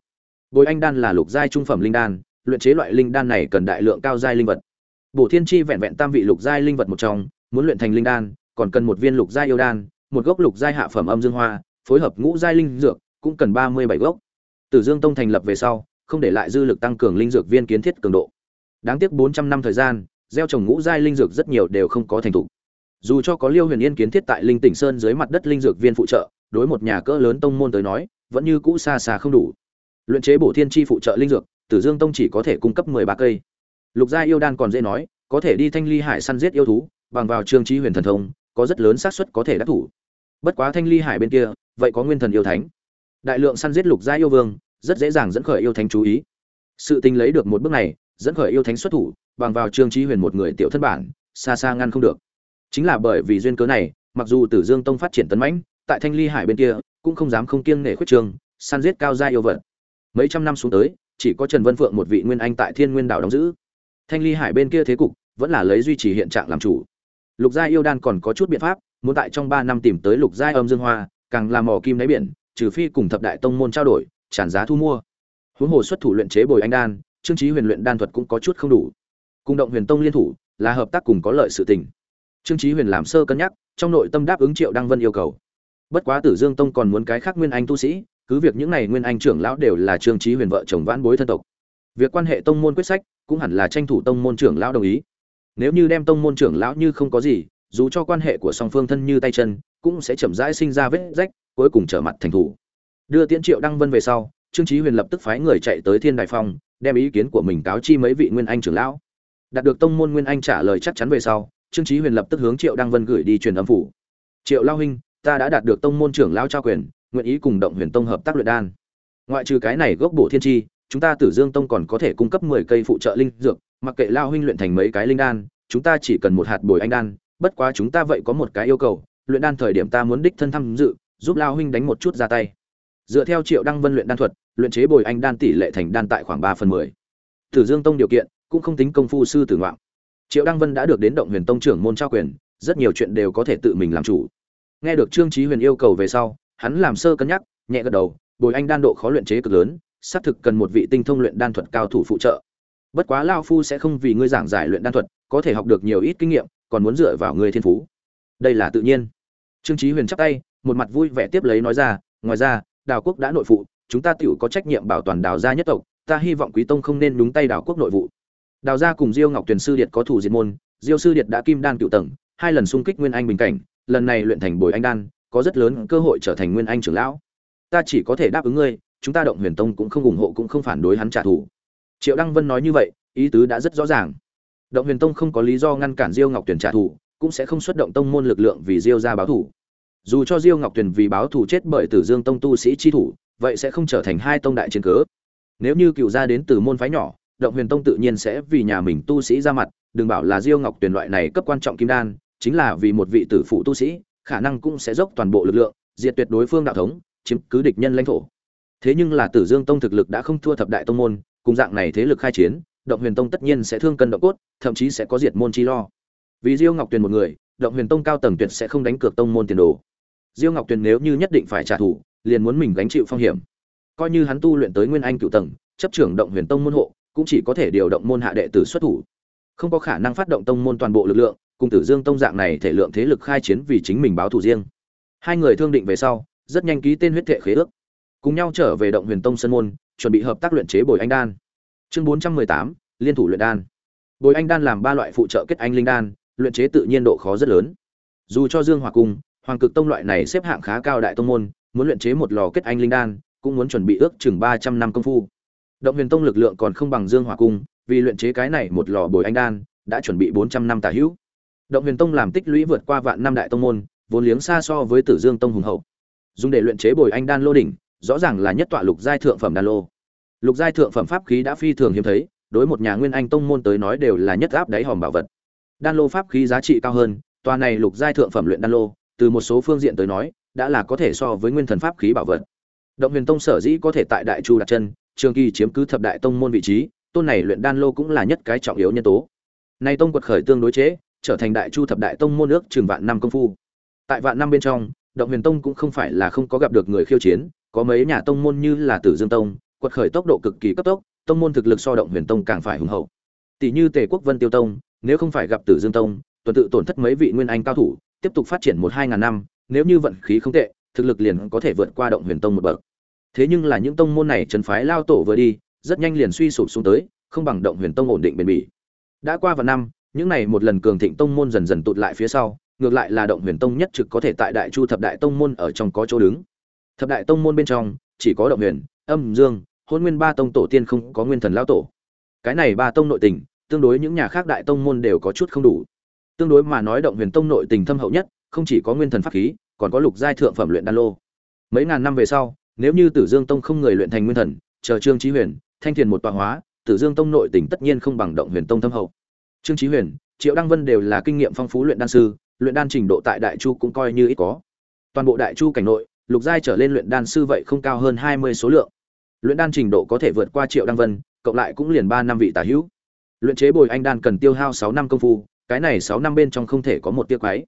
Bồi anh đan là lục giai trung phẩm linh đan, luyện chế loại linh đan này cần đại lượng cao giai linh vật. Bổ thiên chi vẹn vẹn tam vị lục giai linh vật một trong, muốn luyện thành linh đan, còn cần một viên lục giai yêu đan, một gốc lục giai hạ phẩm âm dương hoa, phối hợp ngũ giai linh dược, cũng cần ba mươi bảy gốc. Tử dương tông thành lập về sau, không để lại dư lực tăng cường linh dược viên kiến thiết cường độ đáng tiếc bốn trăm năm thời gian gieo trồng ngũ giai linh dược rất nhiều đều không có thành tựu. Dù cho có Liêu Huyền Yên kiến thiết tại Linh Tỉnh Sơn dưới mặt đất linh dược viên phụ trợ, đối một nhà cỡ lớn tông môn tới nói, vẫn như cũ xa xa không đủ. Luyện chế bổ thiên chi phụ trợ linh dược, Tử Dương Tông chỉ có thể cung cấp 13 cây. Lục gia yêu đan còn dễ nói, có thể đi thanh ly hải săn giết yêu thú, bằng vào trương chí huyền thần thông, có rất lớn xác suất có thể đắc thủ. Bất quá thanh ly hải bên kia, vậy có nguyên thần yêu thánh. Đại lượng săn giết lục gia yêu vương, rất dễ dàng dẫn khởi yêu thánh chú ý. Sự tình lấy được một bước này, dẫn khởi yêu thánh xuất thủ, bằng vào trương trí huyền một người tiểu thân bản, xa xa ngăn không được. Chính là bởi vì duyên cớ này, mặc dù Tử Dương Tông phát triển tấn mãnh, tại Thanh Ly Hải bên kia, cũng không dám không kiêng nể khuyết trường, săn giết cao gia yêu vật. Mấy trăm năm xuống tới, chỉ có Trần Vân Phượng một vị nguyên anh tại Thiên Nguyên đảo đóng giữ. Thanh Ly Hải bên kia thế cục, vẫn là lấy duy trì hiện trạng làm chủ. Lục gia yêu đan còn có chút biện pháp, muốn tại trong ba năm tìm tới Lục gia âm dương hoa, càng làm mỏ kim đáy biển, trừ phi cùng thập đại tông môn trao đổi, tràn giá thu mua. Huống hồ xuất thủ luyện chế bồi anh đan, Trương Chí Huyền luyện đan thuật cũng có chút không đủ. Cùng động Huyền Tông liên thủ, là hợp tác cùng có lợi sự tình. Trương Chí Huyền làm sơ cân nhắc, trong nội tâm đáp ứng Triệu Đăng Vân yêu cầu. Bất quá Tử Dương Tông còn muốn cái khác nguyên anh tu sĩ, cứ việc những này nguyên anh trưởng lão đều là Trương Chí Huyền vợ chồng vãn bối thân tộc. Việc quan hệ tông môn quyết sách, cũng hẳn là tranh thủ tông môn trưởng lão đồng ý. Nếu như đem tông môn trưởng lão như không có gì, dù cho quan hệ của song phương thân như tay chân, cũng sẽ chậm rãi sinh ra vết rách, cuối cùng trở mặt thành thủ. Đưa Tiễn Triệu Đăng Vân về sau, Trương Chí Huyền lập tức phái người chạy tới Thiên Đài Phong, đem ý kiến của mình cáo chi mấy vị nguyên anh trưởng lão. Đạt được tông môn nguyên anh trả lời chắc chắn về sau, Trương Chí Huyền lập tức hướng Triệu Đăng Vân gửi đi truyền âm phủ. Triệu Lão huynh, ta đã đạt được tông môn trưởng lão trao quyền, nguyện ý cùng Động Huyền Tông hợp tác luyện đan. ngoại trừ cái này gốc bổ thiên chi chúng ta tử dương tông còn có thể cung cấp mười cây phụ trợ linh dược mặc kệ lao huynh luyện thành mấy cái linh đan chúng ta chỉ cần một hạt bồi anh đan bất quá chúng ta vậy có một cái yêu cầu luyện đan thời điểm ta muốn đích thân tham dự giúp lao huynh đánh một chút ra tay dựa theo triệu đăng vân luyện đan thuật, luyện chế bồi anh đan tỷ lệ thành đan tại khoảng ba phần mười. Tử dương tông điều kiện, cũng không tính công phu sư tử ngoạn. Triệu đăng vân đã được đến động huyền tông trưởng môn trao quyền, rất nhiều chuyện đều có thể tự mình làm chủ. Nghe được trương trí huyền yêu cầu về sau, hắn làm sơ cân nhắc, nhẹ gật đầu, bồi anh đan độ khó luyện chế cực lớn, xác thực cần một vị tinh thông luyện đan thuật cao thủ phụ trợ. Bất quá lao phu sẽ không vì ngươi giảng giải luyện đan thuật, có thể học được nhiều ít kinh nghiệm, còn muốn dựa vào ngươi thiên phú. Đây là tự nhiên. Trương trí huyền chắp tay, một mặt vui vẻ tiếp lấy nói ra, ngoài ra đào quốc đã nội phụ, chúng ta tựu có trách nhiệm bảo toàn đào gia nhất tộc, ta hy vọng quý tông không nên đúng tay đào quốc nội vụ. Đào gia cùng diêu ngọc tuyền sư điệt có thủ diệt môn, diêu sư điệt đã kim đan cựu tầng, hai lần xung kích nguyên anh bình cảnh, lần này luyện thành bồi anh đan, có rất lớn cơ hội trở thành nguyên anh trưởng lão. Ta chỉ có thể đáp ứng ngươi, chúng ta động huyền tông cũng không ủng hộ cũng không phản đối hắn trả thù. Triệu đăng vân nói như vậy, ý tứ đã rất rõ ràng. Động huyền tông không có lý do ngăn cản diêu ngọc tuyền trả thù, cũng sẽ không xuất động tông môn lực lượng vì diêu ra báo thù dù cho diêu ngọc tuyền vì báo thù chết bởi tử dương tông tu sĩ chi thủ, vậy sẽ không trở thành hai tông đại chiến cớ. Nếu như cựu gia đến từ môn phái nhỏ, động huyền tông tự nhiên sẽ vì nhà mình tu sĩ ra mặt, đừng bảo là diêu ngọc tuyền loại này cấp quan trọng kim đan, chính là vì một vị tử phụ tu sĩ, khả năng cũng sẽ dốc toàn bộ lực lượng, diệt tuyệt đối phương đạo thống, chiếm cứ địch nhân lãnh thổ. Thế nhưng là tử dương tông thực lực đã không thua thập đại tông môn, cùng dạng này thế lực khai chiến, động huyền tông tất nhiên sẽ thương cân động cốt, thậm chí sẽ có diệt môn chi lo. Vì diêu ngọc tuyền một người, động huyền tông cao tầng tuyệt sẽ không đánh cược tông môn tiền đồ diêu ngọc tuyền nếu như nhất định phải trả thù, liền muốn mình gánh chịu phong hiểm. Coi như hắn tu luyện tới nguyên anh cựu tầng, chấp trưởng động huyền tông môn hộ, cũng chỉ có thể điều động môn hạ đệ tử xuất thủ. Không có khả năng phát động tông môn toàn bộ lực lượng, cùng tử dương tông dạng này thể lượng thế lực khai chiến vì chính mình báo thù riêng. Hai người thương định về sau, rất nhanh ký tên huyết thệ khế ước. Cùng nhau trở về động huyền tông sân môn, chuẩn bị hợp tác luyện chế bồi anh đan. Chương bốn trăm mười tám, liên thủ luyện đan. Bồi anh đan làm ba loại phụ trợ kết anh linh đan, luyện chế tự nhiên độ khó rất lớn. Dù cho dương hòa cung hoàng cực tông loại này xếp hạng khá cao đại tông môn, muốn luyện chế một lò kết anh linh đan, cũng muốn chuẩn bị ước chừng ba trăm năm công phu. Động huyền tông lực lượng còn không bằng dương hòa cung, vì luyện chế cái này một lò bồi anh đan, đã chuẩn bị bốn trăm năm tả hữu. Động huyền tông làm tích lũy vượt qua vạn năm đại tông môn, vốn liếng xa so với tử dương tông hùng hậu. Dùng để luyện chế bồi anh đan lô đỉnh, rõ ràng là nhất tọa lục giai thượng phẩm đan lô. Lục giai thượng phẩm pháp khí đã phi thường hiếm thấy, đối một nhà nguyên anh tông môn tới nói đều là nhất áp đáy hòm bảo vật. Đan lô pháp khí giá trị cao hơn, tòa này lục giai thượng phẩm luyện đan lô từ một số phương diện tới nói, đã là có thể so với nguyên thần pháp khí bảo vật. Động huyền tông sở dĩ có thể tại đại chu đặt chân, trường kỳ chiếm cứ thập đại tông môn vị trí, tôn này luyện đan lô cũng là nhất cái trọng yếu nhân tố. Nay tông quật khởi tương đối chế, trở thành đại chu thập đại tông môn nước trường vạn năm công phu. Tại vạn năm bên trong, động huyền tông cũng không phải là không có gặp được người khiêu chiến, có mấy nhà tông môn như là tử dương tông, quật khởi tốc độ cực kỳ cấp tốc, tông môn thực lực so động huyền tông càng phải hùng hậu. Tỷ như tề quốc vân tiêu tông, nếu không phải gặp tử dương tông, tuần tự tổn thất mấy vị nguyên anh cao thủ tiếp tục phát triển một hai ngàn năm, nếu như vận khí không tệ, thực lực liền có thể vượt qua động huyền tông một bậc. Thế nhưng là những tông môn này trần phái lao tổ vừa đi, rất nhanh liền suy sụp xuống tới, không bằng động huyền tông ổn định bền bỉ. Đã qua vài năm, những này một lần cường thịnh tông môn dần dần tụt lại phía sau, ngược lại là động huyền tông nhất trực có thể tại đại chu thập đại tông môn ở trong có chỗ đứng. Thập đại tông môn bên trong, chỉ có động huyền, âm, dương, hôn nguyên ba tông tổ tiên không có nguyên thần lao tổ. Cái này ba tông nội tình, tương đối những nhà khác đại tông môn đều có chút không đủ tương đối mà nói động huyền tông nội tình thâm hậu nhất, không chỉ có nguyên thần pháp khí, còn có lục giai thượng phẩm luyện đan lô. Mấy ngàn năm về sau, nếu như tử dương tông không người luyện thành nguyên thần, chờ trương trí huyền, thanh thiền một tọa hóa, tử dương tông nội tình tất nhiên không bằng động huyền tông thâm hậu. Trương trí huyền, triệu đăng vân đều là kinh nghiệm phong phú luyện đan sư, luyện đan trình độ tại đại chu cũng coi như ít có. Toàn bộ đại chu cảnh nội, lục giai trở lên luyện đan sư vậy không cao hơn hai mươi số lượng. Luyện đan trình độ có thể vượt qua triệu đăng vân, cộng lại cũng liền ba năm vị tả hữu. Luyện chế bồi anh đan cần tiêu hao sáu năm công phu cái này sáu năm bên trong không thể có một tiếc quái.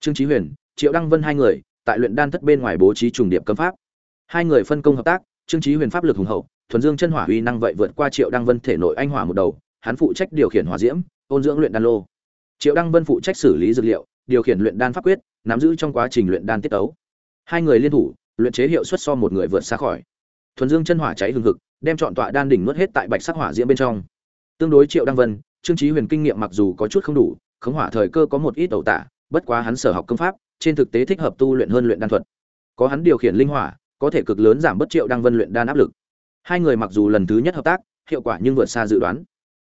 Trương chí huyền, triệu đăng vân hai người, tại luyện đan thất bên ngoài bố trí trùng điệp cấm pháp. Hai người phân công hợp tác, trương chí huyền pháp lực hùng hậu, thuần dương chân hỏa uy năng vậy vượt qua triệu đăng vân thể nội anh hỏa một đầu, hắn phụ trách điều khiển hỏa diễm, ôn dưỡng luyện đan lô. Triệu đăng vân phụ trách xử lý dược liệu, điều khiển luyện đan pháp quyết, nắm giữ trong quá trình luyện đan tiết tấu. Hai người liên thủ, luyện chế hiệu suất so một người vượt xa khỏi. Thuần dương chân hỏa cháy hừng hực, đem chọn tọa đan đỉnh nuốt hết tại bạch sắc hỏa diễm bên trong. Tương đối triệu đăng vân, trương chí huyền kinh nghiệm mặc dù có chút không đủ khống hỏa thời cơ có một ít đầu tả, bất quá hắn sở học công pháp, trên thực tế thích hợp tu luyện hơn luyện đan thuật. Có hắn điều khiển linh hỏa, có thể cực lớn giảm bất triệu đang vân luyện đan áp lực. Hai người mặc dù lần thứ nhất hợp tác, hiệu quả nhưng vượt xa dự đoán.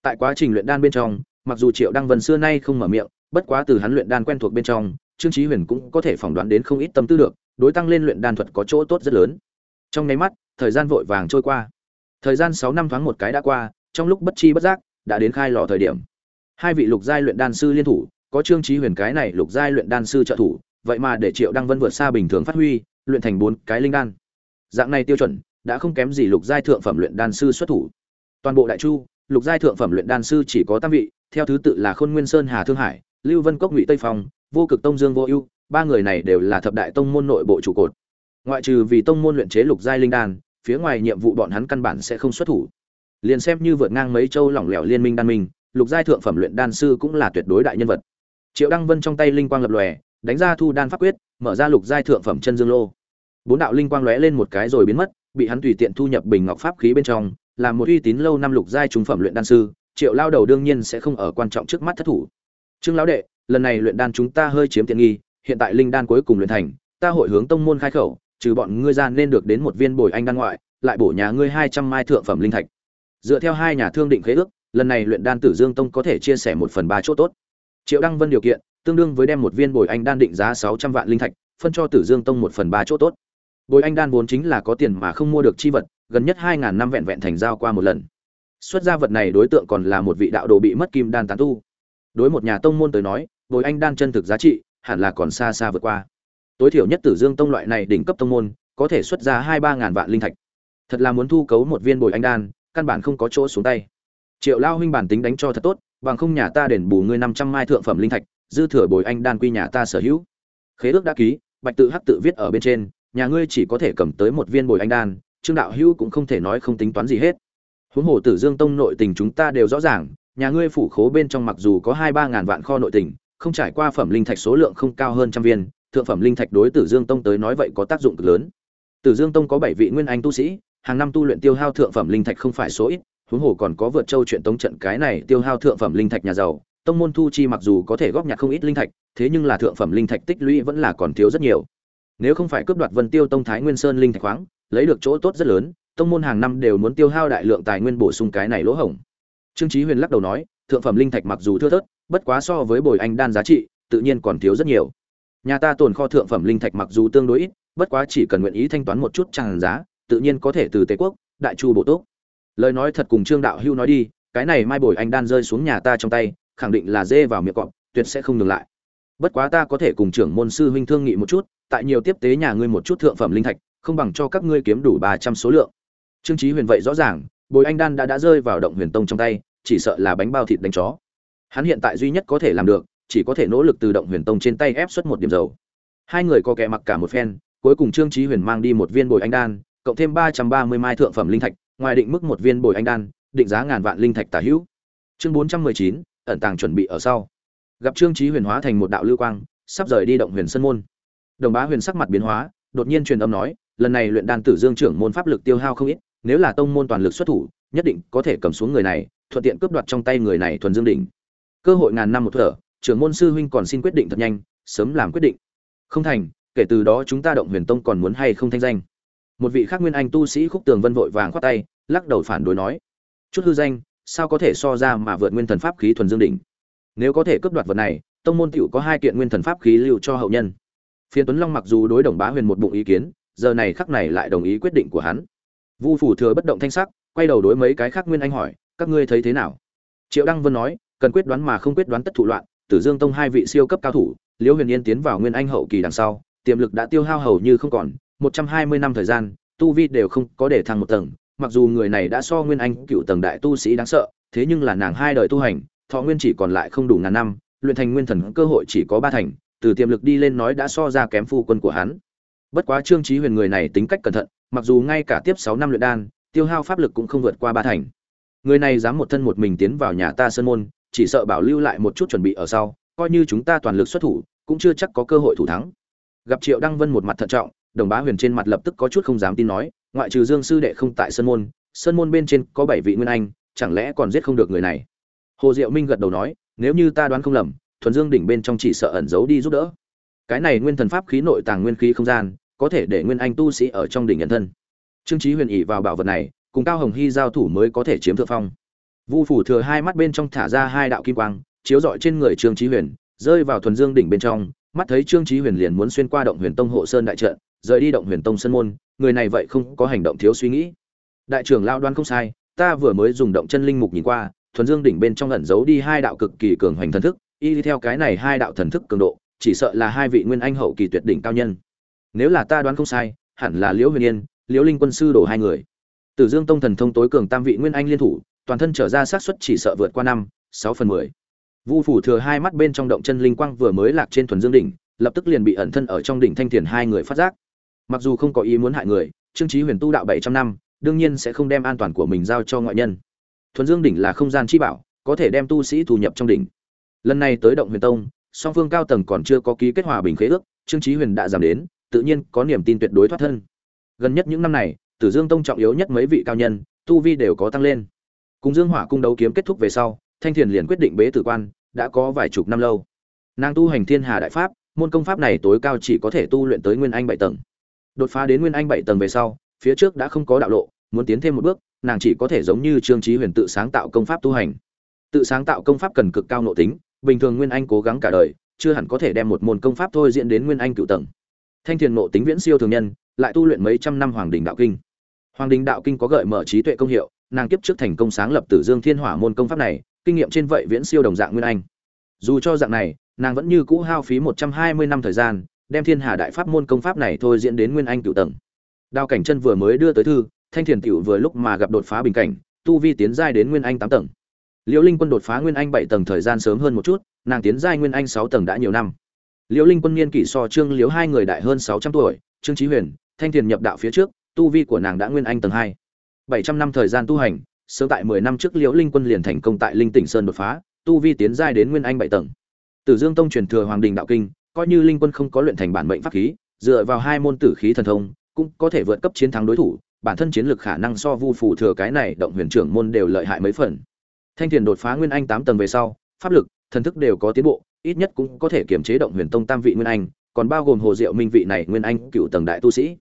Tại quá trình luyện đan bên trong, mặc dù triệu đăng vân xưa nay không mở miệng, bất quá từ hắn luyện đan quen thuộc bên trong, trương chí huyền cũng có thể phỏng đoán đến không ít tâm tư được, đối tăng lên luyện đan thuật có chỗ tốt rất lớn. Trong nháy mắt, thời gian vội vàng trôi qua. Thời gian sáu năm thoáng một cái đã qua, trong lúc bất chi bất giác, đã đến khai lò thời điểm hai vị lục giai luyện đan sư liên thủ, có trương trí huyền cái này lục giai luyện đan sư trợ thủ, vậy mà để triệu đăng vân vượt xa bình thường phát huy, luyện thành bốn cái linh đan. Dạng này tiêu chuẩn, đã không kém gì lục giai thượng phẩm luyện đan sư xuất thủ. Toàn bộ đại chu, lục giai thượng phẩm luyện đan sư chỉ có tam vị, theo thứ tự là khôn nguyên sơn hà thương hải, lưu vân cốc ngụy tây phong, vô cực tông dương vô ưu, ba người này đều là thập đại tông môn nội bộ trụ cột. Ngoại trừ vì tông môn luyện chế lục giai linh đan, phía ngoài nhiệm vụ bọn hắn căn bản sẽ không xuất thủ. Liền xem như vượt ngang mấy châu lỏng lẻo liên minh đan minh lục giai thượng phẩm luyện đan sư cũng là tuyệt đối đại nhân vật. Triệu đăng vân trong tay linh quang lập lòe, đánh ra thu đan pháp quyết, mở ra lục giai thượng phẩm chân dương lô. Bốn đạo linh quang lóe lên một cái rồi biến mất, bị hắn tùy tiện thu nhập bình ngọc pháp khí bên trong làm một uy tín lâu năm lục giai trung phẩm luyện đan sư, triệu lao đầu đương nhiên sẽ không ở quan trọng trước mắt thất thủ. Trương lão đệ, lần này luyện đan chúng ta hơi chiếm tiện nghi, hiện tại linh đan cuối cùng luyện thành, ta hội hướng tông môn khai khẩu, trừ bọn ngươi ra nên được đến một viên bồi anh đan ngoại, lại bổ nhà ngươi hai trăm mai thượng phẩm linh thạch. Dựa theo hai nhà thương định khế ước lần này luyện đan tử dương tông có thể chia sẻ một phần ba chỗ tốt. Triệu đăng vân điều kiện, tương đương với đem một viên bồi anh đan định giá sáu trăm vạn linh thạch, phân cho tử dương tông một phần ba chỗ tốt. Bồi anh đan vốn chính là có tiền mà không mua được chi vật, gần nhất hai ngàn năm vẹn vẹn thành giao qua một lần. Xuất gia vật này đối tượng còn là một vị đạo đồ bị mất kim đan tán tu. Đối một nhà tông môn tới nói, bồi anh đan chân thực giá trị, hẳn là còn xa xa vượt qua. Tối thiểu nhất tử dương tông loại này đỉnh cấp tông môn, có thể xuất ra hai ba ngàn vạn linh thạch. Thật là muốn thu cấu một viên bồi anh đan, căn bản không có chỗ xuống tay triệu lao huynh bản tính đánh cho thật tốt, bằng không nhà ta đền bù ngươi năm trăm mai thượng phẩm linh thạch, dư thừa bồi anh đan quy nhà ta sở hữu. Khế ước đã ký, bạch tự hắc tự viết ở bên trên, nhà ngươi chỉ có thể cầm tới một viên bồi anh đan, trương đạo hữu cũng không thể nói không tính toán gì hết. Huống hồ tử dương tông nội tình chúng ta đều rõ ràng, nhà ngươi phủ khố bên trong mặc dù có hai ba ngàn vạn kho nội tình, không trải qua phẩm linh thạch số lượng không cao hơn trăm viên, thượng phẩm linh thạch đối tử dương tông tới nói vậy có tác dụng cực lớn. Tử dương tông có bảy vị nguyên anh tu sĩ, hàng năm tu luyện tiêu hao thượng phẩm linh thạch không phải số ít huống hồ còn có vượt châu chuyện tống trận cái này tiêu hao thượng phẩm linh thạch nhà giàu, tông môn thu chi mặc dù có thể góp nhặt không ít linh thạch, thế nhưng là thượng phẩm linh thạch tích lũy vẫn là còn thiếu rất nhiều. Nếu không phải cướp đoạt vân tiêu tông thái nguyên sơn linh thạch khoáng, lấy được chỗ tốt rất lớn, tông môn hàng năm đều muốn tiêu hao đại lượng tài nguyên bổ sung cái này lỗ hổng. Trương chí huyền lắc đầu nói, thượng phẩm linh thạch mặc dù thưa thớt, bất quá so với bồi anh đan giá trị, tự nhiên còn thiếu rất nhiều. Nhà ta tồn kho thượng phẩm linh thạch mặc dù tương đối ít, bất quá chỉ cần nguyện ý thanh toán một chút trang giá, tự nhiên có thể từ tề quốc, đại chu bộ tốt lời nói thật cùng trương đạo hưu nói đi, cái này mai bồi anh đan rơi xuống nhà ta trong tay, khẳng định là dê vào miệng cọp, tuyệt sẽ không ngừng lại. Bất quá ta có thể cùng trưởng môn sư huynh thương nghị một chút, tại nhiều tiếp tế nhà ngươi một chút thượng phẩm linh thạch, không bằng cho các ngươi kiếm đủ ba trăm số lượng. Trương chí huyền vậy rõ ràng, bồi anh đan đã đã rơi vào động huyền tông trong tay, chỉ sợ là bánh bao thịt đánh chó. Hắn hiện tại duy nhất có thể làm được, chỉ có thể nỗ lực từ động huyền tông trên tay ép xuất một điểm dầu. Hai người có kẻ mặc cả một phen, cuối cùng trương chí huyền mang đi một viên bồi anh đan, cộng thêm ba trăm ba mươi mai thượng phẩm linh thạch ngoài định mức một viên bồi anh đan, định giá ngàn vạn linh thạch tả hữu. Chương bốn trăm mười chín, ẩn tàng chuẩn bị ở sau. Gặp trương chí huyền hóa thành một đạo lưu quang, sắp rời đi động huyền sân môn. Đồng bá huyền sắc mặt biến hóa, đột nhiên truyền âm nói, lần này luyện đan tử dương trưởng môn pháp lực tiêu hao không ít, nếu là tông môn toàn lực xuất thủ, nhất định có thể cầm xuống người này, thuận tiện cướp đoạt trong tay người này thuần dương đỉnh. Cơ hội ngàn năm một thở, trưởng môn sư huynh còn xin quyết định thật nhanh, sớm làm quyết định. Không thành, kể từ đó chúng ta động huyền tông còn muốn hay không thanh danh một vị khác nguyên anh tu sĩ khúc tường vân vội vàng khoát tay, lắc đầu phản đối nói, chút hư danh, sao có thể so ra mà vượt nguyên thần pháp khí thuần dương đỉnh? Nếu có thể cướp đoạt vật này, tông môn tựu có hai kiện nguyên thần pháp khí lưu cho hậu nhân. Phiên tuấn long mặc dù đối đồng bá huyền một bụng ý kiến, giờ này khắc này lại đồng ý quyết định của hắn. Vu phủ thừa bất động thanh sắc, quay đầu đối mấy cái khác nguyên anh hỏi, các ngươi thấy thế nào? Triệu đăng vân nói, cần quyết đoán mà không quyết đoán tất thủ loạn, tử dương tông hai vị siêu cấp cao thủ, liễu huyền yên tiến vào nguyên anh hậu kỳ đằng sau, tiềm lực đã tiêu hao hầu như không còn một trăm hai mươi năm thời gian, tu vi đều không có để thăng một tầng, mặc dù người này đã so nguyên anh cựu tầng đại tu sĩ đáng sợ, thế nhưng là nàng hai đời tu hành, thọ nguyên chỉ còn lại không đủ ngàn năm, luyện thành nguyên thần cơ hội chỉ có ba thành, từ tiềm lực đi lên nói đã so ra kém phu quân của hắn. Bất quá trương Chí huyền người này tính cách cẩn thận, mặc dù ngay cả tiếp sáu năm luyện đan, tiêu hao pháp lực cũng không vượt qua ba thành. Người này dám một thân một mình tiến vào nhà ta sơn môn, chỉ sợ bảo lưu lại một chút chuẩn bị ở sau, coi như chúng ta toàn lực xuất thủ, cũng chưa chắc có cơ hội thủ thắng. Gặp triệu đăng vân một mặt thận trọng đồng bá huyền trên mặt lập tức có chút không dám tin nói, ngoại trừ dương sư đệ không tại sân môn sân môn bên trên có bảy vị nguyên anh, chẳng lẽ còn giết không được người này? Hồ diệu minh gật đầu nói, nếu như ta đoán không lầm, thuần dương đỉnh bên trong chỉ sợ ẩn giấu đi giúp đỡ. Cái này nguyên thần pháp khí nội tàng nguyên khí không gian, có thể để nguyên anh tu sĩ ở trong đỉnh nhận thân. Trương trí huyền ỉ vào bảo vật này, cùng cao hồng hy giao thủ mới có thể chiếm thượng phong. Vu phủ thừa hai mắt bên trong thả ra hai đạo kim quang, chiếu rọi trên người trương trí huyền, rơi vào thuần dương đỉnh bên trong, mắt thấy trương trí huyền liền muốn xuyên qua động huyền tông hộ sơn đại trận rời đi động huyền tông sân môn, người này vậy không có hành động thiếu suy nghĩ. Đại trưởng lao đoan không sai, ta vừa mới dùng động chân linh mục nhìn qua, thuần dương đỉnh bên trong ẩn giấu đi hai đạo cực kỳ cường hoành thần thức, y theo cái này hai đạo thần thức cường độ, chỉ sợ là hai vị nguyên anh hậu kỳ tuyệt đỉnh cao nhân. Nếu là ta đoán không sai, hẳn là liễu huyền yên, liễu linh quân sư đổ hai người. Tử dương tông thần thông tối cường tam vị nguyên anh liên thủ, toàn thân trở ra sát xuất chỉ sợ vượt qua năm, sáu phần mười. Vu phủ thừa hai mắt bên trong động chân linh quang vừa mới lạc trên thuần dương đỉnh, lập tức liền bị ẩn thân ở trong đỉnh thanh thiền hai người phát giác mặc dù không có ý muốn hại người, trương trí huyền tu đạo bảy trăm năm, đương nhiên sẽ không đem an toàn của mình giao cho ngoại nhân. Thuần dương đỉnh là không gian chi bảo, có thể đem tu sĩ thu nhập trong đỉnh. Lần này tới động huyền tông, song phương cao tầng còn chưa có ký kết hòa bình khế ước, trương trí huyền đã giảm đến, tự nhiên có niềm tin tuyệt đối thoát thân. Gần nhất những năm này, tử dương tông trọng yếu nhất mấy vị cao nhân, tu vi đều có tăng lên. Cùng dương hỏa cung đấu kiếm kết thúc về sau, thanh thiền liền quyết định bế tử quan, đã có vài chục năm lâu. Nàng tu hành thiên hà đại pháp, môn công pháp này tối cao chỉ có thể tu luyện tới nguyên anh bảy tầng đột phá đến nguyên anh bảy tầng về sau, phía trước đã không có đạo lộ, muốn tiến thêm một bước, nàng chỉ có thể giống như trương trí huyền tự sáng tạo công pháp tu hành. Tự sáng tạo công pháp cần cực cao nội tính, bình thường nguyên anh cố gắng cả đời, chưa hẳn có thể đem một môn công pháp thôi diễn đến nguyên anh cựu tầng. Thanh thiền nội tính viễn siêu thường nhân, lại tu luyện mấy trăm năm hoàng đình đạo kinh. Hoàng đình đạo kinh có gợi mở trí tuệ công hiệu, nàng kiếp trước thành công sáng lập tử dương thiên hỏa môn công pháp này, kinh nghiệm trên vậy viễn siêu đồng dạng nguyên anh. Dù cho dạng này, nàng vẫn như cũ hao phí một trăm hai mươi năm thời gian đem thiên hà đại pháp môn công pháp này thôi diễn đến nguyên anh cựu tầng. Đao cảnh chân vừa mới đưa tới thư, thanh thiền tiểu vừa lúc mà gặp đột phá bình cảnh, tu vi tiến giai đến nguyên anh tám tầng. Liễu linh quân đột phá nguyên anh bảy tầng thời gian sớm hơn một chút, nàng tiến giai nguyên anh sáu tầng đã nhiều năm. Liễu linh quân niên kỷ so trương liễu hai người đại hơn sáu trăm tuổi, trương trí huyền, thanh thiền nhập đạo phía trước, tu vi của nàng đã nguyên anh tầng hai. Bảy trăm năm thời gian tu hành, sớm tại mười năm trước liễu linh quân liền thành công tại linh tỉnh sơn đột phá, tu vi tiến giai đến nguyên anh bảy tầng. Tử dương tông truyền thừa hoàng đình đạo kinh coi như linh quân không có luyện thành bản mệnh pháp khí, dựa vào hai môn tử khí thần thông, cũng có thể vượt cấp chiến thắng đối thủ, bản thân chiến lược khả năng so vu phủ thừa cái này động huyền trưởng môn đều lợi hại mấy phần. Thanh thiền đột phá nguyên anh tám tầng về sau, pháp lực, thần thức đều có tiến bộ, ít nhất cũng có thể kiểm chế động huyền tông tam vị nguyên anh, còn bao gồm hồ diệu minh vị này nguyên anh cựu tầng đại tu sĩ.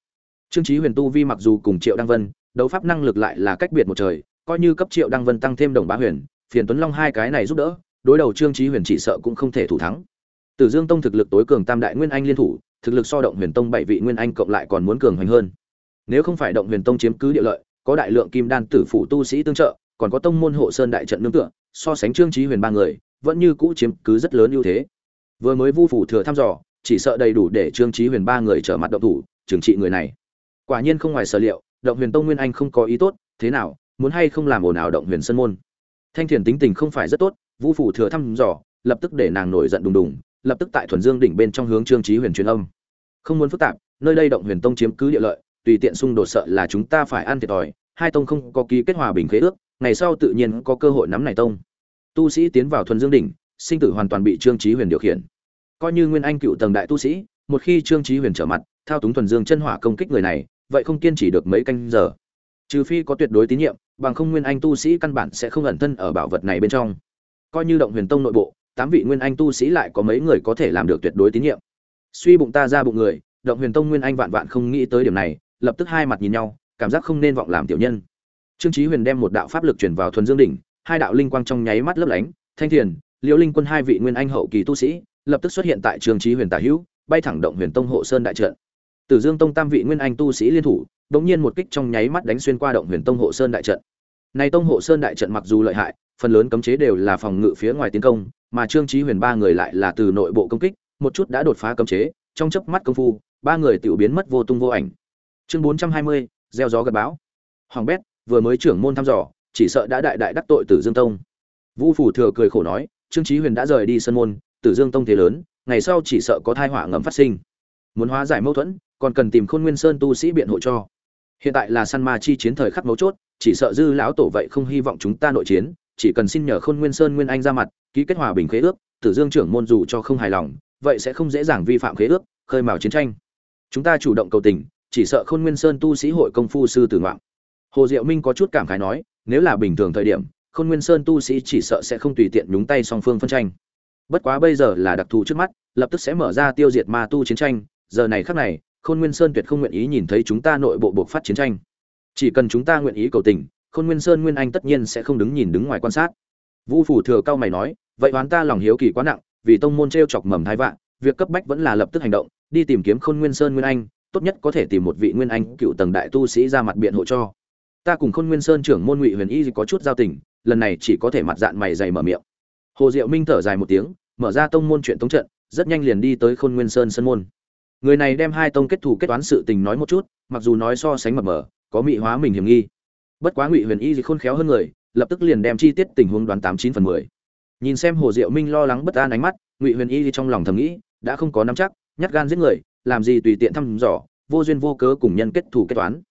Trương trí huyền tu vi mặc dù cùng triệu đăng vân, đấu pháp năng lực lại là cách biệt một trời, coi như cấp triệu đăng vân tăng thêm đồng bá huyền, phiền tuấn long hai cái này giúp đỡ, đối đầu trương trí huyền chỉ sợ cũng không thể thủ thắng tử dương tông thực lực tối cường tam đại nguyên anh liên thủ, thực lực so động huyền tông bảy vị nguyên anh cộng lại còn muốn cường hoành hơn. Nếu không phải động huyền tông chiếm cứ địa lợi, có đại lượng kim đan tử phụ tu sĩ tương trợ, còn có tông môn hộ sơn đại trận nương tựa, so sánh trương Chí huyền ba người, vẫn như cũ chiếm cứ rất lớn ưu thế. Vừa mới vu phủ thừa thăm dò, chỉ sợ đầy đủ để trương Chí huyền ba người trở mặt động thủ, trừng trị người này. Quả nhiên không ngoài sở liệu, động huyền tông nguyên anh không có ý tốt, thế nào, muốn hay không làm ồn ào động huyền Sơn môn? Thanh thiền tính tình không phải rất tốt, vu phủ thừa thăm dò, lập tức để nàng nổi giận đùng đùng lập tức tại thuần dương đỉnh bên trong hướng trương trí huyền truyền âm. Không muốn phức tạp, nơi đây động huyền tông chiếm cứ địa lợi, tùy tiện xung đột sợ là chúng ta phải ăn thiệt thòi, hai tông không có ký kết hòa bình khế ước, ngày sau tự nhiên có cơ hội nắm này tông. Tu sĩ tiến vào thuần dương đỉnh, sinh tử hoàn toàn bị trương trí huyền điều khiển. Coi như nguyên anh cựu tầng đại tu sĩ, một khi trương trí huyền trở mặt, thao túng thuần dương chân hỏa công kích người này, vậy không kiên trì được mấy canh giờ. Trừ phi có tuyệt đối tín nhiệm, bằng không nguyên anh tu sĩ căn bản sẽ không ẩn thân ở bảo vật này bên trong. Coi như động huyền tông nội bộ tám vị nguyên anh tu sĩ lại có mấy người có thể làm được tuyệt đối tín nhiệm. Suy bụng ta ra bụng người, động huyền tông nguyên anh vạn vạn không nghĩ tới điểm này, lập tức hai mặt nhìn nhau, cảm giác không nên vọng làm tiểu nhân. Trương chí huyền đem một đạo pháp lực truyền vào thuần dương đỉnh, hai đạo linh quang trong nháy mắt lấp lánh, thanh thiền, liễu linh quân hai vị nguyên anh hậu kỳ tu sĩ, lập tức xuất hiện tại trương chí huyền tả hữu, bay thẳng động huyền tông hộ sơn đại trận. Tử dương tông tam vị nguyên anh tu sĩ liên thủ đống nhiên một kích trong nháy mắt đánh xuyên qua động huyền tông hộ sơn đại trận. Này tông hộ sơn đại trận mặc dù lợi hại, phần lớn cấm chế đều là phòng ngự phía ngoài tiến công mà trương chí huyền ba người lại là từ nội bộ công kích, một chút đã đột phá cấm chế, trong chớp mắt công phu, ba người tiểu biến mất vô tung vô ảnh. Chương bốn trăm hai mươi, gieo gió gặt bão. Hoàng bét, vừa mới trưởng môn thăm dò, chỉ sợ đã đại đại đắc tội tử dương tông. Vũ phủ thừa cười khổ nói, trương chí huyền đã rời đi sân môn, tử dương tông thế lớn, ngày sau chỉ sợ có tai họa ngầm phát sinh. Muốn hóa giải mâu thuẫn, còn cần tìm khôn nguyên sơn tu sĩ biện hộ cho. Hiện tại là săn ma chi chiến thời khắc mấu chốt, chỉ sợ dư lão tổ vậy không hy vọng chúng ta nội chiến, chỉ cần xin nhờ khôn nguyên sơn nguyên anh ra mặt ký kết hòa bình khế ước, tử dương trưởng môn dù cho không hài lòng, vậy sẽ không dễ dàng vi phạm khế ước, khơi mào chiến tranh. Chúng ta chủ động cầu tình, chỉ sợ khôn nguyên sơn tu sĩ hội công phu sư tử ngoạn. Hồ diệu minh có chút cảm khái nói, nếu là bình thường thời điểm, khôn nguyên sơn tu sĩ chỉ sợ sẽ không tùy tiện nhúng tay song phương phân tranh. Bất quá bây giờ là đặc thù trước mắt, lập tức sẽ mở ra tiêu diệt ma tu chiến tranh, giờ này khắc này, khôn nguyên sơn tuyệt không nguyện ý nhìn thấy chúng ta nội bộ buộc phát chiến tranh. Chỉ cần chúng ta nguyện ý cầu tình, khôn nguyên sơn nguyên anh tất nhiên sẽ không đứng nhìn đứng ngoài quan sát. Vu phủ thừa cao mày nói, vậy oán ta lòng hiếu kỳ quá nặng, vì tông môn treo chọc mầm thái vạn việc cấp bách vẫn là lập tức hành động, đi tìm kiếm khôn nguyên sơn nguyên anh, tốt nhất có thể tìm một vị nguyên anh cựu tầng đại tu sĩ ra mặt biện hộ cho. Ta cùng khôn nguyên sơn trưởng môn ngụy huyền y có chút giao tình, lần này chỉ có thể mặt dạng mày dày mở miệng. Hồ diệu minh thở dài một tiếng, mở ra tông môn chuyện tống trận, rất nhanh liền đi tới khôn nguyên sơn sân môn. Người này đem hai tông kết thù kết toán sự tình nói một chút, mặc dù nói so sánh mập mờ, có mị hóa mình hiểm nghi. Bất quá ngụy huyền y thì khôn khéo hơn người lập tức liền đem chi tiết tình huống đoán tám chín phần mười. Nhìn xem hồ diệu minh lo lắng bất an ánh mắt, ngụy huyền y thì trong lòng thầm nghĩ, đã không có nắm chắc, nhát gan giết người, làm gì tùy tiện thăm dò, vô duyên vô cớ cùng nhân kết thù kết toán.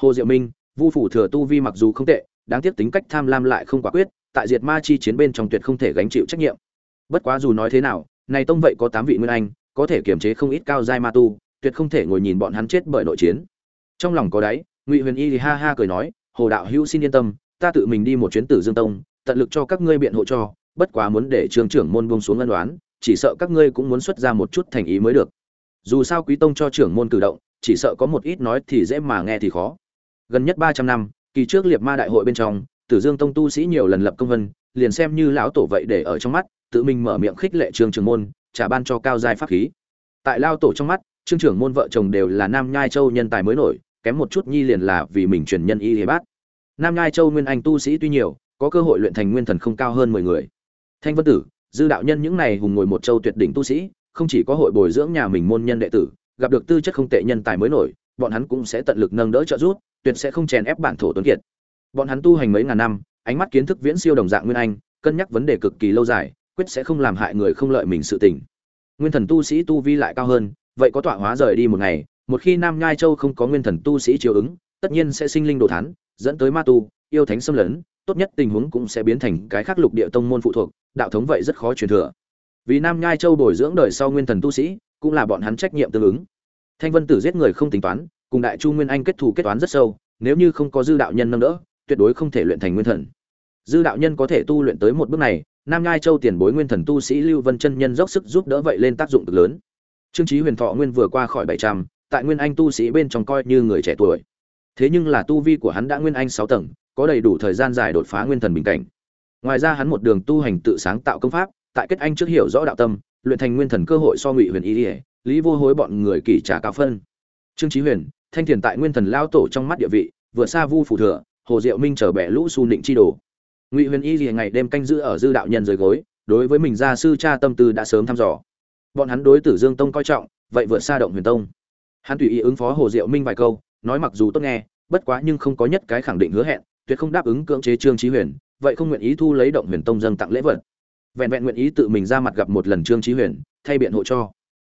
Hồ diệu minh, vu phủ thừa tu vi mặc dù không tệ, đáng tiếc tính cách tham lam lại không quả quyết, tại diệt ma chi chiến bên trong tuyệt không thể gánh chịu trách nhiệm. Bất quá dù nói thế nào, này tông vậy có tám vị nguyên anh, có thể kiềm chế không ít cao giai ma tu, tuyệt không thể ngồi nhìn bọn hắn chết bởi nội chiến. Trong lòng có đáy, ngụy huyền y thì ha ha cười nói, hồ đạo hữu xin yên tâm ta tự mình đi một chuyến tử dương tông, tận lực cho các ngươi biện hộ cho, bất quá muốn để trường trưởng môn buông xuống ân đoán chỉ sợ các ngươi cũng muốn xuất ra một chút thành ý mới được. Dù sao quý tông cho trưởng môn cử động, chỉ sợ có một ít nói thì dễ mà nghe thì khó. Gần nhất ba trăm năm, kỳ trước liệt ma đại hội bên trong, tử dương tông tu sĩ nhiều lần lập công vân, liền xem như lão tổ vậy để ở trong mắt, tự mình mở miệng khích lệ trường trưởng môn, trả ban cho cao giai pháp khí. Tại lao tổ trong mắt trương trưởng môn vợ chồng đều là nam nhai châu nhân tài mới nổi, kém một chút nhi liền là vì mình truyền nhân y hề bát nam nhai châu nguyên anh tu sĩ tuy nhiều, có cơ hội luyện thành nguyên thần không cao hơn mười người. Thanh vân tử, dư đạo nhân những này hùng ngồi một châu tuyệt đỉnh tu sĩ, không chỉ có hội bồi dưỡng nhà mình môn nhân đệ tử, gặp được tư chất không tệ nhân tài mới nổi, bọn hắn cũng sẽ tận lực nâng đỡ trợ giúp, tuyệt sẽ không chèn ép bản thổ tuấn kiệt. Bọn hắn tu hành mấy ngàn năm, ánh mắt kiến thức viễn siêu đồng dạng nguyên anh, cân nhắc vấn đề cực kỳ lâu dài, quyết sẽ không làm hại người không lợi mình sự tình. Nguyên thần tu sĩ tu vi lại cao hơn, vậy có tọa hóa rời đi một ngày, một khi nam nhai châu không có nguyên thần tu sĩ chiếu ứng, tất nhiên sẽ sinh linh đồ thán dẫn tới ma tu, yêu thánh xâm lấn, tốt nhất tình huống cũng sẽ biến thành cái khác lục địa tông môn phụ thuộc, đạo thống vậy rất khó truyền thừa. Vì nam nhai châu bồi dưỡng đời sau nguyên thần tu sĩ, cũng là bọn hắn trách nhiệm tương ứng. Thanh vân tử giết người không tính toán, cùng đại chu nguyên anh kết thù kết toán rất sâu, nếu như không có dư đạo nhân nâng đỡ, tuyệt đối không thể luyện thành nguyên thần. Dư đạo nhân có thể tu luyện tới một bước này, nam nhai châu tiền bối nguyên thần tu sĩ lưu vân chân nhân dốc sức giúp đỡ vậy lên tác dụng cực lớn. Trương trí huyền thọ nguyên vừa qua khỏi bảy trăm, tại nguyên anh tu sĩ bên trong coi như người trẻ tuổi thế nhưng là tu vi của hắn đã nguyên anh sáu tầng, có đầy đủ thời gian dài đột phá nguyên thần bình cảnh. Ngoài ra hắn một đường tu hành tự sáng tạo công pháp, tại kết anh trước hiểu rõ đạo tâm, luyện thành nguyên thần cơ hội so ngụy huyền ý ỉa lý vô hối bọn người kỳ trả cao phân. Trương trí huyền, thanh thiền tại nguyên thần lao tổ trong mắt địa vị vượt xa vu phủ thừa, hồ diệu minh trở bẻ lũ su nịnh chi đồ. Ngụy huyền y lìa ngày đêm canh giữ ở dư đạo nhân dưới gối, đối với mình gia sư cha tâm tư đã sớm thăm dò. Bọn hắn đối tử dương tông coi trọng, vậy vượt xa động huyền tông. Hắn tùy ý ứng phó hồ diệu minh vài câu nói mặc dù tốt nghe, bất quá nhưng không có nhất cái khẳng định hứa hẹn, tuyệt không đáp ứng cưỡng chế trương trí huyền, vậy không nguyện ý thu lấy động huyền tông dâng tặng lễ vật. Vẹn vẹn nguyện ý tự mình ra mặt gặp một lần trương trí huyền, thay biện hộ cho.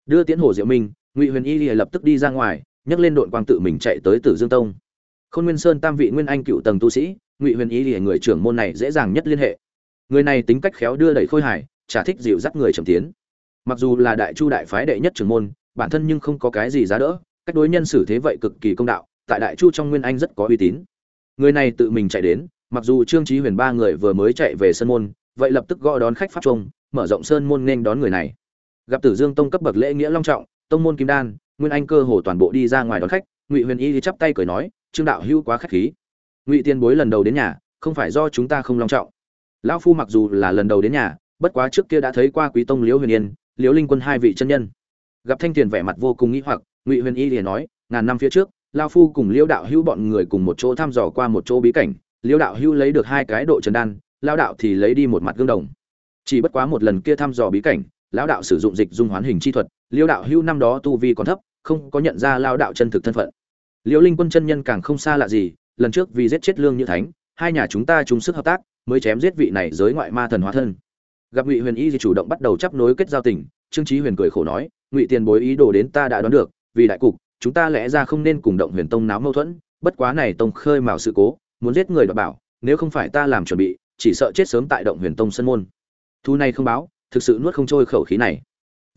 Đưa tiến hồ diệu minh, ngụy huyền y lập tức đi ra ngoài, nhấc lên đội quang tự mình chạy tới tử dương tông. Khôn nguyên sơn tam vị nguyên anh cựu tầng tu sĩ, ngụy huyền y lìa người trưởng môn này dễ dàng nhất liên hệ. Người này tính cách khéo đưa đẩy khôi hài, chả thích dịu dắt người trầm tiến. Mặc dù là đại chu đại phái đệ nhất trưởng môn, bản thân nhưng không có cái gì giá đỡ cách đối nhân xử thế vậy cực kỳ công đạo, tại đại chu trong nguyên anh rất có uy tín. Người này tự mình chạy đến, mặc dù trương trí huyền ba người vừa mới chạy về sân môn, vậy lập tức gõ đón khách pháp trung mở rộng sơn môn nên đón người này. Gặp tử dương tông cấp bậc lễ nghĩa long trọng, tông môn kim đan, nguyên anh cơ hồ toàn bộ đi ra ngoài đón khách, ngụy huyền y thì chắp tay cười nói, trương đạo hữu quá khách khí. Ngụy tiên bối lần đầu đến nhà, không phải do chúng ta không long trọng. Lão phu mặc dù là lần đầu đến nhà, bất quá trước kia đã thấy qua quý tông liễu huyền yên, liễu linh quân hai vị chân nhân. Gặp thanh tiền vẻ mặt vô cùng nghĩ hoặc ngụy huyền y liền nói, ngàn năm phía trước, lao phu cùng liễu đạo hữu bọn người cùng một chỗ thăm dò qua một chỗ bí cảnh. Liễu đạo hữu lấy được hai cái độ trần đan, lao đạo thì lấy đi một mặt gương đồng. Chỉ bất quá một lần kia thăm dò bí cảnh lão đạo sử dụng dịch dung hoán hình chi thuật liễu đạo hữu năm đó tu vi còn thấp, không có nhận ra lao đạo chân thực thân phận. Liễu linh quân chân nhân càng không xa lạ gì, lần trước vì giết chết lương như thánh, hai nhà chúng ta chung sức hợp tác, mới chém giết vị này giới ngoại ma thần hóa thân. Gặp ngụy huyền y thì chủ động bắt đầu chấp nối kết giao tình, trương trí huyền cười khổ nói, ngụy tiền bối ý đồ đến ta đã đoán được vì đại cục, chúng ta lẽ ra không nên cùng động huyền tông náo mâu thuẫn, bất quá này tông khơi mào sự cố, muốn giết người đoạt bảo, nếu không phải ta làm chuẩn bị, chỉ sợ chết sớm tại động huyền tông sân môn. Thu này không báo, thực sự nuốt không trôi khẩu khí này.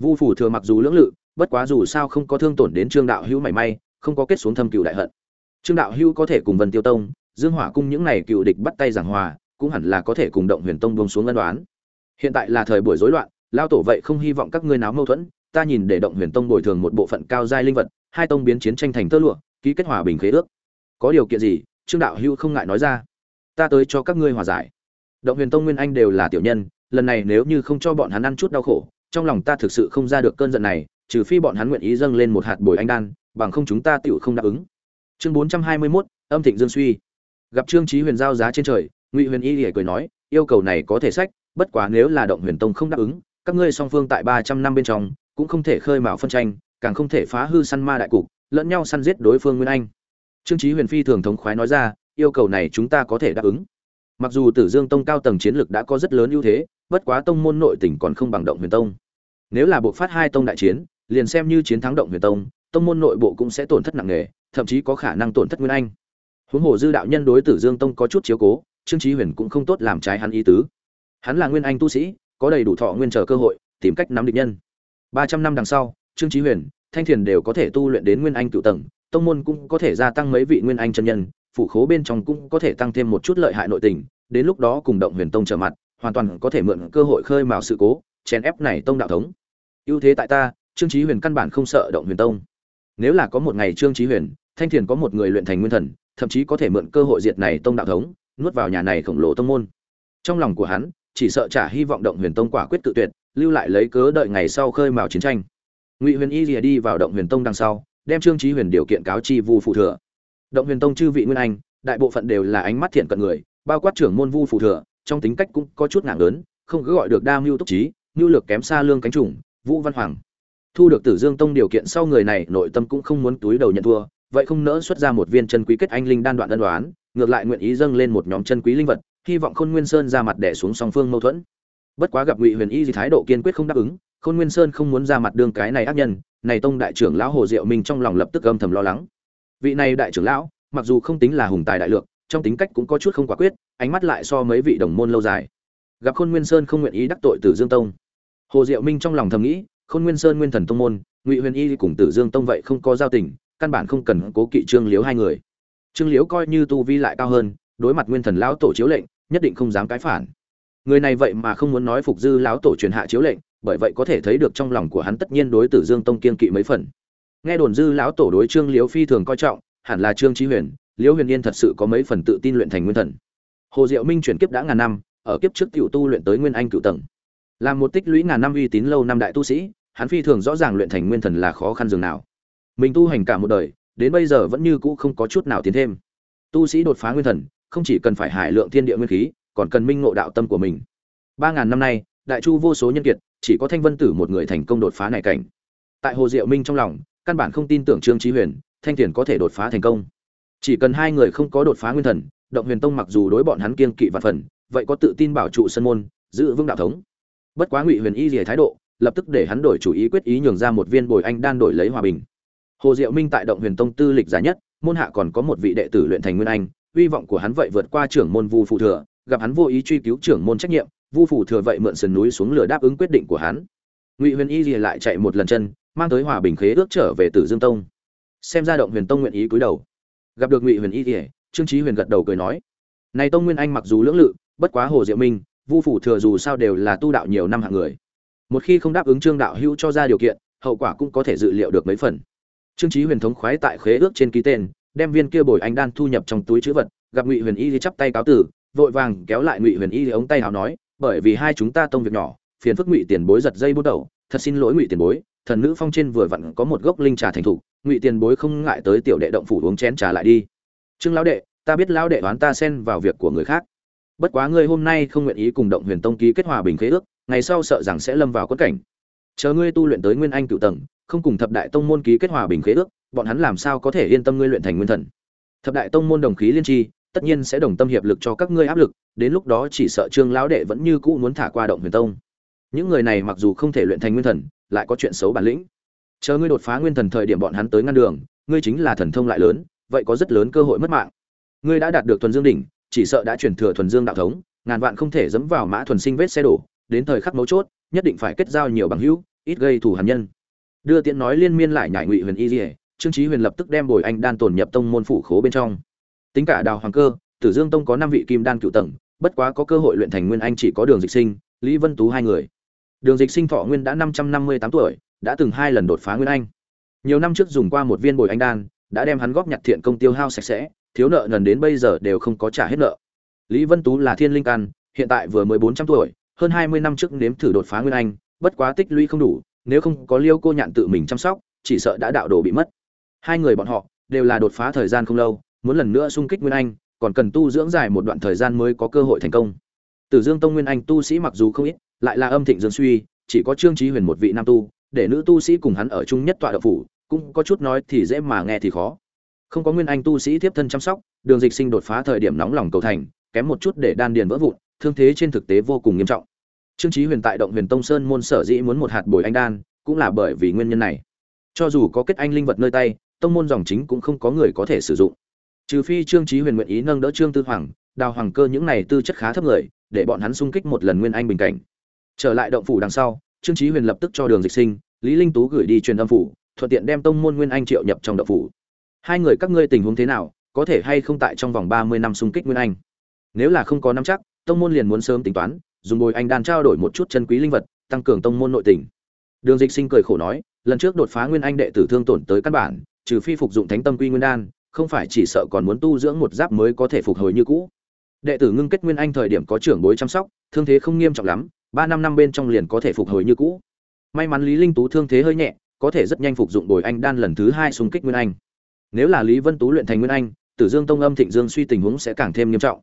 Vu phủ thừa mặc dù lưỡng lự, bất quá dù sao không có thương tổn đến trương đạo hữu mảy may, không có kết xuống thâm cựu đại hận. Trương đạo hữu có thể cùng vân tiêu tông, dương hỏa cung những này cựu địch bắt tay giảng hòa, cũng hẳn là có thể cùng động huyền tông buông xuống ân đoán hiện tại là thời buổi rối loạn lao tổ vậy không hy vọng các ngươi náo mâu thuẫn ta nhìn để động huyền tông bồi thường một bộ phận cao giai linh vật hai tông biến chiến tranh thành tơ lụa ký kết hòa bình khế ước. Có điều kiện gì? Trương đạo hữu không ngại nói ra. Ta tới cho các ngươi hòa giải. Động huyền tông nguyên anh đều là tiểu nhân lần này nếu như không cho bọn hắn ăn chút đau khổ trong lòng ta thực sự không ra được cơn giận này trừ phi bọn hắn nguyện ý dâng lên một hạt bồi anh đan bằng không chúng ta tựu không đáp ứng. Chương bốn trăm hai mươi 421, âm thịnh dương suy. Gặp trương chí huyền giao giá trên trời ngụy huyền y lìa cười nói yêu cầu này có thể sách bất quá nếu là động huyền tông không đáp ứng các ngươi song phương tại ba trăm năm bên trong cũng không thể khơi mào phân tranh, càng không thể phá hư săn ma đại cục, lẫn nhau săn giết đối phương nguyên anh. Trương chí huyền phi thường thống khoái nói ra, yêu cầu này chúng ta có thể đáp ứng. Mặc dù tử dương tông cao tầng chiến lực đã có rất lớn ưu thế, bất quá tông môn nội tỉnh còn không bằng động huyền tông. Nếu là buộc phát hai tông đại chiến, liền xem như chiến thắng động huyền tông tông môn nội bộ cũng sẽ tổn thất nặng nề, thậm chí có khả năng tổn thất nguyên anh. Huống hồ dư đạo nhân đối tử dương tông có chút chiếu cố, trương chí huyền cũng không tốt làm trái hắn ý tứ. Hắn là nguyên anh tu sĩ, có đầy đủ thọ nguyên chờ cơ hội, tìm cách nắm địch nhân ba trăm năm đằng sau, trương chí huyền, thanh thiền đều có thể tu luyện đến nguyên anh cựu tầng, tông môn cũng có thể gia tăng mấy vị nguyên anh chân nhân, phủ khố bên trong cũng có thể tăng thêm một chút lợi hại nội tình, đến lúc đó cùng động huyền tông trở mặt, hoàn toàn có thể mượn cơ hội khơi mào sự cố, chèn ép này tông đạo thống. Ưu thế tại ta, trương chí huyền căn bản không sợ động huyền tông. Nếu là có một ngày trương chí huyền, thanh thiền có một người luyện thành nguyên thần, thậm chí có thể mượn cơ hội diệt này tông đạo thống, nuốt vào nhà này khổng lồ tông môn. Trong lòng của hắn chỉ sợ trả hy vọng động huyền tông quả quyết tự tuyệt, lưu lại lấy cớ đợi ngày sau khơi mào chiến tranh. Ngụy huyền y rìa đi vào động huyền tông đằng sau, đem trương trí huyền điều kiện cáo chi vu phụ thừa. Động huyền tông chư vị nguyên anh, đại bộ phận đều là ánh mắt thiện cận người, bao quát trưởng môn vu phụ thừa, trong tính cách cũng có chút nặng lớn, không cứ gọi được đa mưu túc trí, mưu lược kém xa lương cánh trùng vũ văn hoàng. Thu được tử dương tông điều kiện sau người này, nội tâm cũng không muốn túi đầu nhận thua, vậy không nỡ xuất ra một viên chân quý kết anh linh đan đoạn ân đoán, ngược lại nguyện ý dâng lên một nhóm chân quý linh vật hy vọng khôn nguyên sơn ra mặt đẻ xuống song phương mâu thuẫn. Bất quá gặp ngụy huyền y gì thái độ kiên quyết không đáp ứng, khôn nguyên sơn không muốn ra mặt đương cái này ác nhân, này tông đại trưởng lão hồ diệu minh trong lòng lập tức âm thầm lo lắng. Vị này đại trưởng lão, mặc dù không tính là hùng tài đại lượng, trong tính cách cũng có chút không quả quyết, ánh mắt lại so mấy vị đồng môn lâu dài. Gặp khôn nguyên sơn không nguyện ý đắc tội tử dương tông, hồ diệu minh trong lòng thầm nghĩ, khôn nguyên sơn nguyên thần tông môn, ngụy huyền y cùng tử dương tông vậy không có giao tình, căn bản không cần cố kỵ trương liếu hai người. Trương liếu coi như tu vi lại cao hơn, đối mặt nguyên thần lão tổ chiếu lệnh nhất định không dám cãi phản. Người này vậy mà không muốn nói phục dư lão tổ truyền hạ chiếu lệnh, bởi vậy có thể thấy được trong lòng của hắn tất nhiên đối tử dương tông kiên kỵ mấy phần. Nghe đồn dư lão tổ đối trương liếu phi thường coi trọng, hẳn là trương trí huyền, liễu huyền yên thật sự có mấy phần tự tin luyện thành nguyên thần. Hồ diệu minh chuyển kiếp đã ngàn năm, ở kiếp trước cựu tu luyện tới nguyên anh cựu tầng. Là một tích lũy ngàn năm uy tín lâu năm đại tu sĩ, hắn phi thường rõ ràng luyện thành nguyên thần là khó khăn dường nào. Mình tu hành cả một đời, đến bây giờ vẫn như cũ không có chút nào tiến thêm. Tu sĩ đột phá nguyên thần không chỉ cần phải hải lượng thiên địa nguyên khí, còn cần minh ngộ đạo tâm của mình. Ba ngàn năm nay, đại chu vô số nhân kiệt, chỉ có thanh vân tử một người thành công đột phá này cảnh. Tại hồ diệu minh trong lòng, căn bản không tin tưởng trương trí huyền, thanh tiễn có thể đột phá thành công. Chỉ cần hai người không có đột phá nguyên thần, động huyền tông mặc dù đối bọn hắn kiên kỵ và phần, vậy có tự tin bảo trụ sân môn, giữ vững đạo thống. Bất quá ngụy huyền y liễu thái độ, lập tức để hắn đổi chủ ý quyết ý nhường ra một viên bồi anh đan đổi lấy hòa bình. Hồ diệu minh tại động huyền tông tư lịch giá nhất, môn hạ còn có một vị đệ tử luyện thành nguyên anh uy vọng của hắn vậy vượt qua trưởng môn vu phụ thừa, gặp hắn vô ý truy cứu trưởng môn trách nhiệm, vu phụ thừa vậy mượn sườn núi xuống lửa đáp ứng quyết định của hắn. Ngụy huyền y rìa lại chạy một lần chân, mang tới hòa bình khế ước trở về tử dương tông. Xem ra động huyền tông nguyện ý cúi đầu. Gặp được ngụy huyền y rìa trương Chí huyền gật đầu cười nói, này tông nguyên anh mặc dù lưỡng lự, bất quá hồ diệu minh, vu phủ thừa dù sao đều là tu đạo nhiều năm hạng người. Một khi không đáp ứng trương đạo hữu cho ra điều kiện, hậu quả cũng có thể dự liệu được mấy phần. Trương Chí huyền thống khoái tại khế ước trên ký tên đem viên kia bồi anh đan thu nhập trong túi chữ vật, gặp ngụy huyền y thì chắp tay cáo tử, vội vàng kéo lại ngụy huyền y thì ống tay hào nói, bởi vì hai chúng ta tông việc nhỏ, phiền phức ngụy tiền bối giật dây bút đầu, thật xin lỗi ngụy tiền bối, thần nữ phong trên vừa vặn có một gốc linh trà thành thục, ngụy tiền bối không ngại tới tiểu đệ động phủ uống chén trà lại đi. Trương lão đệ, ta biết lão đệ đoán ta xen vào việc của người khác. Bất quá ngươi hôm nay không nguyện ý cùng động huyền tông ký kết hòa bình khế ước, ngày sau sợ rằng sẽ lâm vào quất cảnh. Chờ ngươi tu luyện tới nguyên anh cựu tầng, không cùng thập đại tông môn ký kết hòa bình khế ước bọn hắn làm sao có thể yên tâm ngươi luyện thành nguyên thần? Thập đại tông môn đồng khí liên tri, tất nhiên sẽ đồng tâm hiệp lực cho các ngươi áp lực, đến lúc đó chỉ sợ trương lão đệ vẫn như cũ muốn thả qua động huyền tông. Những người này mặc dù không thể luyện thành nguyên thần, lại có chuyện xấu bản lĩnh. Chờ ngươi đột phá nguyên thần thời điểm bọn hắn tới ngăn đường, ngươi chính là thần thông lại lớn, vậy có rất lớn cơ hội mất mạng. Ngươi đã đạt được thuần dương đỉnh, chỉ sợ đã chuyển thừa thuần dương đạo thống, ngàn vạn không thể dẫm vào mã thuần sinh vết xe đổ, đến thời khắc mấu chốt, nhất định phải kết giao nhiều bằng hữu, ít gây thù hàn nhân. Đưa tiện nói liên miên lại nhảy ngụy huyền y dỉa trương Chí huyền lập tức đem bồi anh đan tổn nhập tông môn phủ khố bên trong. Tính cả đào hoàng cơ, tử dương tông có năm vị kim đan cựu tầng, bất quá có cơ hội luyện thành nguyên anh chỉ có đường dịch sinh, lý vân tú hai người. Đường dịch sinh thọ nguyên đã năm trăm năm mươi tám tuổi, đã từng hai lần đột phá nguyên anh. Nhiều năm trước dùng qua một viên bồi anh đan, đã đem hắn góp nhặt thiện công tiêu hao sạch sẽ, thiếu nợ nần đến bây giờ đều không có trả hết nợ. Lý vân tú là thiên linh căn, hiện tại vừa mới bốn trăm tuổi, hơn hai mươi năm trước nếm thử đột phá nguyên anh, bất quá tích lũy không đủ, nếu không có liêu cô nhạn tự mình chăm sóc, chỉ sợ đã đạo đồ bị mất hai người bọn họ đều là đột phá thời gian không lâu, muốn lần nữa xung kích nguyên anh, còn cần tu dưỡng dài một đoạn thời gian mới có cơ hội thành công. Tử dương tông nguyên anh tu sĩ mặc dù không ít, lại là âm thịnh dương suy, chỉ có trương trí huyền một vị nam tu, để nữ tu sĩ cùng hắn ở chung nhất tọa đậu phủ, cũng có chút nói thì dễ mà nghe thì khó. Không có nguyên anh tu sĩ tiếp thân chăm sóc, đường dịch sinh đột phá thời điểm nóng lòng cầu thành, kém một chút để đan điền vỡ vụn, thương thế trên thực tế vô cùng nghiêm trọng. Trương trí huyền tại động huyền tông sơn môn sở dĩ muốn một hạt bồi anh đan, cũng là bởi vì nguyên nhân này. Cho dù có kết anh linh vật nơi tay tông môn dòng chính cũng không có người có thể sử dụng. Trừ phi trương trí huyền nguyện ý nâng đỡ trương tư hoàng, đào hoàng cơ những này tư chất khá thấp người, để bọn hắn xung kích một lần nguyên anh bình cảnh. Trở lại động phủ đằng sau, trương trí huyền lập tức cho đường dịch sinh, lý linh tú gửi đi truyền âm phủ, thuận tiện đem tông môn nguyên anh triệu nhập trong động phủ. Hai người các ngươi tình huống thế nào, có thể hay không tại trong vòng ba mươi năm xung kích nguyên anh? Nếu là không có nắm chắc, tông môn liền muốn sớm tính toán, dùng bồi anh đan trao đổi một chút chân quý linh vật, tăng cường tông môn nội tình. Đường dịch sinh cười khổ nói, lần trước đột phá nguyên anh đệ tử thương tổn tới căn bản trừ phi phục dụng thánh tâm quy nguyên đan, không phải chỉ sợ còn muốn tu dưỡng một giáp mới có thể phục hồi như cũ. Đệ tử ngưng kết nguyên anh thời điểm có trưởng bối chăm sóc, thương thế không nghiêm trọng lắm, ba năm năm bên trong liền có thể phục hồi như cũ. May mắn lý linh tú thương thế hơi nhẹ, có thể rất nhanh phục dụng bồi anh đan lần thứ hai xung kích nguyên anh. Nếu là lý vân tú luyện thành nguyên anh, tử dương tông âm thịnh dương suy tình huống sẽ càng thêm nghiêm trọng.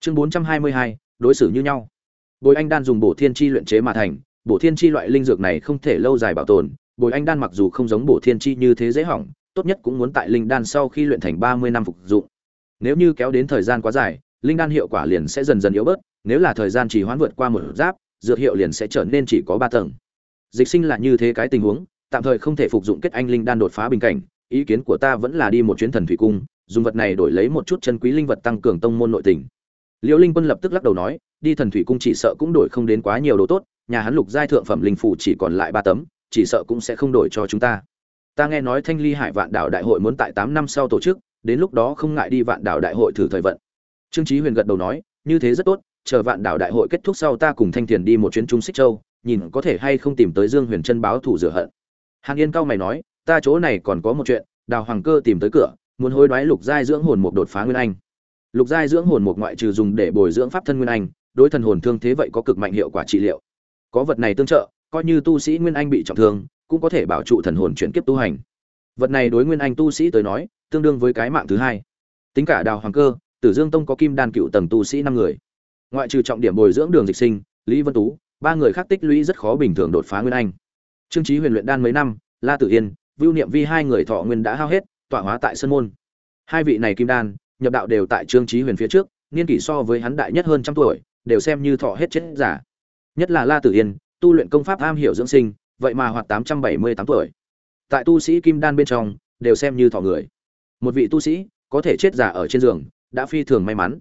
Chương bốn trăm hai mươi hai, đối xử như nhau. Bồi anh đan dùng bổ thiên chi luyện chế mà thành, bổ thiên chi loại linh dược này không thể lâu dài bảo tồn, bồi anh đan mặc dù không giống bổ thiên chi như thế dễ hỏng tốt nhất cũng muốn tại linh đan sau khi luyện thành ba mươi năm phục dụng nếu như kéo đến thời gian quá dài, linh đan hiệu quả liền sẽ dần dần yếu bớt, nếu là thời gian chỉ hoãn vượt qua một giáp, dược hiệu liền sẽ trở nên chỉ có ba tầng. Dịch sinh là như thế cái tình huống, tạm thời không thể phục dụng kết anh linh đan đột phá bình cảnh, ý kiến của ta vẫn là đi một chuyến thần thủy cung, dùng vật này đổi lấy một chút chân quý linh vật tăng cường tông môn nội tình. Liễu linh quân lập tức lắc đầu nói, đi thần thủy cung chỉ sợ cũng đổi không đến quá nhiều đồ tốt, nhà hắn lục giai thượng phẩm linh phủ chỉ còn lại ba tấm, chỉ sợ cũng sẽ không đổi cho chúng ta ta nghe nói thanh ly hải vạn đảo đại hội muốn tại tám năm sau tổ chức, đến lúc đó không ngại đi vạn đảo đại hội thử thời vận. Trương Chí huyền gật đầu nói, như thế rất tốt, chờ vạn đảo đại hội kết thúc sau ta cùng thanh thiền đi một chuyến trung xích châu, nhìn có thể hay không tìm tới dương huyền chân báo thủ rửa hận. Hàn yên cao mày nói, ta chỗ này còn có một chuyện, đào hoàng cơ tìm tới cửa, muốn hối đoái lục giai dưỡng hồn một đột phá nguyên anh. Lục giai dưỡng hồn một ngoại trừ dùng để bồi dưỡng pháp thân nguyên anh, đối thần hồn thương thế vậy có cực mạnh hiệu quả trị liệu. Có vật này tương trợ, coi như tu sĩ nguyên anh bị trọng thương cũng có thể bảo trụ thần hồn chuyển kiếp tu hành. Vật này đối nguyên anh tu sĩ tới nói, tương đương với cái mạng thứ hai. Tính cả đào hoàng cơ, tử dương tông có kim đan cựu tầng tu sĩ năm người. Ngoại trừ trọng điểm bồi dưỡng đường dịch sinh, lý vân tú, ba người khác tích lũy rất khó bình thường đột phá nguyên anh. Trương trí huyền luyện đan mấy năm, la tử yên, vưu niệm vi hai người thọ nguyên đã hao hết, tọa hóa tại sân môn. Hai vị này kim đan, nhập đạo đều tại trương trí huyền phía trước, niên kỷ so với hắn đại nhất hơn trăm tuổi, đều xem như thọ hết chết giả. Nhất là la tử yên, tu luyện công pháp am hiểu dưỡng sinh vậy mà hoạt tám trăm bảy mươi tám tuổi. Tại tu sĩ kim đan bên trong, đều xem như thọ người. Một vị tu sĩ, có thể chết giả ở trên giường, đã phi thường may mắn.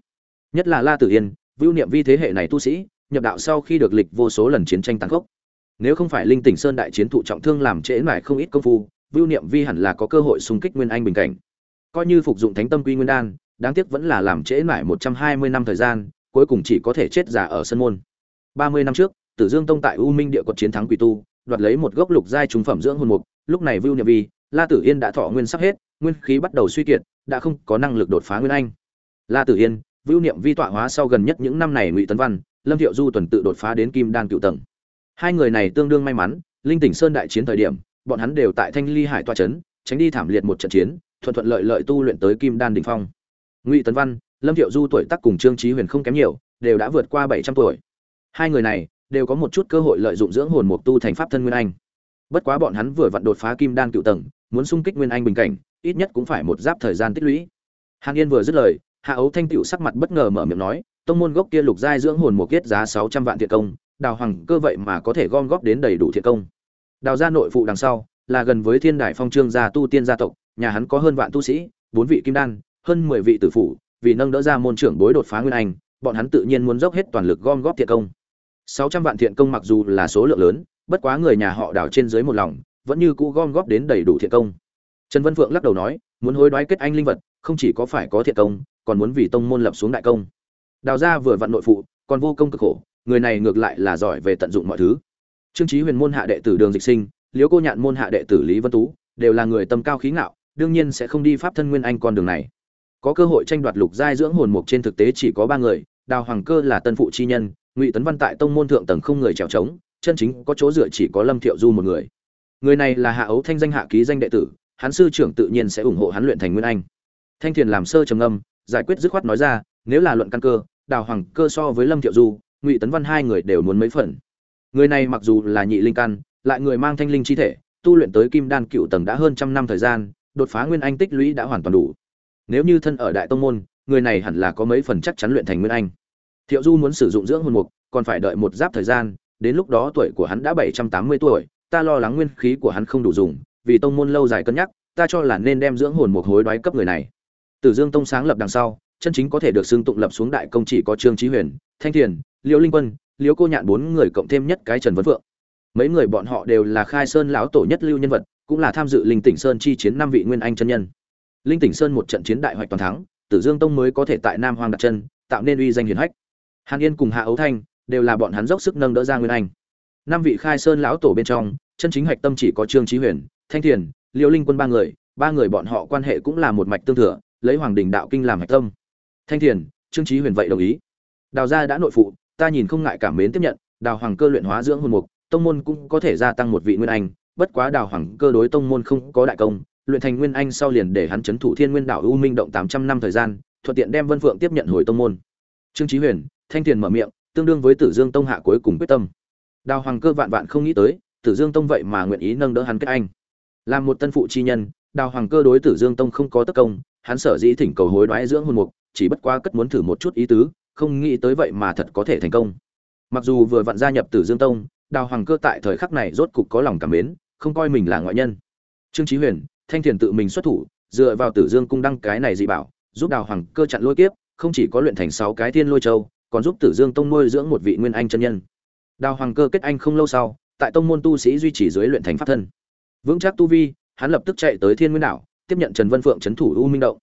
Nhất là la tử yên, vưu niệm vi thế hệ này tu sĩ, nhập đạo sau khi được lịch vô số lần chiến tranh tăng khốc. Nếu không phải linh tỉnh sơn đại chiến thụ trọng thương làm trễ nải không ít công phu, vưu niệm vi hẳn là có cơ hội xung kích nguyên anh bình cảnh. Coi như phục dụng thánh tâm quy nguyên đan, đáng tiếc vẫn là làm trễ nải một trăm hai mươi năm thời gian, cuối cùng chỉ có thể chết giả ở sân môn. ba mươi năm trước, tử dương tông tại u minh địa quật chiến thắng quỷ tu đoạt lấy một gốc lục giai trung phẩm dưỡng hồn mục, lúc này vưu niệm vi, la tử yên đã thọ nguyên sắp hết, nguyên khí bắt đầu suy kiệt, đã không có năng lực đột phá nguyên anh. La tử yên, vưu niệm vi tọa hóa sau gần nhất những năm này ngụy tấn văn, lâm thiệu du tuần tự đột phá đến kim đan cựu tầng. Hai người này tương đương may mắn, linh tỉnh sơn đại chiến thời điểm, bọn hắn đều tại thanh ly hải tọa trấn tránh đi thảm liệt một trận chiến, thuận thuận lợi lợi tu luyện tới kim đan đỉnh phong. Ngụy tấn văn, lâm thiệu du tuổi tác cùng trương trí huyền không kém nhiều, đều đã vượt qua bảy trăm tuổi. Hai người này đều có một chút cơ hội lợi dụng dưỡng hồn mục tu thành pháp thân nguyên anh. Bất quá bọn hắn vừa vặn đột phá kim đan cựu tầng, muốn xung kích nguyên anh bình cảnh, ít nhất cũng phải một giáp thời gian tích lũy. Hàn yên vừa dứt lời, hạ ấu thanh tiểu sắc mặt bất ngờ mở miệng nói, tông môn gốc kia lục giai dưỡng hồn mục kết giá sáu trăm vạn thiệt công, đào hoàng cơ vậy mà có thể gom góp đến đầy đủ thiệt công. Đào gia nội phụ đằng sau, là gần với thiên đại phong trương gia tu tiên gia tộc, nhà hắn có hơn vạn tu sĩ, bốn vị kim đan, hơn mười vị tử phụ vì nâng đỡ ra môn trưởng bối đột phá nguyên anh, bọn hắn tự nhiên muốn dốc hết toàn lực gom góp thiệt công sáu trăm vạn thiện công mặc dù là số lượng lớn, bất quá người nhà họ đào trên dưới một lòng, vẫn như cũ gom góp đến đầy đủ thiện công. Trần vân phượng lắc đầu nói, muốn hối đoái kết anh linh vật, không chỉ có phải có thiện công, còn muốn vì tông môn lập xuống đại công. Đào gia vừa vặn nội phụ, còn vô công cực khổ, người này ngược lại là giỏi về tận dụng mọi thứ. Trương trí huyền môn hạ đệ tử đường dịch sinh, liễu cô nhạn môn hạ đệ tử lý vân tú, đều là người tâm cao khí ngạo, đương nhiên sẽ không đi pháp thân nguyên anh con đường này. Có cơ hội tranh đoạt lục giai dưỡng hồn mục trên thực tế chỉ có ba người, đào hoàng cơ là tân phụ chi nhân ngụy tấn văn tại tông môn thượng tầng không người trèo trống, chân chính có chỗ dựa chỉ có lâm thiệu du một người. Người này là hạ ấu thanh danh hạ ký danh đệ tử, hắn sư trưởng tự nhiên sẽ ủng hộ hắn luyện thành nguyên anh. Thanh thiền làm sơ trầm âm giải quyết dứt khoát nói ra, nếu là luận căn cơ, đào hoàng cơ so với lâm thiệu du, ngụy tấn văn hai người đều muốn mấy phần. Người này mặc dù là nhị linh căn, lại người mang thanh linh chi thể, tu luyện tới kim đan cựu tầng đã hơn trăm năm thời gian, đột phá nguyên anh tích lũy đã hoàn toàn đủ. Nếu như thân ở đại tông môn, người này hẳn là có mấy phần chắc chắn luyện thành nguyên anh thiệu du muốn sử dụng dưỡng hồn mục, còn phải đợi một giáp thời gian, đến lúc đó tuổi của hắn đã bảy trăm tám mươi tuổi, ta lo lắng nguyên khí của hắn không đủ dùng, vì tông môn lâu dài cân nhắc, ta cho là nên đem dưỡng hồn mục hối đoái cấp người này. Tử dương tông sáng lập đằng sau, chân chính có thể được xưng tụng lập xuống đại công chỉ có trương trí huyền, thanh thiền liễu linh quân liễu cô nhạn bốn người cộng thêm nhất cái trần Vân phượng. Mấy người bọn họ đều là khai sơn lão tổ nhất lưu nhân vật, cũng là tham dự linh tỉnh sơn chi chiến năm vị nguyên anh chân nhân. Linh tỉnh sơn một trận chiến đại hoạch toàn thắng, tử dương tông mới có thể tại nam Hoang đặt chân, tạo nên uy danh hiển hách hàn yên cùng hạ ấu thanh đều là bọn hắn dốc sức nâng đỡ ra nguyên anh. Năm vị khai sơn lão tổ bên trong, chân chính hạch tâm chỉ có trương trí huyền, thanh thiền liễu linh quân ba người ba người bọn họ quan hệ cũng là một mạch tương thừa, lấy hoàng đình đạo kinh làm hạch tâm. Thanh thiền, trương trí huyền vậy đồng ý. Đào gia đã nội phụ, ta nhìn không ngại cảm mến tiếp nhận, đào hoàng cơ luyện hóa dưỡng hồn mục, tông môn cũng có thể gia tăng một vị nguyên anh, bất quá đào hoàng cơ đối tông môn không có đại công, luyện thành nguyên anh sau liền để hắn chấn thủ thiên nguyên đảo u minh động tám trăm năm thời gian, thuận tiện đem vân phượng tiếp nhận hồi tông môn. Trương trí huyền thanh thiền mở miệng, tương đương với tử dương tông hạ cuối cùng quyết tâm. Đào hoàng cơ vạn vạn không nghĩ tới, tử dương tông vậy mà nguyện ý nâng đỡ hắn kết anh. Làm một tân phụ chi nhân, đào hoàng cơ đối tử dương tông không có tất công, hắn sở dĩ thỉnh cầu hối đoái dưỡng hồn mục, chỉ bất quá cất muốn thử một chút ý tứ, không nghĩ tới vậy mà thật có thể thành công. Mặc dù vừa vặn gia nhập tử dương tông, đào hoàng cơ tại thời khắc này rốt cục có lòng cảm mến, không coi mình là ngoại nhân. Trương chí huyền, thanh thiền tự mình xuất thủ, dựa vào tử dương cung đăng cái này dị bảo, giúp đào hoàng cơ chặn lôi kiếp, không chỉ có luyện thành sáu cái thiên lôi châu còn giúp tử dương tông nuôi dưỡng một vị nguyên anh chân nhân. Đào hoàng cơ kết anh không lâu sau, tại tông môn tu sĩ duy trì dưới luyện thành pháp thân. Vững chắc tu vi, hắn lập tức chạy tới thiên nguyên đảo, tiếp nhận trần vân phượng trấn thủ u minh động.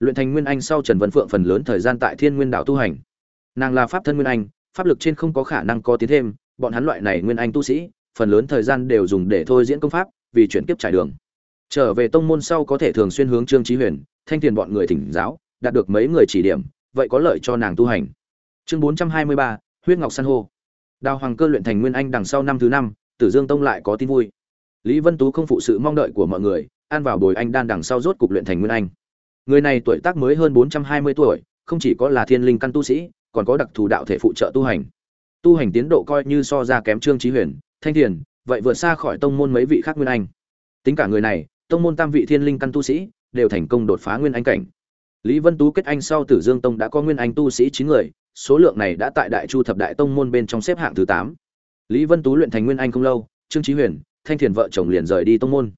Luyện thành nguyên anh sau trần vân phượng phần lớn thời gian tại thiên nguyên đảo tu hành. Nàng là pháp thân nguyên anh, pháp lực trên không có khả năng có tiến thêm, bọn hắn loại này nguyên anh tu sĩ, phần lớn thời gian đều dùng để thôi diễn công pháp, vì chuyển kiếp trải đường. Trở về tông môn sau có thể thường xuyên hướng trương trí huyền, thanh tiền bọn người thỉnh giáo, đạt được mấy người chỉ điểm, vậy có lợi cho nàng tu hành chương bốn trăm hai mươi ba, huyết ngọc san hô. Đào hoàng cơ luyện thành nguyên anh đằng sau năm thứ năm, tử dương tông lại có tin vui. Lý vân tú không phụ sự mong đợi của mọi người ăn vào bồi anh đan đằng sau rốt cục luyện thành nguyên anh. Người này tuổi tác mới hơn bốn trăm hai mươi tuổi, không chỉ có là thiên linh căn tu sĩ, còn có đặc thù đạo thể phụ trợ tu hành. Tu hành tiến độ coi như so ra kém trương trí huyền, thanh thiền, vậy vượt xa khỏi tông môn mấy vị khác nguyên anh. Tính cả người này, tông môn tam vị thiên linh căn tu sĩ đều thành công đột phá nguyên anh cảnh. Lý vân tú kết anh sau tử dương tông đã có nguyên anh tu sĩ chín người số lượng này đã tại đại chu thập đại tông môn bên trong xếp hạng thứ tám. Lý vân tú luyện thành nguyên anh không lâu, trương trí huyền, thanh thiền vợ chồng liền rời đi tông môn.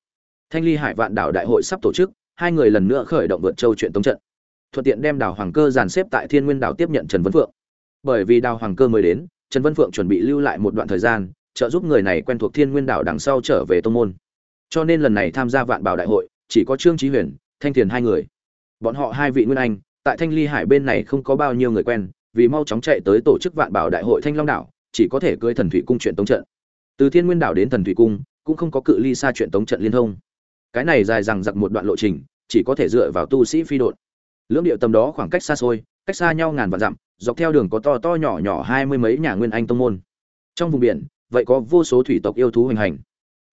Thanh ly hải vạn đảo đại hội sắp tổ chức, hai người lần nữa khởi động vượt châu chuyện tống trận. Thuận tiện đem đào hoàng cơ dàn xếp tại thiên nguyên đảo tiếp nhận trần vân phượng. Bởi vì đào hoàng cơ mới đến, trần vân phượng chuẩn bị lưu lại một đoạn thời gian, trợ giúp người này quen thuộc thiên nguyên đảo đằng sau trở về tông môn. Cho nên lần này tham gia vạn bảo đại hội, chỉ có trương trí huyền, thanh thiền hai người. Bọn họ hai vị nguyên anh, tại thanh ly hải bên này không có bao nhiêu người quen vì mau chóng chạy tới tổ chức vạn bảo đại hội thanh long đảo, chỉ có thể cưới thần thủy cung chuyện tống trận. Từ thiên nguyên đảo đến thần thủy cung, cũng không có cự ly xa chuyện tống trận liên thông. Cái này dài rằng giặc một đoạn lộ trình, chỉ có thể dựa vào tu sĩ phi đột lưỡng điệu tầm đó khoảng cách xa xôi, cách xa nhau ngàn vạn dặm, dọc theo đường có to to nhỏ nhỏ hai mươi mấy nhà nguyên anh tông môn. Trong vùng biển, vậy có vô số thủy tộc yêu thú hoành hành.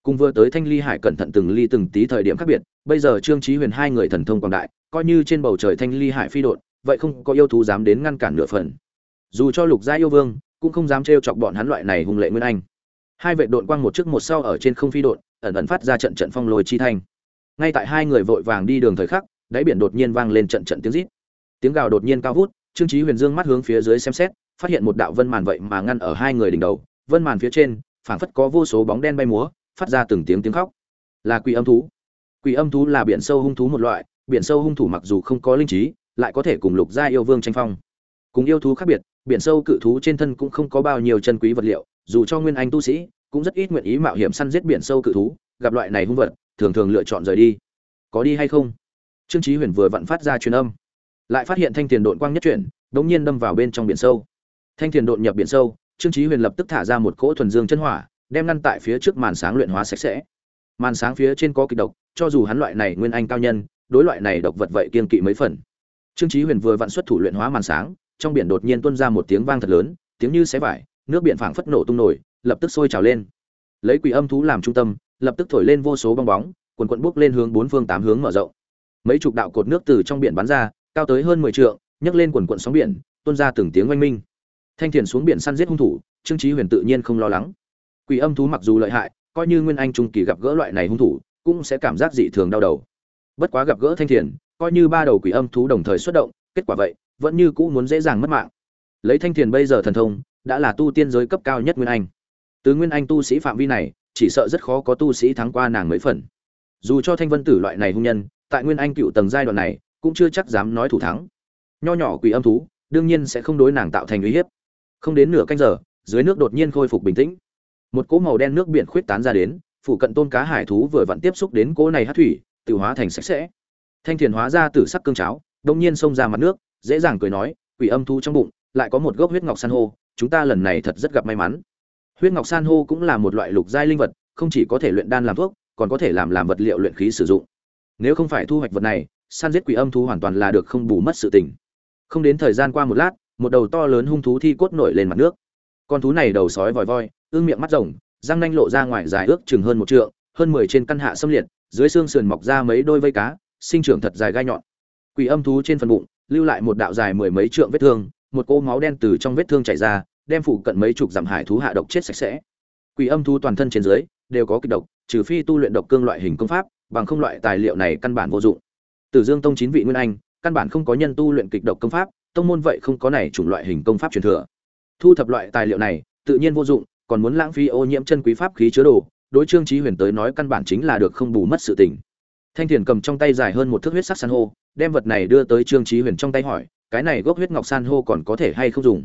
Cùng vừa tới thanh ly hải cẩn thận từng ly từng tí thời điểm khác biệt, bây giờ trương trí huyền hai người thần thông quảng đại, coi như trên bầu trời thanh ly hải phi đột vậy không có yêu thú dám đến ngăn cản nửa phần. Dù cho lục gia yêu vương cũng không dám trêu chọc bọn hắn loại này hung lệ nguyên anh. Hai vệ đội quang một trước một sau ở trên không phi đội, ẩn ẩn phát ra trận trận phong lôi chi thanh. Ngay tại hai người vội vàng đi đường thời khắc đáy biển đột nhiên vang lên trận trận tiếng rít. Tiếng gào đột nhiên cao vút trương chí huyền dương mắt hướng phía dưới xem xét phát hiện một đạo vân màn vậy mà ngăn ở hai người đỉnh đầu. Vân màn phía trên phảng phất có vô số bóng đen bay múa phát ra từng tiếng tiếng khóc. Là quỷ âm thú. Quỷ âm thú là biển sâu hung thú một loại biển sâu hung thủ mặc dù không có linh trí lại có thể cùng lục gia yêu vương tranh phong. Cùng yêu thú khác biệt, biển sâu cự thú trên thân cũng không có bao nhiêu chân quý vật liệu, dù cho nguyên anh tu sĩ, cũng rất ít nguyện ý mạo hiểm săn giết biển sâu cự thú, gặp loại này hung vật, thường thường lựa chọn rời đi. Có đi hay không? Trương chí huyền vừa vặn phát ra truyền âm. Lại phát hiện thanh tiền độn quang nhất chuyển, đống nhiên đâm vào bên trong biển sâu. Thanh tiền độn nhập biển sâu, trương chí huyền lập tức thả ra một cỗ thuần dương chân hỏa, đem ngăn tại phía trước màn sáng luyện hóa sạch sẽ. Màn sáng phía trên có kịch độc, cho dù hắn loại này nguyên anh cao nhân, đối loại này độc vật vậy kiên kỵ mấy phần trương chí huyền vừa vặn xuất thủ luyện hóa màn sáng, trong biển đột nhiên tuôn ra một tiếng vang thật lớn, tiếng như xé vải, nước biển phảng phất nổ tung nổi, lập tức sôi trào lên. Lấy quỷ âm thú làm trung tâm, lập tức thổi lên vô số bong bóng cuồn cuộn bước lên hướng bốn phương tám hướng mở rộng. Mấy chục đạo cột nước từ trong biển bắn ra, cao tới hơn mười trượng, nhấc lên cuồn cuộn sóng biển, tuôn ra từng tiếng oanh minh. Thanh thiền xuống biển săn giết hung thủ, trương Chí huyền tự nhiên không lo lắng. Quỷ âm thú mặc dù lợi hại, coi như nguyên anh trung kỳ gặp gỡ loại này hung thủ, cũng sẽ cảm giác dị thường đau đầu. Bất quá gặp gỡ thanh thiền coi như ba đầu quỷ âm thú đồng thời xuất động, kết quả vậy, vẫn như cũ muốn dễ dàng mất mạng. Lấy thanh thiền bây giờ thần thông, đã là tu tiên giới cấp cao nhất nguyên anh. Từ nguyên anh tu sĩ phạm vi này, chỉ sợ rất khó có tu sĩ thắng qua nàng mấy phần. Dù cho thanh vân tử loại này hung nhân, tại nguyên anh cựu tầng giai đoạn này, cũng chưa chắc dám nói thủ thắng. Nho nhỏ quỷ âm thú, đương nhiên sẽ không đối nàng tạo thành uy hiếp. Không đến nửa canh giờ, dưới nước đột nhiên khôi phục bình tĩnh. Một cỗ màu đen nước biển khuyết tán ra đến, phụ cận tôn cá hải thú vừa vặn tiếp xúc đến cỗ này hắc thủy, tiêu hóa thành sạch sẽ thanh thiền hóa ra từ sắc cương cháo, đông nhiên xông ra mặt nước, dễ dàng cười nói, quỷ âm thu trong bụng, lại có một gốc huyết ngọc san hô, chúng ta lần này thật rất gặp may mắn. Huyết ngọc san hô cũng là một loại lục giai linh vật, không chỉ có thể luyện đan làm thuốc, còn có thể làm làm vật liệu luyện khí sử dụng. Nếu không phải thu hoạch vật này, san giết quỷ âm thú hoàn toàn là được không bù mất sự tình. Không đến thời gian qua một lát, một đầu to lớn hung thú thi cốt nổi lên mặt nước. Con thú này đầu sói vòi voi ương miệng mắt rồng, răng nanh lộ ra ngoài dài ước chừng hơn một trượng, hơn mười trên căn hạ xâm liệt, dưới xương sườn mọc ra mấy đôi vây cá sinh trưởng thật dài gai nhọn. Quỷ âm thú trên phần bụng, lưu lại một đạo dài mười mấy trượng vết thương, một cô máu đen từ trong vết thương chảy ra, đem phụ cận mấy chục dặm hải thú hạ độc chết sạch sẽ. Quỷ âm thú toàn thân trên dưới, đều có kịch độc, trừ phi tu luyện độc cương loại hình công pháp, bằng không loại tài liệu này căn bản vô dụng. Tử dương tông chín vị nguyên anh, căn bản không có nhân tu luyện kịch độc công pháp, tông môn vậy không có này chủng loại hình công pháp truyền thừa. Thu thập loại tài liệu này, tự nhiên vô dụng, còn muốn lãng phí ô nhiễm chân quý pháp khí chứa đồ, đối trương trí huyền tới nói căn bản chính là được không bù mất sự tình thanh thiền cầm trong tay dài hơn một thước huyết sắc san hô, đem vật này đưa tới trương trí huyền trong tay hỏi, cái này gốc huyết ngọc san hô còn có thể hay không dùng?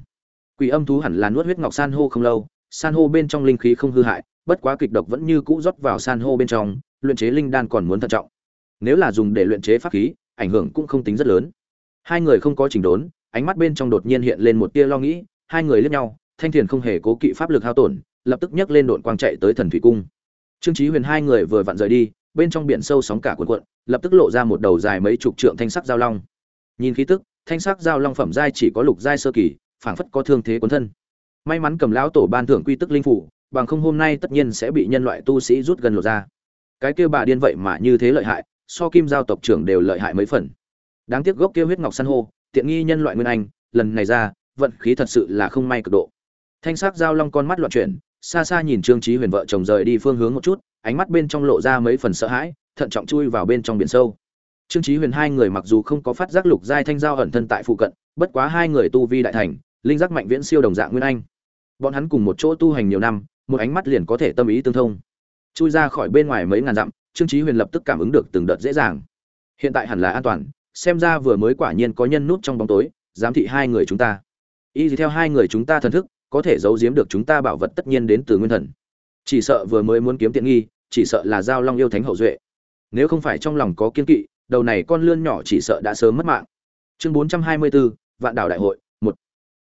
Quỷ âm thú hẳn là nuốt huyết ngọc san hô không lâu, san hô bên trong linh khí không hư hại, bất quá kịch độc vẫn như cũ rót vào san hô bên trong, luyện chế linh đan còn muốn thận trọng. Nếu là dùng để luyện chế pháp khí, ảnh hưởng cũng không tính rất lớn. Hai người không có chỉnh đốn, ánh mắt bên trong đột nhiên hiện lên một tia lo nghĩ, hai người liếc nhau, thanh thiền không hề cố kỵ pháp lực hao tổn, lập tức nhấc lên đội quang chạy tới thần thủy cung. Trương chí huyền hai người vừa vặn rời đi bên trong biển sâu sóng cả cuộn cuộn, lập tức lộ ra một đầu dài mấy chục trượng thanh sắc giao long. Nhìn khí tức, thanh sắc giao long phẩm giai chỉ có lục giai sơ kỳ, phảng phất có thương thế cuốn thân. May mắn cầm lão tổ ban thưởng quy tức linh phủ, bằng không hôm nay tất nhiên sẽ bị nhân loại tu sĩ rút gần lộ ra. Cái kia bà điên vậy mà như thế lợi hại, so kim giao tộc trưởng đều lợi hại mấy phần. Đáng tiếc gốc kia huyết ngọc san hô, tiện nghi nhân loại nguyên anh, lần này ra, vận khí thật sự là không may cực độ. Thanh sắc giao long con mắt loạn chuyển, xa xa nhìn trương trí huyền vợ chồng rời đi phương hướng một chút ánh mắt bên trong lộ ra mấy phần sợ hãi, thận trọng chui vào bên trong biển sâu. Trương Chí huyền hai người mặc dù không có phát giác lục giai thanh giao ẩn thân tại phụ cận, bất quá hai người tu vi đại thành, linh giác mạnh viễn siêu đồng dạng nguyên anh. Bọn hắn cùng một chỗ tu hành nhiều năm, một ánh mắt liền có thể tâm ý tương thông. Chui ra khỏi bên ngoài mấy ngàn dặm, trương Chí huyền lập tức cảm ứng được từng đợt dễ dàng. Hiện tại hẳn là an toàn, xem ra vừa mới quả nhiên có nhân nút trong bóng tối, giám thị hai người chúng ta. Y theo hai người chúng ta thần thức, có thể giấu giếm được chúng ta bảo vật tất nhiên đến từ nguyên thần. Chỉ sợ vừa mới muốn kiếm tiện nghi chỉ sợ là giao long yêu thánh hậu duệ. Nếu không phải trong lòng có kiên kỵ, đầu này con lươn nhỏ chỉ sợ đã sớm mất mạng. Chương bốn trăm hai mươi bốn vạn đảo đại hội, một.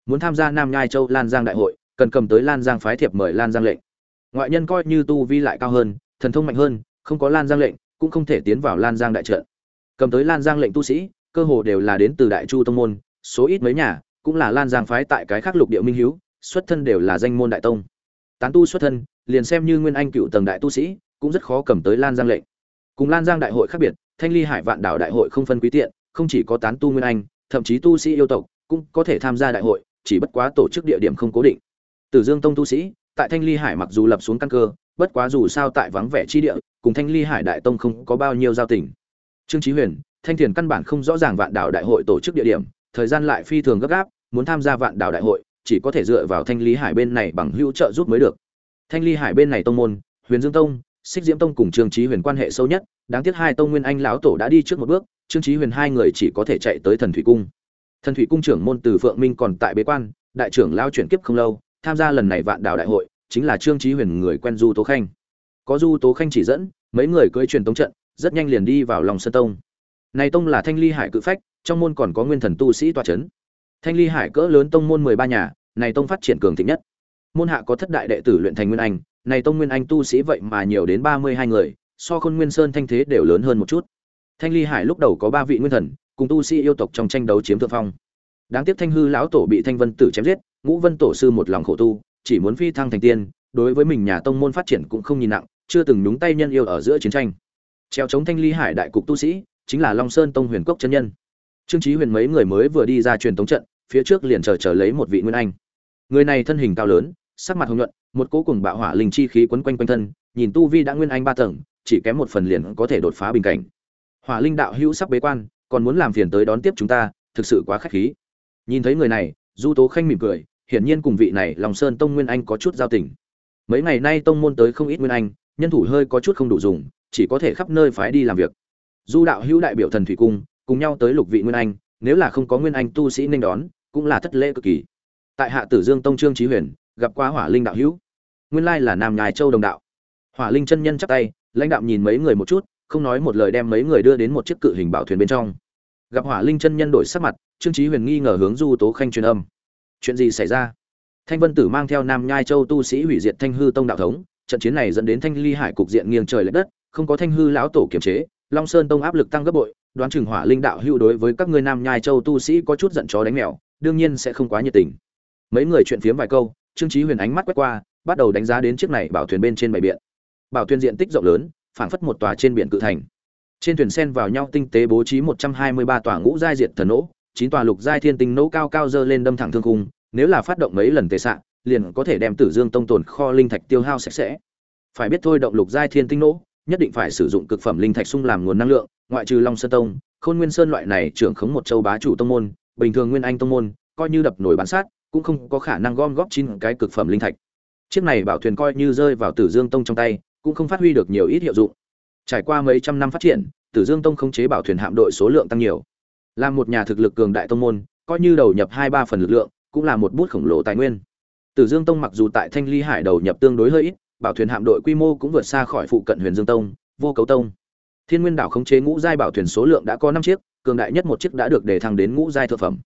Muốn tham gia nam nhai châu lan giang đại hội, cần cầm tới lan giang phái thiệp mời lan giang lệnh. Ngoại nhân coi như tu vi lại cao hơn, thần thông mạnh hơn, không có lan giang lệnh, cũng không thể tiến vào lan giang đại trận. Cầm tới lan giang lệnh tu sĩ, cơ hồ đều là đến từ đại chu tông môn, số ít mấy nhà, cũng là lan giang phái tại cái khác lục địa minh hiếu, xuất thân đều là danh môn đại tông. Tán tu xuất thân, liền xem như nguyên anh cựu tầng đại tu sĩ cũng rất khó cầm tới lan giang lệnh. Cùng lan giang đại hội khác biệt, thanh ly hải vạn đảo đại hội không phân quý tiện, không chỉ có tán tu nguyên anh, thậm chí tu sĩ yêu tộc cũng có thể tham gia đại hội, chỉ bất quá tổ chức địa điểm không cố định. Tử dương tông tu sĩ, tại thanh ly hải mặc dù lập xuống căn cơ, bất quá dù sao tại vắng vẻ chi địa, cùng thanh ly hải đại tông không có bao nhiêu giao tình. Trương chí huyền, thanh thiền căn bản không rõ ràng vạn đảo đại hội tổ chức địa điểm, thời gian lại phi thường gấp gáp, muốn tham gia vạn đảo đại hội, chỉ có thể dựa vào thanh lý hải bên này bằng hữu trợ giúp mới được. Thanh ly hải bên này tông môn, huyền dương tông xích diễm tông cùng trương chí huyền quan hệ sâu nhất, đáng tiếc hai tông nguyên anh lão tổ đã đi trước một bước, trương chí huyền hai người chỉ có thể chạy tới thần thủy cung. Thần thủy cung trưởng môn từ phượng minh còn tại bế quan, đại trưởng lao chuyển kiếp không lâu, tham gia lần này vạn đảo đại hội, chính là trương chí huyền người quen du tố khanh. Có du tố khanh chỉ dẫn, mấy người cưỡi truyền tống trận, rất nhanh liền đi vào lòng sơn tông. Này tông là thanh ly hải cự phách, trong môn còn có nguyên thần tu sĩ tọa chấn. Thanh ly hải cỡ lớn tông môn mười ba nhà, này tông phát triển cường thịnh nhất môn hạ có thất đại đệ tử luyện thành nguyên anh, này tông nguyên anh tu sĩ vậy mà nhiều đến ba mươi hai người, so khôn nguyên sơn thanh thế đều lớn hơn một chút. Thanh ly hải lúc đầu có ba vị nguyên thần, cùng tu sĩ yêu tộc trong tranh đấu chiếm thượng phong. Đáng tiếc thanh hư lão tổ bị thanh vân tử chém giết, ngũ vân tổ sư một lòng khổ tu, chỉ muốn phi thăng thành tiên, đối với mình nhà tông môn phát triển cũng không nhìn nặng, chưa từng nhúng tay nhân yêu ở giữa chiến tranh. Treo chống thanh ly hải đại cục tu sĩ, chính là long sơn tông huyền cốc chân nhân. Trương chí huyền mấy người mới vừa đi ra truyền tống trận, phía trước liền chờ chờ lấy một vị nguyên anh. Người này thân hình cao lớn sắc mặt hồng nhuận, một cỗ cùng bạo hỏa linh chi khí quấn quanh quanh thân, nhìn tu vi đã nguyên anh ba tầng, chỉ kém một phần liền có thể đột phá bình cảnh. Hỏa linh đạo hữu sắp bế quan, còn muốn làm phiền tới đón tiếp chúng ta, thực sự quá khách khí. Nhìn thấy người này, du tố khanh mỉm cười, hiển nhiên cùng vị này lòng sơn tông nguyên anh có chút giao tình. Mấy ngày nay tông môn tới không ít nguyên anh, nhân thủ hơi có chút không đủ dùng, chỉ có thể khắp nơi phái đi làm việc. Du đạo hữu đại biểu thần thủy cung, cùng nhau tới lục vị nguyên anh, nếu là không có nguyên anh tu sĩ nên đón, cũng là thất lễ cực kỳ. Tại hạ tử dương tông trương trí huyền gặp qua hỏa linh đạo hữu. Nguyên lai là nam nhài châu đồng đạo. Hỏa linh chân nhân chắp tay, lãnh đạo nhìn mấy người một chút, không nói một lời đem mấy người đưa đến một chiếc cự hình bảo thuyền bên trong. Gặp hỏa linh chân nhân đổi sắc mặt, trương trí huyền nghi ngờ hướng du tố khanh truyền âm. Chuyện gì xảy ra? Thanh vân tử mang theo nam nhai châu tu sĩ hủy diệt thanh hư tông đạo thống, trận chiến này dẫn đến thanh ly hải cục diện nghiêng trời lệch đất, không có thanh hư lão tổ kiềm chế, long sơn tông áp lực tăng gấp bội, đoán chừng hỏa linh đạo hưu đối với các ngươi nam nhai châu tu sĩ có chút giận chó đánh mèo, đương nhiên sẽ không quá nhiệt tình. Mấy người chuyện phiếm vài câu trương Chí huyền ánh mắt quét qua bắt đầu đánh giá đến chiếc này bảo thuyền bên trên bãi biển bảo thuyền diện tích rộng lớn phảng phất một tòa trên biển cự thành. Trên thuyền sen vào nhau tinh tế bố trí một trăm hai mươi ba tòa ngũ giai diệt thần nỗ chín tòa lục giai thiên tinh nỗ cao cao dơ lên đâm thẳng thương khung nếu là phát động mấy lần tề sạ, liền có thể đem tử dương tông tồn kho linh thạch tiêu hao sạch sẽ. Phải biết thôi động lục giai thiên tinh nỗ nhất định phải sử dụng cực phẩm linh thạch sung làm nguồn năng lượng ngoại trừ long sơn tông khôn nguyên sơn loại này trưởng khống một châu bá chủ tông môn bình thường nguyên anh tông môn coi như đập nổi bán sát cũng không có khả năng gom góp chín cái cực phẩm linh thạch. Chiếc này bảo thuyền coi như rơi vào tử dương tông trong tay, cũng không phát huy được nhiều ít hiệu dụng. Trải qua mấy trăm năm phát triển, tử dương tông khống chế bảo thuyền hạm đội số lượng tăng nhiều. Là một nhà thực lực cường đại tông môn, coi như đầu nhập hai ba phần lực lượng, cũng là một bút khổng lồ tài nguyên. Tử dương tông mặc dù tại thanh ly hải đầu nhập tương đối hơi ít, bảo thuyền hạm đội quy mô cũng vượt xa khỏi phụ cận huyền dương tông, vô cấu tông. Thiên nguyên đảo khống chế ngũ giai bảo thuyền số lượng đã có năm chiếc, cường đại nhất một chiếc đã được đề thăng đến ngũ giai thượng phẩm.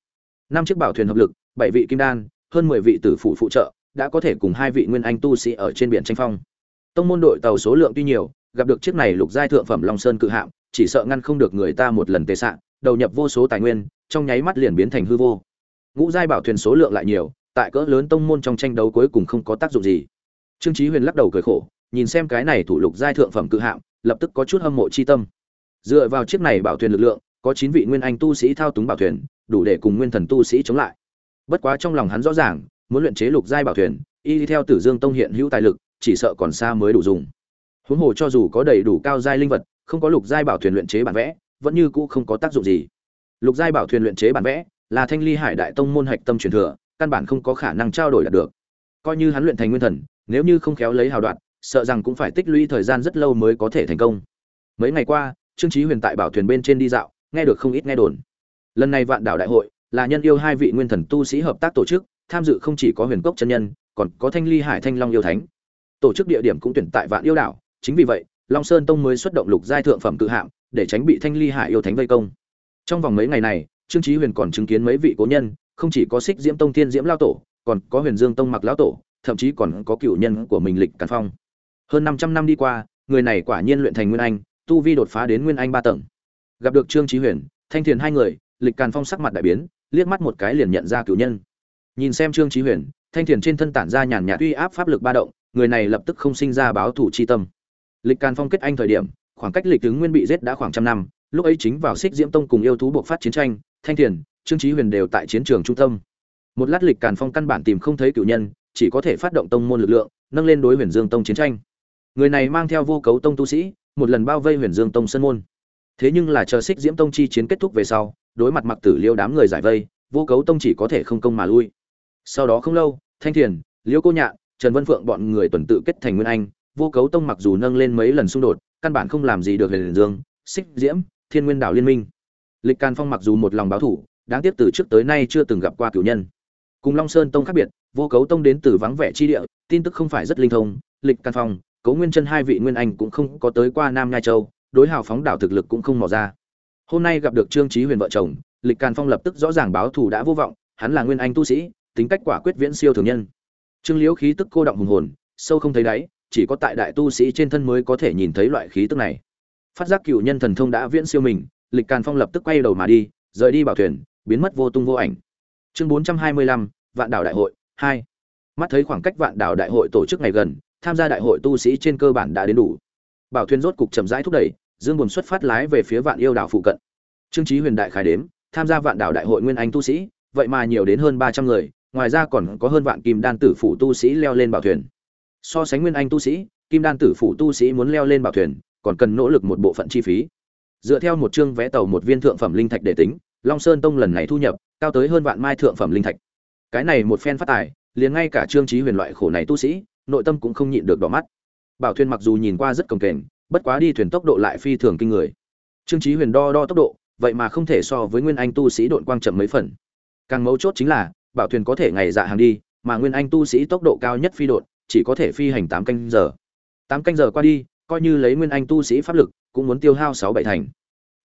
Năm chiếc bảo thuyền hợp lực bảy vị kim đan, hơn mười vị tử phụ phụ trợ, đã có thể cùng hai vị nguyên anh tu sĩ ở trên biển tranh phong. Tông môn đội tàu số lượng tuy nhiều, gặp được chiếc này lục giai thượng phẩm long sơn cự hạm, chỉ sợ ngăn không được người ta một lần tệ sạn đầu nhập vô số tài nguyên, trong nháy mắt liền biến thành hư vô. Ngũ giai bảo thuyền số lượng lại nhiều, tại cỡ lớn tông môn trong tranh đấu cuối cùng không có tác dụng gì. Trương chí huyền lắc đầu cười khổ, nhìn xem cái này thủ lục giai thượng phẩm cự hạm, lập tức có chút hâm mộ chi tâm. Dựa vào chiếc này bảo thuyền lực lượng, có chín vị nguyên anh tu sĩ thao túng bảo thuyền, đủ để cùng nguyên thần tu sĩ chống lại bất quá trong lòng hắn rõ ràng, muốn luyện chế lục giai bảo thuyền, y đi theo tử dương tông hiện hữu tài lực, chỉ sợ còn xa mới đủ dùng. Huống hồ cho dù có đầy đủ cao giai linh vật, không có lục giai bảo thuyền luyện chế bản vẽ, vẫn như cũ không có tác dụng gì. Lục giai bảo thuyền luyện chế bản vẽ, là thanh ly hải đại tông môn hạch tâm truyền thừa, căn bản không có khả năng trao đổi đạt được. Coi như hắn luyện thành nguyên thần, nếu như không khéo lấy hào đoạn, sợ rằng cũng phải tích lũy thời gian rất lâu mới có thể thành công. Mấy ngày qua, trương trí huyền tại bảo thuyền bên trên đi dạo, nghe được không ít nghe đồn. Lần này vạn đảo đại hội là nhân yêu hai vị nguyên thần tu sĩ hợp tác tổ chức, tham dự không chỉ có huyền cốc chân nhân, còn có thanh ly hải thanh long yêu thánh. Tổ chức địa điểm cũng tuyển tại vạn yêu đảo, chính vì vậy, long sơn tông mới xuất động lục giai thượng phẩm cự hạng để tránh bị thanh ly hải yêu thánh vây công. Trong vòng mấy ngày này, trương chí huyền còn chứng kiến mấy vị cố nhân, không chỉ có xích diễm tông thiên diễm lão tổ, còn có huyền dương tông mặc lão tổ, thậm chí còn có cựu nhân của mình lịch càn phong. Hơn 500 năm đi qua, người này quả nhiên luyện thành nguyên anh, tu vi đột phá đến nguyên anh ba tầng. Gặp được trương chí huyền, thanh thiền hai người, lịch càn phong sắc mặt đại biến liếc mắt một cái liền nhận ra cửu nhân. Nhìn xem trương trí huyền, thanh thiền trên thân tản ra nhàn nhạt uy áp pháp lực ba động, người này lập tức không sinh ra báo thủ chi tâm. Lịch càn phong kết anh thời điểm, khoảng cách lịch tướng nguyên bị giết đã khoảng trăm năm, lúc ấy chính vào xích diễm tông cùng yêu thú buộc phát chiến tranh, thanh thiền, trương trí huyền đều tại chiến trường trung tâm. Một lát lịch càn phong căn bản tìm không thấy cựu nhân, chỉ có thể phát động tông môn lực lượng, nâng lên đối huyền dương tông chiến tranh. Người này mang theo vô cấu tông tu sĩ, một lần bao vây huyền dương tông sân môn. Thế nhưng là chờ xích diễm tông chi chiến kết thúc về sau đối mặt mặc tử liêu đám người giải vây, vô cấu tông chỉ có thể không công mà lui. Sau đó không lâu, thanh thiền, liêu cô nhạn, trần vân phượng bọn người tuần tự kết thành nguyên anh. Vô cấu tông mặc dù nâng lên mấy lần xung đột, căn bản không làm gì được huyền dương, xích diễm, thiên nguyên đảo liên minh. Lịch càn phong mặc dù một lòng báo thủ, đáng tiếc từ trước tới nay chưa từng gặp qua cửu nhân. Cùng long sơn tông khác biệt, vô cấu tông đến từ vắng vẻ chi địa, tin tức không phải rất linh thông. Lịch càn phong cấu nguyên chân hai vị nguyên anh cũng không có tới qua nam nhai châu, đối hào phóng đảo thực lực cũng không mò ra hôm nay gặp được trương trí huyền vợ chồng, lịch càn phong lập tức rõ ràng báo thù đã vô vọng, hắn là nguyên anh tu sĩ, tính cách quả quyết viễn siêu thường nhân. Trương liễu khí tức cô động hùng hồn, sâu không thấy đáy, chỉ có tại đại tu sĩ trên thân mới có thể nhìn thấy loại khí tức này. Phát giác cựu nhân thần thông đã viễn siêu mình, lịch càn phong lập tức quay đầu mà đi, rời đi bảo thuyền, biến mất vô tung vô ảnh. Chương bốn trăm hai mươi lăm, vạn đảo đại hội hai. Mắt thấy khoảng cách vạn đảo đại hội tổ chức ngày gần, tham gia đại hội tu sĩ trên cơ bản đã đến đủ. Bảo thuyền rốt cục chậm rãi thúc đẩy dương buồn xuất phát lái về phía vạn yêu đảo phụ cận. Trương chí huyền đại khai đếm, tham gia vạn đảo đại hội nguyên anh tu sĩ, vậy mà nhiều đến hơn ba trăm người, ngoài ra còn có hơn vạn kim đan tử phụ tu sĩ leo lên bảo thuyền. So sánh nguyên anh tu sĩ, kim đan tử phụ tu sĩ muốn leo lên bảo thuyền, còn cần nỗ lực một bộ phận chi phí. Dựa theo một chương vé tàu một viên thượng phẩm linh thạch để tính, long sơn tông lần này thu nhập cao tới hơn vạn mai thượng phẩm linh thạch. Cái này một phen phát tài, liền ngay cả trương trí huyền loại khổ này tu sĩ, nội tâm cũng không nhịn được đỏ mắt. Bảo thuyền mặc dù nhìn qua rất cồng kềnh bất quá đi thuyền tốc độ lại phi thường kinh người. Trương chí huyền đo đo tốc độ, vậy mà không thể so với nguyên anh tu sĩ độn quang chậm mấy phần. Càng mấu chốt chính là, bảo thuyền có thể ngày dạ hàng đi, mà nguyên anh tu sĩ tốc độ cao nhất phi đột chỉ có thể phi hành tám canh giờ. Tám canh giờ qua đi, coi như lấy nguyên anh tu sĩ pháp lực, cũng muốn tiêu hao sáu bảy thành.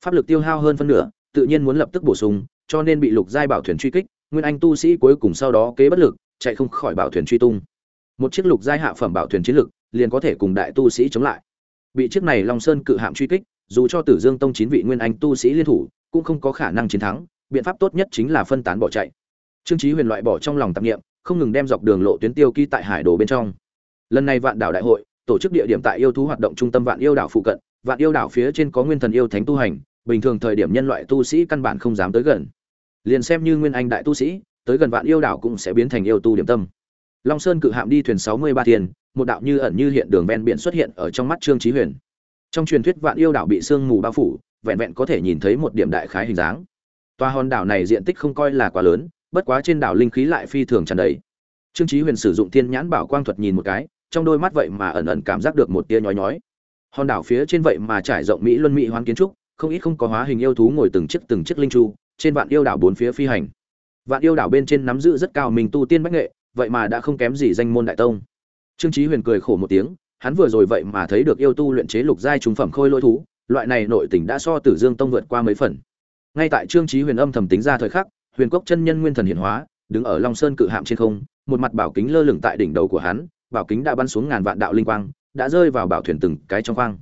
Pháp lực tiêu hao hơn phân nửa, tự nhiên muốn lập tức bổ sung, cho nên bị lục giai bảo thuyền truy kích, nguyên anh tu sĩ cuối cùng sau đó kế bất lực, chạy không khỏi bảo thuyền truy tung. Một chiếc lục giai hạ phẩm bảo thuyền chiến lực, liền có thể cùng đại tu sĩ chống lại bị chiếc này long sơn cự hạm truy kích, dù cho tử dương tông chín vị nguyên anh tu sĩ liên thủ, cũng không có khả năng chiến thắng, biện pháp tốt nhất chính là phân tán bỏ chạy. Trương chí huyền loại bỏ trong lòng tạp niệm, không ngừng đem dọc đường lộ tuyến tiêu ký tại hải đồ bên trong. Lần này vạn đảo đại hội, tổ chức địa điểm tại yêu thú hoạt động trung tâm vạn yêu đảo phụ cận, vạn yêu đảo phía trên có nguyên thần yêu thánh tu hành, bình thường thời điểm nhân loại tu sĩ căn bản không dám tới gần. Liền xem như nguyên anh đại tu sĩ, tới gần vạn yêu đảo cũng sẽ biến thành yêu tu điểm tâm long sơn cự hạm đi thuyền sáu mươi ba thiên, một đạo như ẩn như hiện đường ven biển xuất hiện ở trong mắt trương trí huyền. Trong truyền thuyết vạn yêu đảo bị sương mù bao phủ, vẹn vẹn có thể nhìn thấy một điểm đại khái hình dáng. Toa hòn đảo này diện tích không coi là quá lớn, bất quá trên đảo linh khí lại phi thường tràn đầy. Trương trí huyền sử dụng thiên nhãn bảo quang thuật nhìn một cái, trong đôi mắt vậy mà ẩn ẩn cảm giác được một tia nhói nhói. Hòn đảo phía trên vậy mà trải rộng mỹ luân mỹ hoán kiến trúc, không ít không có hóa hình yêu thú ngồi từng chiếc từng chiếc linh chu trên vạn yêu đảo bốn phía phi hành. Vạn yêu đảo bên trên nắm giữ rất cao mình tu tiên bách nghệ vậy mà đã không kém gì danh môn đại tông. Trương chí huyền cười khổ một tiếng, hắn vừa rồi vậy mà thấy được yêu tu luyện chế lục giai trung phẩm khôi lỗi thú, loại này nội tình đã so tử dương tông vượt qua mấy phần. Ngay tại trương chí huyền âm thầm tính ra thời khắc, huyền cốc chân nhân nguyên thần hiển hóa, đứng ở long sơn cự hạm trên không, một mặt bảo kính lơ lửng tại đỉnh đầu của hắn, bảo kính đã bắn xuống ngàn vạn đạo linh quang, đã rơi vào bảo thuyền từng cái trong khoang.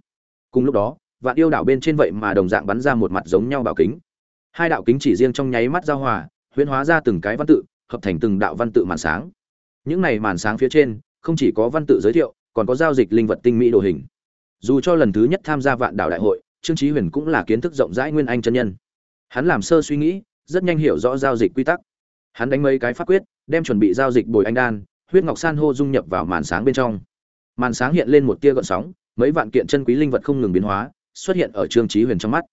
Cùng lúc đó, vạn yêu đảo bên trên vậy mà đồng dạng bắn ra một mặt giống nhau bảo kính. Hai đạo kính chỉ riêng trong nháy mắt giao hòa, huyễn hóa ra từng cái văn tự, hợp thành từng đạo văn tự màn sáng những này màn sáng phía trên, không chỉ có văn tự giới thiệu, còn có giao dịch linh vật tinh mỹ đồ hình. Dù cho lần thứ nhất tham gia vạn đảo đại hội, trương trí huyền cũng là kiến thức rộng rãi nguyên anh chân nhân. Hắn làm sơ suy nghĩ, rất nhanh hiểu rõ giao dịch quy tắc. Hắn đánh mấy cái pháp quyết, đem chuẩn bị giao dịch bồi anh đan, huyết ngọc san hô dung nhập vào màn sáng bên trong. Màn sáng hiện lên một tia gợn sóng, mấy vạn kiện chân quý linh vật không ngừng biến hóa, xuất hiện ở trương trí huyền trong mắt.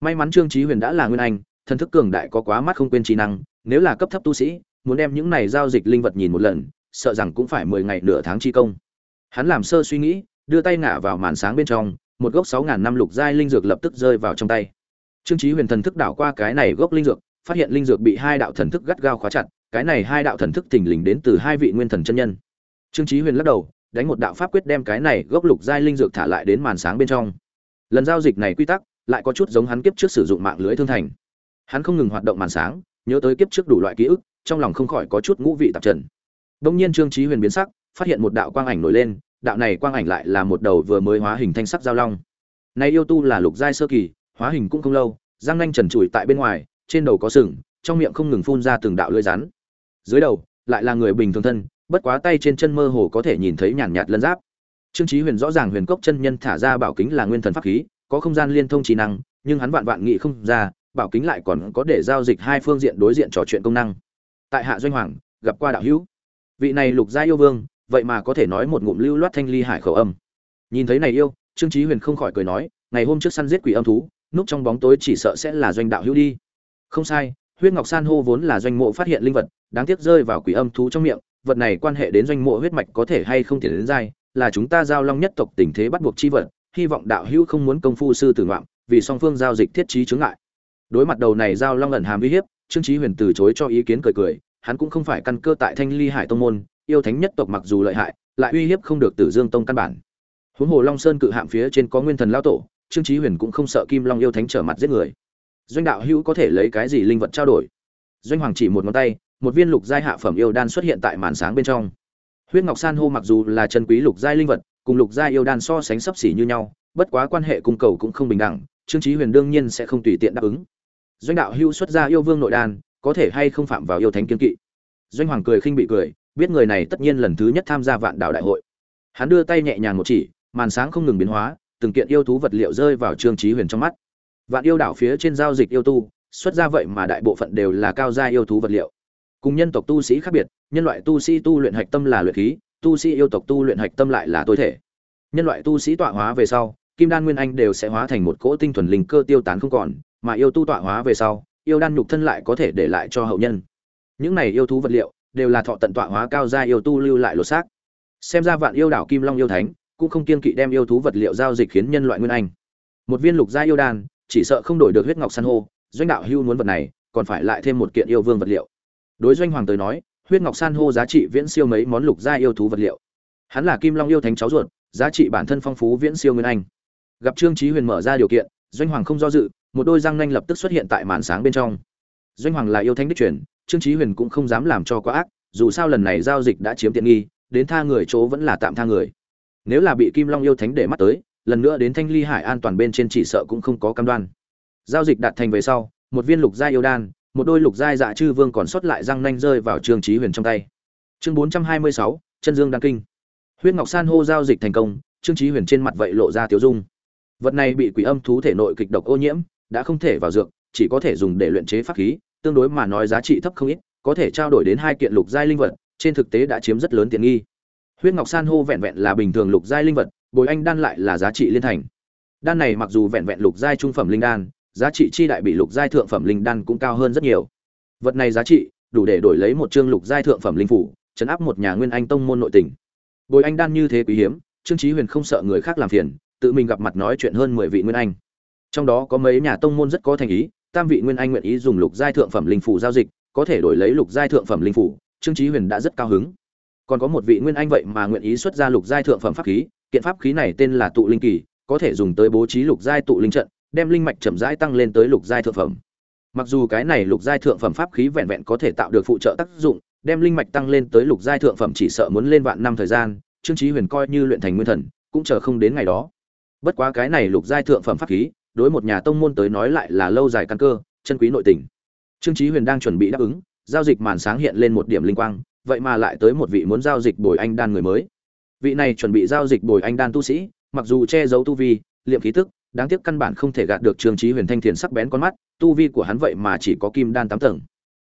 May mắn trương trí huyền đã là nguyên anh, thần thức cường đại có quá mắt không quên trí năng, nếu là cấp thấp tu sĩ, muốn đem những này giao dịch linh vật nhìn một lần sợ rằng cũng phải mười ngày nửa tháng chi công. Hắn làm sơ suy nghĩ, đưa tay ngả vào màn sáng bên trong, một gốc sáu ngàn năm lục giai linh dược lập tức rơi vào trong tay. Trương trí huyền thần thức đảo qua cái này gốc linh dược, phát hiện linh dược bị hai đạo thần thức gắt gao khóa chặt, cái này hai đạo thần thức thình lình đến từ hai vị nguyên thần chân nhân. Trương trí huyền lắc đầu, đánh một đạo pháp quyết đem cái này gốc lục giai linh dược thả lại đến màn sáng bên trong. Lần giao dịch này quy tắc, lại có chút giống hắn kiếp trước sử dụng mạng lưới thương thành. Hắn không ngừng hoạt động màn sáng, nhớ tới kiếp trước đủ loại ký ức, trong lòng không khỏi có chút ngũ vị tạp trần đông nhiên trương chí huyền biến sắc, phát hiện một đạo quang ảnh nổi lên, đạo này quang ảnh lại là một đầu vừa mới hóa hình thanh sắc giao long. Nay yêu tu là lục giai sơ kỳ, hóa hình cũng không lâu, răng nanh trần trụi tại bên ngoài, trên đầu có sừng, trong miệng không ngừng phun ra từng đạo lưỡi rắn. Dưới đầu, lại là người bình thường thân, bất quá tay trên chân mơ hồ có thể nhìn thấy nhàn nhạt lân giáp. Trương chí huyền rõ ràng huyền cốc chân nhân thả ra bảo kính là nguyên thần pháp khí, có không gian liên thông trí năng, nhưng hắn vạn vạn nghĩ không ra, bảo kính lại còn có để giao dịch hai phương diện đối diện trò chuyện công năng. Tại hạ doanh hoàng, gặp qua đạo hữu vị này lục gia yêu vương, vậy mà có thể nói một ngụm lưu loát thanh ly hải khẩu âm. Nhìn thấy này yêu, trương chí huyền không khỏi cười nói, ngày hôm trước săn giết quỷ âm thú, núp trong bóng tối chỉ sợ sẽ là doanh đạo hữu đi. Không sai, huyết ngọc san hô vốn là doanh mộ phát hiện linh vật, đáng tiếc rơi vào quỷ âm thú trong miệng, vật này quan hệ đến doanh mộ huyết mạch có thể hay không tiền đến dai, là chúng ta giao long nhất tộc tình thế bắt buộc chi vật, hy vọng đạo hữu không muốn công phu sư tử ngoạm, vì song phương giao dịch thiết trí chướng ngại. Đối mặt đầu này giao long ẩn hàm uy hiếp, trương chí huyền từ chối cho ý kiến cười cười hắn cũng không phải căn cơ tại thanh ly hải tông môn, yêu thánh nhất tộc mặc dù lợi hại, lại uy hiếp không được tử dương tông căn bản. Huống hồ long sơn cự hạm phía trên có nguyên thần lao tổ, trương chí huyền cũng không sợ kim long yêu thánh trở mặt giết người. Doanh đạo hữu có thể lấy cái gì linh vật trao đổi? Doanh hoàng chỉ một ngón tay, một viên lục giai hạ phẩm yêu đan xuất hiện tại màn sáng bên trong. Huyết ngọc san hô mặc dù là chân quý lục giai linh vật, cùng lục giai yêu đan so sánh sấp xỉ như nhau, bất quá quan hệ cung cầu cũng không bình đẳng, trương chí huyền đương nhiên sẽ không tùy tiện đáp ứng. Doanh đạo hưu xuất ra yêu vương nội đan có thể hay không phạm vào yêu thánh kiên kỵ. Doanh hoàng cười khinh bị cười, biết người này tất nhiên lần thứ nhất tham gia vạn đạo đại hội. Hắn đưa tay nhẹ nhàng một chỉ, màn sáng không ngừng biến hóa, từng kiện yêu thú vật liệu rơi vào trương trí huyền trong mắt. Vạn yêu đảo phía trên giao dịch yêu tu, xuất ra vậy mà đại bộ phận đều là cao gia yêu thú vật liệu. Cùng nhân tộc tu sĩ khác biệt, nhân loại tu sĩ tu luyện hạch tâm là luyện khí, tu sĩ yêu tộc tu luyện hạch tâm lại là tối thể. Nhân loại tu sĩ tọa hóa về sau, kim đan nguyên anh đều sẽ hóa thành một cỗ tinh thuần linh cơ tiêu tán không còn, mà yêu tu tọa hóa về sau yêu đan nhục thân lại có thể để lại cho hậu nhân. Những này yêu thú vật liệu đều là thọ tận tọa hóa cao gia yêu tu lưu lại lột xác. Xem ra vạn yêu đảo kim long yêu thánh cũng không kiên kỵ đem yêu thú vật liệu giao dịch khiến nhân loại nguyên anh. Một viên lục gia yêu đan, chỉ sợ không đổi được huyết ngọc san hô, doanh đạo hưu muốn vật này, còn phải lại thêm một kiện yêu vương vật liệu. Đối doanh hoàng tới nói, huyết ngọc san hô giá trị viễn siêu mấy món lục gia yêu thú vật liệu. Hắn là kim long yêu thánh cháu ruột, giá trị bản thân phong phú viễn siêu nguyên anh. Gặp trương trí huyền mở ra điều kiện, doanh hoàng không do dự một đôi răng nanh lập tức xuất hiện tại màn sáng bên trong. Doanh hoàng là yêu thánh đích truyền, trương Chí huyền cũng không dám làm cho quá ác, dù sao lần này giao dịch đã chiếm tiện nghi, đến tha người chỗ vẫn là tạm tha người. Nếu là bị kim long yêu thánh để mắt tới, lần nữa đến thanh ly hải an toàn bên trên chỉ sợ cũng không có cam đoan. Giao dịch đạt thành về sau, một viên lục gia yêu đan, một đôi lục giai dạ chư vương còn sót lại răng nanh rơi vào trương Chí huyền trong tay. Chương bốn trăm hai mươi sáu, chân dương đăng kinh. Huyết ngọc san hô giao dịch thành công, trương Chí huyền trên mặt vậy lộ ra tiêu dung. Vật này bị quỷ âm thú thể nội kịch độc ô nhiễm đã không thể vào dược, chỉ có thể dùng để luyện chế pháp khí, tương đối mà nói giá trị thấp không ít, có thể trao đổi đến hai kiện lục giai linh vật, trên thực tế đã chiếm rất lớn tiện nghi. Huyết ngọc san hô vẹn vẹn là bình thường lục giai linh vật, bồi anh đan lại là giá trị liên thành. Đan này mặc dù vẹn vẹn lục giai trung phẩm linh đan, giá trị chi đại bị lục giai thượng phẩm linh đan cũng cao hơn rất nhiều. Vật này giá trị, đủ để đổi lấy một chương lục giai thượng phẩm linh phủ chấn áp một nhà nguyên anh tông môn nội tình. Bồi anh đan như thế quý hiếm, trương chí huyền không sợ người khác làm phiền, tự mình gặp mặt nói chuyện hơn mười vị nguyên anh trong đó có mấy nhà tông môn rất có thành ý, tam vị nguyên anh nguyện ý dùng lục giai thượng phẩm linh phủ giao dịch, có thể đổi lấy lục giai thượng phẩm linh phủ trương chí huyền đã rất cao hứng. Còn có một vị nguyên anh vậy mà nguyện ý xuất ra lục giai thượng phẩm pháp khí, kiện pháp khí này tên là tụ linh kỳ, có thể dùng tới bố trí lục giai tụ linh trận, đem linh mạch chậm rãi tăng lên tới lục giai thượng phẩm. Mặc dù cái này lục giai thượng phẩm pháp khí vẹn vẹn có thể tạo được phụ trợ tác dụng, đem linh mạch tăng lên tới lục giai thượng phẩm chỉ sợ muốn lên vạn năm thời gian, trương chí huyền coi như luyện thành nguyên thần, cũng chờ không đến ngày đó. Bất quá cái này lục giai thượng phẩm pháp khí đối một nhà tông môn tới nói lại là lâu dài căn cơ, chân quý nội tình. Trương chí huyền đang chuẩn bị đáp ứng, giao dịch màn sáng hiện lên một điểm linh quang, vậy mà lại tới một vị muốn giao dịch bồi anh đan người mới. Vị này chuẩn bị giao dịch bồi anh đan tu sĩ, mặc dù che giấu tu vi, liệm khí tức, đáng tiếc căn bản không thể gạt được trương chí huyền thanh thiền sắc bén con mắt, tu vi của hắn vậy mà chỉ có kim đan tám tầng.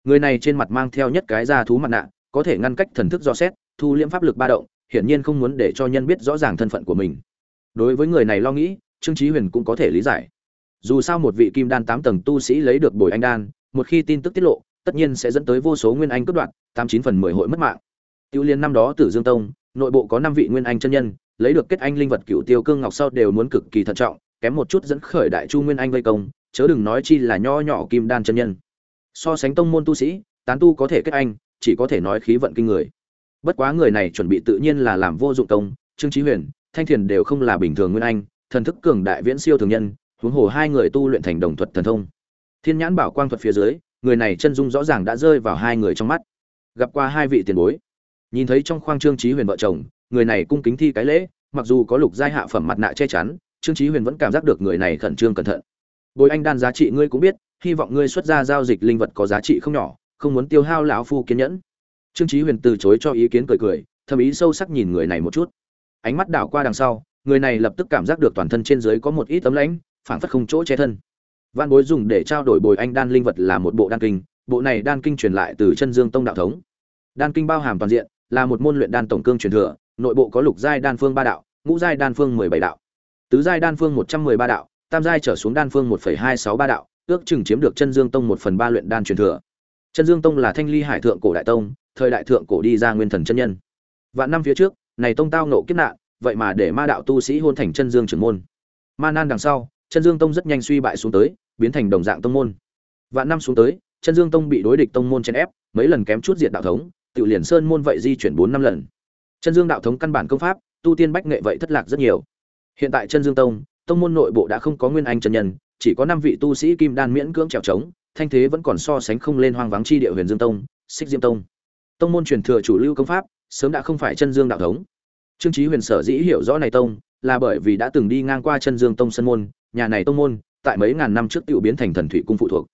Người này trên mặt mang theo nhất cái da thú mặt nạ, có thể ngăn cách thần thức do xét, thu liễm pháp lực ba động, hiển nhiên không muốn để cho nhân biết rõ ràng thân phận của mình. Đối với người này lo nghĩ trương chí huyền cũng có thể lý giải. Dù sao một vị kim đan tám tầng tu sĩ lấy được bồi anh đan, một khi tin tức tiết lộ, tất nhiên sẽ dẫn tới vô số nguyên anh cướp đoạt, tám chín phần mười hội mất mạng. Tiêu liên năm đó tử dương tông, nội bộ có năm vị nguyên anh chân nhân, lấy được kết anh linh vật cựu tiêu cương ngọc sau đều muốn cực kỳ thận trọng, kém một chút dẫn khởi đại chu nguyên anh vây công, chớ đừng nói chi là nho nhỏ kim đan chân nhân. So sánh tông môn tu sĩ, tán tu có thể kết anh, chỉ có thể nói khí vận kinh người. Bất quá người này chuẩn bị tự nhiên là làm vô dụng công, trương trí huyền, thanh thiền đều không là bình thường nguyên anh thần thức cường đại viễn siêu thường nhân, huống hồ hai người tu luyện thành đồng thuật thần thông. Thiên nhãn bảo quang thuật phía dưới, người này chân dung rõ ràng đã rơi vào hai người trong mắt. Gặp qua hai vị tiền bối. Nhìn thấy trong khoang trương trí huyền vợ chồng, người này cung kính thi cái lễ, mặc dù có lục giai hạ phẩm mặt nạ che chắn, trương chí huyền vẫn cảm giác được người này khẩn trương cẩn thận. Bồi anh đan giá trị ngươi cũng biết, hy vọng ngươi xuất ra giao dịch linh vật có giá trị không nhỏ, không muốn tiêu hao lão phu kiên nhẫn. Trương chí huyền từ chối cho ý kiến cười cười, thầm ý sâu sắc nhìn người này một chút. Ánh mắt đảo qua đằng sau người này lập tức cảm giác được toàn thân trên dưới có một ít tấm lãnh, phảng phất không chỗ che thân. Văn bối dùng để trao đổi bồi anh đan linh vật là một bộ đan kinh, bộ này đan kinh truyền lại từ chân dương tông đạo thống. Đan kinh bao hàm toàn diện, là một môn luyện đan tổng cương truyền thừa, nội bộ có lục giai đan phương ba đạo, ngũ giai đan phương mười bảy đạo, tứ giai đan phương một trăm mười ba đạo, tam giai trở xuống đan phương một phẩy hai sáu ba đạo, ước chừng chiếm được chân dương tông một phần ba luyện đan truyền thừa. Chân dương tông là thanh ly hải thượng cổ đại tông, thời đại thượng cổ đi ra nguyên thần chân nhân. Vạn năm phía trước, này tông tao nộ kiếp nạn vậy mà để ma đạo tu sĩ hôn thành chân dương trưởng môn. Ma nan đằng sau, chân dương tông rất nhanh suy bại xuống tới, biến thành đồng dạng tông môn. Vạn năm xuống tới, chân dương tông bị đối địch tông môn chèn ép, mấy lần kém chút diệt đạo thống, tự liền sơn môn vậy di chuyển bốn năm lần. Chân dương đạo thống căn bản công pháp, tu tiên bách nghệ vậy thất lạc rất nhiều. Hiện tại chân dương tông tông môn nội bộ đã không có nguyên anh chân nhân, chỉ có năm vị tu sĩ kim đan miễn cưỡng trèo trống, thanh thế vẫn còn so sánh không lên hoang vắng chi địa huyền dương tông, xích diêm tông. Tông môn truyền thừa chủ lưu công pháp, sớm đã không phải chân dương đạo thống trương Chí huyền sở dĩ hiểu rõ này tông, là bởi vì đã từng đi ngang qua chân dương tông sân môn, nhà này tông môn, tại mấy ngàn năm trước tiểu biến thành thần thủy cung phụ thuộc.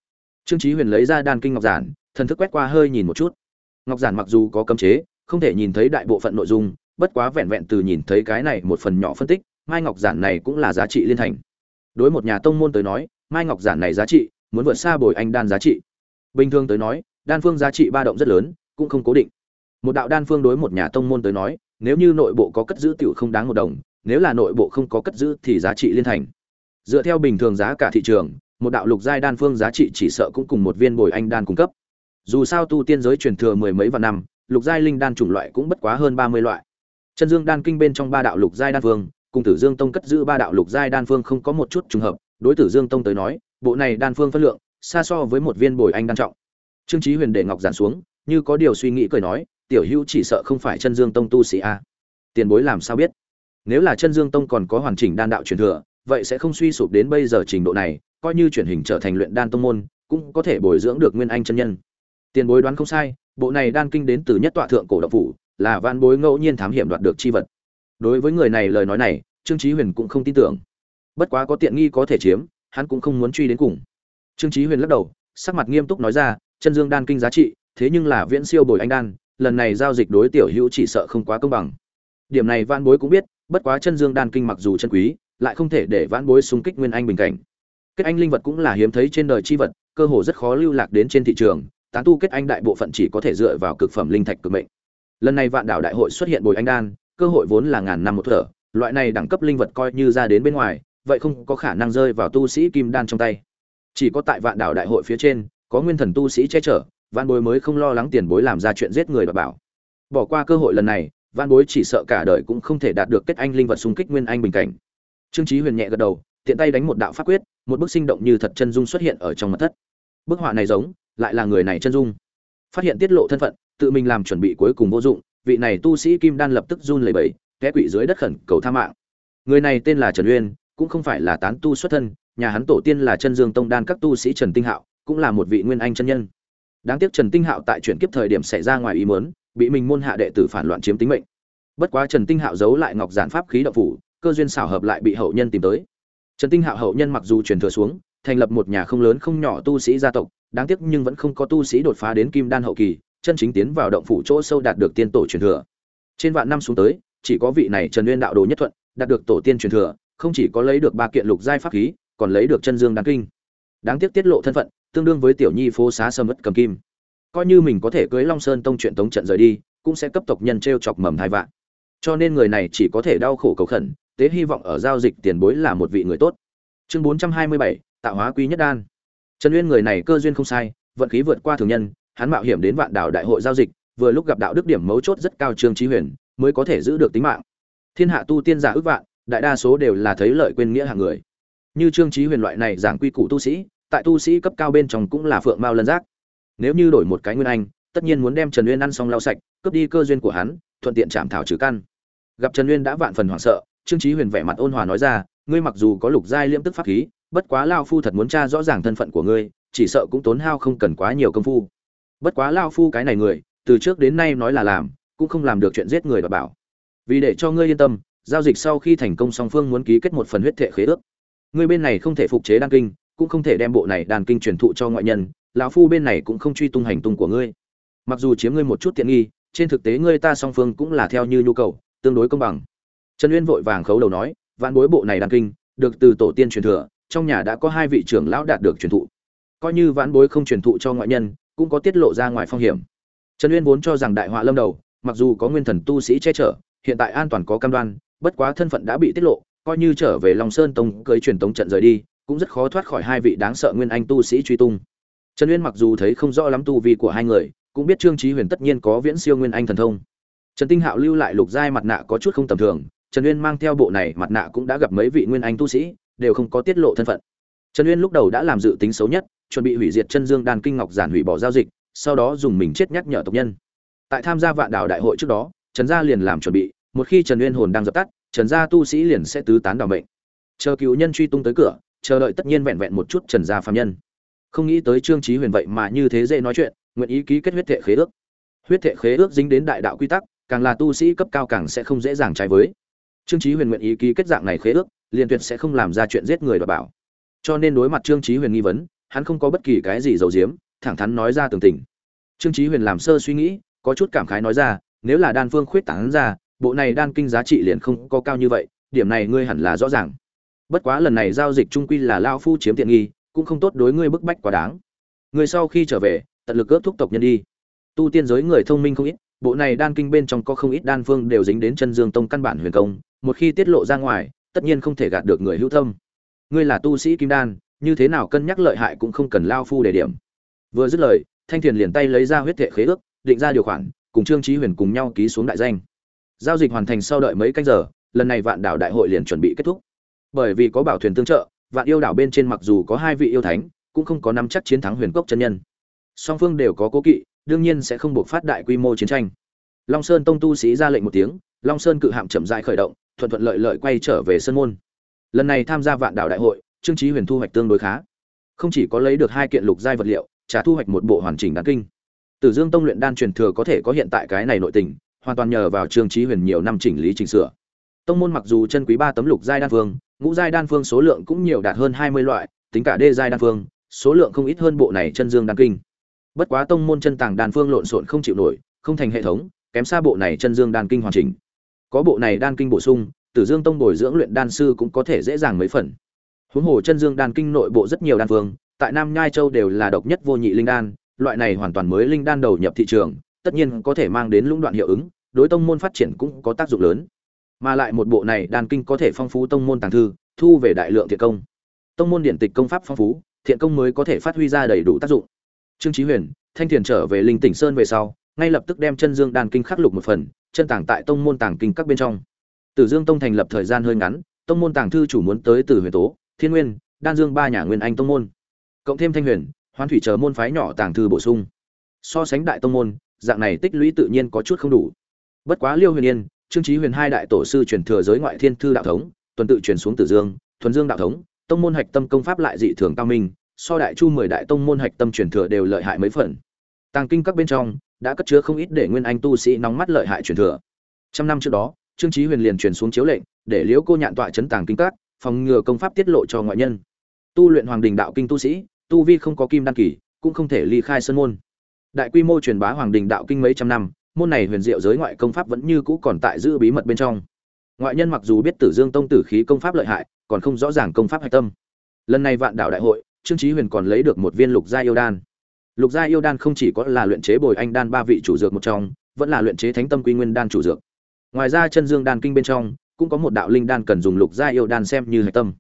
Trương Chí huyền lấy ra đan kinh ngọc giản, thần thức quét qua hơi nhìn một chút. Ngọc giản mặc dù có cấm chế, không thể nhìn thấy đại bộ phận nội dung, bất quá vẹn vẹn từ nhìn thấy cái này một phần nhỏ phân tích, mai ngọc giản này cũng là giá trị liên thành. Đối một nhà tông môn tới nói, mai ngọc giản này giá trị, muốn vượt xa bồi anh đan giá trị. Bình thường tới nói, đan phương giá trị ba động rất lớn, cũng không cố định. Một đạo đan phương đối một nhà tông môn tới nói nếu như nội bộ có cất giữ tiểu không đáng một đồng, nếu là nội bộ không có cất giữ thì giá trị liên thành. Dựa theo bình thường giá cả thị trường, một đạo lục giai đan phương giá trị chỉ sợ cũng cùng một viên bồi anh đan cung cấp. Dù sao tu tiên giới truyền thừa mười mấy vạn năm, lục giai linh đan chủng loại cũng bất quá hơn ba mươi loại. Chân dương đan kinh bên trong ba đạo lục giai đan phương, cùng tử dương tông cất giữ ba đạo lục giai đan phương không có một chút trùng hợp, đối tử dương tông tới nói, bộ này đan phương phân lượng, xa so với một viên bồi anh đan trọng. Trương chí huyền để ngọc giản xuống, như có điều suy nghĩ cười nói tiểu hữu chỉ sợ không phải chân dương tông tu sĩ a. Tiền bối làm sao biết? Nếu là chân dương tông còn có hoàn chỉnh đan đạo truyền thừa, vậy sẽ không suy sụp đến bây giờ trình độ này, coi như chuyển hình trở thành luyện đan tông môn, cũng có thể bồi dưỡng được nguyên anh chân nhân. Tiền bối đoán không sai, bộ này đan kinh đến từ nhất tọa thượng cổ độc phủ, là van bối ngẫu nhiên thám hiểm đoạt được chi vật. Đối với người này lời nói này, trương chí huyền cũng không tin tưởng. Bất quá có tiện nghi có thể chiếm, hắn cũng không muốn truy đến cùng. Trương chí huyền lắc đầu, sắc mặt nghiêm túc nói ra, chân dương đan kinh giá trị, thế nhưng là viễn siêu bồi anh đan lần này giao dịch đối tiểu hữu chỉ sợ không quá công bằng. Điểm này vãn bối cũng biết, bất quá chân dương đan kinh mặc dù chân quý, lại không thể để vãn bối xung kích nguyên anh bình cảnh. Kết anh linh vật cũng là hiếm thấy trên đời chi vật, cơ hồ rất khó lưu lạc đến trên thị trường, tán tu kết anh đại bộ phận chỉ có thể dựa vào cực phẩm linh thạch cực mệnh. Lần này vạn đảo đại hội xuất hiện bồi anh đan, cơ hội vốn là ngàn năm một thở, loại này đẳng cấp linh vật coi như ra đến bên ngoài, vậy không có khả năng rơi vào tu sĩ kim đan trong tay. Chỉ có tại vạn đảo đại hội phía trên, có nguyên thần tu sĩ che chở văn bối mới không lo lắng tiền bối làm ra chuyện giết người và bảo. Bỏ qua cơ hội lần này văn bối chỉ sợ cả đời cũng không thể đạt được kết anh linh vật xung kích nguyên anh bình cảnh. Trương trí huyền nhẹ gật đầu, tiện tay đánh một đạo pháp quyết, một bức sinh động như thật chân dung xuất hiện ở trong mặt thất. Bức họa này giống, lại là người này chân dung. Phát hiện tiết lộ thân phận, tự mình làm chuẩn bị cuối cùng vô dụng, vị này tu sĩ kim đan lập tức run lẩy bẩy, té quỵ dưới đất khẩn cầu tha mạng. Người này tên là trần uyên, cũng không phải là tán tu xuất thân, nhà hắn tổ tiên là chân dương tông đan các tu sĩ trần tinh hạo, cũng là một vị nguyên anh chân nhân đáng tiếc trần tinh hạo tại chuyển kiếp thời điểm xảy ra ngoài ý muốn, bị mình môn hạ đệ tử phản loạn chiếm tính mệnh. Bất quá trần tinh hạo giấu lại ngọc giản pháp khí đậu phủ, cơ duyên xảo hợp lại bị hậu nhân tìm tới. Trần tinh hạo hậu nhân mặc dù truyền thừa xuống, thành lập một nhà không lớn không nhỏ tu sĩ gia tộc, đáng tiếc nhưng vẫn không có tu sĩ đột phá đến kim đan hậu kỳ, chân chính tiến vào động phủ chỗ sâu đạt được tiên tổ truyền thừa. Trên vạn năm xuống tới, chỉ có vị này trần nguyên đạo đồ nhất thuận, đạt được tổ tiên truyền thừa, không chỉ có lấy được ba kiện lục giai pháp khí, còn lấy được chân dương đáng kinh. Đáng tiếc tiết lộ thân phận tương đương với tiểu nhi phố xá sầm ất cầm kim. Coi như mình có thể cưới long sơn tông chuyện tống trận rời đi, cũng sẽ cấp tộc nhân t r e o chọc mầm hai vạn. Cho nên người này chỉ có thể đau khổ cầu khẩn, tế hy vọng ở giao dịch tiền bối là một vị người tốt. Chương bốn trăm hai mươi bảy, tạo hóa quý nhất đan. Trần uyên người này cơ duyên không sai, vận khí vượt qua thường nhân, hắn mạo hiểm đến vạn đảo đại hội giao dịch, vừa lúc gặp đạo đức điểm mấu chốt rất cao trương trí huyền, mới có thể giữ được tính mạng. Thiên hạ tu tiên giả ước vạn, đại đa số đều là thấy lợi quên nghĩa hạng người. Như trương trí huyền loại này giảng quy củ tu sĩ tại tu sĩ cấp cao bên trong cũng là phượng mao lân giác. Nếu như đổi một cái nguyên anh, tất nhiên muốn đem trần uyên ăn xong lau sạch, cướp đi cơ duyên của hắn, thuận tiện chạm thảo trừ căn. Gặp trần uyên đã vạn phần hoảng sợ, trương trí huyền vẻ mặt ôn hòa nói ra, ngươi mặc dù có lục giai liễm tức pháp khí, bất quá lao phu thật muốn tra rõ ràng thân phận của ngươi, chỉ sợ cũng tốn hao không cần quá nhiều công phu. Bất quá lao phu cái này người, từ trước đến nay nói là làm, cũng không làm được chuyện giết người và bảo. Vì để cho ngươi yên tâm, giao dịch sau khi thành công song phương muốn ký kết một phần huyết thệ khế ước. Ngươi bên này không thể phục chế đăng kinh cũng không thể đem bộ này đàn kinh truyền thụ cho ngoại nhân, lão phu bên này cũng không truy tung hành tung của ngươi. Mặc dù chiếm ngươi một chút tiện nghi, trên thực tế ngươi ta song phương cũng là theo như nhu cầu, tương đối công bằng. Trần uyên vội vàng khấu đầu nói vạn bối bộ này đàn kinh, được từ tổ tiên truyền thừa, trong nhà đã có hai vị trưởng lão đạt được truyền thụ. Coi như vãn bối không truyền thụ cho ngoại nhân, cũng có tiết lộ ra ngoài phong hiểm. Trần uyên vốn cho rằng đại họa lâm đầu, mặc dù có nguyên thần tu sĩ che chở, hiện tại an toàn có cam đoan, bất quá thân phận đã bị tiết lộ, coi như trở về long sơn tông cưới truyền tống trận rời đi cũng rất khó thoát khỏi hai vị đáng sợ nguyên anh tu sĩ truy tung. Trần uyên mặc dù thấy không rõ lắm tu vi của hai người, cũng biết trương trí huyền tất nhiên có viễn siêu nguyên anh thần thông. Trần tinh hạo lưu lại lục giai mặt nạ có chút không tầm thường, trần uyên mang theo bộ này mặt nạ cũng đã gặp mấy vị nguyên anh tu sĩ, đều không có tiết lộ thân phận. Trần uyên lúc đầu đã làm dự tính xấu nhất, chuẩn bị hủy diệt chân dương đàn kinh ngọc giản hủy bỏ giao dịch, sau đó dùng mình chết nhắc nhở tộc nhân. Tại tham gia vạn đảo đại hội trước đó, trần gia liền làm chuẩn bị, một khi trần uyên hồn đang dập tắt, trần gia tu sĩ liền sẽ tứ tán đảo mệnh. Chờ cứu nhân truy tung tới cửa chờ đợi tất nhiên vẹn vẹn một chút trần gia phàm nhân. Không nghĩ tới trương trí huyền vậy mà như thế dễ nói chuyện, nguyện ý ký kết huyết thệ khế ước. Huyết thệ khế ước dính đến đại đạo quy tắc, càng là tu sĩ cấp cao càng sẽ không dễ dàng trái với. Trương trí huyền nguyện ý ký kết dạng này khế ước, liền tuyệt sẽ không làm ra chuyện giết người và bảo. Cho nên đối mặt trương trí huyền nghi vấn, hắn không có bất kỳ cái gì giấu giếm, thẳng thắn nói ra tường tình. Trương trí huyền làm sơ suy nghĩ, có chút cảm khái nói ra, nếu là đan phương khuyết tảng ra, bộ này đan kinh giá trị liền không có cao như vậy, điểm này ngươi hẳn là rõ ràng bất quá lần này giao dịch trung quy là lao phu chiếm tiện nghi, cũng không tốt đối ngươi bức bách quá đáng. Người sau khi trở về, tận lực ước thúc tộc nhân đi. Tu tiên giới người thông minh không ít, bộ này đan kinh bên trong có không ít đan phương đều dính đến chân dương tông căn bản huyền công, một khi tiết lộ ra ngoài, tất nhiên không thể gạt được người hữu tâm. Ngươi là tu sĩ kim đan, như thế nào cân nhắc lợi hại cũng không cần lao phu để điểm. Vừa dứt lời, thanh thiền liền tay lấy ra huyết thệ khế ước, định ra điều khoản, cùng trương trí huyền cùng nhau ký xuống đại danh. Giao dịch hoàn thành sau đợi mấy canh giờ, lần này vạn đảo đại hội liền chuẩn bị kết thúc bởi vì có bảo thuyền tương trợ, vạn yêu đảo bên trên mặc dù có hai vị yêu thánh, cũng không có nắm chắc chiến thắng huyền cốc chân nhân. Song phương đều có cố kỵ, đương nhiên sẽ không buộc phát đại quy mô chiến tranh. Long sơn tông tu sĩ ra lệnh một tiếng, long sơn cự hạm chậm rãi khởi động, thuận thuận lợi lợi quay trở về sân môn. Lần này tham gia vạn đảo đại hội trương trí huyền thu hoạch tương đối khá. Không chỉ có lấy được hai kiện lục giai vật liệu trả thu hoạch một bộ hoàn chỉnh đáng kinh. Tử dương tông luyện đan truyền thừa có thể có hiện tại cái này nội tình, hoàn toàn nhờ vào trương trí huyền nhiều năm chỉnh lý chỉnh sửa. Tông môn mặc dù chân quý ba tấm lục giai đan vương ngũ giai đan phương số lượng cũng nhiều đạt hơn hai mươi loại, tính cả đê giai đan phương, số lượng không ít hơn bộ này chân dương đan kinh. Bất quá tông môn chân tàng đan phương lộn xộn không chịu nổi, không thành hệ thống, kém xa bộ này chân dương đan kinh hoàn chỉnh. Có bộ này đan kinh bổ sung, tử dương tông bồi dưỡng luyện đan sư cũng có thể dễ dàng mấy phần. Huống hồ chân dương đan kinh nội bộ rất nhiều đan phương, tại nam nhai châu đều là độc nhất vô nhị linh đan, loại này hoàn toàn mới linh đan đầu nhập thị trường, tất nhiên có thể mang đến lũng đoạn hiệu ứng, đối tông môn phát triển cũng có tác dụng lớn mà lại một bộ này đan kinh có thể phong phú tông môn tàng thư, thu về đại lượng thiện công. Tông môn điện tịch công pháp phong phú, thiện công mới có thể phát huy ra đầy đủ tác dụng. Trương chí huyền, thanh thiền trở về linh tỉnh sơn về sau, ngay lập tức đem chân dương đan kinh khắc lục một phần, chân tàng tại tông môn tàng kinh các bên trong. Tử dương tông thành lập thời gian hơi ngắn, tông môn tàng thư chủ muốn tới từ huyền tố, thiên nguyên, đan dương ba nhà nguyên anh tông môn. Cộng thêm thanh huyền, hoán thủy chờ môn phái nhỏ tàng thư bổ sung. So sánh đại tông môn, dạng này tích lũy tự nhiên có chút không đủ. Bất quá liêu huyền yên trương chí huyền hai đại tổ sư truyền thừa giới ngoại thiên thư đạo thống, tuần tự truyền xuống tử dương, thuần dương đạo thống, tông môn hạch tâm công pháp lại dị thường cao minh, so đại chu mười đại tông môn hạch tâm truyền thừa đều lợi hại mấy phần. Tàng kinh các bên trong, đã cất chứa không ít để nguyên anh tu sĩ nóng mắt lợi hại truyền thừa. Trăm năm trước đó, trương chí huyền liền truyền xuống chiếu lệnh, để liễu cô nhạn tọa chấn tàng kinh các, phòng ngừa công pháp tiết lộ cho ngoại nhân. Tu luyện hoàng đình đạo kinh tu sĩ, tu vi không có kim đan kỳ, cũng không thể ly khai sân môn. Đại quy mô truyền bá hoàng đình đạo kinh mấy trăm năm môn này huyền diệu giới ngoại công pháp vẫn như cũ còn tại giữ bí mật bên trong. Ngoại nhân mặc dù biết tử dương tông tử khí công pháp lợi hại, còn không rõ ràng công pháp hạch tâm. Lần này vạn đảo đại hội, trương chí huyền còn lấy được một viên lục gia yêu đan. Lục gia yêu đan không chỉ có là luyện chế bồi anh đan ba vị chủ dược một trong, vẫn là luyện chế thánh tâm quy nguyên đan chủ dược. Ngoài ra chân dương đan kinh bên trong, cũng có một đạo linh đan cần dùng lục gia yêu đan xem như hạch tâm.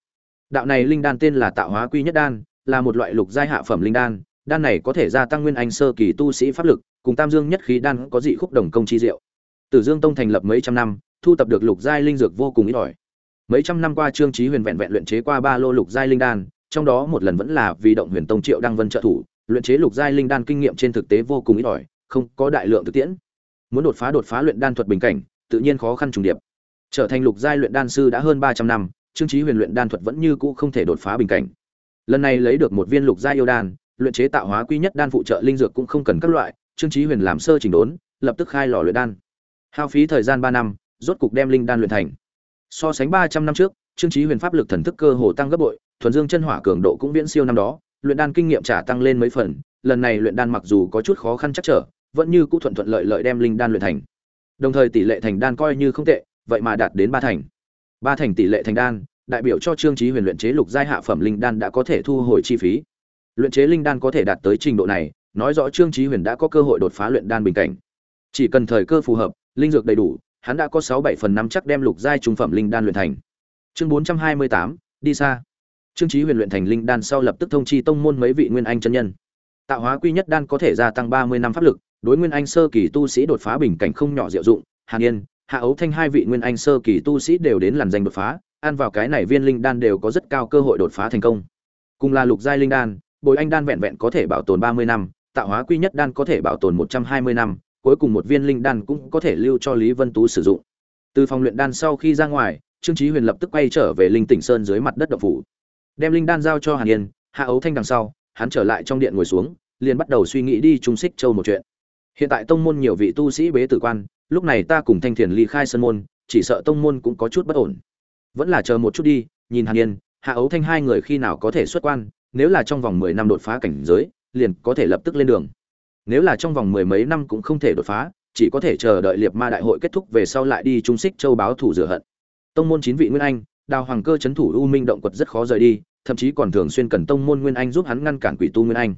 Đạo này linh đan tên là tạo hóa quy nhất đan, là một loại lục giai hạ phẩm linh đan đan này có thể gia tăng nguyên anh sơ kỳ tu sĩ pháp lực, cùng tam dương nhất khí đan có dị khúc đồng công chi diệu. Tử dương tông thành lập mấy trăm năm, thu tập được lục giai linh dược vô cùng ít ỏi. Mấy trăm năm qua trương trí huyền vẹn vẹn luyện chế qua ba lô lục giai linh đan, trong đó một lần vẫn là vì động huyền tông triệu đăng vân trợ thủ, luyện chế lục giai linh đan kinh nghiệm trên thực tế vô cùng ít ỏi, không có đại lượng thực tiễn. Muốn đột phá đột phá luyện đan thuật bình cảnh, tự nhiên khó khăn trùng điệp. Trở thành lục giai luyện đan sư đã hơn ba trăm năm, trương trí huyền luyện đan thuật vẫn như cũ không thể đột phá bình cảnh. Lần này lấy được một viên lục giai yêu đan luyện chế tạo hóa quy nhất đan phụ trợ linh dược cũng không cần các loại, trương Chí huyền làm sơ chỉnh đốn, lập tức khai lò luyện đan. Hao phí thời gian ba năm, rốt cục đem linh đan luyện thành. So sánh ba trăm năm trước, trương Chí huyền pháp lực thần thức cơ hồ tăng gấp bội, thuần dương chân hỏa cường độ cũng viễn siêu năm đó, luyện đan kinh nghiệm trả tăng lên mấy phần, lần này luyện đan mặc dù có chút khó khăn chắc trở, vẫn như cũ thuận thuận lợi lợi đem linh đan luyện thành. Đồng thời tỷ lệ thành đan coi như không tệ, vậy mà đạt đến ba thành. Ba thành tỷ lệ thành đan, đại biểu cho trương Chí huyền luyện chế lục giai hạ phẩm linh đan đã có thể thu hồi chi phí luyện chế linh đan có thể đạt tới trình độ này, nói rõ trương trí huyền đã có cơ hội đột phá luyện đan bình cảnh. Chỉ cần thời cơ phù hợp, linh dược đầy đủ, hắn đã có sáu bảy phần năm chắc đem lục giai trung phẩm linh đan luyện thành. Chương bốn trăm hai mươi tám, đi xa. Trương trí huyền luyện thành linh đan sau lập tức thông chi tông môn mấy vị nguyên anh chân nhân. Tạo hóa quy nhất đan có thể gia tăng ba mươi năm pháp lực, đối nguyên anh sơ kỳ tu sĩ đột phá bình cảnh không nhỏ diệu dụng. Hàn yên hạ ấu thanh hai vị nguyên anh sơ kỳ tu sĩ đều đến làn danh đột phá, ăn vào cái này viên linh đan đều có rất cao cơ hội đột phá thành công. Cùng là lục giai linh đan bồi anh đan vẹn vẹn có thể bảo tồn ba mươi năm, tạo hóa quy nhất đan có thể bảo tồn một trăm hai mươi năm, cuối cùng một viên linh đan cũng có thể lưu cho lý vân tú sử dụng. Từ phòng luyện đan sau khi ra ngoài, trương chí huyền lập tức quay trở về linh tỉnh sơn dưới mặt đất động phủ. Đem linh đan giao cho hàn yên, hạ ấu thanh đằng sau, hắn trở lại trong điện ngồi xuống, liền bắt đầu suy nghĩ đi trung xích châu một chuyện. Hiện tại tông môn nhiều vị tu sĩ bế tử quan, lúc này ta cùng thanh thiền ly khai sân môn, chỉ sợ tông môn cũng có chút bất ổn. Vẫn là chờ một chút đi, nhìn hàn yên, hạ ấu thanh hai người khi nào có thể xuất quan nếu là trong vòng mười năm đột phá cảnh giới, liền có thể lập tức lên đường. Nếu là trong vòng mười mấy năm cũng không thể đột phá, chỉ có thể chờ đợi liệt ma đại hội kết thúc về sau lại đi trung xích châu báo thủ rửa hận. Tông môn chín vị nguyên anh, đào hoàng cơ chấn thủ u minh động quật rất khó rời đi, thậm chí còn thường xuyên cần tông môn nguyên anh giúp hắn ngăn cản quỷ tu nguyên anh.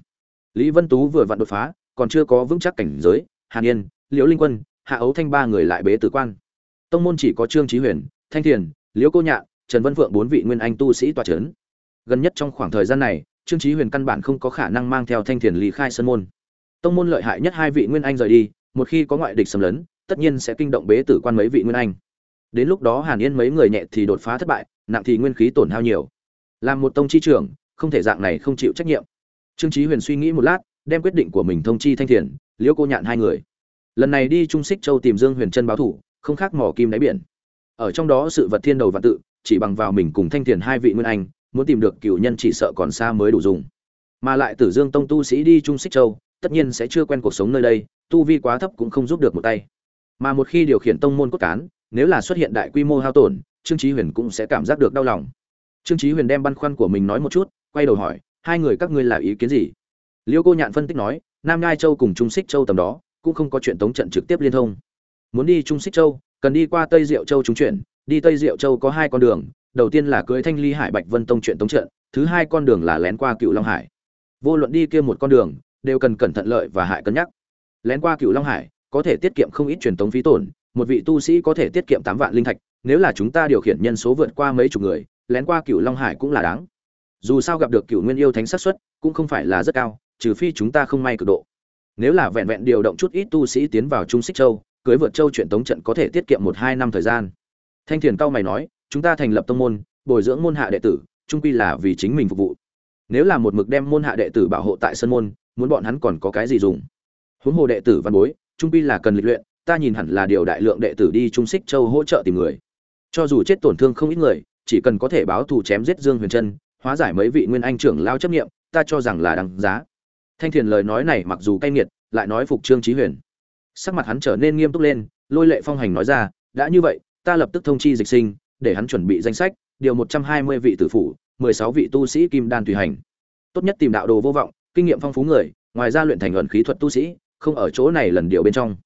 Lý vân tú vừa vặn đột phá, còn chưa có vững chắc cảnh giới, hàn yên, liễu linh quân, hạ ấu thanh ba người lại bế tử quan. Tông môn chỉ có trương chí huyền, thanh thiền, liễu cô nhạn, trần vân phượng bốn vị nguyên anh tu sĩ tọa trấn gần nhất trong khoảng thời gian này, trương chí huyền căn bản không có khả năng mang theo thanh thiền lý khai sân môn. Tông môn lợi hại nhất hai vị nguyên anh rời đi, một khi có ngoại địch xâm lấn, tất nhiên sẽ kinh động bế tử quan mấy vị nguyên anh. Đến lúc đó hàn yên mấy người nhẹ thì đột phá thất bại, nặng thì nguyên khí tổn hao nhiều. Làm một tông chi trưởng, không thể dạng này không chịu trách nhiệm. Trương chí huyền suy nghĩ một lát, đem quyết định của mình thông chi thanh thiền, liễu cô nhạn hai người. Lần này đi trung xích châu tìm dương huyền chân báo thủ, không khác mỏ kim đáy biển. Ở trong đó sự vật thiên đầu và tự, chỉ bằng vào mình cùng thanh thiền hai vị nguyên anh muốn tìm được cựu nhân chỉ sợ còn xa mới đủ dùng. Mà lại tử dương tông tu sĩ đi trung xích châu, tất nhiên sẽ chưa quen cuộc sống nơi đây, tu vi quá thấp cũng không giúp được một tay. Mà một khi điều khiển tông môn cốt cán, nếu là xuất hiện đại quy mô hao tổn, trương trí huyền cũng sẽ cảm giác được đau lòng. Trương trí huyền đem băn khoăn của mình nói một chút, quay đầu hỏi, hai người các ngươi là ý kiến gì? Liêu cô nhạn phân tích nói, nam nhai châu cùng trung xích châu tầm đó, cũng không có chuyện tống trận trực tiếp liên thông. Muốn đi trung xích châu, cần đi qua tây diệu châu trúng chuyển, đi tây diệu châu có hai con đường đầu tiên là cưới thanh ly hải bạch vân tông chuyện tống trận, thứ hai con đường là lén qua cựu long hải. Vô luận đi kia một con đường, đều cần cẩn thận lợi và hại cân nhắc. Lén qua cựu long hải, có thể tiết kiệm không ít truyền tống phí tổn, một vị tu sĩ có thể tiết kiệm tám vạn linh thạch, nếu là chúng ta điều khiển nhân số vượt qua mấy chục người, lén qua cựu long hải cũng là đáng. Dù sao gặp được cựu nguyên yêu thánh sát xuất cũng không phải là rất cao, trừ phi chúng ta không may cực độ. Nếu là vẹn vẹn điều động chút ít tu sĩ tiến vào trung xích châu, cưới vượt châu chuyện tống trận có thể tiết kiệm một hai năm thời gian. Thanh thiền cao mày nói chúng ta thành lập tông môn, bồi dưỡng môn hạ đệ tử trung quy là vì chính mình phục vụ. Nếu là một mực đem môn hạ đệ tử bảo hộ tại sân môn, muốn bọn hắn còn có cái gì dùng? Huống hồ đệ tử văn bối trung quy là cần lịch luyện, ta nhìn hẳn là điều đại lượng đệ tử đi trung xích châu hỗ trợ tìm người. Cho dù chết tổn thương không ít người, chỉ cần có thể báo thù chém giết dương huyền trân, hóa giải mấy vị nguyên anh trưởng lao chấp nghiệm ta cho rằng là đáng giá. Thanh thiền lời nói này mặc dù cay nghiệt, lại nói phục trương trí huyền. Sắc mặt hắn trở nên nghiêm túc lên, lôi lệ phong hành nói ra, đã như vậy, ta lập tức thông chi dịch sinh để hắn chuẩn bị danh sách, điều một trăm hai mươi vị tử phủ, mười sáu vị tu sĩ kim đan tùy hành. Tốt nhất tìm đạo đồ vô vọng, kinh nghiệm phong phú người, ngoài ra luyện thành luận khí thuật tu sĩ, không ở chỗ này lần điều bên trong.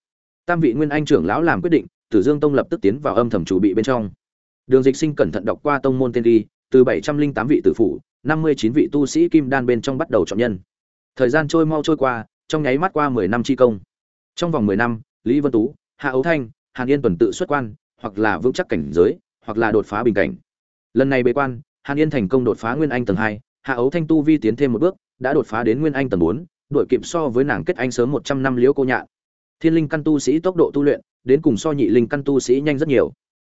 Tam vị nguyên anh trưởng lão làm quyết định, tử dương tông lập tức tiến vào âm thầm chủ bị bên trong. Đường dịch sinh cẩn thận đọc qua tông môn tên đi từ bảy trăm linh tám vị tử phủ, năm mươi chín vị tu sĩ kim đan bên trong bắt đầu chọn nhân. Thời gian trôi mau trôi qua, trong nháy mắt qua mười năm chi công. Trong vòng mười năm, lý vân tú, hạ ấu thanh, hàn yên tuần tự xuất quan, hoặc là vững chắc cảnh giới hoặc là đột phá bình cảnh. Lần này bế quan, hàn yên thành công đột phá nguyên anh tầng hai, hạ ấu thanh tu vi tiến thêm một bước, đã đột phá đến nguyên anh tầng bốn, đội kịp so với nàng kết anh sớm một trăm năm liễu cô nhạn. Thiên linh căn tu sĩ tốc độ tu luyện, đến cùng so nhị linh căn tu sĩ nhanh rất nhiều.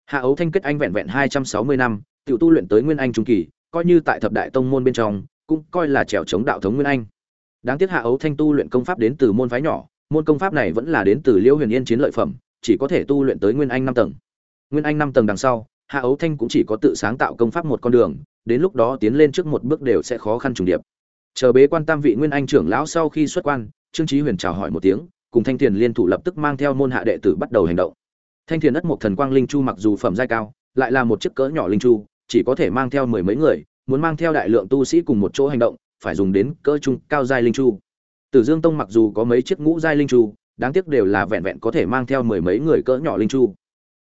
Hạ ấu thanh kết anh vẹn vẹn hai trăm sáu mươi năm tự tu luyện tới nguyên anh trung kỳ, coi như tại thập đại tông môn bên trong, cũng coi là trèo chống đạo thống nguyên anh. Đáng tiếc hạ ấu thanh tu luyện công pháp đến từ môn phái nhỏ, môn công pháp này vẫn là đến từ liễu huyền yên chiến lợi phẩm, chỉ có thể tu luyện tới nguyên anh năm tầng. Nguyên anh năm tầng đằng sau hạ ấu thanh cũng chỉ có tự sáng tạo công pháp một con đường, đến lúc đó tiến lên trước một bước đều sẽ khó khăn trùng điệp. Chờ bế quan tam vị nguyên anh trưởng lão sau khi xuất quan, trương trí huyền chào hỏi một tiếng, cùng thanh thiền liên thủ lập tức mang theo môn hạ đệ tử bắt đầu hành động. Thanh thiền ất một thần quang linh chu mặc dù phẩm giai cao, lại là một chiếc cỡ nhỏ linh chu, chỉ có thể mang theo mười mấy người, muốn mang theo đại lượng tu sĩ cùng một chỗ hành động, phải dùng đến cỡ trung cao giai linh chu. Tử dương tông mặc dù có mấy chiếc ngũ giai linh chu, đáng tiếc đều là vẹn vẹn có thể mang theo mười mấy người cỡ nhỏ linh chu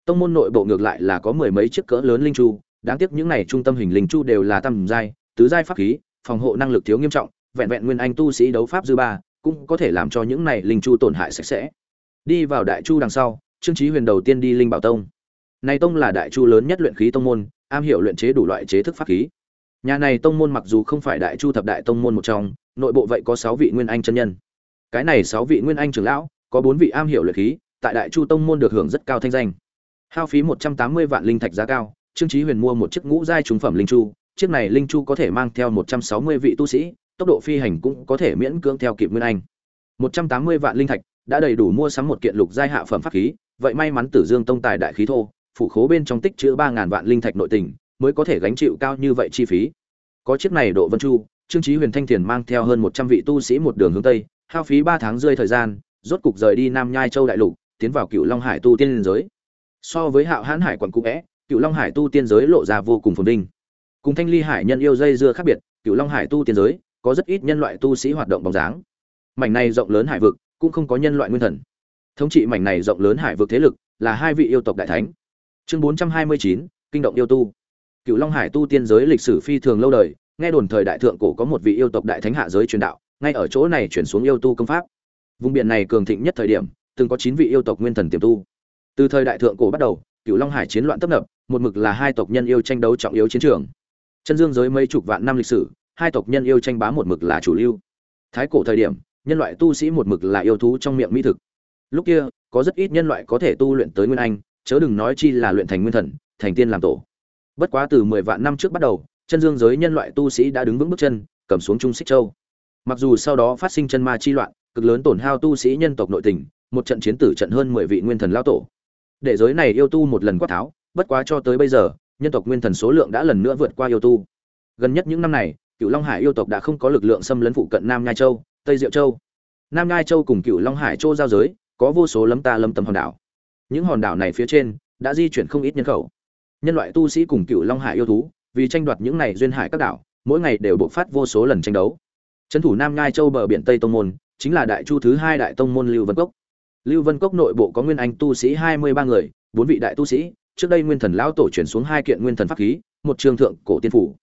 tông môn nội bộ ngược lại là có mười mấy chiếc cỡ lớn linh chu, đáng tiếc những này trung tâm hình linh chu đều là tầm giai, tứ giai pháp khí, phòng hộ năng lực thiếu nghiêm trọng, vẹn vẹn nguyên anh tu sĩ đấu pháp dư ba cũng có thể làm cho những này linh chu tổn hại sạch sẽ. Đi vào đại chu đằng sau, trương chí huyền đầu tiên đi linh bảo tông. Này tông là đại chu lớn nhất luyện khí tông môn, am hiểu luyện chế đủ loại chế thức pháp khí. Nhà này tông môn mặc dù không phải đại chu thập đại tông môn một trong, nội bộ vậy có sáu vị nguyên anh chân nhân. Cái này sáu vị nguyên anh trưởng lão, có bốn vị am hiểu luyện khí, tại đại chu tông môn được hưởng rất cao thanh danh hao phí một trăm tám mươi vạn linh thạch giá cao, trương chí huyền mua một chiếc ngũ giai trung phẩm linh chu, chiếc này linh chu có thể mang theo một trăm sáu mươi vị tu sĩ, tốc độ phi hành cũng có thể miễn cưỡng theo kịp nguyên anh. một trăm tám mươi vạn linh thạch đã đầy đủ mua sắm một kiện lục giai hạ phẩm pháp khí, vậy may mắn tử dương tông tài đại khí thô, phủ khố bên trong tích chứa ba ngàn vạn linh thạch nội tình, mới có thể gánh chịu cao như vậy chi phí. Có chiếc này độ vân chu, trương chí huyền thanh thiền mang theo hơn một trăm vị tu sĩ một đường hướng tây, hao phí ba tháng rưỡi thời gian, rốt cục rời đi nam nhai châu đại lục, tiến vào cựu long hải tu tiên giới so với hạo hãn hải quận cũ vẽ cựu long hải tu tiên giới lộ ra vô cùng phồn vinh. Cùng thanh ly hải nhân yêu dây dưa khác biệt cựu long hải tu tiên giới có rất ít nhân loại tu sĩ hoạt động bóng dáng. Mảnh này rộng lớn hải vực cũng không có nhân loại nguyên thần. Thống trị mảnh này rộng lớn hải vực thế lực là hai vị yêu tộc đại thánh. Chương bốn trăm hai mươi chín, kinh động yêu tu. Cựu long hải tu tiên giới lịch sử phi thường lâu đời, nghe đồn thời đại thượng cổ có một vị yêu tộc đại thánh hạ giới truyền đạo, ngay ở chỗ này chuyển xuống yêu tu công pháp. Vùng biển này cường thịnh nhất thời điểm, từng có chín vị yêu tộc nguyên thần tiềm tu từ thời đại thượng cổ bắt đầu cựu long hải chiến loạn tấp nập, một mực là hai tộc nhân yêu tranh đấu trọng yếu chiến trường. Chân dương giới mấy chục vạn năm lịch sử, hai tộc nhân yêu tranh bá một mực là chủ lưu. Thái cổ thời điểm, nhân loại tu sĩ một mực là yêu thú trong miệng mỹ thực. Lúc kia, có rất ít nhân loại có thể tu luyện tới nguyên anh, chớ đừng nói chi là luyện thành nguyên thần, thành tiên làm tổ. Bất quá từ mười vạn năm trước bắt đầu, chân dương giới nhân loại tu sĩ đã đứng vững bước chân, cầm xuống trung xích châu. Mặc dù sau đó phát sinh chân ma chi loạn, cực lớn tổn hao tu sĩ nhân tộc nội tình, một trận chiến tử trận hơn mười vị nguyên thần lao tổ để giới này yêu tu một lần quát tháo, bất quá cho tới bây giờ, nhân tộc nguyên thần số lượng đã lần nữa vượt qua yêu tu. Gần nhất những năm này cựu long hải yêu tộc đã không có lực lượng xâm lấn phụ cận nam nhai châu, tây diệu châu. Nam nhai châu cùng cựu long hải châu giao giới, có vô số lấm ta lâm tầm hòn đảo. Những hòn đảo này phía trên, đã di chuyển không ít nhân khẩu. Nhân loại tu sĩ cùng cựu long hải yêu thú, vì tranh đoạt những này duyên hải các đảo, mỗi ngày đều bộc phát vô số lần tranh đấu. Trấn thủ nam nhai châu bờ biển tây tông môn, chính là đại chu thứ hai đại tông môn lưu vân cốc lưu vân cốc nội bộ có nguyên anh tu sĩ hai mươi ba người, bốn vị đại tu sĩ, trước đây nguyên thần lão tổ chuyển xuống hai kiện nguyên thần pháp khí, một trường thượng cổ tiên phủ.